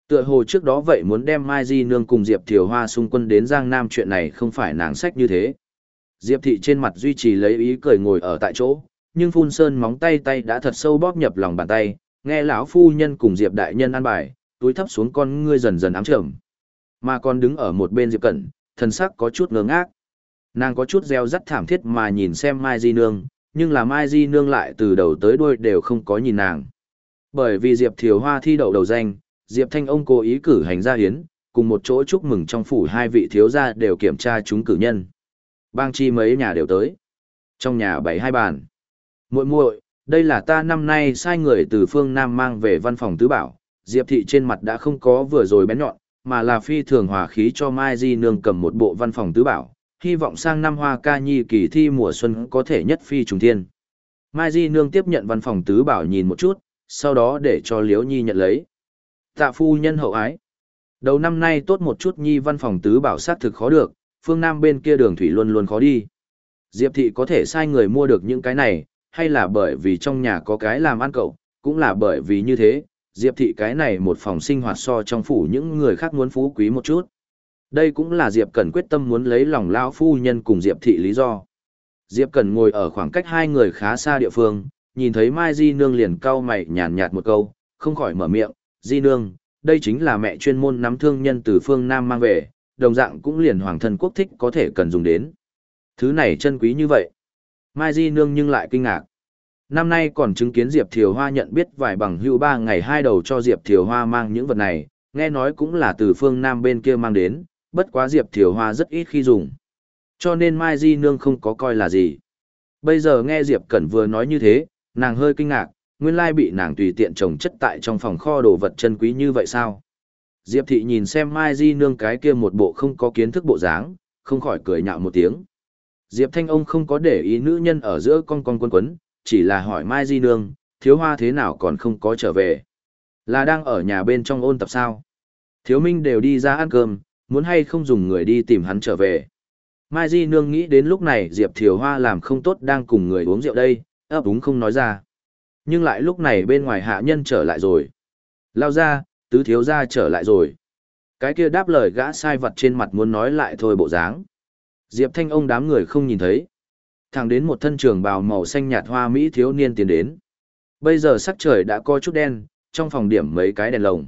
Tựa hồ trước đó vậy muốn đem Mai Di nương cùng Diệp Thiều Hoa xung quân đến Giang Nam chuyện này không phải nàng sách như thế. Diệp thị trên mặt duy trì lấy ý cười ngồi ở tại chỗ, nhưng phun sơn móng tay tay đã thật sâu bóp nhập lòng bàn tay, nghe lão phu nhân cùng Diệp đại nhân ăn bài, túi thấp xuống con ngươi dần dần ám trầm. Mà còn đứng ở một bên Diệp Cẩn, thần sắc có chút ngơ ngác. Nàng có chút reo rắt thảm thiết mà nhìn xem Mai Di Nương, nhưng là Mai Di Nương lại từ đầu tới đuôi đều không có nhìn nàng. Bởi vì Diệp Thiều Hoa thi đậu đầu danh, Diệp Thanh ông cố ý cử hành gia hiến, cùng một chỗ chúc mừng trong phủ hai vị thiếu gia đều kiểm tra chúng cử nhân. Bang chi mấy nhà đều tới. Trong nhà bảy hai bàn. muội muội, đây là ta năm nay sai người từ phương Nam mang về văn phòng tứ bảo. Diệp thị trên mặt đã không có vừa rồi bén nhọn, mà là phi thường hòa khí cho Mai Di Nương cầm một bộ văn phòng tứ bảo. Hy vọng sang năm hoa ca nhi kỳ thi mùa xuân có thể nhất phi trùng thiên. Mai Di Nương tiếp nhận văn phòng tứ bảo nhìn một chút, sau đó để cho Liễu Nhi nhận lấy. Tạ phu nhân hậu ái. Đầu năm nay tốt một chút Nhi văn phòng tứ bảo sát thực khó được, phương Nam bên kia đường thủy luôn luôn khó đi. Diệp thị có thể sai người mua được những cái này, hay là bởi vì trong nhà có cái làm ăn cậu, cũng là bởi vì như thế, Diệp thị cái này một phòng sinh hoạt so trong phủ những người khác muốn phú quý một chút. Đây cũng là Diệp Cần quyết tâm muốn lấy lòng lão phu nhân cùng Diệp thị lý do. Diệp Cần ngồi ở khoảng cách hai người khá xa địa phương, nhìn thấy Mai Di Nương liền cau mày nhàn nhạt một câu, không khỏi mở miệng, Di Nương, đây chính là mẹ chuyên môn nắm thương nhân từ phương Nam mang về, đồng dạng cũng liền hoàng thân quốc thích có thể cần dùng đến. Thứ này chân quý như vậy. Mai Di Nương nhưng lại kinh ngạc. Năm nay còn chứng kiến Diệp Thiều Hoa nhận biết vài bằng hưu ba ngày hai đầu cho Diệp Thiều Hoa mang những vật này, nghe nói cũng là từ phương Nam bên kia mang đến, bất quá Diệp Thiều Hoa rất ít khi dùng. Cho nên Mai Di Nương không có coi là gì. Bây giờ nghe Diệp Cẩn vừa nói như thế, nàng hơi kinh ngạc, nguyên lai bị nàng tùy tiện trồng chất tại trong phòng kho đồ vật chân quý như vậy sao? Diệp thị nhìn xem Mai Di nương cái kia một bộ không có kiến thức bộ dáng, không khỏi cười nhạo một tiếng. Diệp Thanh ông không có để ý nữ nhân ở giữa con con quân quấn, chỉ là hỏi Mai Di nương, thiếu hoa thế nào còn không có trở về. Là đang ở nhà bên trong ôn tập sao? Thiếu Minh đều đi ra ăn cơm, muốn hay không dùng người đi tìm hắn trở về. Mai Di nương nghĩ đến lúc này Diệp Thiều Hoa làm không tốt đang cùng người uống rượu đây, ấp úng không nói ra. Nhưng lại lúc này bên ngoài hạ nhân trở lại rồi. Lao ra, tứ thiếu gia trở lại rồi. Cái kia đáp lời gã sai vật trên mặt muốn nói lại thôi bộ dáng. Diệp Thanh ông đám người không nhìn thấy. Thẳng đến một thân trường bào màu xanh nhạt hoa mỹ thiếu niên tiến đến. Bây giờ sắc trời đã có chút đen, trong phòng điểm mấy cái đèn lồng.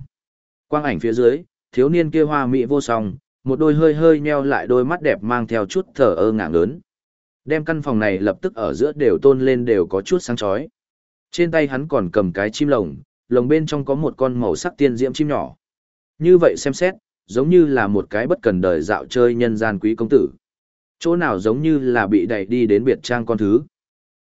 Quang ảnh phía dưới, thiếu niên kia hoa mỹ vô song, một đôi hơi hơi nheo lại đôi mắt đẹp mang theo chút thở ơ ngạng lớn. Đem căn phòng này lập tức ở giữa đều tôn lên đều có chút sáng chói. Trên tay hắn còn cầm cái chim lồng, lồng bên trong có một con màu sắc tiên diễm chim nhỏ. Như vậy xem xét, giống như là một cái bất cần đời dạo chơi nhân gian quý công tử. Chỗ nào giống như là bị đẩy đi đến biệt trang con thứ.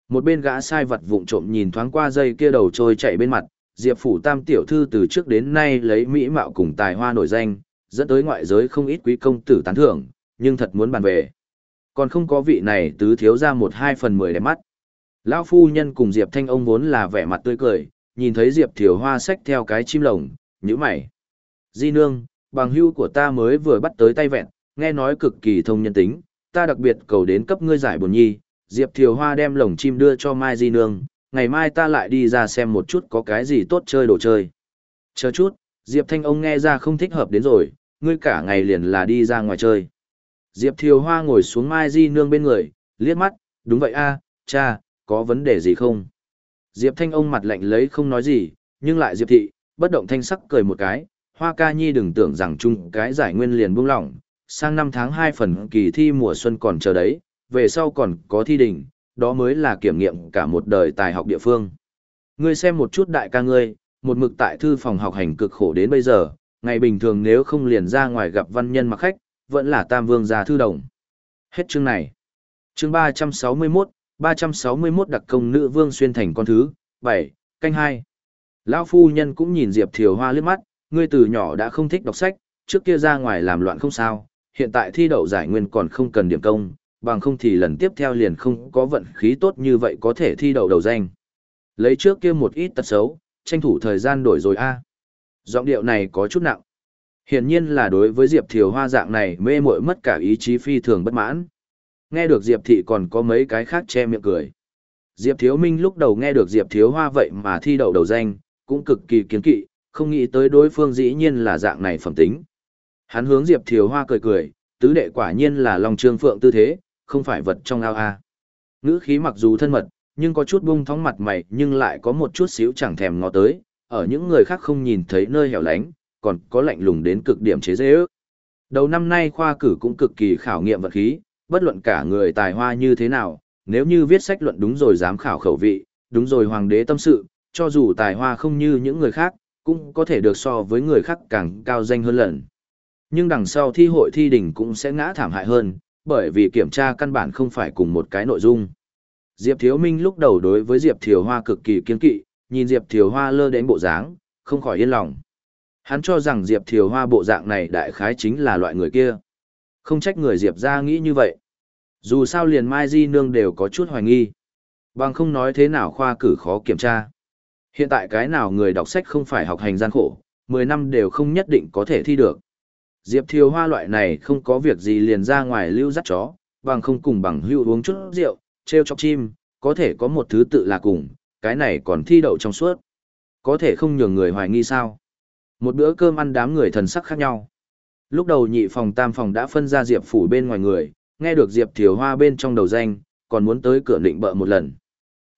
Một bên gã sai vật vụng trộm nhìn thoáng qua dây kia đầu trôi chạy bên mặt, Diệp phủ tam tiểu thư từ trước đến nay lấy mỹ mạo cùng tài hoa nổi danh, dẫn tới ngoại giới không ít quý công tử tán thưởng, nhưng thật muốn bàn về. Còn không có vị này tứ thiếu ra một hai phần mười đẹp mắt. Lão phu nhân cùng Diệp Thanh ông vốn là vẻ mặt tươi cười, nhìn thấy Diệp Thiều Hoa xách theo cái chim lồng, nhíu mày. Di nương, bằng hưu của ta mới vừa bắt tới tay vẹn, nghe nói cực kỳ thông nhân tính, ta đặc biệt cầu đến cấp ngươi giải buồn nhi. Diệp Thiều Hoa đem lồng chim đưa cho Mai Di nương, ngày mai ta lại đi ra xem một chút có cái gì tốt chơi đồ chơi. Chờ chút, Diệp Thanh ông nghe ra không thích hợp đến rồi, ngươi cả ngày liền là đi ra ngoài chơi. Diệp Thiều Hoa ngồi xuống Mai Di Nương bên người, liếc mắt, đúng vậy a, cha, có vấn đề gì không? Diệp Thanh ông mặt lạnh lấy không nói gì, nhưng lại Diệp Thị, bất động thanh sắc cười một cái, Hoa ca nhi đừng tưởng rằng chung cái giải nguyên liền buông lỏng, sang năm tháng 2 phần kỳ thi mùa xuân còn chờ đấy, về sau còn có thi đỉnh, đó mới là kiểm nghiệm cả một đời tài học địa phương. Ngươi xem một chút đại ca ngươi, một mực tại thư phòng học hành cực khổ đến bây giờ, ngày bình thường nếu không liền ra ngoài gặp văn nhân mặc khách, vẫn là tam vương gia thư đồng. Hết chương này. Chương 361, 361 đặc công nữ vương xuyên thành con thứ, 7, canh 2. Lão phu nhân cũng nhìn Diệp Thiều Hoa liếc mắt, ngươi từ nhỏ đã không thích đọc sách, trước kia ra ngoài làm loạn không sao, hiện tại thi đậu giải nguyên còn không cần điểm công, bằng không thì lần tiếp theo liền không có vận khí tốt như vậy có thể thi đậu đầu danh. Lấy trước kia một ít tật xấu, tranh thủ thời gian đổi rồi a. Giọng điệu này có chút nặng. Hiển nhiên là đối với Diệp Thiều Hoa dạng này mê muội mất cả ý chí phi thường bất mãn. Nghe được Diệp Thị còn có mấy cái khác che miệng cười. Diệp Thiếu Minh lúc đầu nghe được Diệp Thiếu Hoa vậy mà thi đậu đầu danh, cũng cực kỳ kiến kỵ, không nghĩ tới đối phương dĩ nhiên là dạng này phẩm tính. Hắn hướng Diệp Thiều Hoa cười cười, tứ đệ quả nhiên là Long Trương Phượng tư thế, không phải vật trong ao a. Ngữ khí mặc dù thân mật, nhưng có chút bung thóng mặt mày nhưng lại có một chút xíu chẳng thèm ngó tới, ở những người khác không nhìn thấy nơi hẻo lánh, còn có lạnh lùng đến cực điểm chế dễ ước. Đầu năm nay khoa cử cũng cực kỳ khảo nghiệm vật khí, bất luận cả người tài hoa như thế nào, nếu như viết sách luận đúng rồi dám khảo khẩu vị, đúng rồi hoàng đế tâm sự, cho dù tài hoa không như những người khác, cũng có thể được so với người khác càng cao danh hơn lần. Nhưng đằng sau thi hội thi đỉnh cũng sẽ ngã thảm hại hơn, bởi vì kiểm tra căn bản không phải cùng một cái nội dung. Diệp Thiếu Minh lúc đầu đối với Diệp Thiều Hoa cực kỳ kiên kỵ, nhìn Diệp Thiều Hoa lơ đến bộ dáng, không khỏi yên lòng. Hắn cho rằng Diệp Thiều Hoa bộ dạng này đại khái chính là loại người kia. Không trách người Diệp ra nghĩ như vậy. Dù sao liền Mai Di Nương đều có chút hoài nghi. Bằng không nói thế nào khoa cử khó kiểm tra. Hiện tại cái nào người đọc sách không phải học hành gian khổ, 10 năm đều không nhất định có thể thi được. Diệp Thiều Hoa loại này không có việc gì liền ra ngoài lưu dắt chó, bằng không cùng bằng hưu uống chút rượu, treo chọc chim, có thể có một thứ tự là cùng, cái này còn thi đậu trong suốt. Có thể không nhường người hoài nghi sao. Một bữa cơm ăn đám người thần sắc khác nhau. Lúc đầu nhị phòng tam phòng đã phân ra Diệp phủ bên ngoài người, nghe được Diệp Thiều Hoa bên trong đầu danh, còn muốn tới cửa định bợ một lần.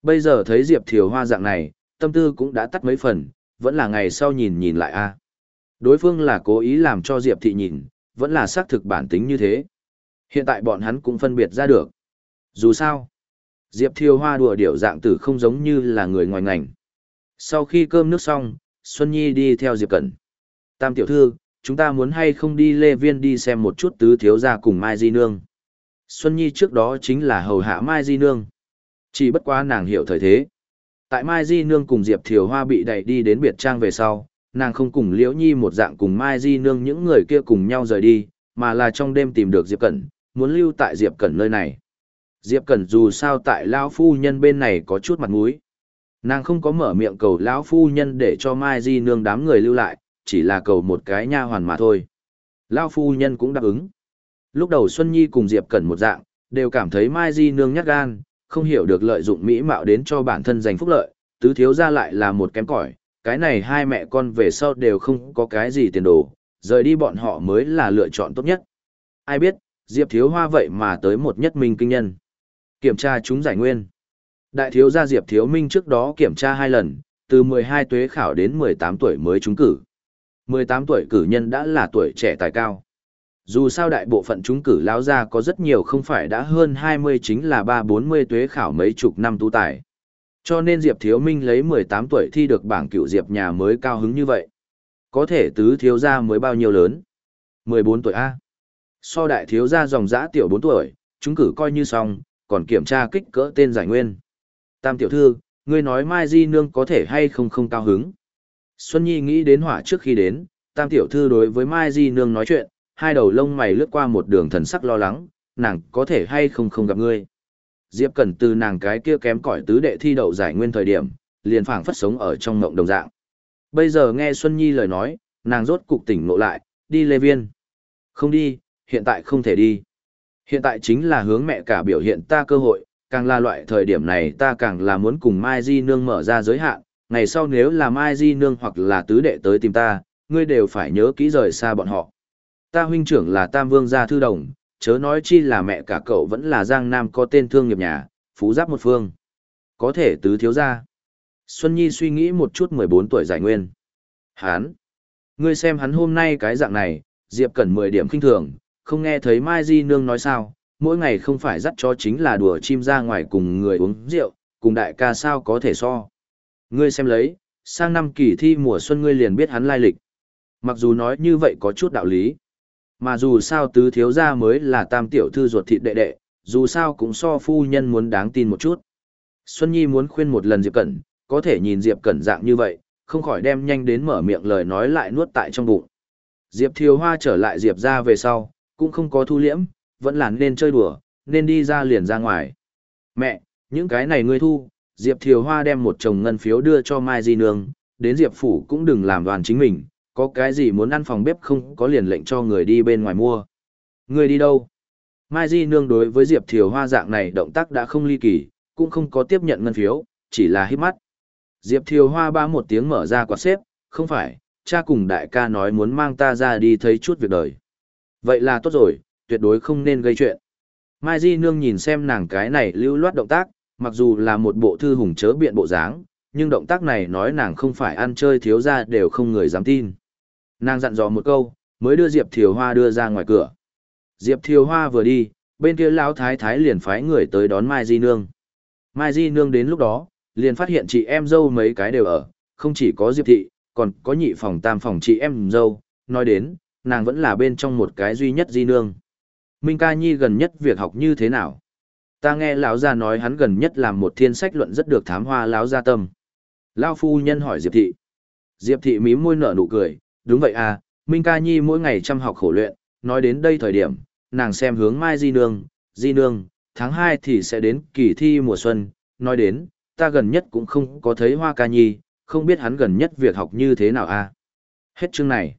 Bây giờ thấy Diệp Thiều Hoa dạng này, tâm tư cũng đã tắt mấy phần, vẫn là ngày sau nhìn nhìn lại a. Đối phương là cố ý làm cho Diệp Thị nhìn, vẫn là xác thực bản tính như thế. Hiện tại bọn hắn cũng phân biệt ra được. Dù sao, Diệp Thiều Hoa đùa điểu dạng tử không giống như là người ngoài ngành. Sau khi cơm nước xong, Xuân Nhi đi theo Diệp Cẩn. Tam tiểu thư, chúng ta muốn hay không đi Lê Viên đi xem một chút tứ thiếu gia cùng Mai Di Nương. Xuân Nhi trước đó chính là hầu hạ Mai Di Nương. Chỉ bất quá nàng hiểu thời thế. Tại Mai Di Nương cùng Diệp Thiều Hoa bị đẩy đi đến biệt trang về sau, nàng không cùng Liễu Nhi một dạng cùng Mai Di Nương những người kia cùng nhau rời đi, mà là trong đêm tìm được Diệp Cẩn, muốn lưu tại Diệp Cẩn nơi này. Diệp Cẩn dù sao tại Lão Phu Nhân bên này có chút mặt mũi. Nàng không có mở miệng cầu Lão Phu Nhân để cho Mai Di Nương đám người lưu lại, chỉ là cầu một cái nha hoàn mà thôi. lao Phu Nhân cũng đáp ứng. Lúc đầu Xuân Nhi cùng Diệp Cẩn một dạng, đều cảm thấy Mai Di Nương nhát gan, không hiểu được lợi dụng mỹ mạo đến cho bản thân giành phúc lợi, tứ thiếu ra lại là một kém cỏi, cái này hai mẹ con về sau đều không có cái gì tiền đồ, rời đi bọn họ mới là lựa chọn tốt nhất. Ai biết, Diệp Thiếu Hoa vậy mà tới một nhất minh kinh nhân. Kiểm tra chúng giải nguyên. Đại thiếu gia Diệp Thiếu Minh trước đó kiểm tra hai lần, từ 12 tuế khảo đến 18 tuổi mới trúng cử. 18 tuổi cử nhân đã là tuổi trẻ tài cao. Dù sao đại bộ phận chúng cử lão ra có rất nhiều không phải đã hơn 20 chính là 3-40 tuế khảo mấy chục năm tu tài. Cho nên Diệp Thiếu Minh lấy 18 tuổi thi được bảng cựu Diệp nhà mới cao hứng như vậy. Có thể tứ thiếu gia mới bao nhiêu lớn? 14 tuổi A. So đại thiếu gia dòng dã tiểu 4 tuổi, chúng cử coi như xong, còn kiểm tra kích cỡ tên giải nguyên. Tam tiểu thư, ngươi nói Mai Di Nương có thể hay không không cao hứng. Xuân Nhi nghĩ đến hỏa trước khi đến, Tam tiểu thư đối với Mai Di Nương nói chuyện, hai đầu lông mày lướt qua một đường thần sắc lo lắng, nàng có thể hay không không gặp ngươi. Diệp Cẩn từ nàng cái kia kém cỏi tứ đệ thi đậu giải nguyên thời điểm, liền phảng phất sống ở trong ngộng đồng dạng. Bây giờ nghe Xuân Nhi lời nói, nàng rốt cục tỉnh ngộ lại, đi Lê Viên. Không đi, hiện tại không thể đi. Hiện tại chính là hướng mẹ cả biểu hiện ta cơ hội, càng là loại thời điểm này ta càng là muốn cùng Mai Di Nương mở ra giới hạn, ngày sau nếu là Mai Di Nương hoặc là tứ đệ tới tìm ta, ngươi đều phải nhớ kỹ rời xa bọn họ. Ta huynh trưởng là Tam Vương gia thư đồng, chớ nói chi là mẹ cả cậu vẫn là Giang Nam có tên thương nghiệp nhà, phú giáp một phương. Có thể tứ thiếu gia. Xuân Nhi suy nghĩ một chút 14 tuổi giải nguyên. Hán! Ngươi xem hắn hôm nay cái dạng này, Diệp Cẩn 10 điểm kinh thường, không nghe thấy Mai Di Nương nói sao, mỗi ngày không phải dắt cho chính là đùa chim ra ngoài cùng người uống rượu, cùng đại ca sao có thể so. Ngươi xem lấy, sang năm kỳ thi mùa xuân ngươi liền biết hắn lai lịch. Mặc dù nói như vậy có chút đạo lý. Mà dù sao tứ thiếu gia mới là tam tiểu thư ruột thịt đệ đệ, dù sao cũng so phu nhân muốn đáng tin một chút. Xuân Nhi muốn khuyên một lần Diệp Cẩn, có thể nhìn Diệp Cẩn dạng như vậy, không khỏi đem nhanh đến mở miệng lời nói lại nuốt tại trong bụng. Diệp Thiều Hoa trở lại Diệp ra về sau, cũng không có thu liễm, vẫn là nên chơi đùa, nên đi ra liền ra ngoài. Mẹ, những cái này ngươi thu, Diệp Thiều Hoa đem một chồng ngân phiếu đưa cho Mai Di Nương, đến Diệp Phủ cũng đừng làm đoàn chính mình, có cái gì muốn ăn phòng bếp không có liền lệnh cho người đi bên ngoài mua. Người đi đâu? Mai Di Nương đối với Diệp Thiều Hoa dạng này động tác đã không ly kỳ, cũng không có tiếp nhận ngân phiếu, chỉ là hít mắt. Diệp Thiều Hoa ba một tiếng mở ra quạt xếp, không phải, cha cùng đại ca nói muốn mang ta ra đi thấy chút việc đời. Vậy là tốt rồi, tuyệt đối không nên gây chuyện. Mai Di Nương nhìn xem nàng cái này lưu loát động tác, mặc dù là một bộ thư hùng chớ biện bộ dáng, nhưng động tác này nói nàng không phải ăn chơi thiếu ra đều không người dám tin. Nàng dặn dò một câu, mới đưa Diệp Thiều Hoa đưa ra ngoài cửa. Diệp Thiều Hoa vừa đi, bên kia lão thái thái liền phái người tới đón Mai Di Nương. Mai Di Nương đến lúc đó, liền phát hiện chị em dâu mấy cái đều ở, không chỉ có Diệp Thị, còn có nhị phòng tam phòng chị em dâu, nói đến, nàng vẫn là bên trong một cái duy nhất Di Nương. Minh Ca Nhi gần nhất việc học như thế nào? Ta nghe lão gia nói hắn gần nhất làm một thiên sách luận rất được thám hoa lão gia tâm. Lão phu nhân hỏi Diệp Thị. Diệp Thị mím môi nở nụ cười, đúng vậy à, Minh Ca Nhi mỗi ngày chăm học khổ luyện, nói đến đây thời điểm, nàng xem hướng Mai Di Nương, Di Nương, tháng 2 thì sẽ đến kỳ thi mùa xuân, nói đến, ta gần nhất cũng không có thấy Hoa Ca Nhi, không biết hắn gần nhất việc học như thế nào à. Hết chương này.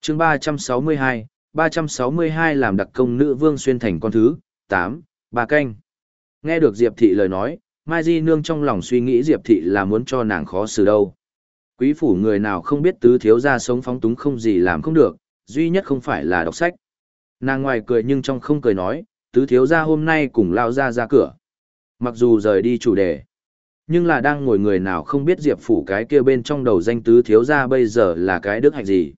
Chương 362, 362 làm đặc công nữ vương xuyên thành con thứ, 8, bà canh. Nghe được Diệp Thị lời nói, Mai Di Nương trong lòng suy nghĩ Diệp Thị là muốn cho nàng khó xử đâu. Quý phủ người nào không biết tứ thiếu gia sống phóng túng không gì làm không được, duy nhất không phải là đọc sách. Nàng ngoài cười nhưng trong không cười nói, tứ thiếu gia hôm nay cùng lao ra ra cửa. Mặc dù rời đi chủ đề, nhưng là đang ngồi người nào không biết Diệp phủ cái kia bên trong đầu danh tứ thiếu gia bây giờ là cái đức hạnh gì.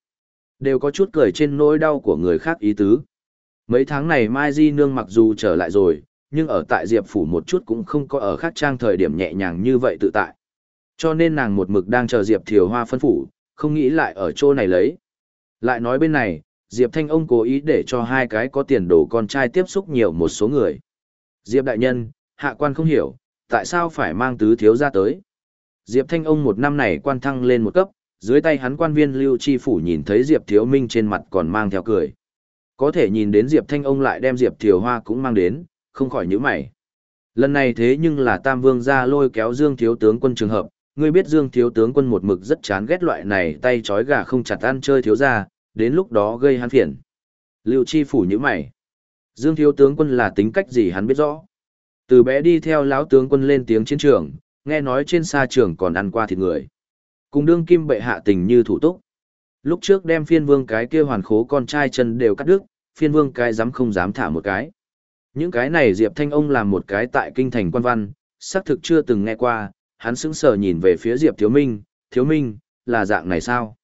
Đều có chút cười trên nỗi đau của người khác ý tứ. Mấy tháng này Mai Di Nương mặc dù trở lại rồi, nhưng ở tại Diệp phủ một chút cũng không có ở khác trang thời điểm nhẹ nhàng như vậy tự tại. Cho nên nàng một mực đang chờ Diệp Thiều Hoa phân phủ, không nghĩ lại ở chỗ này lấy. Lại nói bên này, Diệp Thanh ông cố ý để cho hai cái có tiền đồ con trai tiếp xúc nhiều một số người. Diệp đại nhân, hạ quan không hiểu, tại sao phải mang tứ thiếu ra tới. Diệp Thanh ông một năm này quan thăng lên một cấp, dưới tay hắn quan viên lưu chi phủ nhìn thấy Diệp Thiếu Minh trên mặt còn mang theo cười. Có thể nhìn đến Diệp Thanh ông lại đem Diệp Thiều Hoa cũng mang đến, không khỏi nhíu mày. Lần này thế nhưng là Tam Vương ra lôi kéo Dương Thiếu tướng quân trường hợp, ngươi biết Dương thiếu tướng quân một mực rất chán ghét loại này tay trói gà không chặt ăn chơi thiếu gia. đến lúc đó gây hắn phiền. Lưu Chi phủ nhíu mày. Dương thiếu tướng quân là tính cách gì hắn biết rõ. Từ bé đi theo lão tướng quân lên tiếng chiến trường, nghe nói trên xa trường còn ăn qua thịt người. Cùng đương kim bệ hạ tình như thủ túc. Lúc trước đem phiên vương cái kia hoàn khố con trai chân đều cắt đứt, phiên vương cái dám không dám thả một cái. Những cái này Diệp Thanh ông làm một cái tại kinh thành quan văn, xác thực chưa từng nghe qua, hắn sững sờ nhìn về phía Diệp Thiếu Minh, Thiếu Minh, là dạng này sao?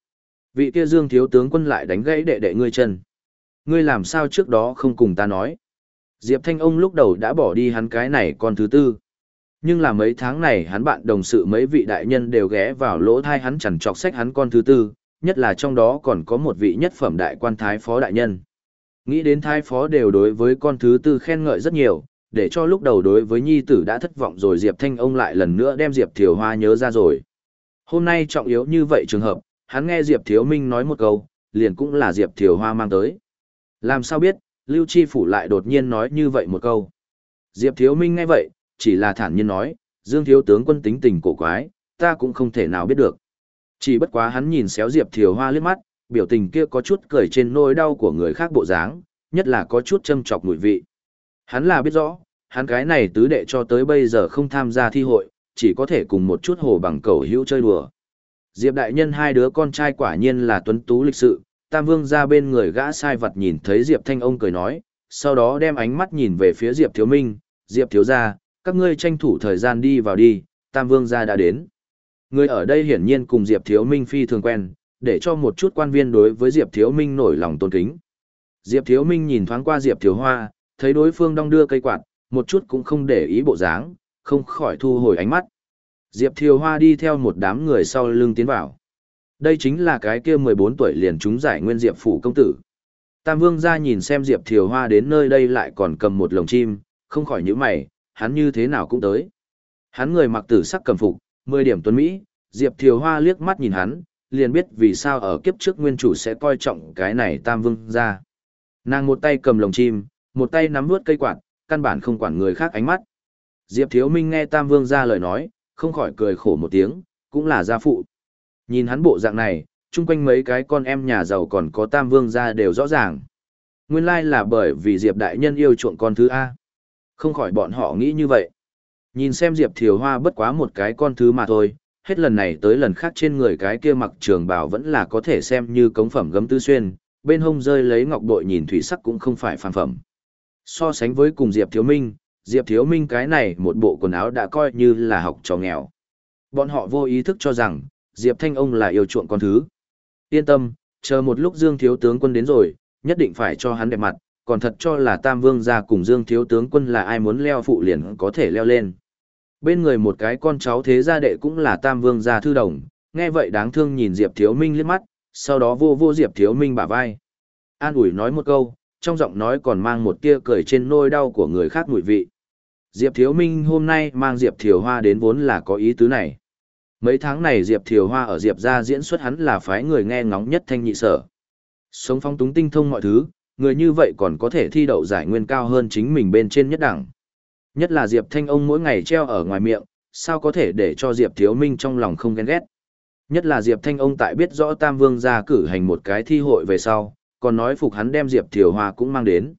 Vị kia Dương Thiếu tướng quân lại đánh gãy đệ đệ ngươi chân. Ngươi làm sao trước đó không cùng ta nói? Diệp Thanh ông lúc đầu đã bỏ đi hắn cái này con thứ tư. Nhưng là mấy tháng này hắn bạn đồng sự mấy vị đại nhân đều ghé vào lỗ thai hắn chẳng chọc sách hắn con thứ tư, nhất là trong đó còn có một vị nhất phẩm đại quan thái phó đại nhân. Nghĩ đến thái phó đều đối với con thứ tư khen ngợi rất nhiều, để cho lúc đầu đối với nhi tử đã thất vọng rồi Diệp Thanh ông lại lần nữa đem Diệp Thiều Hoa nhớ ra rồi. Hôm nay trọng yếu như vậy trường hợp, hắn nghe Diệp Thiếu Minh nói một câu, liền cũng là Diệp Thiều Hoa mang tới. Làm sao biết, Lưu Chi Phủ lại đột nhiên nói như vậy một câu. Diệp Thiếu Minh nghe vậy, chỉ là thản nhiên nói, Dương Thiếu tướng quân tính tình cổ quái, ta cũng không thể nào biết được. Chỉ bất quá hắn nhìn xéo Diệp Thiều Hoa liếc mắt, biểu tình kia có chút cười trên nỗi đau của người khác bộ dáng, nhất là có chút châm chọc mùi vị. Hắn là biết rõ, hắn cái này tứ đệ cho tới bây giờ không tham gia thi hội, chỉ có thể cùng một chút hồ bằng cầu hữu chơi đùa. Diệp đại nhân hai đứa con trai quả nhiên là tuấn tú lịch sự, Tam Vương ra bên người gã sai vật nhìn thấy Diệp Thanh ông cười nói, sau đó đem ánh mắt nhìn về phía Diệp Thiếu Minh, Diệp Thiếu gia, các ngươi tranh thủ thời gian đi vào đi, Tam Vương gia đã đến. Người ở đây hiển nhiên cùng Diệp Thiếu Minh phi thường quen, để cho một chút quan viên đối với Diệp Thiếu Minh nổi lòng tôn kính. Diệp Thiếu Minh nhìn thoáng qua Diệp Thiếu Hoa, thấy đối phương đong đưa cây quạt, một chút cũng không để ý bộ dáng, không khỏi thu hồi ánh mắt. Diệp Thiếu Hoa đi theo một đám người sau lưng tiến vào. Đây chính là cái kia 14 tuổi liền trúng giải nguyên Diệp phủ công tử. Tam Vương ra nhìn xem Diệp Thiều Hoa đến nơi đây lại còn cầm một lồng chim, không khỏi nhíu mày, hắn như thế nào cũng tới. Hắn người mặc tử sắc cầm phục, 10 điểm tuấn Mỹ, Diệp Thiều Hoa liếc mắt nhìn hắn, liền biết vì sao ở kiếp trước nguyên chủ sẽ coi trọng cái này Tam Vương ra. Nàng một tay cầm lồng chim, một tay nắm vướt cây quạt, căn bản không quản người khác ánh mắt. Diệp Thiếu Minh nghe Tam Vương ra lời nói, không khỏi cười khổ một tiếng, cũng là gia phụ. Nhìn hắn bộ dạng này, chung quanh mấy cái con em nhà giàu còn có Tam Vương ra đều rõ ràng. Nguyên lai là bởi vì Diệp Đại Nhân yêu chuộng con thứ A. Không khỏi bọn họ nghĩ như vậy. Nhìn xem Diệp Thiều Hoa bất quá một cái con thứ mà thôi, hết lần này tới lần khác trên người cái kia mặc trường bào vẫn là có thể xem như cống phẩm gấm tư xuyên, bên hông rơi lấy ngọc bội nhìn thủy sắc cũng không phải phàm phẩm. So sánh với cùng Diệp Thiếu Minh, Diệp Thiếu Minh cái này một bộ quần áo đã coi như là học trò nghèo. Bọn họ vô ý thức cho rằng, Diệp Thanh ông là yêu chuộng con thứ. Yên tâm, chờ một lúc Dương Thiếu Tướng quân đến rồi, nhất định phải cho hắn đẹp mặt, còn thật cho là Tam Vương gia cùng Dương Thiếu Tướng quân là ai muốn leo phụ liền có thể leo lên. Bên người một cái con cháu thế gia đệ cũng là Tam Vương gia thư đồng, nghe vậy đáng thương nhìn Diệp Thiếu Minh liếc mắt, sau đó vô vô Diệp Thiếu Minh bả vai. An ủi nói một câu, trong giọng nói còn mang một tia cười trên nôi đau của người khác mùi vị. Diệp Thiếu Minh hôm nay mang Diệp Thiều Hoa đến vốn là có ý tứ này. Mấy tháng này Diệp Thiều Hoa ở Diệp gia diễn xuất hắn là phái người nghe ngóng nhất thanh nhị sở. Sống phong túng tinh thông mọi thứ, người như vậy còn có thể thi đậu giải nguyên cao hơn chính mình bên trên nhất đẳng. Nhất là Diệp Thanh ông mỗi ngày treo ở ngoài miệng, sao có thể để cho Diệp Thiếu Minh trong lòng không ghen ghét. Nhất là Diệp Thanh ông tại biết rõ Tam Vương gia cử hành một cái thi hội về sau, còn nói phục hắn đem Diệp Thiều Hoa cũng mang đến.